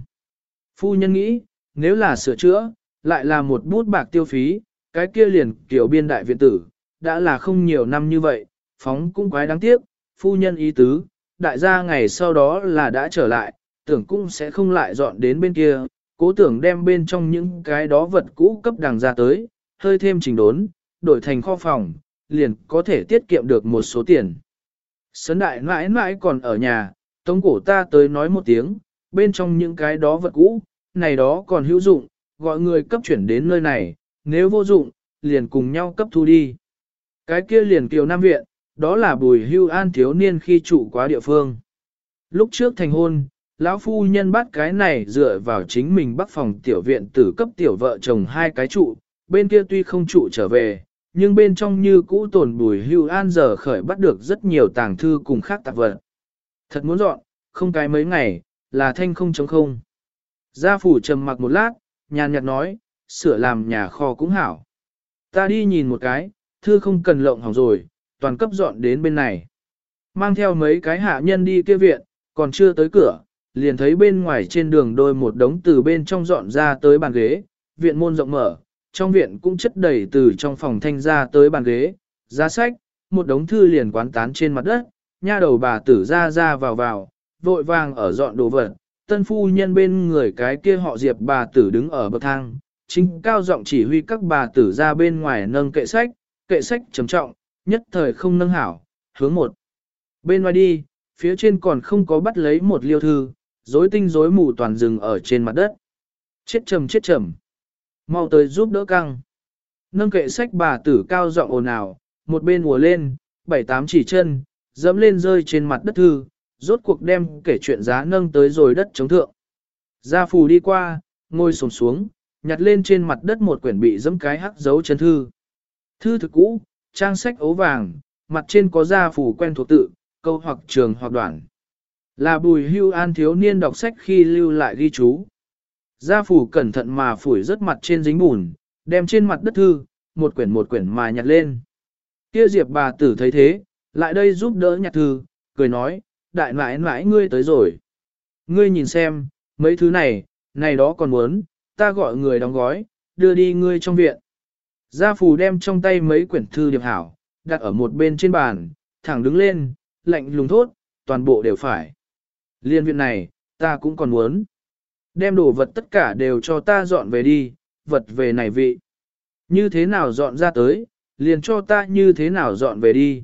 Phu nhân nghĩ, nếu là sửa chữa, lại là một bút bạc tiêu phí, cái kia liền kiểu biên đại viện tử, đã là không nhiều năm như vậy, phóng cũng quái đáng tiếc, phu nhân ý tứ, đại gia ngày sau đó là đã trở lại, tưởng cũng sẽ không lại dọn đến bên kia, cố tưởng đem bên trong những cái đó vật cũ cấp đằng ra tới, hơi thêm trình đốn, đổi thành kho phòng, liền có thể tiết kiệm được một số tiền. Sấn đại mãi mãi còn ở nhà, tống cổ ta tới nói một tiếng, bên trong những cái đó vật cũ, này đó còn hữu dụng, gọi người cấp chuyển đến nơi này, nếu vô dụng, liền cùng nhau cấp thu đi. Cái kia liền kiều Nam Viện, đó là bùi hưu an thiếu niên khi trụ quá địa phương. Lúc trước thành hôn, lão phu nhân bắt cái này dựa vào chính mình bắc phòng tiểu viện tử cấp tiểu vợ chồng hai cái trụ, bên kia tuy không trụ trở về, nhưng bên trong như cũ tồn bùi hưu an giờ khởi bắt được rất nhiều tàng thư cùng khác tạp vật. Thật muốn dọn, không cái mấy ngày, là thanh không chống không. Gia phủ trầm mặc một lát, nhàn nhạt nói, sửa làm nhà kho cũng hảo. Ta đi nhìn một cái, thư không cần lộng hỏng rồi, toàn cấp dọn đến bên này. Mang theo mấy cái hạ nhân đi kia viện, còn chưa tới cửa, liền thấy bên ngoài trên đường đôi một đống từ bên trong dọn ra tới bàn ghế, viện môn rộng mở, trong viện cũng chất đầy từ trong phòng thanh ra tới bàn ghế, giá sách, một đống thư liền quán tán trên mặt đất, nha đầu bà tử ra ra vào vào, vội vàng ở dọn đồ vật, tân phu nhân bên người cái kia họ diệp bà tử đứng ở bậc thang, chính cao giọng chỉ huy các bà tử ra bên ngoài nâng kệ sách, kệ sách trầm trọng, nhất thời không nâng hảo, hướng một. Bên ngoài đi, phía trên còn không có bắt lấy một liêu thư, rối tinh rối mù toàn rừng ở trên mặt đất. Chết trầm chết trầm. Mau tới giúp đỡ căng. Nâng kệ sách bà tử cao giọng ồn ào, một bên mùa lên, bảy tám chỉ chân, dẫm lên rơi trên mặt đất thư, rốt cuộc đem kể chuyện giá nâng tới rồi đất chống thượng. Gia phù đi qua, ngồi sồm xuống, nhặt lên trên mặt đất một quyển bị dẫm cái hắc dấu chân thư. Thư thực cũ, trang sách ấu vàng, mặt trên có gia phù quen thuộc tự, câu hoặc trường hoặc đoạn. Là bùi hưu an thiếu niên đọc sách khi lưu lại ghi chú. Gia phủ cẩn thận mà phủi rất mặt trên dính bùn, đem trên mặt đất thư, một quyển một quyển mà nhặt lên. Kia diệp bà tử thấy thế, lại đây giúp đỡ nhặt thư, cười nói, đại nãi nãi ngươi tới rồi. Ngươi nhìn xem, mấy thứ này, này đó còn muốn, ta gọi người đóng gói, đưa đi ngươi trong viện. Gia phù đem trong tay mấy quyển thư điệp hảo, đặt ở một bên trên bàn, thẳng đứng lên, lạnh lùng thốt, toàn bộ đều phải. Liên viện này, ta cũng còn muốn. Đem đồ vật tất cả đều cho ta dọn về đi, vật về này vị. Như thế nào dọn ra tới, liền cho ta như thế nào dọn về đi.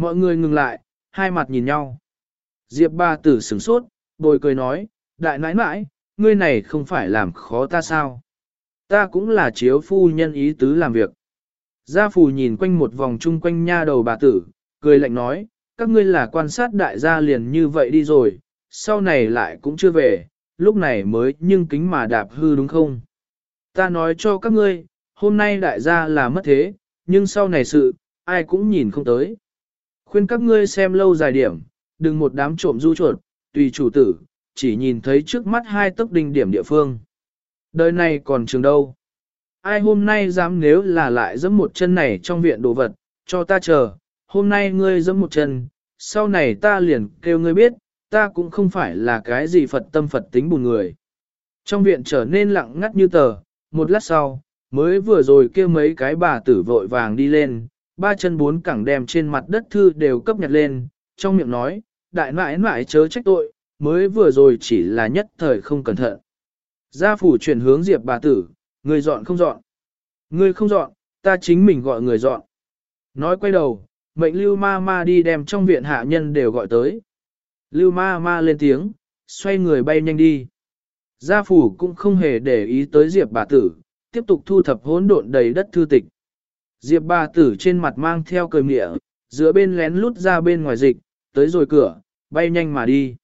Mọi người ngừng lại, hai mặt nhìn nhau. Diệp ba tử sửng sốt, bồi cười nói, đại nãi nãi, ngươi này không phải làm khó ta sao. Ta cũng là chiếu phu nhân ý tứ làm việc. Gia phù nhìn quanh một vòng chung quanh nha đầu bà tử, cười lạnh nói, các ngươi là quan sát đại gia liền như vậy đi rồi, sau này lại cũng chưa về, lúc này mới nhưng kính mà đạp hư đúng không? Ta nói cho các ngươi, hôm nay đại gia là mất thế, nhưng sau này sự, ai cũng nhìn không tới. Khuyên các ngươi xem lâu dài điểm, đừng một đám trộm du chuột, tùy chủ tử, chỉ nhìn thấy trước mắt hai tấc đinh điểm địa phương. Đời này còn trường đâu? Ai hôm nay dám nếu là lại dẫm một chân này trong viện đồ vật, cho ta chờ, hôm nay ngươi dẫm một chân, sau này ta liền kêu ngươi biết, ta cũng không phải là cái gì Phật tâm Phật tính buồn người. Trong viện trở nên lặng ngắt như tờ, một lát sau, mới vừa rồi kêu mấy cái bà tử vội vàng đi lên, ba chân bốn cẳng đem trên mặt đất thư đều cấp nhặt lên, trong miệng nói, đại nãi nãi chớ trách tội, mới vừa rồi chỉ là nhất thời không cẩn thận. Gia phủ chuyển hướng diệp bà tử, người dọn không dọn. Người không dọn, ta chính mình gọi người dọn. Nói quay đầu, mệnh lưu ma ma đi đem trong viện hạ nhân đều gọi tới. Lưu ma ma lên tiếng, xoay người bay nhanh đi. Gia phủ cũng không hề để ý tới Diệp bà tử, tiếp tục thu thập hỗn độn đầy đất thư tịch. Diệp bà tử trên mặt mang theo cười mịa, giữa bên lén lút ra bên ngoài dịch, tới rồi cửa, bay nhanh mà đi.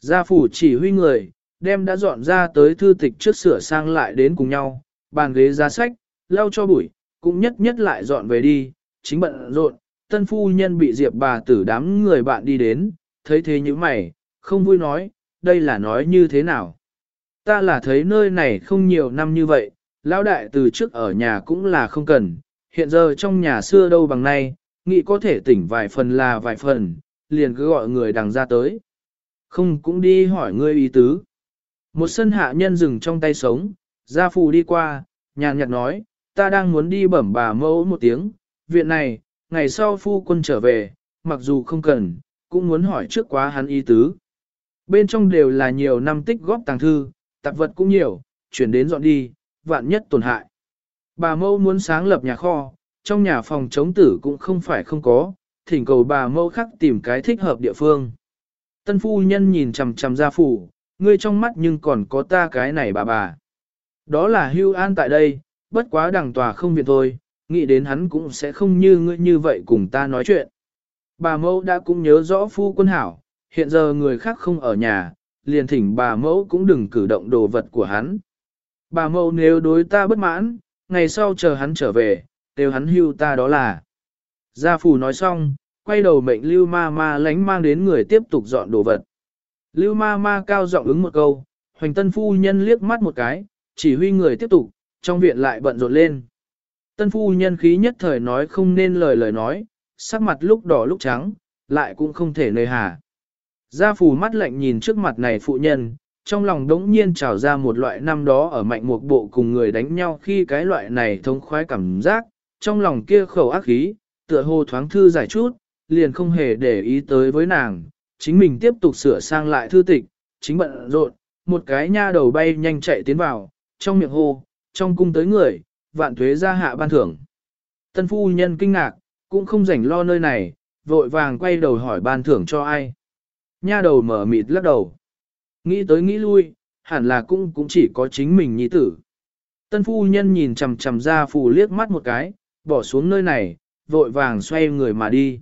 Gia phủ chỉ huy người, đem đã dọn ra tới thư tịch trước sửa sang lại đến cùng nhau, bàn ghế giá sách, lau cho bụi, cũng nhất nhất lại dọn về đi, chính bận rộn, tân phu nhân bị Diệp bà tử đám người bạn đi đến, thấy thế như mày, không vui nói, đây là nói như thế nào. Ta là thấy nơi này không nhiều năm như vậy, lão đại từ trước ở nhà cũng là không cần, hiện giờ trong nhà xưa đâu bằng nay, nghĩ có thể tỉnh vài phần là vài phần, liền cứ gọi người đằng ra tới. Không cũng đi hỏi ngươi ý tứ. Một sân hạ nhân dừng trong tay sống, gia phù đi qua, nhàn nhạt nói, ta đang muốn đi bẩm bà mẫu một tiếng, viện này, ngày sau phu quân trở về, mặc dù không cần, cũng muốn hỏi trước quá hắn ý tứ. Bên trong đều là nhiều năm tích góp tàng thư, tạp vật cũng nhiều, chuyển đến dọn đi, vạn nhất tổn hại. Bà mâu muốn sáng lập nhà kho, trong nhà phòng chống tử cũng không phải không có, thỉnh cầu bà mẫu khắc tìm cái thích hợp địa phương. Tân phu nhân nhìn chằm chằm gia phủ, ngươi trong mắt nhưng còn có ta cái này bà bà. Đó là hưu an tại đây, bất quá đằng tòa không viện thôi, nghĩ đến hắn cũng sẽ không như ngươi như vậy cùng ta nói chuyện. Bà mẫu đã cũng nhớ rõ phu quân hảo, hiện giờ người khác không ở nhà, liền thỉnh bà mẫu cũng đừng cử động đồ vật của hắn. Bà mẫu nếu đối ta bất mãn, ngày sau chờ hắn trở về, đều hắn hưu ta đó là. Gia phù nói xong, quay đầu mệnh lưu ma ma lánh mang đến người tiếp tục dọn đồ vật. Lưu ma ma cao giọng ứng một câu, hoành tân phu nhân liếc mắt một cái, chỉ huy người tiếp tục, trong viện lại bận rộn lên. Tân phu nhân khí nhất thời nói không nên lời lời nói, sắc mặt lúc đỏ lúc trắng, lại cũng không thể nơi hà. Gia phù mắt lạnh nhìn trước mặt này phụ nhân, trong lòng đống nhiên trào ra một loại năm đó ở mạnh một bộ cùng người đánh nhau khi cái loại này thống khoái cảm giác, trong lòng kia khẩu ác khí, tựa hồ thoáng thư giải chút, liền không hề để ý tới với nàng, chính mình tiếp tục sửa sang lại thư tịch, chính bận rộn, một cái nha đầu bay nhanh chạy tiến vào, trong miệng hô, trong cung tới người, vạn thuế gia hạ ban thưởng. Tân phu nhân kinh ngạc, cũng không rảnh lo nơi này, vội vàng quay đầu hỏi ban thưởng cho ai. Nha đầu mở mịt lắc đầu. Nghĩ tới nghĩ lui, hẳn là cũng cũng chỉ có chính mình nhi tử. Tân phu nhân nhìn chằm chằm ra phù liếc mắt một cái, bỏ xuống nơi này, vội vàng xoay người mà đi.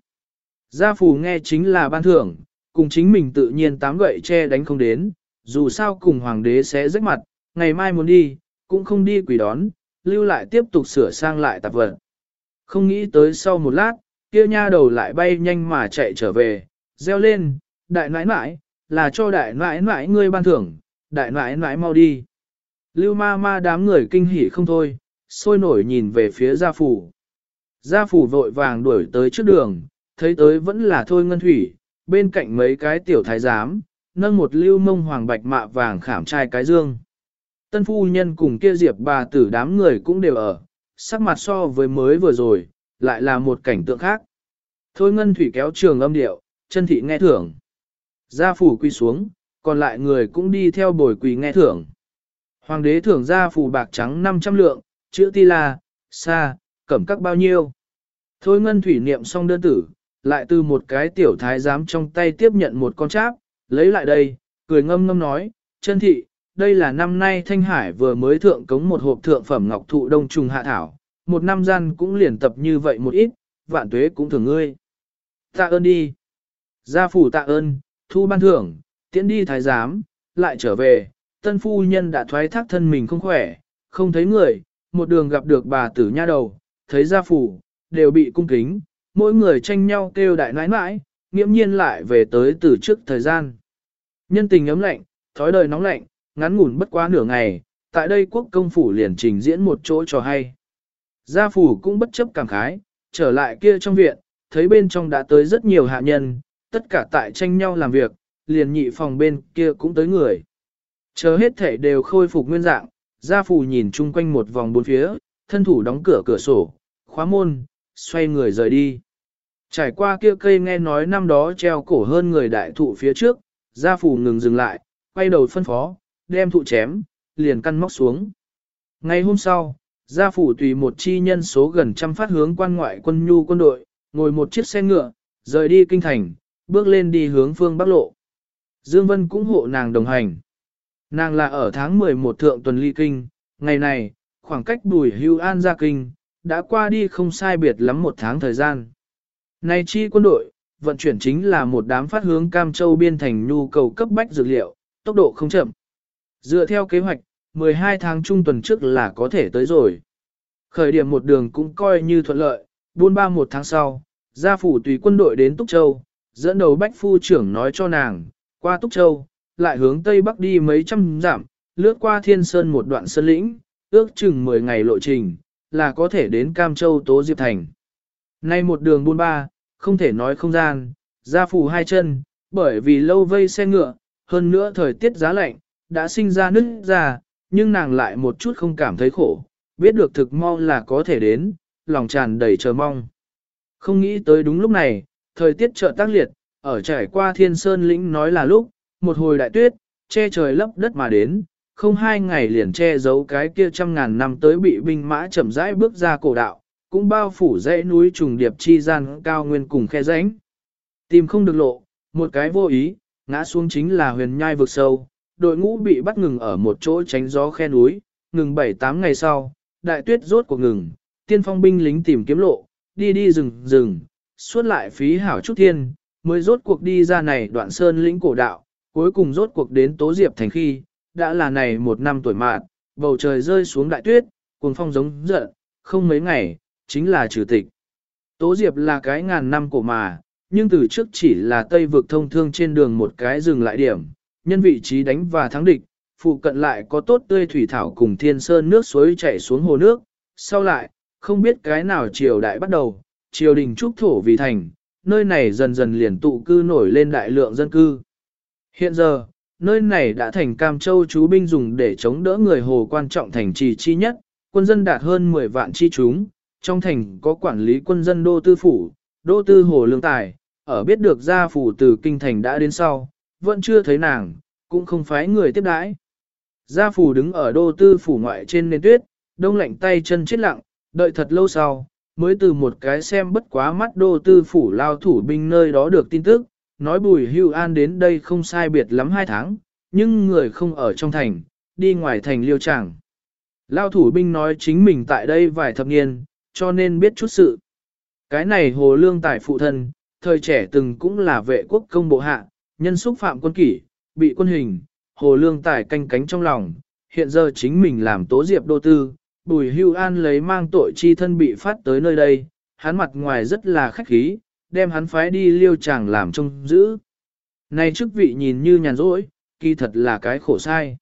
Gia phù nghe chính là ban thưởng, cùng chính mình tự nhiên tám gậy che đánh không đến, dù sao cùng hoàng đế sẽ rách mặt, ngày mai muốn đi, cũng không đi quỷ đón, lưu lại tiếp tục sửa sang lại tạp vật. Không nghĩ tới sau một lát, kia nha đầu lại bay nhanh mà chạy trở về, reo lên, đại nãi nãi, là cho đại nãi nãi ngươi ban thưởng, đại nãi nãi mau đi. Lưu ma ma đám người kinh hỉ không thôi, sôi nổi nhìn về phía gia phủ. Gia phủ vội vàng đuổi tới trước đường, thấy tới vẫn là thôi ngân thủy, bên cạnh mấy cái tiểu thái giám, nâng một lưu mông hoàng bạch mạ vàng khảm trai cái dương. Tân phu nhân cùng kia diệp bà tử đám người cũng đều ở, sắc mặt so với mới vừa rồi, lại là một cảnh tượng khác. Thôi ngân thủy kéo trường âm điệu, chân thị nghe thưởng. Gia phủ quy xuống, còn lại người cũng đi theo bồi quỳ nghe thưởng. Hoàng đế thưởng gia phủ bạc trắng 500 lượng, chữ ti la, sa, cẩm các bao nhiêu. Thôi ngân thủy niệm xong đơn tử, lại từ một cái tiểu thái giám trong tay tiếp nhận một con cháp, lấy lại đây, cười ngâm ngâm nói, chân thị, đây là năm nay Thanh Hải vừa mới thượng cống một hộp thượng phẩm ngọc thụ đông trùng hạ thảo, một năm gian cũng liền tập như vậy một ít, vạn tuế cũng thường ngươi. Tạ ơn đi. Gia phủ tạ ơn, thu ban thưởng, tiễn đi thái giám, lại trở về, tân phu nhân đã thoái thác thân mình không khỏe, không thấy người, một đường gặp được bà tử nha đầu, thấy gia phủ, đều bị cung kính, mỗi người tranh nhau kêu đại nãi nãi, nghiễm nhiên lại về tới từ trước thời gian. Nhân tình ấm lạnh, thói đời nóng lạnh, ngắn ngủn bất quá nửa ngày, tại đây quốc công phủ liền trình diễn một chỗ trò hay. Gia phủ cũng bất chấp cảm khái, trở lại kia trong viện, thấy bên trong đã tới rất nhiều hạ nhân, tất cả tại tranh nhau làm việc, liền nhị phòng bên kia cũng tới người. Chờ hết thể đều khôi phục nguyên dạng, gia phủ nhìn chung quanh một vòng bốn phía, thân thủ đóng cửa cửa sổ, khóa môn, xoay người rời đi. Trải qua kia cây nghe nói năm đó treo cổ hơn người đại thụ phía trước, gia phủ ngừng dừng lại, quay đầu phân phó, đem thụ chém, liền căn móc xuống. Ngày hôm sau, gia phủ tùy một chi nhân số gần trăm phát hướng quan ngoại quân nhu quân đội, ngồi một chiếc xe ngựa, rời đi kinh thành, bước lên đi hướng phương Bắc Lộ. Dương Vân cũng hộ nàng đồng hành. Nàng là ở tháng 11 thượng tuần ly kinh, ngày này, khoảng cách bùi hưu an ra kinh, đã qua đi không sai biệt lắm một tháng thời gian. Này chi quân đội, vận chuyển chính là một đám phát hướng Cam Châu biên thành nhu cầu cấp bách dược liệu, tốc độ không chậm. Dựa theo kế hoạch, 12 tháng trung tuần trước là có thể tới rồi. Khởi điểm một đường cũng coi như thuận lợi, buôn ba một tháng sau, gia phủ tùy quân đội đến Túc Châu, dẫn đầu bách phu trưởng nói cho nàng, qua Túc Châu, lại hướng Tây Bắc đi mấy trăm dặm, lướt qua Thiên Sơn một đoạn sơn lĩnh, ước chừng 10 ngày lộ trình, là có thể đến Cam Châu Tố Diệp Thành. Nay một đường buôn ba, không thể nói không gian, ra phủ hai chân, bởi vì lâu vây xe ngựa, hơn nữa thời tiết giá lạnh, đã sinh ra nứt ra, nhưng nàng lại một chút không cảm thấy khổ, biết được thực mau là có thể đến, lòng tràn đầy chờ mong. Không nghĩ tới đúng lúc này, thời tiết chợt tác liệt, ở trải qua thiên sơn lĩnh nói là lúc, một hồi đại tuyết, che trời lấp đất mà đến, không hai ngày liền che giấu cái kia trăm ngàn năm tới bị binh mã chậm rãi bước ra cổ đạo, cũng bao phủ dãy núi trùng điệp chi gian cao nguyên cùng khe rãnh. Tìm không được lộ, một cái vô ý, ngã xuống chính là huyền nhai vực sâu, đội ngũ bị bắt ngừng ở một chỗ tránh gió khe núi, ngừng 7-8 ngày sau, đại tuyết rốt cuộc ngừng, tiên phong binh lính tìm kiếm lộ, đi đi rừng rừng, suốt lại phí hảo chút thiên, mới rốt cuộc đi ra này đoạn sơn lĩnh cổ đạo, cuối cùng rốt cuộc đến Tố Diệp thành khi, đã là này một năm tuổi mạn, bầu trời rơi xuống đại tuyết, cuồng phong giống giận, không mấy ngày, chính là trừ tịch. Tố Diệp là cái ngàn năm cổ mà, nhưng từ trước chỉ là Tây vực thông thương trên đường một cái dừng lại điểm, nhân vị trí đánh và thắng địch, phụ cận lại có tốt tươi thủy thảo cùng thiên sơn nước suối chảy xuống hồ nước, sau lại, không biết cái nào triều đại bắt đầu, triều đình trúc thổ vì thành, nơi này dần dần liền tụ cư nổi lên đại lượng dân cư. Hiện giờ, nơi này đã thành Cam Châu chú binh dùng để chống đỡ người hồ quan trọng thành trì chi nhất, quân dân đạt hơn 10 vạn chi chúng, trong thành có quản lý quân dân đô tư phủ, đô tư hồ lương tài, ở biết được gia phủ từ kinh thành đã đến sau, vẫn chưa thấy nàng, cũng không phái người tiếp đãi. Gia phủ đứng ở đô tư phủ ngoại trên nền tuyết, đông lạnh tay chân chết lặng, đợi thật lâu sau, mới từ một cái xem bất quá mắt đô tư phủ lao thủ binh nơi đó được tin tức, nói bùi hưu an đến đây không sai biệt lắm hai tháng, nhưng người không ở trong thành, đi ngoài thành liêu tràng. Lao thủ binh nói chính mình tại đây vài thập niên, cho nên biết chút sự. Cái này hồ lương tài phụ thân, thời trẻ từng cũng là vệ quốc công bộ hạ, nhân xúc phạm quân kỷ, bị quân hình, hồ lương tài canh cánh trong lòng, hiện giờ chính mình làm tố diệp đô tư, bùi hưu an lấy mang tội chi thân bị phát tới nơi đây, hắn mặt ngoài rất là khách khí, đem hắn phái đi liêu chàng làm trông giữ. Này chức vị nhìn như nhàn rỗi, kỳ thật là cái khổ sai.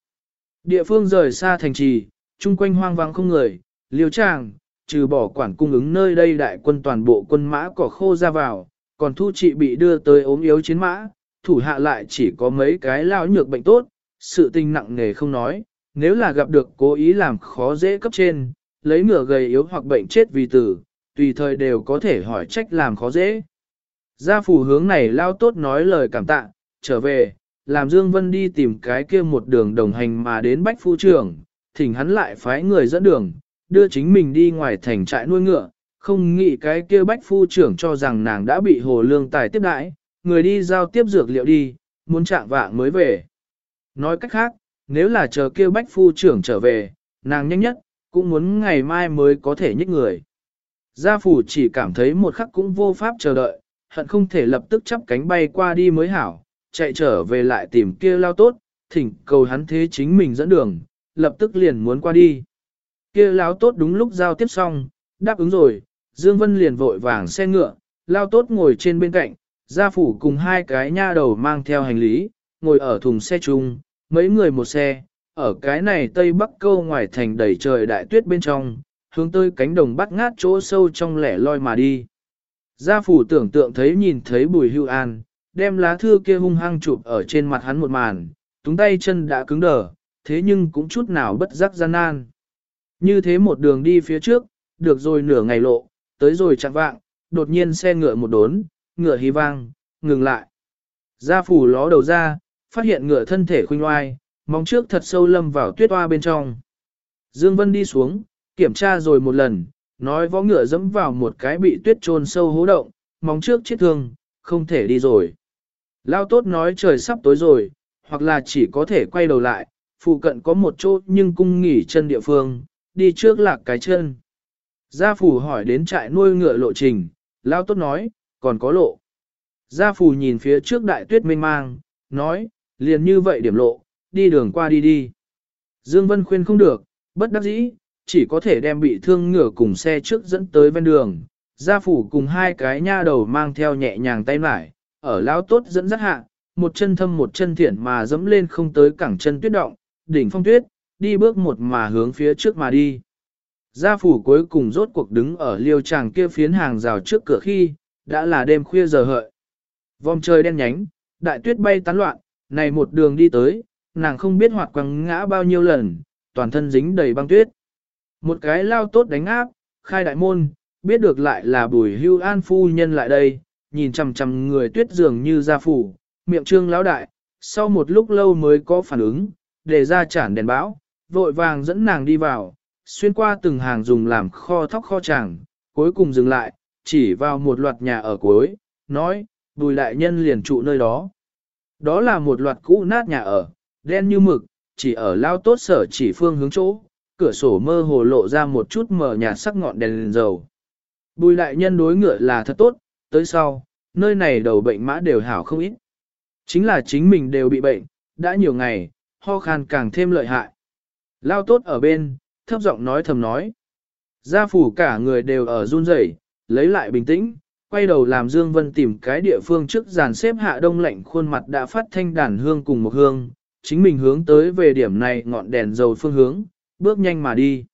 Địa phương rời xa thành trì, chung quanh hoang vắng không người, liêu chàng, trừ bỏ quản cung ứng nơi đây đại quân toàn bộ quân mã cỏ khô ra vào, còn thu trị bị đưa tới ốm yếu chiến mã, thủ hạ lại chỉ có mấy cái lao nhược bệnh tốt, sự tình nặng nề không nói, nếu là gặp được cố ý làm khó dễ cấp trên, lấy ngựa gầy yếu hoặc bệnh chết vì tử, tùy thời đều có thể hỏi trách làm khó dễ. Gia phủ hướng này lao tốt nói lời cảm tạ, trở về, làm Dương Vân đi tìm cái kia một đường đồng hành mà đến Bách Phu Trưởng, thỉnh hắn lại phái người dẫn đường, đưa chính mình đi ngoài thành trại nuôi ngựa, không nghĩ cái kia Bách Phu Trưởng cho rằng nàng đã bị hồ lương tài tiếp đãi, người đi giao tiếp dược liệu đi, muốn trạng vạng mới về. Nói cách khác, nếu là chờ kia Bách Phu Trưởng trở về, nàng nhanh nhất, cũng muốn ngày mai mới có thể nhích người. Gia phủ chỉ cảm thấy một khắc cũng vô pháp chờ đợi, hận không thể lập tức chắp cánh bay qua đi mới hảo, chạy trở về lại tìm kia lao tốt, thỉnh cầu hắn thế chính mình dẫn đường, lập tức liền muốn qua đi. Kia lao tốt đúng lúc giao tiếp xong, đáp ứng rồi, Dương Vân liền vội vàng xe ngựa, lao tốt ngồi trên bên cạnh, gia phủ cùng hai cái nha đầu mang theo hành lý, ngồi ở thùng xe chung, mấy người một xe, ở cái này tây bắc câu ngoài thành đầy trời đại tuyết bên trong, hướng tới cánh đồng bắt ngát chỗ sâu trong lẻ loi mà đi. Gia phủ tưởng tượng thấy nhìn thấy bùi hưu an, đem lá thư kia hung hăng chụp ở trên mặt hắn một màn, túng tay chân đã cứng đờ, thế nhưng cũng chút nào bất giác gian nan. Như thế một đường đi phía trước, được rồi nửa ngày lộ, tới rồi chặn vạng, đột nhiên xe ngựa một đốn, ngựa hí vang, ngừng lại. Gia phủ ló đầu ra, phát hiện ngựa thân thể khuynh oai, móng trước thật sâu lâm vào tuyết hoa bên trong. Dương Vân đi xuống, kiểm tra rồi một lần, nói võ ngựa dẫm vào một cái bị tuyết trôn sâu hố động, móng trước chết thương, không thể đi rồi. Lao tốt nói trời sắp tối rồi, hoặc là chỉ có thể quay đầu lại, phụ cận có một chỗ nhưng cung nghỉ chân địa phương, đi trước lạc cái chân. Gia phủ hỏi đến trại nuôi ngựa lộ trình, Lao tốt nói, còn có lộ. Gia phủ nhìn phía trước đại tuyết mênh mang, nói, liền như vậy điểm lộ, đi đường qua đi đi. Dương Vân khuyên không được, bất đắc dĩ, chỉ có thể đem bị thương ngửa cùng xe trước dẫn tới ven đường. Gia phủ cùng hai cái nha đầu mang theo nhẹ nhàng tay mải, ở lão tốt dẫn dắt hạ, một chân thâm một chân thiện mà dẫm lên không tới cẳng chân tuyết động, đỉnh phong tuyết, đi bước một mà hướng phía trước mà đi. Gia phủ cuối cùng rốt cuộc đứng ở liêu tràng kia phiến hàng rào trước cửa khi, đã là đêm khuya giờ hợi. Vòng trời đen nhánh, đại tuyết bay tán loạn, này một đường đi tới, nàng không biết hoạt quăng ngã bao nhiêu lần, toàn thân dính đầy băng tuyết. Một cái lao tốt đánh áp, khai đại môn, biết được lại là bùi hưu an phu nhân lại đây, nhìn chằm chằm người tuyết dường như gia phủ, miệng trương lão đại, sau một lúc lâu mới có phản ứng, để ra chản đèn bão, vội vàng dẫn nàng đi vào, xuyên qua từng hàng dùng làm kho thóc kho chẳng, cuối cùng dừng lại, chỉ vào một loạt nhà ở cuối, nói, bùi đại nhân liền trụ nơi đó. Đó là một loạt cũ nát nhà ở, đen như mực, chỉ ở lao tốt sở chỉ phương hướng chỗ, cửa sổ mơ hồ lộ ra một chút mờ nhạt sắc ngọn đèn, đèn dầu. Bùi đại nhân đối ngựa là thật tốt, tới sau, nơi này đầu bệnh mã đều hảo không ít. Chính là chính mình đều bị bệnh, đã nhiều ngày, ho khan càng thêm lợi hại. Lao tốt ở bên, thấp giọng nói thầm nói. Gia phủ cả người đều ở run rẩy, lấy lại bình tĩnh, quay đầu làm Dương Vân tìm cái địa phương trước dàn xếp hạ đông lạnh khuôn mặt đã phát thanh đàn hương cùng một hương, chính mình hướng tới về điểm này ngọn đèn dầu phương hướng, bước nhanh mà đi.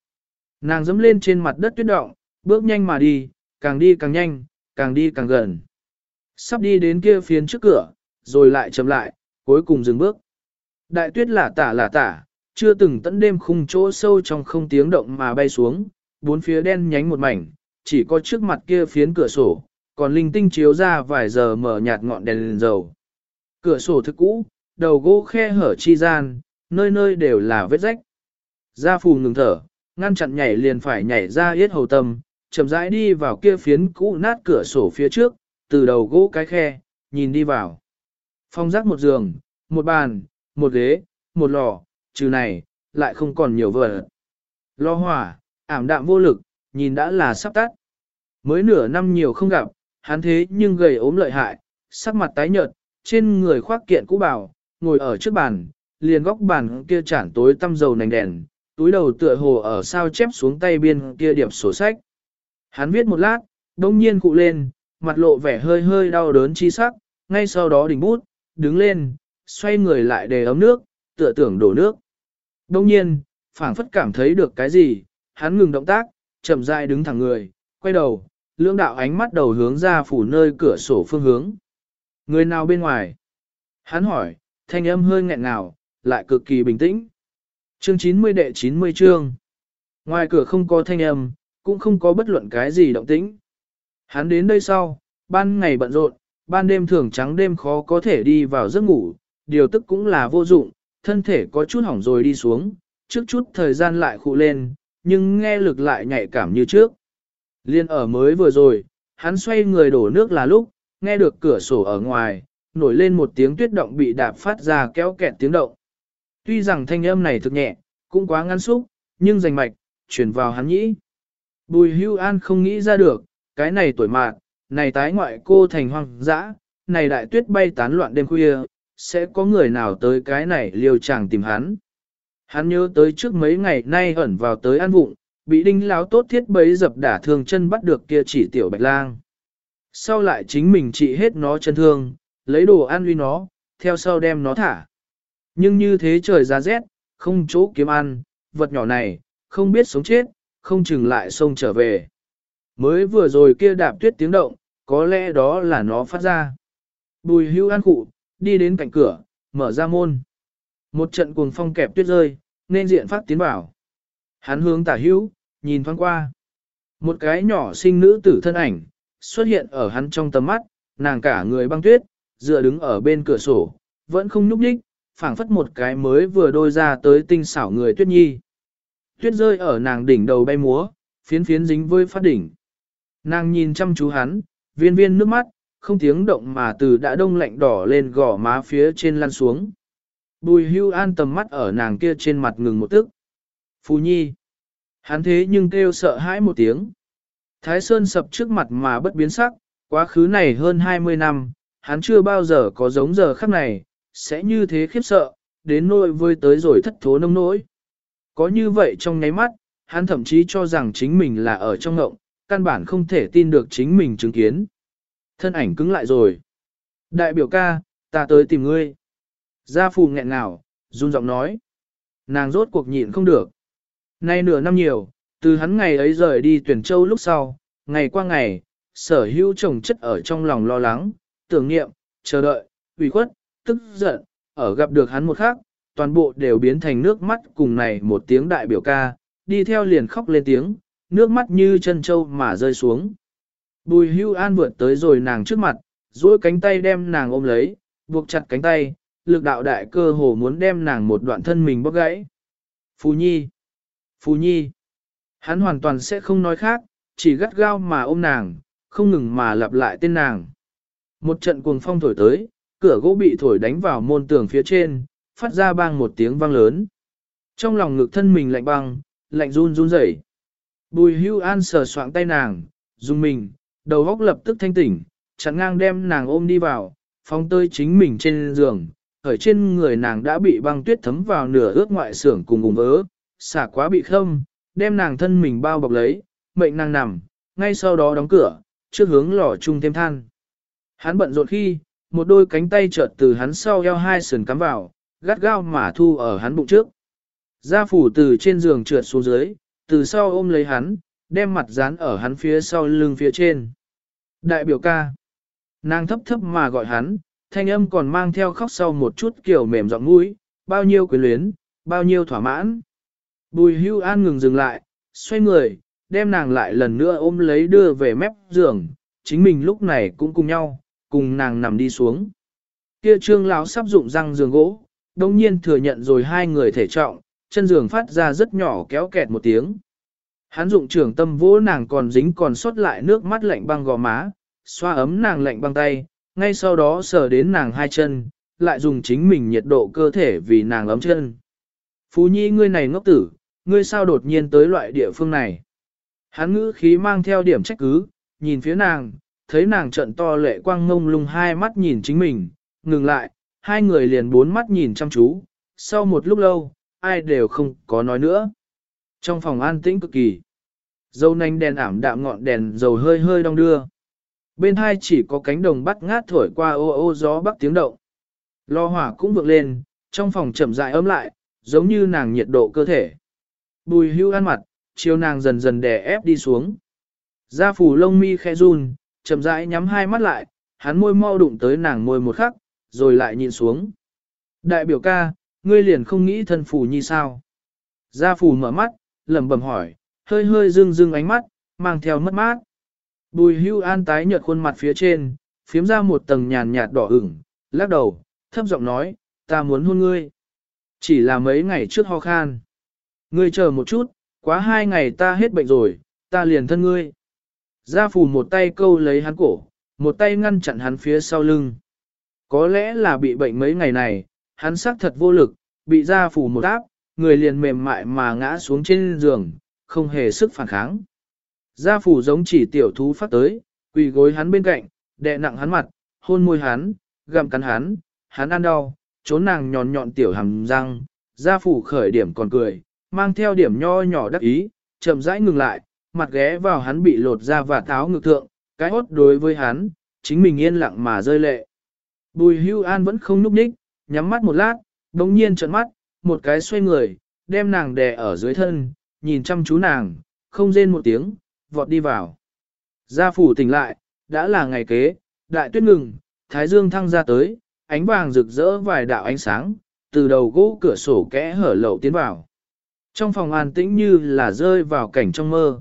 Nàng dẫm lên trên mặt đất tuyết động, bước nhanh mà đi, càng đi càng nhanh, càng đi càng gần. Sắp đi đến kia phiến trước cửa, rồi lại chậm lại, cuối cùng dừng bước. Đại tuyết là tả là tả, chưa từng tận đêm khung chỗ sâu trong không tiếng động mà bay xuống, bốn phía đen nhánh một mảnh, chỉ có trước mặt kia phiến cửa sổ, còn linh tinh chiếu ra vài giờ mở nhạt ngọn đèn, đèn dầu. Cửa sổ thức cũ, đầu gỗ khe hở chi gian, nơi nơi đều là vết rách. Gia phù ngừng thở, ngăn chặn nhảy liền phải nhảy ra yết hầu tâm, chậm rãi đi vào kia phiến cũ nát cửa sổ phía trước, từ đầu gỗ cái khe, nhìn đi vào. Phong rác một giường, một bàn, một ghế, một lò, trừ này, lại không còn nhiều vật. Lo hỏa, ảm đạm vô lực, nhìn đã là sắp tắt. Mới nửa năm nhiều không gặp, hắn thế nhưng gầy ốm lợi hại, sắc mặt tái nhợt, trên người khoác kiện cũ bảo ngồi ở trước bàn, liền góc bàn kia chản tối tăm dầu nành đèn, túi đầu tựa hồ ở sao chép xuống tay biên kia điểm sổ sách. Hắn viết một lát, đông nhiên cụ lên, mặt lộ vẻ hơi hơi đau đớn chi sắc, ngay sau đó đỉnh bút, đứng lên, xoay người lại để ấm nước, tựa tưởng đổ nước. Đông nhiên, phảng phất cảm thấy được cái gì, hắn ngừng động tác, chậm rãi đứng thẳng người, quay đầu, lưỡng đạo ánh mắt đầu hướng ra phủ nơi cửa sổ phương hướng. Người nào bên ngoài? Hắn hỏi, thanh âm hơi nghẹn ngào, lại cực kỳ bình tĩnh. Chương 90 đệ 90 chương. Ngoài cửa không có thanh âm, cũng không có bất luận cái gì động tĩnh. Hắn đến đây sau, ban ngày bận rộn, ban đêm thường trắng đêm khó có thể đi vào giấc ngủ, điều tức cũng là vô dụng, thân thể có chút hỏng rồi đi xuống, trước chút thời gian lại khụ lên, nhưng nghe lực lại nhạy cảm như trước. Liên ở mới vừa rồi, hắn xoay người đổ nước là lúc, nghe được cửa sổ ở ngoài, nổi lên một tiếng tuyết động bị đạp phát ra kéo kẹt tiếng động. Tuy rằng thanh âm này thực nhẹ, cũng quá ngắn xúc, nhưng rành mạch, chuyển vào hắn nhĩ. Bùi hưu an không nghĩ ra được, cái này tuổi mạn, này tái ngoại cô thành hoang dã, này đại tuyết bay tán loạn đêm khuya, sẽ có người nào tới cái này liều chàng tìm hắn. Hắn nhớ tới trước mấy ngày nay ẩn vào tới ăn vụng, bị đinh láo tốt thiết bấy dập đả thương chân bắt được kia chỉ tiểu bạch lang. Sau lại chính mình trị hết nó chân thương, lấy đồ ăn uy nó, theo sau đem nó thả. Nhưng như thế trời ra rét, không chỗ kiếm ăn, vật nhỏ này, không biết sống chết, không chừng lại sông trở về. Mới vừa rồi kia đạp tuyết tiếng động, có lẽ đó là nó phát ra. Bùi hưu ăn cụ, đi đến cạnh cửa, mở ra môn. Một trận cuồng phong kẹp tuyết rơi, nên diện phát tiến bảo. Hắn hướng tả hữu, nhìn thoáng qua. Một cái nhỏ sinh nữ tử thân ảnh, xuất hiện ở hắn trong tầm mắt, nàng cả người băng tuyết, dựa đứng ở bên cửa sổ, vẫn không nhúc nhích, phảng phất một cái mới vừa đôi ra tới tinh xảo người tuyết nhi. Tuyết rơi ở nàng đỉnh đầu bay múa, phiến phiến dính với phát đỉnh. Nàng nhìn chăm chú hắn, viên viên nước mắt, không tiếng động mà từ đã đông lạnh đỏ lên gò má phía trên lăn xuống. Bùi hưu an tầm mắt ở nàng kia trên mặt ngừng một tức. Phù nhi. Hắn thế nhưng kêu sợ hãi một tiếng. Thái Sơn sập trước mặt mà bất biến sắc, quá khứ này hơn 20 năm, hắn chưa bao giờ có giống giờ khắc này, sẽ như thế khiếp sợ, đến nỗi vơi tới rồi thất thố nông nỗi. Có như vậy trong nháy mắt, hắn thậm chí cho rằng chính mình là ở trong ngộng, căn bản không thể tin được chính mình chứng kiến. Thân ảnh cứng lại rồi. Đại biểu ca, ta tới tìm ngươi. Gia phù nghẹn ngào, run giọng nói. Nàng rốt cuộc nhịn không được. Nay nửa năm nhiều, từ hắn ngày ấy rời đi tuyển châu lúc sau, ngày qua ngày, sở hữu chồng chất ở trong lòng lo lắng, tưởng niệm, chờ đợi, ủy khuất, tức giận, ở gặp được hắn một khắc, toàn bộ đều biến thành nước mắt cùng này một tiếng đại biểu ca, đi theo liền khóc lên tiếng, nước mắt như chân châu mà rơi xuống. Bùi hưu an vượt tới rồi nàng trước mặt, duỗi cánh tay đem nàng ôm lấy, buộc chặt cánh tay, lực đạo đại cơ hồ muốn đem nàng một đoạn thân mình bóc gãy. phú Nhi! Phù Nhi! Hắn hoàn toàn sẽ không nói khác, chỉ gắt gao mà ôm nàng, không ngừng mà lặp lại tên nàng. Một trận cuồng phong thổi tới, cửa gỗ bị thổi đánh vào môn tường phía trên, phát ra bang một tiếng vang lớn. Trong lòng ngực thân mình lạnh băng, lạnh run run rẩy. Bùi hưu an sờ soạng tay nàng, dùng mình, đầu góc lập tức thanh tỉnh, chặn ngang đem nàng ôm đi vào, phóng tơi chính mình trên giường, ở trên người nàng đã bị băng tuyết thấm vào nửa ước ngoại xưởng cùng cùng vỡ, xả quá bị khâm, đem nàng thân mình bao bọc lấy, mệnh nàng nằm, ngay sau đó đóng cửa, trước hướng lò chung thêm than. Hắn bận rộn khi, một đôi cánh tay chợt từ hắn sau eo hai sườn cắm vào, gắt gao mà thu ở hắn bụng trước. Gia phủ từ trên giường trượt xuống dưới, từ sau ôm lấy hắn, đem mặt dán ở hắn phía sau lưng phía trên. Đại biểu ca. Nàng thấp thấp mà gọi hắn, thanh âm còn mang theo khóc sau một chút kiểu mềm giọng mũi, bao nhiêu quyến luyến, bao nhiêu thỏa mãn. Bùi hưu an ngừng dừng lại, xoay người, đem nàng lại lần nữa ôm lấy đưa về mép giường, chính mình lúc này cũng cùng nhau, cùng nàng nằm đi xuống. Kia trương lão sắp dụng răng giường gỗ, đồng nhiên thừa nhận rồi hai người thể trọng, chân giường phát ra rất nhỏ kéo kẹt một tiếng. Hắn dụng trưởng tâm vỗ nàng còn dính còn sót lại nước mắt lạnh băng gò má, xoa ấm nàng lạnh băng tay, ngay sau đó sờ đến nàng hai chân, lại dùng chính mình nhiệt độ cơ thể vì nàng ấm chân. Phú nhi ngươi này ngốc tử, ngươi sao đột nhiên tới loại địa phương này. Hắn ngữ khí mang theo điểm trách cứ, nhìn phía nàng, thấy nàng trận to lệ quang ngông lung hai mắt nhìn chính mình, ngừng lại, hai người liền bốn mắt nhìn chăm chú, sau một lúc lâu, ai đều không có nói nữa. Trong phòng an tĩnh cực kỳ, dâu nanh đèn ảm đạm ngọn đèn dầu hơi hơi đong đưa. Bên hai chỉ có cánh đồng bắt ngát thổi qua ô ô gió bắc tiếng động. Lò hỏa cũng vượng lên, trong phòng chậm rãi ấm lại, giống như nàng nhiệt độ cơ thể. Bùi hưu ăn mặt, chiều nàng dần dần đè ép đi xuống. Gia phủ lông mi khe run, chậm rãi nhắm hai mắt lại, hắn môi mau đụng tới nàng môi một khắc, rồi lại nhìn xuống. Đại biểu ca, ngươi liền không nghĩ thân phủ như sao? Gia phủ mở mắt, lẩm bẩm hỏi, hơi hơi dưng dưng ánh mắt, mang theo mất mát. Bùi hưu an tái nhợt khuôn mặt phía trên, phiếm ra một tầng nhàn nhạt đỏ ửng, lắc đầu, thấp giọng nói, ta muốn hôn ngươi. Chỉ là mấy ngày trước ho khan. Ngươi chờ một chút, quá hai ngày ta hết bệnh rồi, ta liền thân ngươi. Gia phủ một tay câu lấy hắn cổ, một tay ngăn chặn hắn phía sau lưng. Có lẽ là bị bệnh mấy ngày này, hắn xác thật vô lực, bị gia phủ một áp, người liền mềm mại mà ngã xuống trên giường, không hề sức phản kháng. Gia phủ giống chỉ tiểu thú phát tới, quỳ gối hắn bên cạnh, đè nặng hắn mặt, hôn môi hắn, gặm cắn hắn, hắn ăn đau, trốn nàng nhọn nhọn tiểu hàm răng, gia phủ khởi điểm còn cười, mang theo điểm nho nhỏ đắc ý, chậm rãi ngừng lại, mặt ghé vào hắn bị lột ra và táo ngực thượng, cái hốt đối với hắn, chính mình yên lặng mà rơi lệ. Bùi hưu an vẫn không núp ních, nhắm mắt một lát, đồng nhiên trợn mắt, một cái xoay người, đem nàng đè ở dưới thân, nhìn chăm chú nàng, không rên một tiếng, vọt đi vào. Gia phủ tỉnh lại, đã là ngày kế, đại tuyết ngừng, thái dương thăng ra tới, ánh vàng rực rỡ vài đạo ánh sáng, từ đầu gỗ cửa sổ kẽ hở lậu tiến vào. Trong phòng an tĩnh như là rơi vào cảnh trong mơ.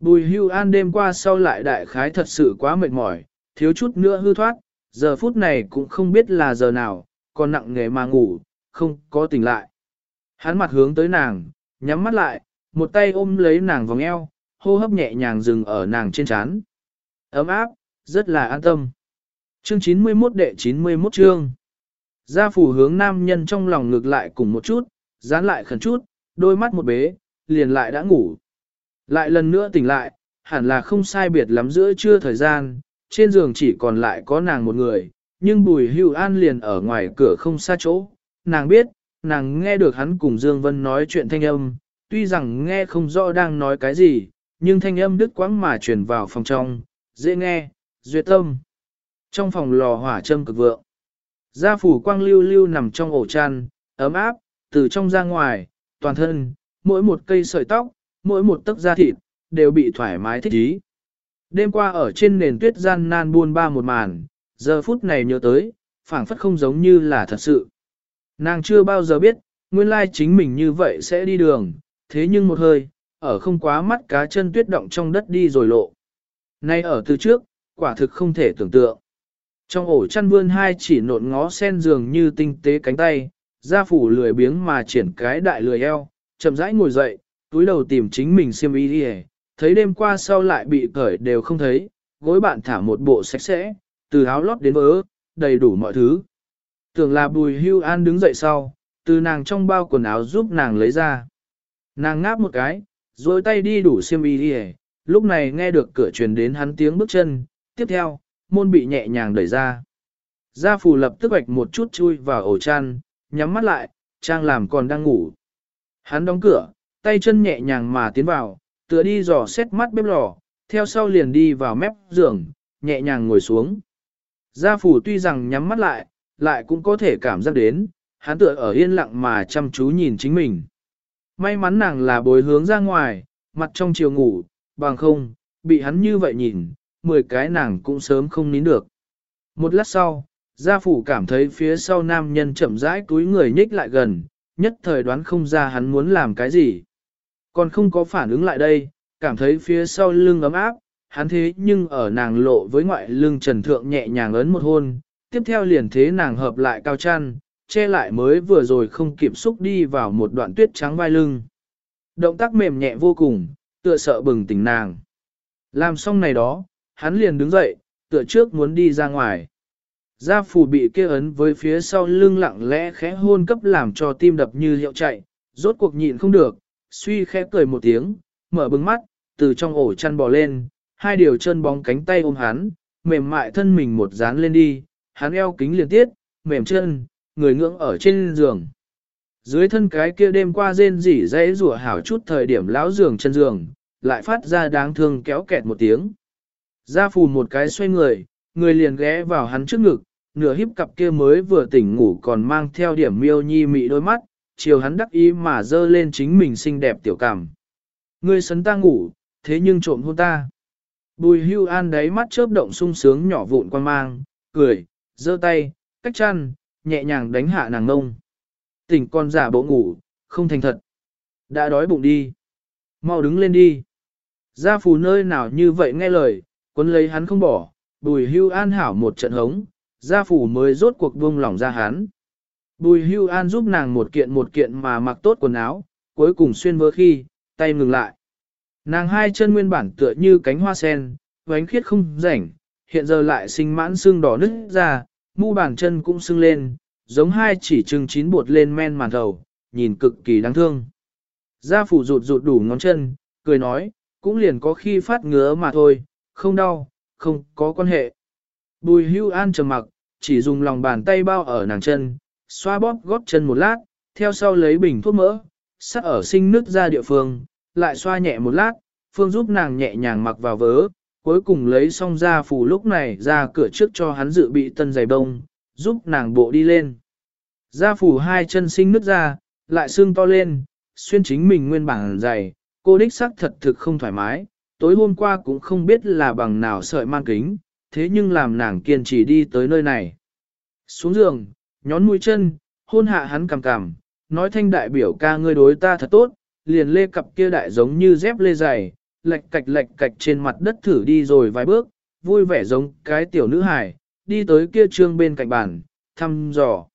Bùi hưu an đêm qua sau lại đại khái thật sự quá mệt mỏi, thiếu chút nữa hư thoát, giờ phút này cũng không biết là giờ nào, còn nặng nghề mà ngủ, không có tỉnh lại. Hắn mặt hướng tới nàng, nhắm mắt lại, một tay ôm lấy nàng vòng eo, hô hấp nhẹ nhàng dừng ở nàng trên trán. Ấm áp, rất là an tâm. Chương 91 đệ 91 chương. Gia phủ hướng nam nhân trong lòng ngược lại cùng một chút, dán lại khẩn chút, đôi mắt một bế, liền lại đã ngủ. Lại lần nữa tỉnh lại, hẳn là không sai biệt lắm giữa trưa thời gian, trên giường chỉ còn lại có nàng một người, nhưng bùi hưu an liền ở ngoài cửa không xa chỗ. Nàng biết, nàng nghe được hắn cùng Dương Vân nói chuyện thanh âm, tuy rằng nghe không rõ đang nói cái gì, nhưng thanh âm đứt quãng mà truyền vào phòng trong, dễ nghe, duyệt tâm. Trong phòng lò hỏa châm cực vượng, gia phủ quang lưu lưu nằm trong ổ chăn, ấm áp, từ trong ra ngoài, toàn thân, mỗi một cây sợi tóc, mỗi một tấc da thịt, đều bị thoải mái thích ý. Đêm qua ở trên nền tuyết gian nan buôn ba một màn, giờ phút này nhớ tới, phảng phất không giống như là thật sự. Nàng chưa bao giờ biết, nguyên lai chính mình như vậy sẽ đi đường, thế nhưng một hơi, ở không quá mắt cá chân tuyết động trong đất đi rồi lộ. Nay ở từ trước, quả thực không thể tưởng tượng. Trong ổ chăn vươn hai chỉ nộn ngó sen dường như tinh tế cánh tay, Gia phủ lười biếng mà triển cái đại lười eo, chậm rãi ngồi dậy, túi đầu tìm chính mình xiêm y đi thấy đêm qua sau lại bị cởi đều không thấy, gối bạn thả một bộ sạch sẽ, từ áo lót đến vớ, đầy đủ mọi thứ. Tưởng là bùi hưu an đứng dậy sau, từ nàng trong bao quần áo giúp nàng lấy ra. Nàng ngáp một cái, rồi tay đi đủ xiêm y đi lúc này nghe được cửa truyền đến hắn tiếng bước chân, tiếp theo, môn bị nhẹ nhàng đẩy ra. Gia phủ lập tức bạch một chút chui vào ổ chăn, nhắm mắt lại, trang làm còn đang ngủ. Hắn đóng cửa, tay chân nhẹ nhàng mà tiến vào, tựa đi dò xét mắt bếp lò, theo sau liền đi vào mép giường, nhẹ nhàng ngồi xuống. Gia phủ tuy rằng nhắm mắt lại, lại cũng có thể cảm giác đến, hắn tựa ở yên lặng mà chăm chú nhìn chính mình. May mắn nàng là bối hướng ra ngoài, mặt trong chiều ngủ, bằng không, bị hắn như vậy nhìn, mười cái nàng cũng sớm không nín được. Một lát sau, gia phủ cảm thấy phía sau nam nhân chậm rãi túi người nhích lại gần, nhất thời đoán không ra hắn muốn làm cái gì. Còn không có phản ứng lại đây, cảm thấy phía sau lưng ấm áp, hắn thế nhưng ở nàng lộ với ngoại lưng trần thượng nhẹ nhàng ấn một hôn, tiếp theo liền thế nàng hợp lại cao chăn, che lại mới vừa rồi không kịp xúc đi vào một đoạn tuyết trắng vai lưng. Động tác mềm nhẹ vô cùng, tựa sợ bừng tỉnh nàng. Làm xong này đó, hắn liền đứng dậy, tựa trước muốn đi ra ngoài. Gia phù bị kia ấn với phía sau lưng lặng lẽ khẽ hôn cấp làm cho tim đập như hiệu chạy, rốt cuộc nhịn không được, suy khẽ cười một tiếng, mở bừng mắt, từ trong ổ chăn bò lên, hai điều chân bóng cánh tay ôm hắn, mềm mại thân mình một dán lên đi, hắn eo kính liền tiết, mềm chân, người ngưỡng ở trên giường. Dưới thân cái kia đêm qua rên rỉ dãy rủa hảo chút thời điểm lão giường chân giường, lại phát ra đáng thương kéo kẹt một tiếng. Gia phù một cái xoay người, người liền ghé vào hắn trước ngực, nửa híp cặp kia mới vừa tỉnh ngủ còn mang theo điểm miêu nhi mị đôi mắt, chiều hắn đắc ý mà dơ lên chính mình xinh đẹp tiểu cảm. Ngươi sấn ta ngủ, thế nhưng trộm hôn ta. Bùi hưu an đáy mắt chớp động sung sướng nhỏ vụn quan mang, cười, giơ tay, cách chăn, nhẹ nhàng đánh hạ nàng ngông. Tỉnh con giả bộ ngủ, không thành thật. Đã đói bụng đi. Mau đứng lên đi. Gia phù nơi nào như vậy nghe lời, quấn lấy hắn không bỏ, bùi hưu an hảo một trận hống, gia phủ mới rốt cuộc buông lỏng ra hắn. Bùi hưu an giúp nàng một kiện một kiện mà mặc tốt quần áo, cuối cùng xuyên vơ khi, tay ngừng lại. Nàng hai chân nguyên bản tựa như cánh hoa sen, vánh khiết không rảnh, hiện giờ lại sinh mãn xương đỏ nứt ra, mu bàn chân cũng sưng lên, giống hai chỉ trưng chín bột lên men màn đầu, nhìn cực kỳ đáng thương. Gia phủ rụt rụt đủ ngón chân, cười nói, cũng liền có khi phát ngứa mà thôi, không đau, không có quan hệ. Bùi hưu an trầm mặc, chỉ dùng lòng bàn tay bao ở nàng chân, xoa bóp gót chân một lát, theo sau lấy bình thuốc mỡ, sắc ở sinh nước ra địa phương, lại xoa nhẹ một lát, phương giúp nàng nhẹ nhàng mặc vào vớ, cuối cùng lấy xong ra phủ lúc này ra cửa trước cho hắn dự bị tân giày bông, giúp nàng bộ đi lên. Gia phủ hai chân sinh nước ra, lại xương to lên, xuyên chính mình nguyên bản giày, cô đích sắc thật thực không thoải mái, tối hôm qua cũng không biết là bằng nào sợi man kính, thế nhưng làm nàng kiên trì đi tới nơi này. Xuống giường, nhón mũi chân, hôn hạ hắn cằm cằm, nói thanh đại biểu ca ngươi đối ta thật tốt, liền lê cặp kia đại giống như dép lê dày, lệch cạch lệch cạch trên mặt đất thử đi rồi vài bước, vui vẻ giống cái tiểu nữ hài, đi tới kia trương bên cạnh bàn, thăm dò.